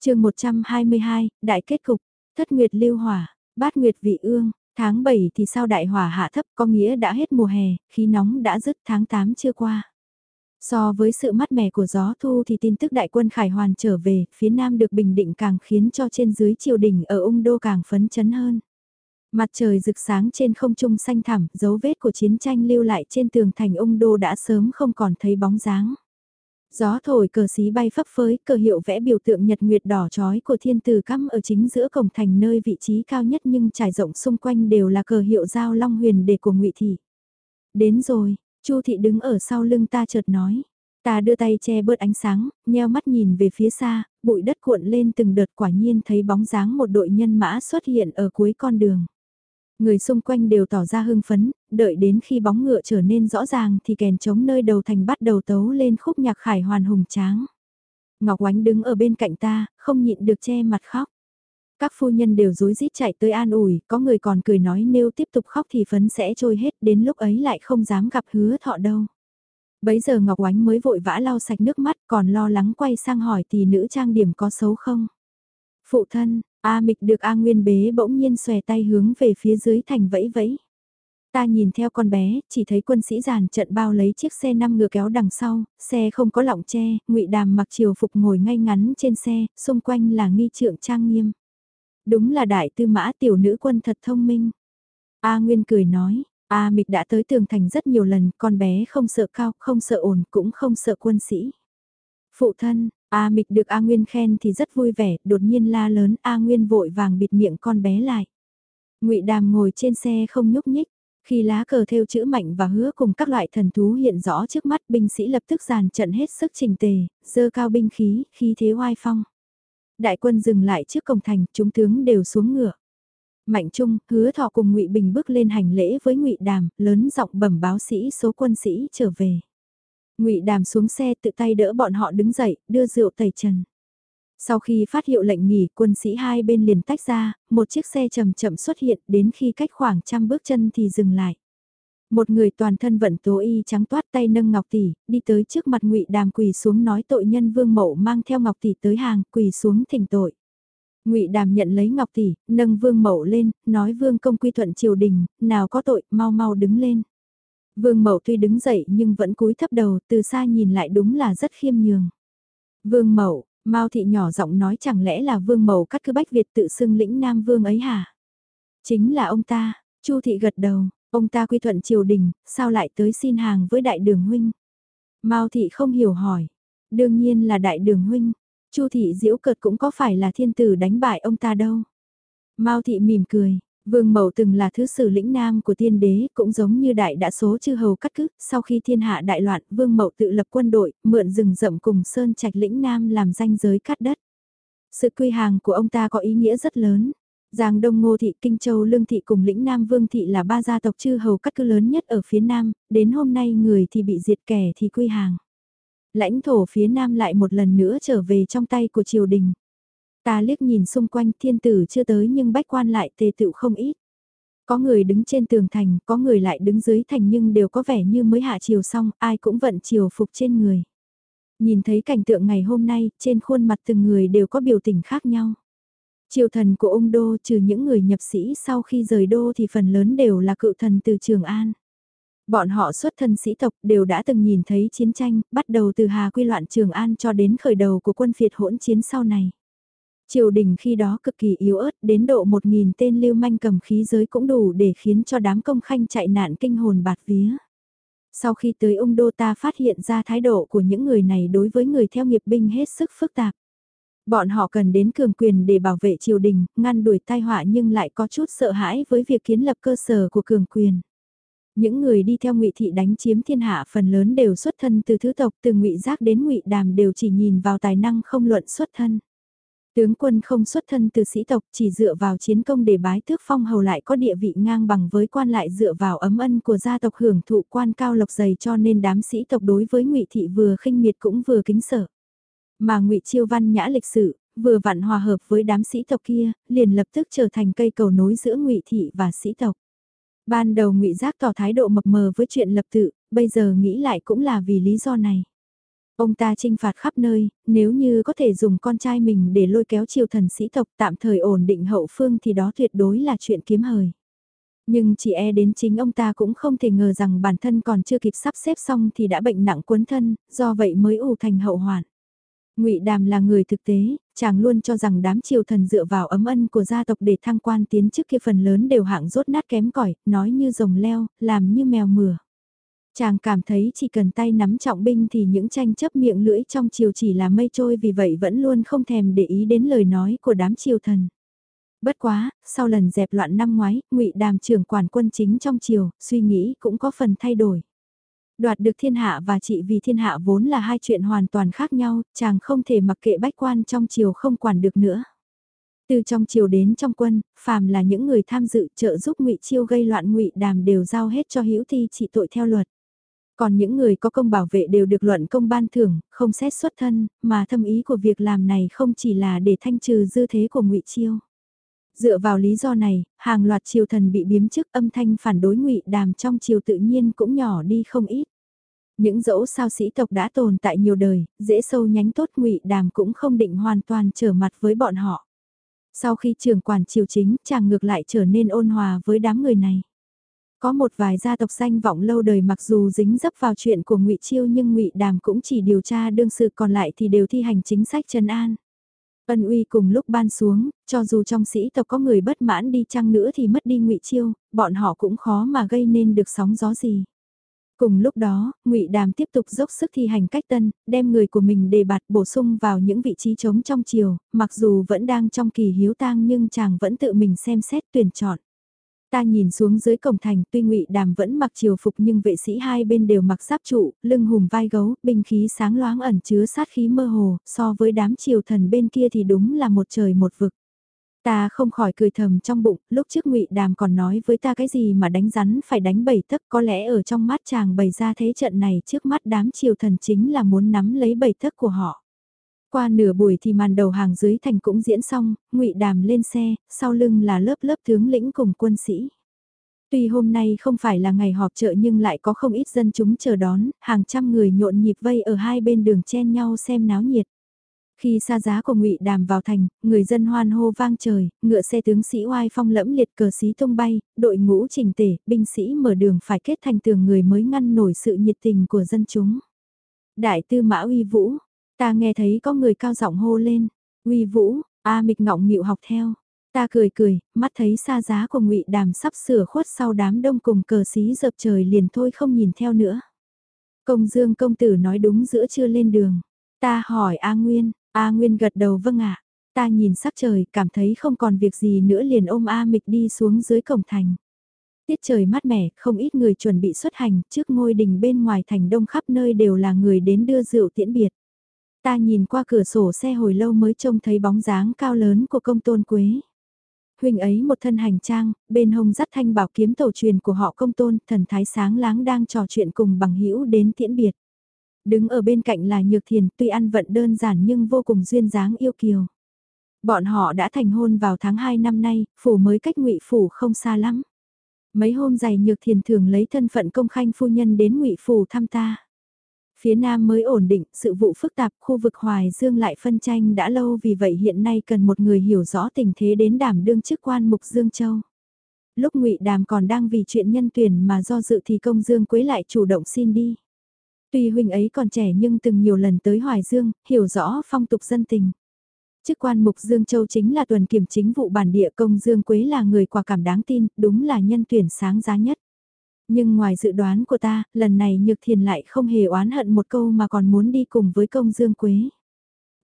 chương 122, Đại kết cục, Thất Nguyệt Lưu Hỏa, Bát Nguyệt Vị Ương, tháng 7 thì sao đại hỏa hạ thấp có nghĩa đã hết mùa hè, khí nóng đã dứt tháng 8 chưa qua. So với sự mát mẻ của gió thu thì tin tức đại quân Khải Hoàn trở về, phía nam được bình định càng khiến cho trên dưới triều đình ở ung đô càng phấn chấn hơn. Mặt trời rực sáng trên không trung xanh thẳm, dấu vết của chiến tranh lưu lại trên tường thành ung đô đã sớm không còn thấy bóng dáng. Gió thổi cờ xí bay phấp phới, cờ hiệu vẽ biểu tượng nhật nguyệt đỏ chói của thiên tử cắm ở chính giữa cổng thành nơi vị trí cao nhất nhưng trải rộng xung quanh đều là cờ hiệu giao long huyền đề của ngụy Thị. Đến rồi, Chu thị đứng ở sau lưng ta chợt nói. Ta đưa tay che bớt ánh sáng, nheo mắt nhìn về phía xa, bụi đất cuộn lên từng đợt quả nhiên thấy bóng dáng một đội nhân mã xuất hiện ở cuối con đường. Người xung quanh đều tỏ ra hưng phấn, đợi đến khi bóng ngựa trở nên rõ ràng thì kèn trống nơi đầu thành bắt đầu tấu lên khúc nhạc khải hoàn hùng tráng. Ngọc Oánh đứng ở bên cạnh ta, không nhịn được che mặt khóc. Các phu nhân đều rối rít chạy tới an ủi, có người còn cười nói nếu tiếp tục khóc thì phấn sẽ trôi hết, đến lúc ấy lại không dám gặp hứa thọ đâu. Bấy giờ Ngọc Oánh mới vội vã lau sạch nước mắt còn lo lắng quay sang hỏi tỷ nữ trang điểm có xấu không. Phụ thân, A mịch được A Nguyên bế bỗng nhiên xòe tay hướng về phía dưới thành vẫy vẫy. Ta nhìn theo con bé, chỉ thấy quân sĩ giàn trận bao lấy chiếc xe năm ngựa kéo đằng sau, xe không có lọng tre, ngụy Đàm mặc chiều phục ngồi ngay ngắn trên xe, xung quanh là nghi trượng trang nghiêm. Đúng là đại tư mã tiểu nữ quân thật thông minh. A Nguyên cười nói, A Mịch đã tới tường thành rất nhiều lần, con bé không sợ cao, không sợ ồn, cũng không sợ quân sĩ. Phụ thân, A Mịch được A Nguyên khen thì rất vui vẻ, đột nhiên la lớn A Nguyên vội vàng bịt miệng con bé lại. ngụy Đàm ngồi trên xe không nhúc nhích, khi lá cờ theo chữ mạnh và hứa cùng các loại thần thú hiện rõ trước mắt binh sĩ lập tức giàn trận hết sức trình tề, dơ cao binh khí, khí thế oai phong. Đại quân dừng lại trước cổng thành, chúng tướng đều xuống ngựa. Mạnh Trung, hứa thọ cùng ngụy Bình bước lên hành lễ với ngụy Đàm, lớn giọng bẩm báo sĩ số quân sĩ trở về. ngụy Đàm xuống xe tự tay đỡ bọn họ đứng dậy, đưa rượu tẩy trần. Sau khi phát hiệu lệnh nghỉ, quân sĩ hai bên liền tách ra, một chiếc xe chậm chậm xuất hiện, đến khi cách khoảng trăm bước chân thì dừng lại. Một người toàn thân vận tố y trắng toát tay nâng Ngọc Tỷ, đi tới trước mặt ngụy Đàm quỳ xuống nói tội nhân Vương Mậu mang theo Ngọc Tỷ tới hàng, quỳ xuống thỉnh tội. ngụy Đàm nhận lấy Ngọc Tỷ, nâng Vương Mậu lên, nói Vương công quy thuận triều đình, nào có tội, mau mau đứng lên. Vương Mậu tuy đứng dậy nhưng vẫn cúi thấp đầu, từ xa nhìn lại đúng là rất khiêm nhường. Vương Mậu, Mao thị nhỏ giọng nói chẳng lẽ là Vương Mậu cắt cứ Bách Việt tự xưng lĩnh Nam Vương ấy hả? Chính là ông ta, Chu thị gật đầu, Ông ta quy thuận triều đình, sao lại tới xin hàng với đại đường huynh? Mao thị không hiểu hỏi. Đương nhiên là đại đường huynh. Chu thị diễu cợt cũng có phải là thiên tử đánh bại ông ta đâu. Mao thị mỉm cười. Vương Mậu từng là thứ sử lĩnh nam của tiên đế, cũng giống như đại đã số chư hầu cắt cứ, sau khi thiên hạ đại loạn, Vương Mậu tự lập quân đội, mượn rừng rậm cùng sơn trạch lĩnh nam làm danh giới cắt đất. Sự quy hàng của ông ta có ý nghĩa rất lớn. Giang Đông Ngô Thị, Kinh Châu Lương Thị cùng lĩnh Nam Vương Thị là ba gia tộc chư hầu cắt cứ lớn nhất ở phía Nam, đến hôm nay người thì bị diệt kẻ thì quy hàng. Lãnh thổ phía Nam lại một lần nữa trở về trong tay của triều đình. Ta liếc nhìn xung quanh thiên tử chưa tới nhưng bách quan lại tề tựu không ít. Có người đứng trên tường thành, có người lại đứng dưới thành nhưng đều có vẻ như mới hạ chiều xong, ai cũng vận chiều phục trên người. Nhìn thấy cảnh tượng ngày hôm nay, trên khuôn mặt từng người đều có biểu tình khác nhau. Triều thần của ông Đô trừ những người nhập sĩ sau khi rời Đô thì phần lớn đều là cựu thần từ Trường An. Bọn họ xuất thân sĩ tộc đều đã từng nhìn thấy chiến tranh, bắt đầu từ Hà Quy loạn Trường An cho đến khởi đầu của quân phiệt hỗn chiến sau này. Triều đình khi đó cực kỳ yếu ớt, đến độ 1.000 tên lưu manh cầm khí giới cũng đủ để khiến cho đám công khanh chạy nạn kinh hồn bạt vía. Sau khi tới ông Đô ta phát hiện ra thái độ của những người này đối với người theo nghiệp binh hết sức phức tạp. Bọn họ cần đến cường quyền để bảo vệ triều đình, ngăn đuổi tai họa nhưng lại có chút sợ hãi với việc kiến lập cơ sở của cường quyền. Những người đi theo ngụy thị đánh chiếm thiên hạ phần lớn đều xuất thân từ thứ tộc từ ngụy giác đến ngụy đàm đều chỉ nhìn vào tài năng không luận xuất thân. Tướng quân không xuất thân từ sĩ tộc chỉ dựa vào chiến công để bái tước phong hầu lại có địa vị ngang bằng với quan lại dựa vào ấm ân của gia tộc hưởng thụ quan cao lộc dày cho nên đám sĩ tộc đối với ngụy thị vừa khinh miệt cũng vừa kính sợ. Mà ngụy Chiêu văn nhã lịch sự vừa vặn hòa hợp với đám sĩ tộc kia, liền lập tức trở thành cây cầu nối giữa ngụy thị và sĩ tộc. Ban đầu ngụy Giác tỏ thái độ mập mờ với chuyện lập tự, bây giờ nghĩ lại cũng là vì lý do này. Ông ta trinh phạt khắp nơi, nếu như có thể dùng con trai mình để lôi kéo triều thần sĩ tộc tạm thời ổn định hậu phương thì đó tuyệt đối là chuyện kiếm hời. Nhưng chỉ e đến chính ông ta cũng không thể ngờ rằng bản thân còn chưa kịp sắp xếp xong thì đã bệnh nặng cuốn thân, do vậy mới ủ thành hậu hoạn. Ngụy Đàm là người thực tế, chàng luôn cho rằng đám triều thần dựa vào ấm ân của gia tộc để thăng quan tiến chức, kia phần lớn đều hạng rốt nát kém cỏi, nói như rồng leo, làm như mèo mửa. Chàng cảm thấy chỉ cần tay nắm trọng binh thì những tranh chấp miệng lưỡi trong triều chỉ là mây trôi vì vậy vẫn luôn không thèm để ý đến lời nói của đám triều thần. Bất quá, sau lần dẹp loạn năm ngoái, ngụy Đàm trưởng quản quân chính trong triều, suy nghĩ cũng có phần thay đổi. Đoạt được thiên hạ và trị vì thiên hạ vốn là hai chuyện hoàn toàn khác nhau, chàng không thể mặc kệ bách quan trong triều không quản được nữa. Từ trong triều đến trong quân, phàm là những người tham dự trợ giúp ngụy Chiêu gây loạn ngụy Đàm đều giao hết cho hữu thi trị tội theo luật. Còn những người có công bảo vệ đều được luận công ban thưởng, không xét xuất thân, mà thâm ý của việc làm này không chỉ là để thanh trừ dư thế của ngụy Chiêu. Dựa vào lý do này, hàng loạt triều thần bị biếm chức âm thanh phản đối ngụy đàm trong triều tự nhiên cũng nhỏ đi không ít. Những dẫu sao sĩ tộc đã tồn tại nhiều đời, dễ sâu nhánh tốt ngụy đàm cũng không định hoàn toàn trở mặt với bọn họ. Sau khi trưởng quản triều chính, chàng ngược lại trở nên ôn hòa với đám người này. Có một vài gia tộc danh vọng lâu đời mặc dù dính dấp vào chuyện của ngụy Chiêu nhưng ngụy Đàm cũng chỉ điều tra đương sự còn lại thì đều thi hành chính sách trấn an. Ân uy cùng lúc ban xuống, cho dù trong sĩ tộc có người bất mãn đi chăng nữa thì mất đi ngụy Chiêu, bọn họ cũng khó mà gây nên được sóng gió gì. Cùng lúc đó, ngụy Đàm tiếp tục dốc sức thi hành cách tân, đem người của mình đề bạt bổ sung vào những vị trí trống trong triều, mặc dù vẫn đang trong kỳ hiếu tang nhưng chàng vẫn tự mình xem xét tuyển chọn. Ta nhìn xuống dưới cổng thành tuy ngụy đàm vẫn mặc triều phục nhưng vệ sĩ hai bên đều mặc giáp trụ, lưng hùm vai gấu, binh khí sáng loáng ẩn chứa sát khí mơ hồ, so với đám triều thần bên kia thì đúng là một trời một vực. Ta không khỏi cười thầm trong bụng, lúc trước ngụy Đàm còn nói với ta cái gì mà đánh rắn phải đánh bảy tấc có lẽ ở trong mắt chàng bày ra thế trận này trước mắt đám triều thần chính là muốn nắm lấy bảy tấc của họ. Qua nửa buổi thì màn đầu hàng dưới thành cũng diễn xong, ngụy Đàm lên xe, sau lưng là lớp lớp tướng lĩnh cùng quân sĩ. Tuy hôm nay không phải là ngày họp chợ nhưng lại có không ít dân chúng chờ đón, hàng trăm người nhộn nhịp vây ở hai bên đường chen nhau xem náo nhiệt. Khi xa giá của ngụy Đàm vào thành, người dân hoan hô vang trời, ngựa xe tướng sĩ oai phong lẫm liệt cờ xí tung bay, đội ngũ trình tể, binh sĩ mở đường phải kết thành tường người mới ngăn nổi sự nhiệt tình của dân chúng. Đại tư mã uy vũ, ta nghe thấy có người cao giọng hô lên, uy vũ, a mịch ngọng nghịu học theo. Ta cười cười, mắt thấy xa giá của ngụy Đàm sắp sửa khuất sau đám đông cùng cờ xí dập trời liền thôi không nhìn theo nữa. Công dương công tử nói đúng giữa chưa lên đường. Ta hỏi A Nguyên, A Nguyên gật đầu vâng ạ. Ta nhìn sắc trời, cảm thấy không còn việc gì nữa liền ôm A Mịch đi xuống dưới cổng thành. Tiết trời mát mẻ, không ít người chuẩn bị xuất hành, trước ngôi đình bên ngoài thành đông khắp nơi đều là người đến đưa rượu tiễn biệt. Ta nhìn qua cửa sổ xe hồi lâu mới trông thấy bóng dáng cao lớn của công tôn quế. Huynh ấy một thân hành trang, bên hông dắt thanh bảo kiếm tàu truyền của họ công tôn, thần thái sáng láng đang trò chuyện cùng bằng hữu đến tiễn biệt. Đứng ở bên cạnh là Nhược Thiền tuy ăn vận đơn giản nhưng vô cùng duyên dáng yêu kiều. Bọn họ đã thành hôn vào tháng 2 năm nay, phủ mới cách ngụy phủ không xa lắm. Mấy hôm dài Nhược Thiền thường lấy thân phận công khanh phu nhân đến ngụy phủ thăm ta. Phía Nam mới ổn định, sự vụ phức tạp, khu vực Hoài Dương lại phân tranh đã lâu vì vậy hiện nay cần một người hiểu rõ tình thế đến đảm đương chức quan mục Dương Châu. Lúc ngụy Đàm còn đang vì chuyện nhân tuyển mà do dự thì công Dương Quế lại chủ động xin đi. Tuy huynh ấy còn trẻ nhưng từng nhiều lần tới Hoài Dương, hiểu rõ phong tục dân tình. Chức quan mục Dương Châu chính là tuần kiểm chính vụ bản địa công Dương Quế là người quả cảm đáng tin, đúng là nhân tuyển sáng giá nhất. Nhưng ngoài dự đoán của ta, lần này Nhược Thiền lại không hề oán hận một câu mà còn muốn đi cùng với công Dương Quế.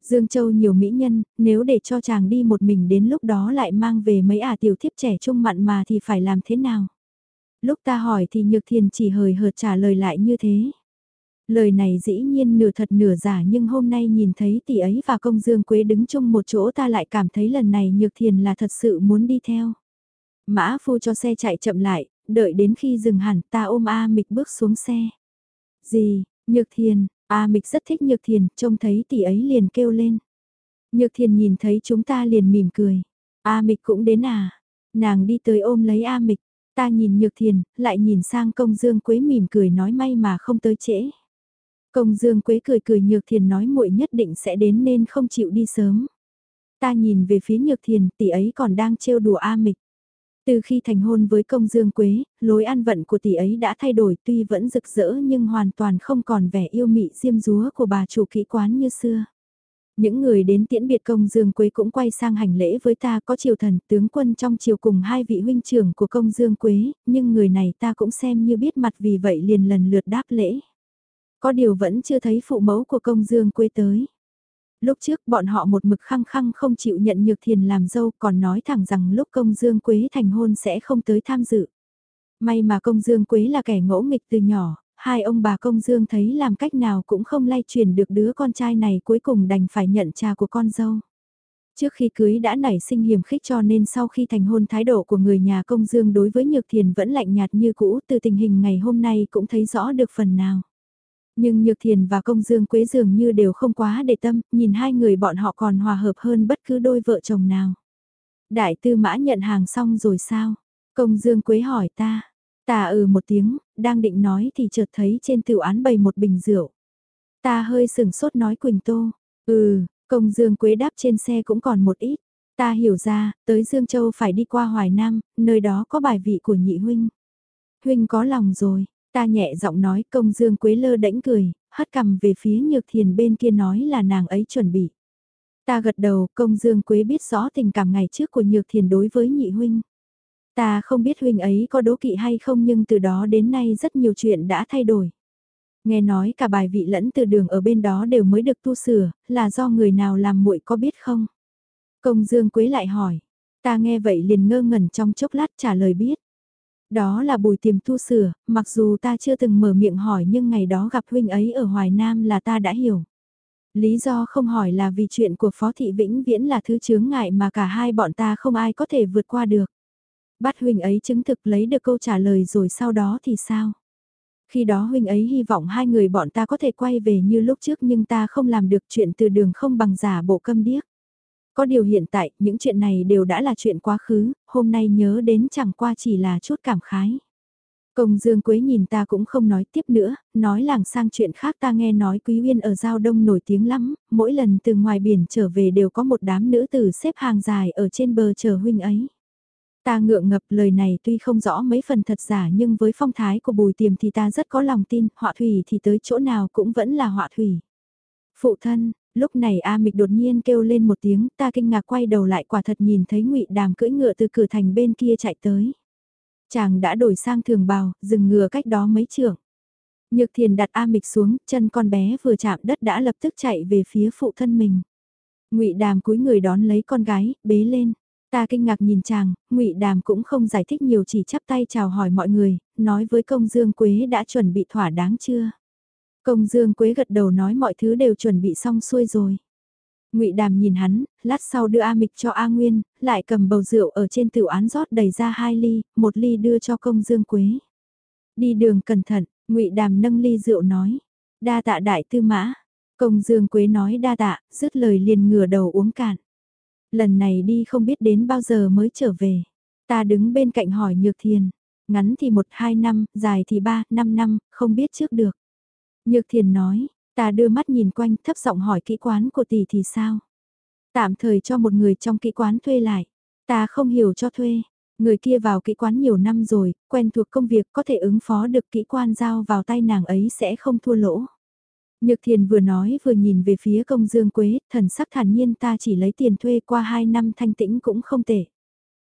Dương Châu nhiều mỹ nhân, nếu để cho chàng đi một mình đến lúc đó lại mang về mấy ả tiểu thiếp trẻ trung mặn mà thì phải làm thế nào? Lúc ta hỏi thì Nhược Thiền chỉ hời hợt trả lời lại như thế. Lời này dĩ nhiên nửa thật nửa giả nhưng hôm nay nhìn thấy tỷ ấy và công dương quế đứng chung một chỗ ta lại cảm thấy lần này Nhược Thiền là thật sự muốn đi theo. Mã phu cho xe chạy chậm lại, đợi đến khi dừng hẳn ta ôm A Mịch bước xuống xe. Gì, Nhược Thiền, A Mịch rất thích Nhược Thiền, trông thấy tỷ ấy liền kêu lên. Nhược Thiền nhìn thấy chúng ta liền mỉm cười. A Mịch cũng đến à? Nàng đi tới ôm lấy A Mịch, ta nhìn Nhược Thiền, lại nhìn sang công dương quế mỉm cười nói may mà không tới trễ. Công Dương Quế cười cười Nhược Thiền nói muội nhất định sẽ đến nên không chịu đi sớm. Ta nhìn về phía Nhược Thiền, tỷ ấy còn đang trêu đùa A Mịch. Từ khi thành hôn với công Dương Quế, lối ăn vận của tỷ ấy đã thay đổi tuy vẫn rực rỡ nhưng hoàn toàn không còn vẻ yêu mị diêm dúa của bà chủ kỹ quán như xưa. Những người đến tiễn biệt công Dương Quế cũng quay sang hành lễ với ta có triều thần tướng quân trong triều cùng hai vị huynh trưởng của công Dương Quế, nhưng người này ta cũng xem như biết mặt vì vậy liền lần lượt đáp lễ. Có điều vẫn chưa thấy phụ mẫu của công dương quê tới. Lúc trước bọn họ một mực khăng khăng không chịu nhận nhược thiền làm dâu còn nói thẳng rằng lúc công dương quế thành hôn sẽ không tới tham dự. May mà công dương quế là kẻ ngỗ nghịch từ nhỏ, hai ông bà công dương thấy làm cách nào cũng không lay truyền được đứa con trai này cuối cùng đành phải nhận trà của con dâu. Trước khi cưới đã nảy sinh hiểm khích cho nên sau khi thành hôn thái độ của người nhà công dương đối với Nhược Thiền vẫn lạnh nhạt như cũ từ tình hình ngày hôm nay cũng thấy rõ được phần nào. Nhưng Nhược Thiền và Công Dương Quế dường như đều không quá để tâm, nhìn hai người bọn họ còn hòa hợp hơn bất cứ đôi vợ chồng nào. Đại tư mã nhận hàng xong rồi sao? Công Dương Quế hỏi ta. Ta ừ một tiếng, đang định nói thì chợt thấy trên tiểu án bày một bình rượu. Ta hơi sừng sốt nói Quỳnh Tô. Ừ, Công Dương Quế đáp trên xe cũng còn một ít. Ta hiểu ra, tới Dương Châu phải đi qua Hoài Nam, nơi đó có bài vị của nhị huynh. Huynh có lòng rồi, Ta nhẹ giọng nói công dương quế lơ đễnh cười, hất cầm về phía nhược thiền bên kia nói là nàng ấy chuẩn bị. Ta gật đầu công dương quế biết rõ tình cảm ngày trước của nhược thiền đối với nhị huynh. Ta không biết huynh ấy có đố kỵ hay không nhưng từ đó đến nay rất nhiều chuyện đã thay đổi. Nghe nói cả bài vị lẫn từ đường ở bên đó đều mới được tu sửa, là do người nào làm muội có biết không? Công Dương Quế lại hỏi. Ta nghe vậy liền ngơ ngẩn trong chốc lát trả lời biết. Đó là bùi tiềm tu sửa, mặc dù ta chưa từng mở miệng hỏi nhưng ngày đó gặp huynh ấy ở Hoài Nam là ta đã hiểu. Lý do không hỏi là vì chuyện của Phó Thị Vĩnh Viễn là thứ chướng ngại mà cả hai bọn ta không ai có thể vượt qua được. Bắt huynh ấy chứng thực lấy được câu trả lời rồi sau đó thì sao? Khi đó huynh ấy hy vọng hai người bọn ta có thể quay về như lúc trước nhưng ta không làm được chuyện từ đường không bằng giả bộ câm điếc. Có điều hiện tại, những chuyện này đều đã là chuyện quá khứ, hôm nay nhớ đến chẳng qua chỉ là chút cảm khái. Công Dương Quế nhìn ta cũng không nói tiếp nữa, nói làng sang chuyện khác ta nghe nói Quý Uyên ở Giao Đông nổi tiếng lắm, mỗi lần từ ngoài biển trở về đều có một đám nữ tử xếp hàng dài ở trên bờ chờ huynh ấy. Ta ngượng ngập lời này tuy không rõ mấy phần thật giả nhưng với phong thái của bùi tiềm thì ta rất có lòng tin, họa thủy thì tới chỗ nào cũng vẫn là họa thủy. Phụ thân, lúc này A Mịch đột nhiên kêu lên một tiếng, ta kinh ngạc quay đầu lại quả thật nhìn thấy ngụy Đàm cưỡi ngựa từ cửa thành bên kia chạy tới. Chàng đã đổi sang thường bào, dừng ngựa cách đó mấy trượng. Nhược thiền đặt A Mịch xuống, chân con bé vừa chạm đất đã lập tức chạy về phía phụ thân mình. ngụy Đàm cúi người đón lấy con gái, bế lên. Ta kinh ngạc nhìn chàng, ngụy Đàm cũng không giải thích nhiều chỉ chắp tay chào hỏi mọi người, nói với công dương Quế đã chuẩn bị thỏa đáng chưa. Công Dương Quế gật đầu nói mọi thứ đều chuẩn bị xong xuôi rồi. Ngụy Đàm nhìn hắn, lát sau đưa A Mịch cho A Nguyên, lại cầm bầu rượu ở trên tiểu án rót đầy ra hai ly, một ly đưa cho công Dương Quế. Đi đường cẩn thận, Ngụy Đàm nâng ly rượu nói, đa tạ đại tư mã. Công Dương Quế nói đa tạ, dứt lời liền ngửa đầu uống cạn. Lần này đi không biết đến bao giờ mới trở về. Ta đứng bên cạnh hỏi Nhược Thiền, ngắn thì một hai năm, dài thì ba, năm năm, không biết trước được. Nhược Thiền nói, Ta đưa mắt nhìn quanh thấp giọng hỏi kỹ quán của tỷ thì sao? Tạm thời cho một người trong kỹ quán thuê lại. Ta không hiểu cho thuê. Người kia vào kỹ quán nhiều năm rồi, quen thuộc công việc có thể ứng phó được kỹ quan giao vào tay nàng ấy sẽ không thua lỗ. Nhược thiền vừa nói vừa nhìn về phía công dương quế, thần sắc thản nhiên ta chỉ lấy tiền thuê qua hai năm thanh tĩnh cũng không tệ.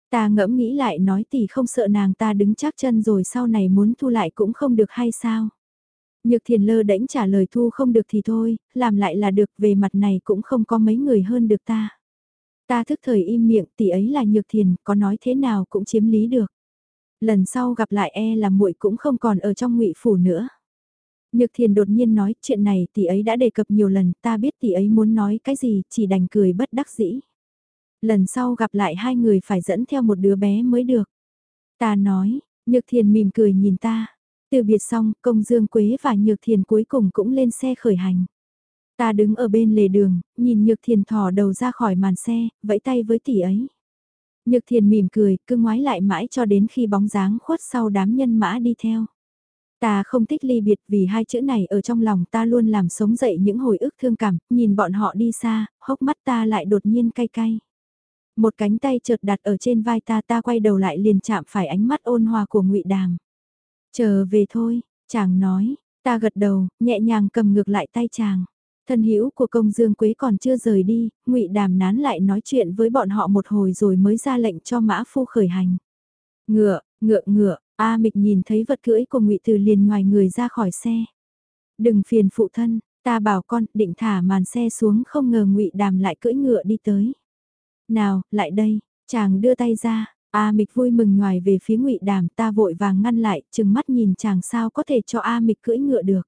Ta ngẫm nghĩ lại nói tỷ không sợ nàng ta đứng chắc chân rồi sau này muốn thu lại cũng không được hay sao. Nhược thiền lơ đễnh trả lời thu không được thì thôi, làm lại là được về mặt này cũng không có mấy người hơn được ta. Ta thức thời im miệng tỷ ấy là nhược thiền, có nói thế nào cũng chiếm lý được. Lần sau gặp lại e là muội cũng không còn ở trong ngụy phủ nữa. Nhược thiền đột nhiên nói chuyện này tỷ ấy đã đề cập nhiều lần ta biết tỷ ấy muốn nói cái gì chỉ đành cười bất đắc dĩ. Lần sau gặp lại hai người phải dẫn theo một đứa bé mới được. Ta nói, nhược thiền mỉm cười nhìn ta, từ biệt xong, công dương quế và nhược thiền cuối cùng cũng lên xe khởi hành. Ta đứng ở bên lề đường, nhìn nhược thiền thò đầu ra khỏi màn xe, vẫy tay với tỷ ấy. Nhược thiền mỉm cười, cứ ngoái lại mãi cho đến khi bóng dáng khuất sau đám nhân mã đi theo. Ta không thích ly biệt vì hai chữ này ở trong lòng ta luôn làm sống dậy những hồi ức thương cảm, nhìn bọn họ đi xa, hốc mắt ta lại đột nhiên cay cay. Một cánh tay chợt đặt ở trên vai ta ta quay đầu lại liền chạm phải ánh mắt ôn hòa của ngụy Đàm. Chờ về thôi, chàng nói, ta gật đầu, nhẹ nhàng cầm ngược lại tay chàng. Thân hữu của công dương quế còn chưa rời đi, ngụy đàm nán lại nói chuyện với bọn họ một hồi rồi mới ra lệnh cho mã phu khởi hành. Ngựa, ngựa ngựa, A mịch nhìn thấy vật cưỡi của ngụy từ liền ngoài người ra khỏi xe. Đừng phiền phụ thân, ta bảo con định thả màn xe xuống không ngờ ngụy đàm lại cưỡi ngựa đi tới. Nào, lại đây, chàng đưa tay ra, A Mịch vui mừng ngoài về phía Ngụy Đàm, ta vội vàng ngăn lại, chừng mắt nhìn chàng sao có thể cho A Mịch cưỡi ngựa được.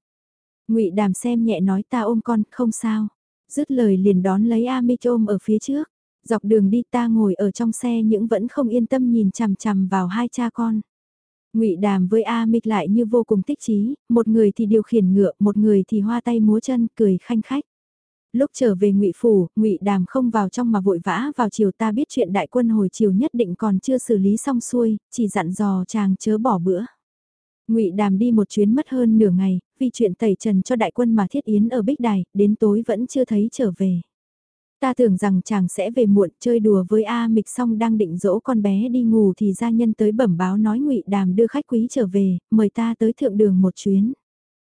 Ngụy Đàm xem nhẹ nói ta ôm con, không sao. Dứt lời liền đón lấy A Mịch ôm ở phía trước. Dọc đường đi ta ngồi ở trong xe những vẫn không yên tâm nhìn chằm chằm vào hai cha con. Ngụy Đàm với A Mịch lại như vô cùng thích chí, một người thì điều khiển ngựa, một người thì hoa tay múa chân, cười khanh khách lúc trở về ngụy phủ, ngụy đàm không vào trong mà vội vã vào chiều ta biết chuyện đại quân hồi chiều nhất định còn chưa xử lý xong xuôi, chỉ dặn dò chàng chớ bỏ bữa. Ngụy đàm đi một chuyến mất hơn nửa ngày, vì chuyện tẩy trần cho đại quân mà thiết yến ở bích đài, đến tối vẫn chưa thấy trở về. Ta tưởng rằng chàng sẽ về muộn, chơi đùa với a mịch xong đang định dỗ con bé đi ngủ thì gia nhân tới bẩm báo nói ngụy đàm đưa khách quý trở về, mời ta tới thượng đường một chuyến.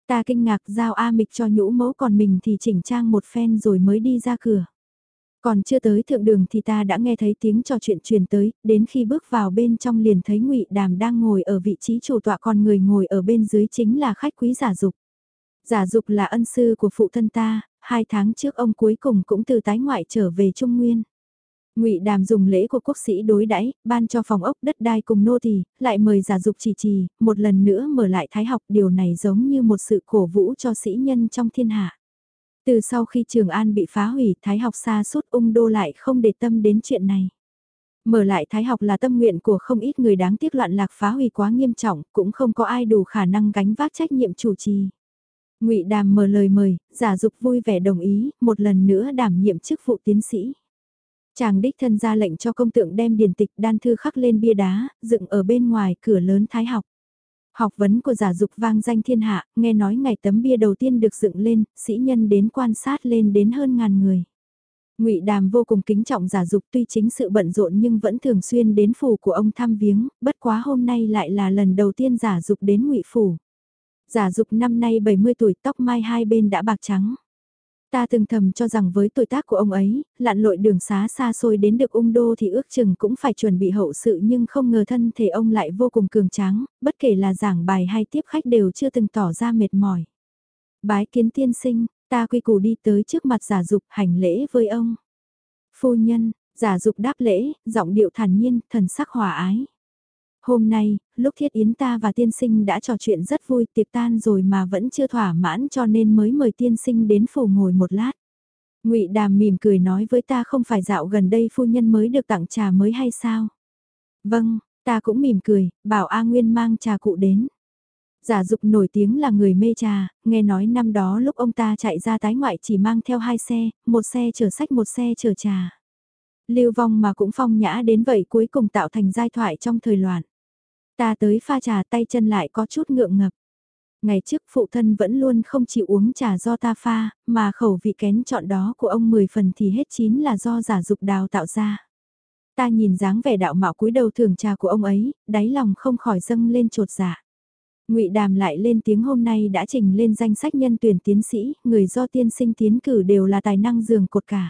Ta kinh ngạc giao A mịch cho nhũ mẫu còn mình thì chỉnh trang một phen rồi mới đi ra cửa. Còn chưa tới thượng đường thì ta đã nghe thấy tiếng trò chuyện truyền tới, đến khi bước vào bên trong liền thấy ngụy Đàm đang ngồi ở vị trí chủ tọa còn người ngồi ở bên dưới chính là khách quý giả dục. Giả dục là ân sư của phụ thân ta, hai tháng trước ông cuối cùng cũng từ tái ngoại trở về Trung Nguyên. Ngụy Đàm dùng lễ của quốc sĩ đối đãi, ban cho phòng ốc đất đai cùng nô tỳ, lại mời giả dục chỉ trì, một lần nữa mở lại thái học, điều này giống như một sự cổ vũ cho sĩ nhân trong thiên hạ. Từ sau khi Trường An bị phá hủy, thái học xa suốt ung đô lại không để tâm đến chuyện này. Mở lại thái học là tâm nguyện của không ít người đáng tiếc loạn lạc phá hủy quá nghiêm trọng, cũng không có ai đủ khả năng gánh vác trách nhiệm chủ trì. Ngụy Đàm mở lời mời, giả dục vui vẻ đồng ý, một lần nữa đảm nhiệm chức vụ tiến sĩ. Chàng đích thân ra lệnh cho công tượng đem điển tịch đan thư khắc lên bia đá, dựng ở bên ngoài cửa lớn thái học. Học vấn của giả dục vang danh thiên hạ, nghe nói ngày tấm bia đầu tiên được dựng lên, sĩ nhân đến quan sát lên đến hơn ngàn người. Ngụy Đàm vô cùng kính trọng giả dục tuy chính sự bận rộn nhưng vẫn thường xuyên đến phủ của ông thăm viếng, bất quá hôm nay lại là lần đầu tiên giả dục đến Ngụy phủ. Giả dục năm nay 70 tuổi tóc mai hai bên đã bạc trắng. Ta từng thầm cho rằng với tuổi tác của ông ấy, lặn lội đường xá xa xôi đến được ung đô thì ước chừng cũng phải chuẩn bị hậu sự nhưng không ngờ thân thể ông lại vô cùng cường tráng, bất kể là giảng bài hay tiếp khách đều chưa từng tỏ ra mệt mỏi. Bái kiến tiên sinh, ta quy củ đi tới trước mặt giả dục hành lễ với ông. Phu nhân, giả dục đáp lễ, giọng điệu thản nhiên, thần sắc hòa ái. Hôm nay, lúc thiết yến ta và tiên sinh đã trò chuyện rất vui tiệc tan rồi mà vẫn chưa thỏa mãn cho nên mới mời tiên sinh đến phủ ngồi một lát. ngụy Đàm mỉm cười nói với ta không phải dạo gần đây phu nhân mới được tặng trà mới hay sao? Vâng, ta cũng mỉm cười, bảo A Nguyên mang trà cụ đến. Giả dục nổi tiếng là người mê trà, nghe nói năm đó lúc ông ta chạy ra tái ngoại chỉ mang theo hai xe, một xe chở sách một xe chở trà. Lưu vong mà cũng phong nhã đến vậy cuối cùng tạo thành giai thoại trong thời loạn. Ta tới pha trà tay chân lại có chút ngượng ngập. Ngày trước phụ thân vẫn luôn không chịu uống trà do ta pha, mà khẩu vị kén chọn đó của ông 10 phần thì hết chín là do giả dục đào tạo ra. Ta nhìn dáng vẻ đạo mạo cúi đầu thường trà của ông ấy, đáy lòng không khỏi dâng lên trột dạ. Ngụy Đàm lại lên tiếng hôm nay đã trình lên danh sách nhân tuyển tiến sĩ, người do tiên sinh tiến cử đều là tài năng giường cột cả.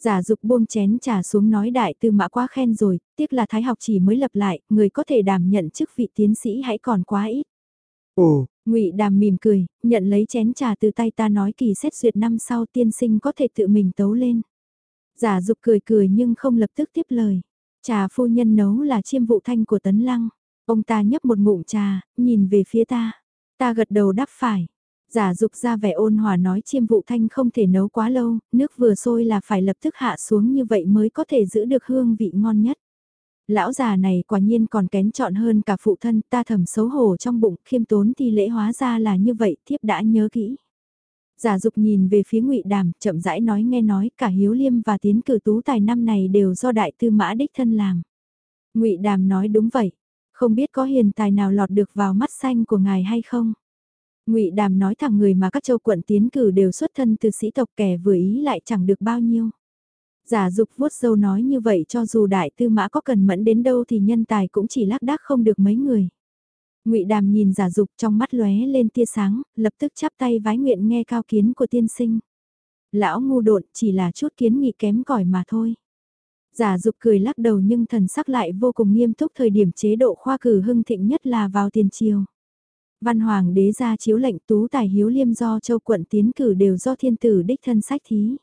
Giả dục buông chén trà xuống nói đại tư mã quá khen rồi, tiếc là thái học chỉ mới lập lại, người có thể đảm nhận chức vị tiến sĩ hãy còn quá ít. Ồ, ngụy Đàm mỉm cười, nhận lấy chén trà từ tay ta nói kỳ xét duyệt năm sau tiên sinh có thể tự mình tấu lên. Giả dục cười cười nhưng không lập tức tiếp lời. Trà phu nhân nấu là chiêm vụ thanh của tấn lăng. Ông ta nhấp một ngụm trà, nhìn về phía ta. Ta gật đầu đáp phải. Giả dục ra vẻ ôn hòa nói chiêm vụ thanh không thể nấu quá lâu, nước vừa sôi là phải lập tức hạ xuống như vậy mới có thể giữ được hương vị ngon nhất. Lão già này quả nhiên còn kén chọn hơn cả phụ thân ta thầm xấu hổ trong bụng khiêm tốn thì lễ hóa ra là như vậy thiếp đã nhớ kỹ. Giả dục nhìn về phía ngụy Đàm, chậm rãi nói nghe nói cả Hiếu Liêm và tiến cử tú tài năm này đều do đại tư mã đích thân làm. ngụy Đàm nói đúng vậy, không biết có hiền tài nào lọt được vào mắt xanh của ngài hay không? Ngụy Đàm nói thẳng người mà các châu quận tiến cử đều xuất thân từ sĩ tộc kẻ vừa ý lại chẳng được bao nhiêu. Giả dục vuốt dâu nói như vậy cho dù đại tư mã có cần mẫn đến đâu thì nhân tài cũng chỉ lác đác không được mấy người. ngụy Đàm nhìn giả dục trong mắt lóe lên tia sáng, lập tức chắp tay vái nguyện nghe cao kiến của tiên sinh. Lão ngu độn chỉ là chút kiến nghị kém cỏi mà thôi. Giả dục cười lắc đầu nhưng thần sắc lại vô cùng nghiêm túc thời điểm chế độ khoa cử hưng thịnh nhất là vào tiền triều. Văn Hoàng đế ra chiếu lệnh tú tài hiếu liêm do châu quận tiến cử đều do thiên tử đích thân sách thí.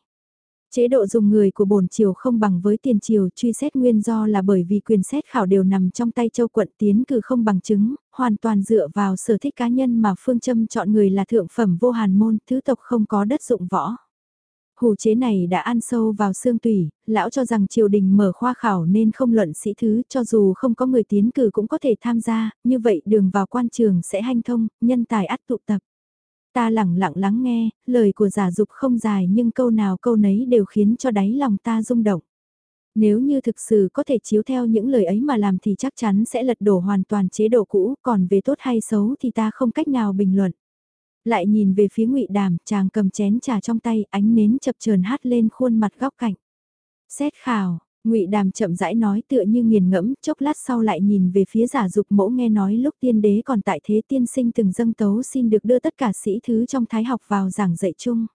Chế độ dùng người của bổn triều không bằng với tiền triều truy xét nguyên do là bởi vì quyền xét khảo đều nằm trong tay châu quận tiến cử không bằng chứng, hoàn toàn dựa vào sở thích cá nhân mà phương châm chọn người là thượng phẩm vô hàn môn, thứ tộc không có đất dụng võ. Hủ chế này đã ăn sâu vào xương tủy, lão cho rằng triều đình mở khoa khảo nên không luận sĩ thứ cho dù không có người tiến cử cũng có thể tham gia, như vậy đường vào quan trường sẽ hanh thông, nhân tài ắt tụ tập. Ta lẳng lặng lắng nghe, lời của giả dục không dài nhưng câu nào câu nấy đều khiến cho đáy lòng ta rung động. Nếu như thực sự có thể chiếu theo những lời ấy mà làm thì chắc chắn sẽ lật đổ hoàn toàn chế độ cũ, còn về tốt hay xấu thì ta không cách nào bình luận. Lại nhìn về phía ngụy Đàm, chàng cầm chén trà trong tay, ánh nến chập chờn hát lên khuôn mặt góc cạnh. Xét khảo, ngụy Đàm chậm rãi nói tựa như nghiền ngẫm, chốc lát sau lại nhìn về phía giả dục mẫu nghe nói lúc tiên đế còn tại thế tiên sinh từng dâng tấu xin được đưa tất cả sĩ thứ trong thái học vào giảng dạy chung.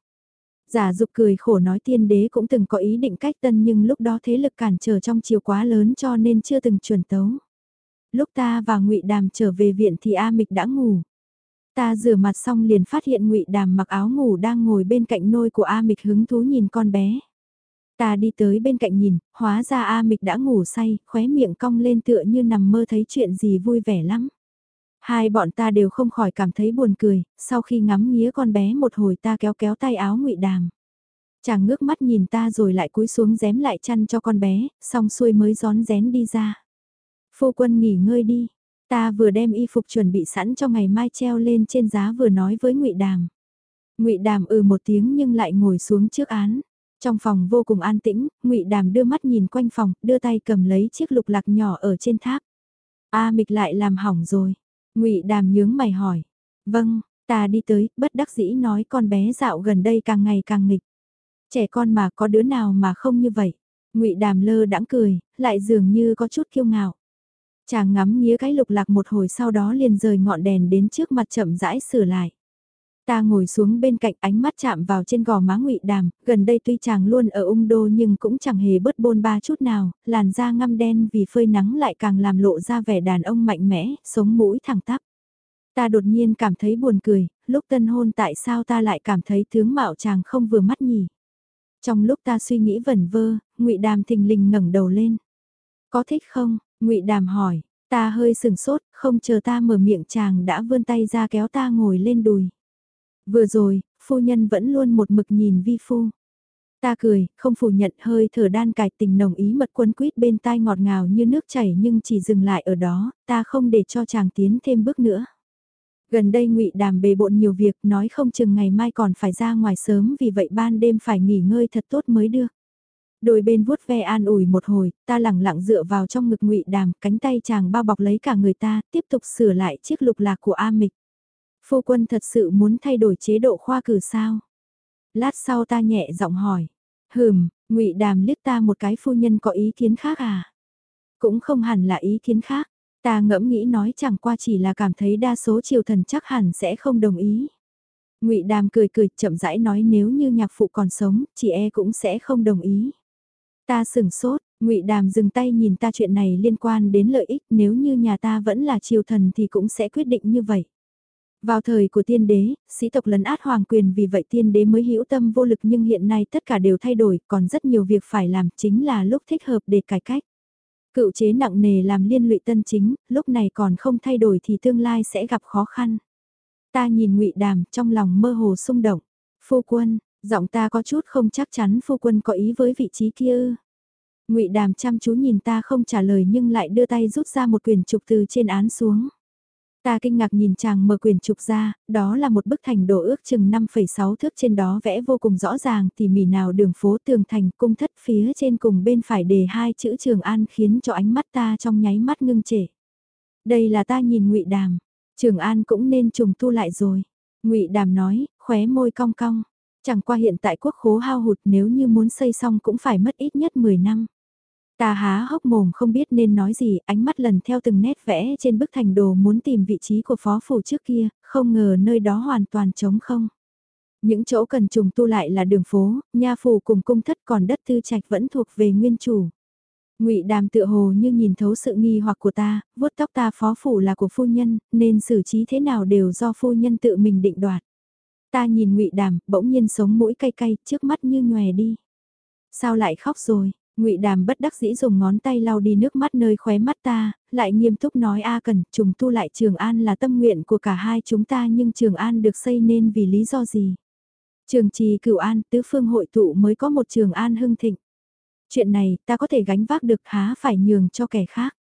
Giả dục cười khổ nói tiên đế cũng từng có ý định cách tân nhưng lúc đó thế lực cản trở trong chiều quá lớn cho nên chưa từng chuẩn tấu. Lúc ta và ngụy Đàm trở về viện thì A Mịch đã ngủ. Ta rửa mặt xong liền phát hiện ngụy Đàm mặc áo ngủ đang ngồi bên cạnh nôi của A Mịch hứng thú nhìn con bé. Ta đi tới bên cạnh nhìn, hóa ra A Mịch đã ngủ say, khóe miệng cong lên tựa như nằm mơ thấy chuyện gì vui vẻ lắm. Hai bọn ta đều không khỏi cảm thấy buồn cười, sau khi ngắm nghía con bé một hồi ta kéo kéo tay áo ngụy Đàm. Chàng ngước mắt nhìn ta rồi lại cúi xuống dém lại chăn cho con bé, xong xuôi mới gión rén đi ra. Phu quân nghỉ ngơi đi, Ta vừa đem y phục chuẩn bị sẵn cho ngày mai treo lên trên giá vừa nói với ngụy Đàm. ngụy Đàm ừ một tiếng nhưng lại ngồi xuống trước án. Trong phòng vô cùng an tĩnh, ngụy Đàm đưa mắt nhìn quanh phòng, đưa tay cầm lấy chiếc lục lạc nhỏ ở trên tháp. A mịch lại làm hỏng rồi. ngụy Đàm nhướng mày hỏi. Vâng, ta đi tới, bất đắc dĩ nói con bé dạo gần đây càng ngày càng nghịch. Trẻ con mà có đứa nào mà không như vậy. ngụy Đàm lơ đãng cười, lại dường như có chút kiêu ngạo. Chàng ngắm nghía cái lục lạc một hồi sau đó liền rời ngọn đèn đến trước mặt chậm rãi sửa lại. Ta ngồi xuống bên cạnh ánh mắt chạm vào trên gò má ngụy đàm, gần đây tuy chàng luôn ở ung đô nhưng cũng chẳng hề bớt bôn ba chút nào, làn da ngăm đen vì phơi nắng lại càng làm lộ ra vẻ đàn ông mạnh mẽ, sống mũi thẳng tắp. Ta đột nhiên cảm thấy buồn cười, lúc tân hôn tại sao ta lại cảm thấy tướng mạo chàng không vừa mắt nhỉ? Trong lúc ta suy nghĩ vẩn vơ, ngụy đàm thình lình ngẩng đầu lên. Có thích không? Ngụy Đàm hỏi, ta hơi sừng sốt, không chờ ta mở miệng chàng đã vươn tay ra kéo ta ngồi lên đùi. Vừa rồi, phu nhân vẫn luôn một mực nhìn vi phu. Ta cười, không phủ nhận hơi thở đan cài tình nồng ý mật quân quýt bên tai ngọt ngào như nước chảy nhưng chỉ dừng lại ở đó, ta không để cho chàng tiến thêm bước nữa. Gần đây ngụy Đàm bề bộn nhiều việc nói không chừng ngày mai còn phải ra ngoài sớm vì vậy ban đêm phải nghỉ ngơi thật tốt mới được. Đôi bên vuốt ve an ủi một hồi, ta lẳng lặng dựa vào trong ngực ngụy Đàm, cánh tay chàng bao bọc lấy cả người ta, tiếp tục sửa lại chiếc lục lạc của A Mịch. Phu quân thật sự muốn thay đổi chế độ khoa cử sao? Lát sau ta nhẹ giọng hỏi. Hừm, ngụy Đàm liếc ta một cái phu nhân có ý kiến khác à? Cũng không hẳn là ý kiến khác. Ta ngẫm nghĩ nói chẳng qua chỉ là cảm thấy đa số triều thần chắc hẳn sẽ không đồng ý. Ngụy Đàm cười cười chậm rãi nói nếu như nhạc phụ còn sống, chị e cũng sẽ không đồng ý. Ta sửng sốt, Ngụy Đàm dừng tay nhìn ta chuyện này liên quan đến lợi ích nếu như nhà ta vẫn là triều thần thì cũng sẽ quyết định như vậy. Vào thời của tiên đế, sĩ tộc lấn át hoàng quyền vì vậy tiên đế mới hữu tâm vô lực nhưng hiện nay tất cả đều thay đổi, còn rất nhiều việc phải làm chính là lúc thích hợp để cải cách. Cựu chế nặng nề làm liên lụy tân chính, lúc này còn không thay đổi thì tương lai sẽ gặp khó khăn. Ta nhìn ngụy Đàm trong lòng mơ hồ xung động. Phu quân, giọng ta có chút không chắc chắn phu quân có ý với vị trí kia ư. Ngụy Đàm chăm chú nhìn ta không trả lời nhưng lại đưa tay rút ra một quyển trục từ trên án xuống. Ta kinh ngạc nhìn chàng mở quyển trục ra, đó là một bức thành đồ ước chừng 5,6 thước trên đó vẽ vô cùng rõ ràng tỉ mỉ nào đường phố tường thành cung thất phía trên cùng bên phải đề hai chữ Trường An khiến cho ánh mắt ta trong nháy mắt ngưng trệ. Đây là ta nhìn ngụy Đàm, Trường An cũng nên trùng tu lại rồi. ngụy Đàm nói, khóe môi cong cong. Chẳng qua hiện tại quốc khố hao hụt nếu như muốn xây xong cũng phải mất ít nhất 10 năm. Ta há hốc mồm không biết nên nói gì, ánh mắt lần theo từng nét vẽ trên bức thành đồ muốn tìm vị trí của phó phủ trước kia, không ngờ nơi đó hoàn toàn trống không. Những chỗ cần trùng tu lại là đường phố, nha phủ cùng cung thất còn đất tư trạch vẫn thuộc về nguyên chủ. Ngụy Đàm tựa hồ như nhìn thấu sự nghi hoặc của ta, vuốt tóc ta phó phủ là của phu nhân, nên xử trí thế nào đều do phu nhân tự mình định đoạt. Ta nhìn Ngụy Đàm, bỗng nhiên sống mũi cay cay, trước mắt như nhòe đi. Sao lại khóc rồi? ngụy Đàm bất đắc dĩ dùng ngón tay lau đi nước mắt nơi khóe mắt ta, lại nghiêm túc nói A Cần, trùng tu lại Trường An là tâm nguyện của cả hai chúng ta nhưng Trường An được xây nên vì lý do gì? Trường trì cửu an, tứ phương hội tụ mới có một Trường An hưng thịnh. Chuyện này ta có thể gánh vác được há phải nhường cho kẻ khác.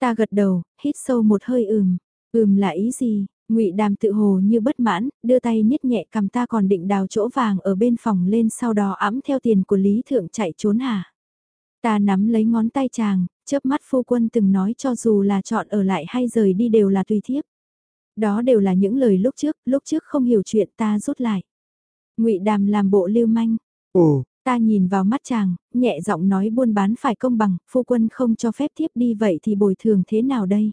Ta gật đầu, hít sâu một hơi ừm, ừm là ý gì? Ngụy Đàm tự hồ như bất mãn, đưa tay niết nhẹ cầm ta còn định đào chỗ vàng ở bên phòng lên sau đó ẵm theo tiền của Lý Thượng chạy trốn hả? Ta nắm lấy ngón tay chàng, chớp mắt phu quân từng nói cho dù là chọn ở lại hay rời đi đều là tùy thiếp. Đó đều là những lời lúc trước, lúc trước không hiểu chuyện ta rút lại. ngụy Đàm làm bộ lưu manh. Ồ, ta nhìn vào mắt chàng, nhẹ giọng nói buôn bán phải công bằng, phu quân không cho phép thiếp đi vậy thì bồi thường thế nào đây?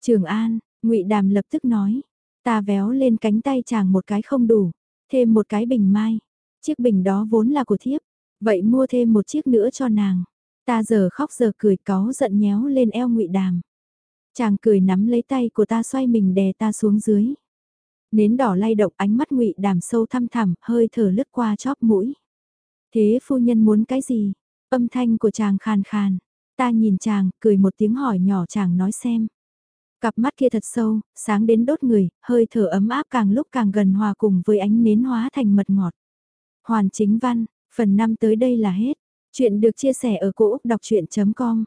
Trường An, ngụy Đàm lập tức nói. Ta véo lên cánh tay chàng một cái không đủ, thêm một cái bình mai. Chiếc bình đó vốn là của thiếp, Vậy mua thêm một chiếc nữa cho nàng. Ta giờ khóc giờ cười có giận nhéo lên eo ngụy đàm. Chàng cười nắm lấy tay của ta xoay mình đè ta xuống dưới. Nến đỏ lay động ánh mắt ngụy đàm sâu thăm thẳm, hơi thở lướt qua chóp mũi. Thế phu nhân muốn cái gì? Âm thanh của chàng khàn khàn. Ta nhìn chàng, cười một tiếng hỏi nhỏ chàng nói xem. Cặp mắt kia thật sâu, sáng đến đốt người, hơi thở ấm áp càng lúc càng gần hòa cùng với ánh nến hóa thành mật ngọt. Hoàn chính văn, Phần 5 tới đây là hết. Chuyện được chia sẻ ở cỗ đọc chuyện.com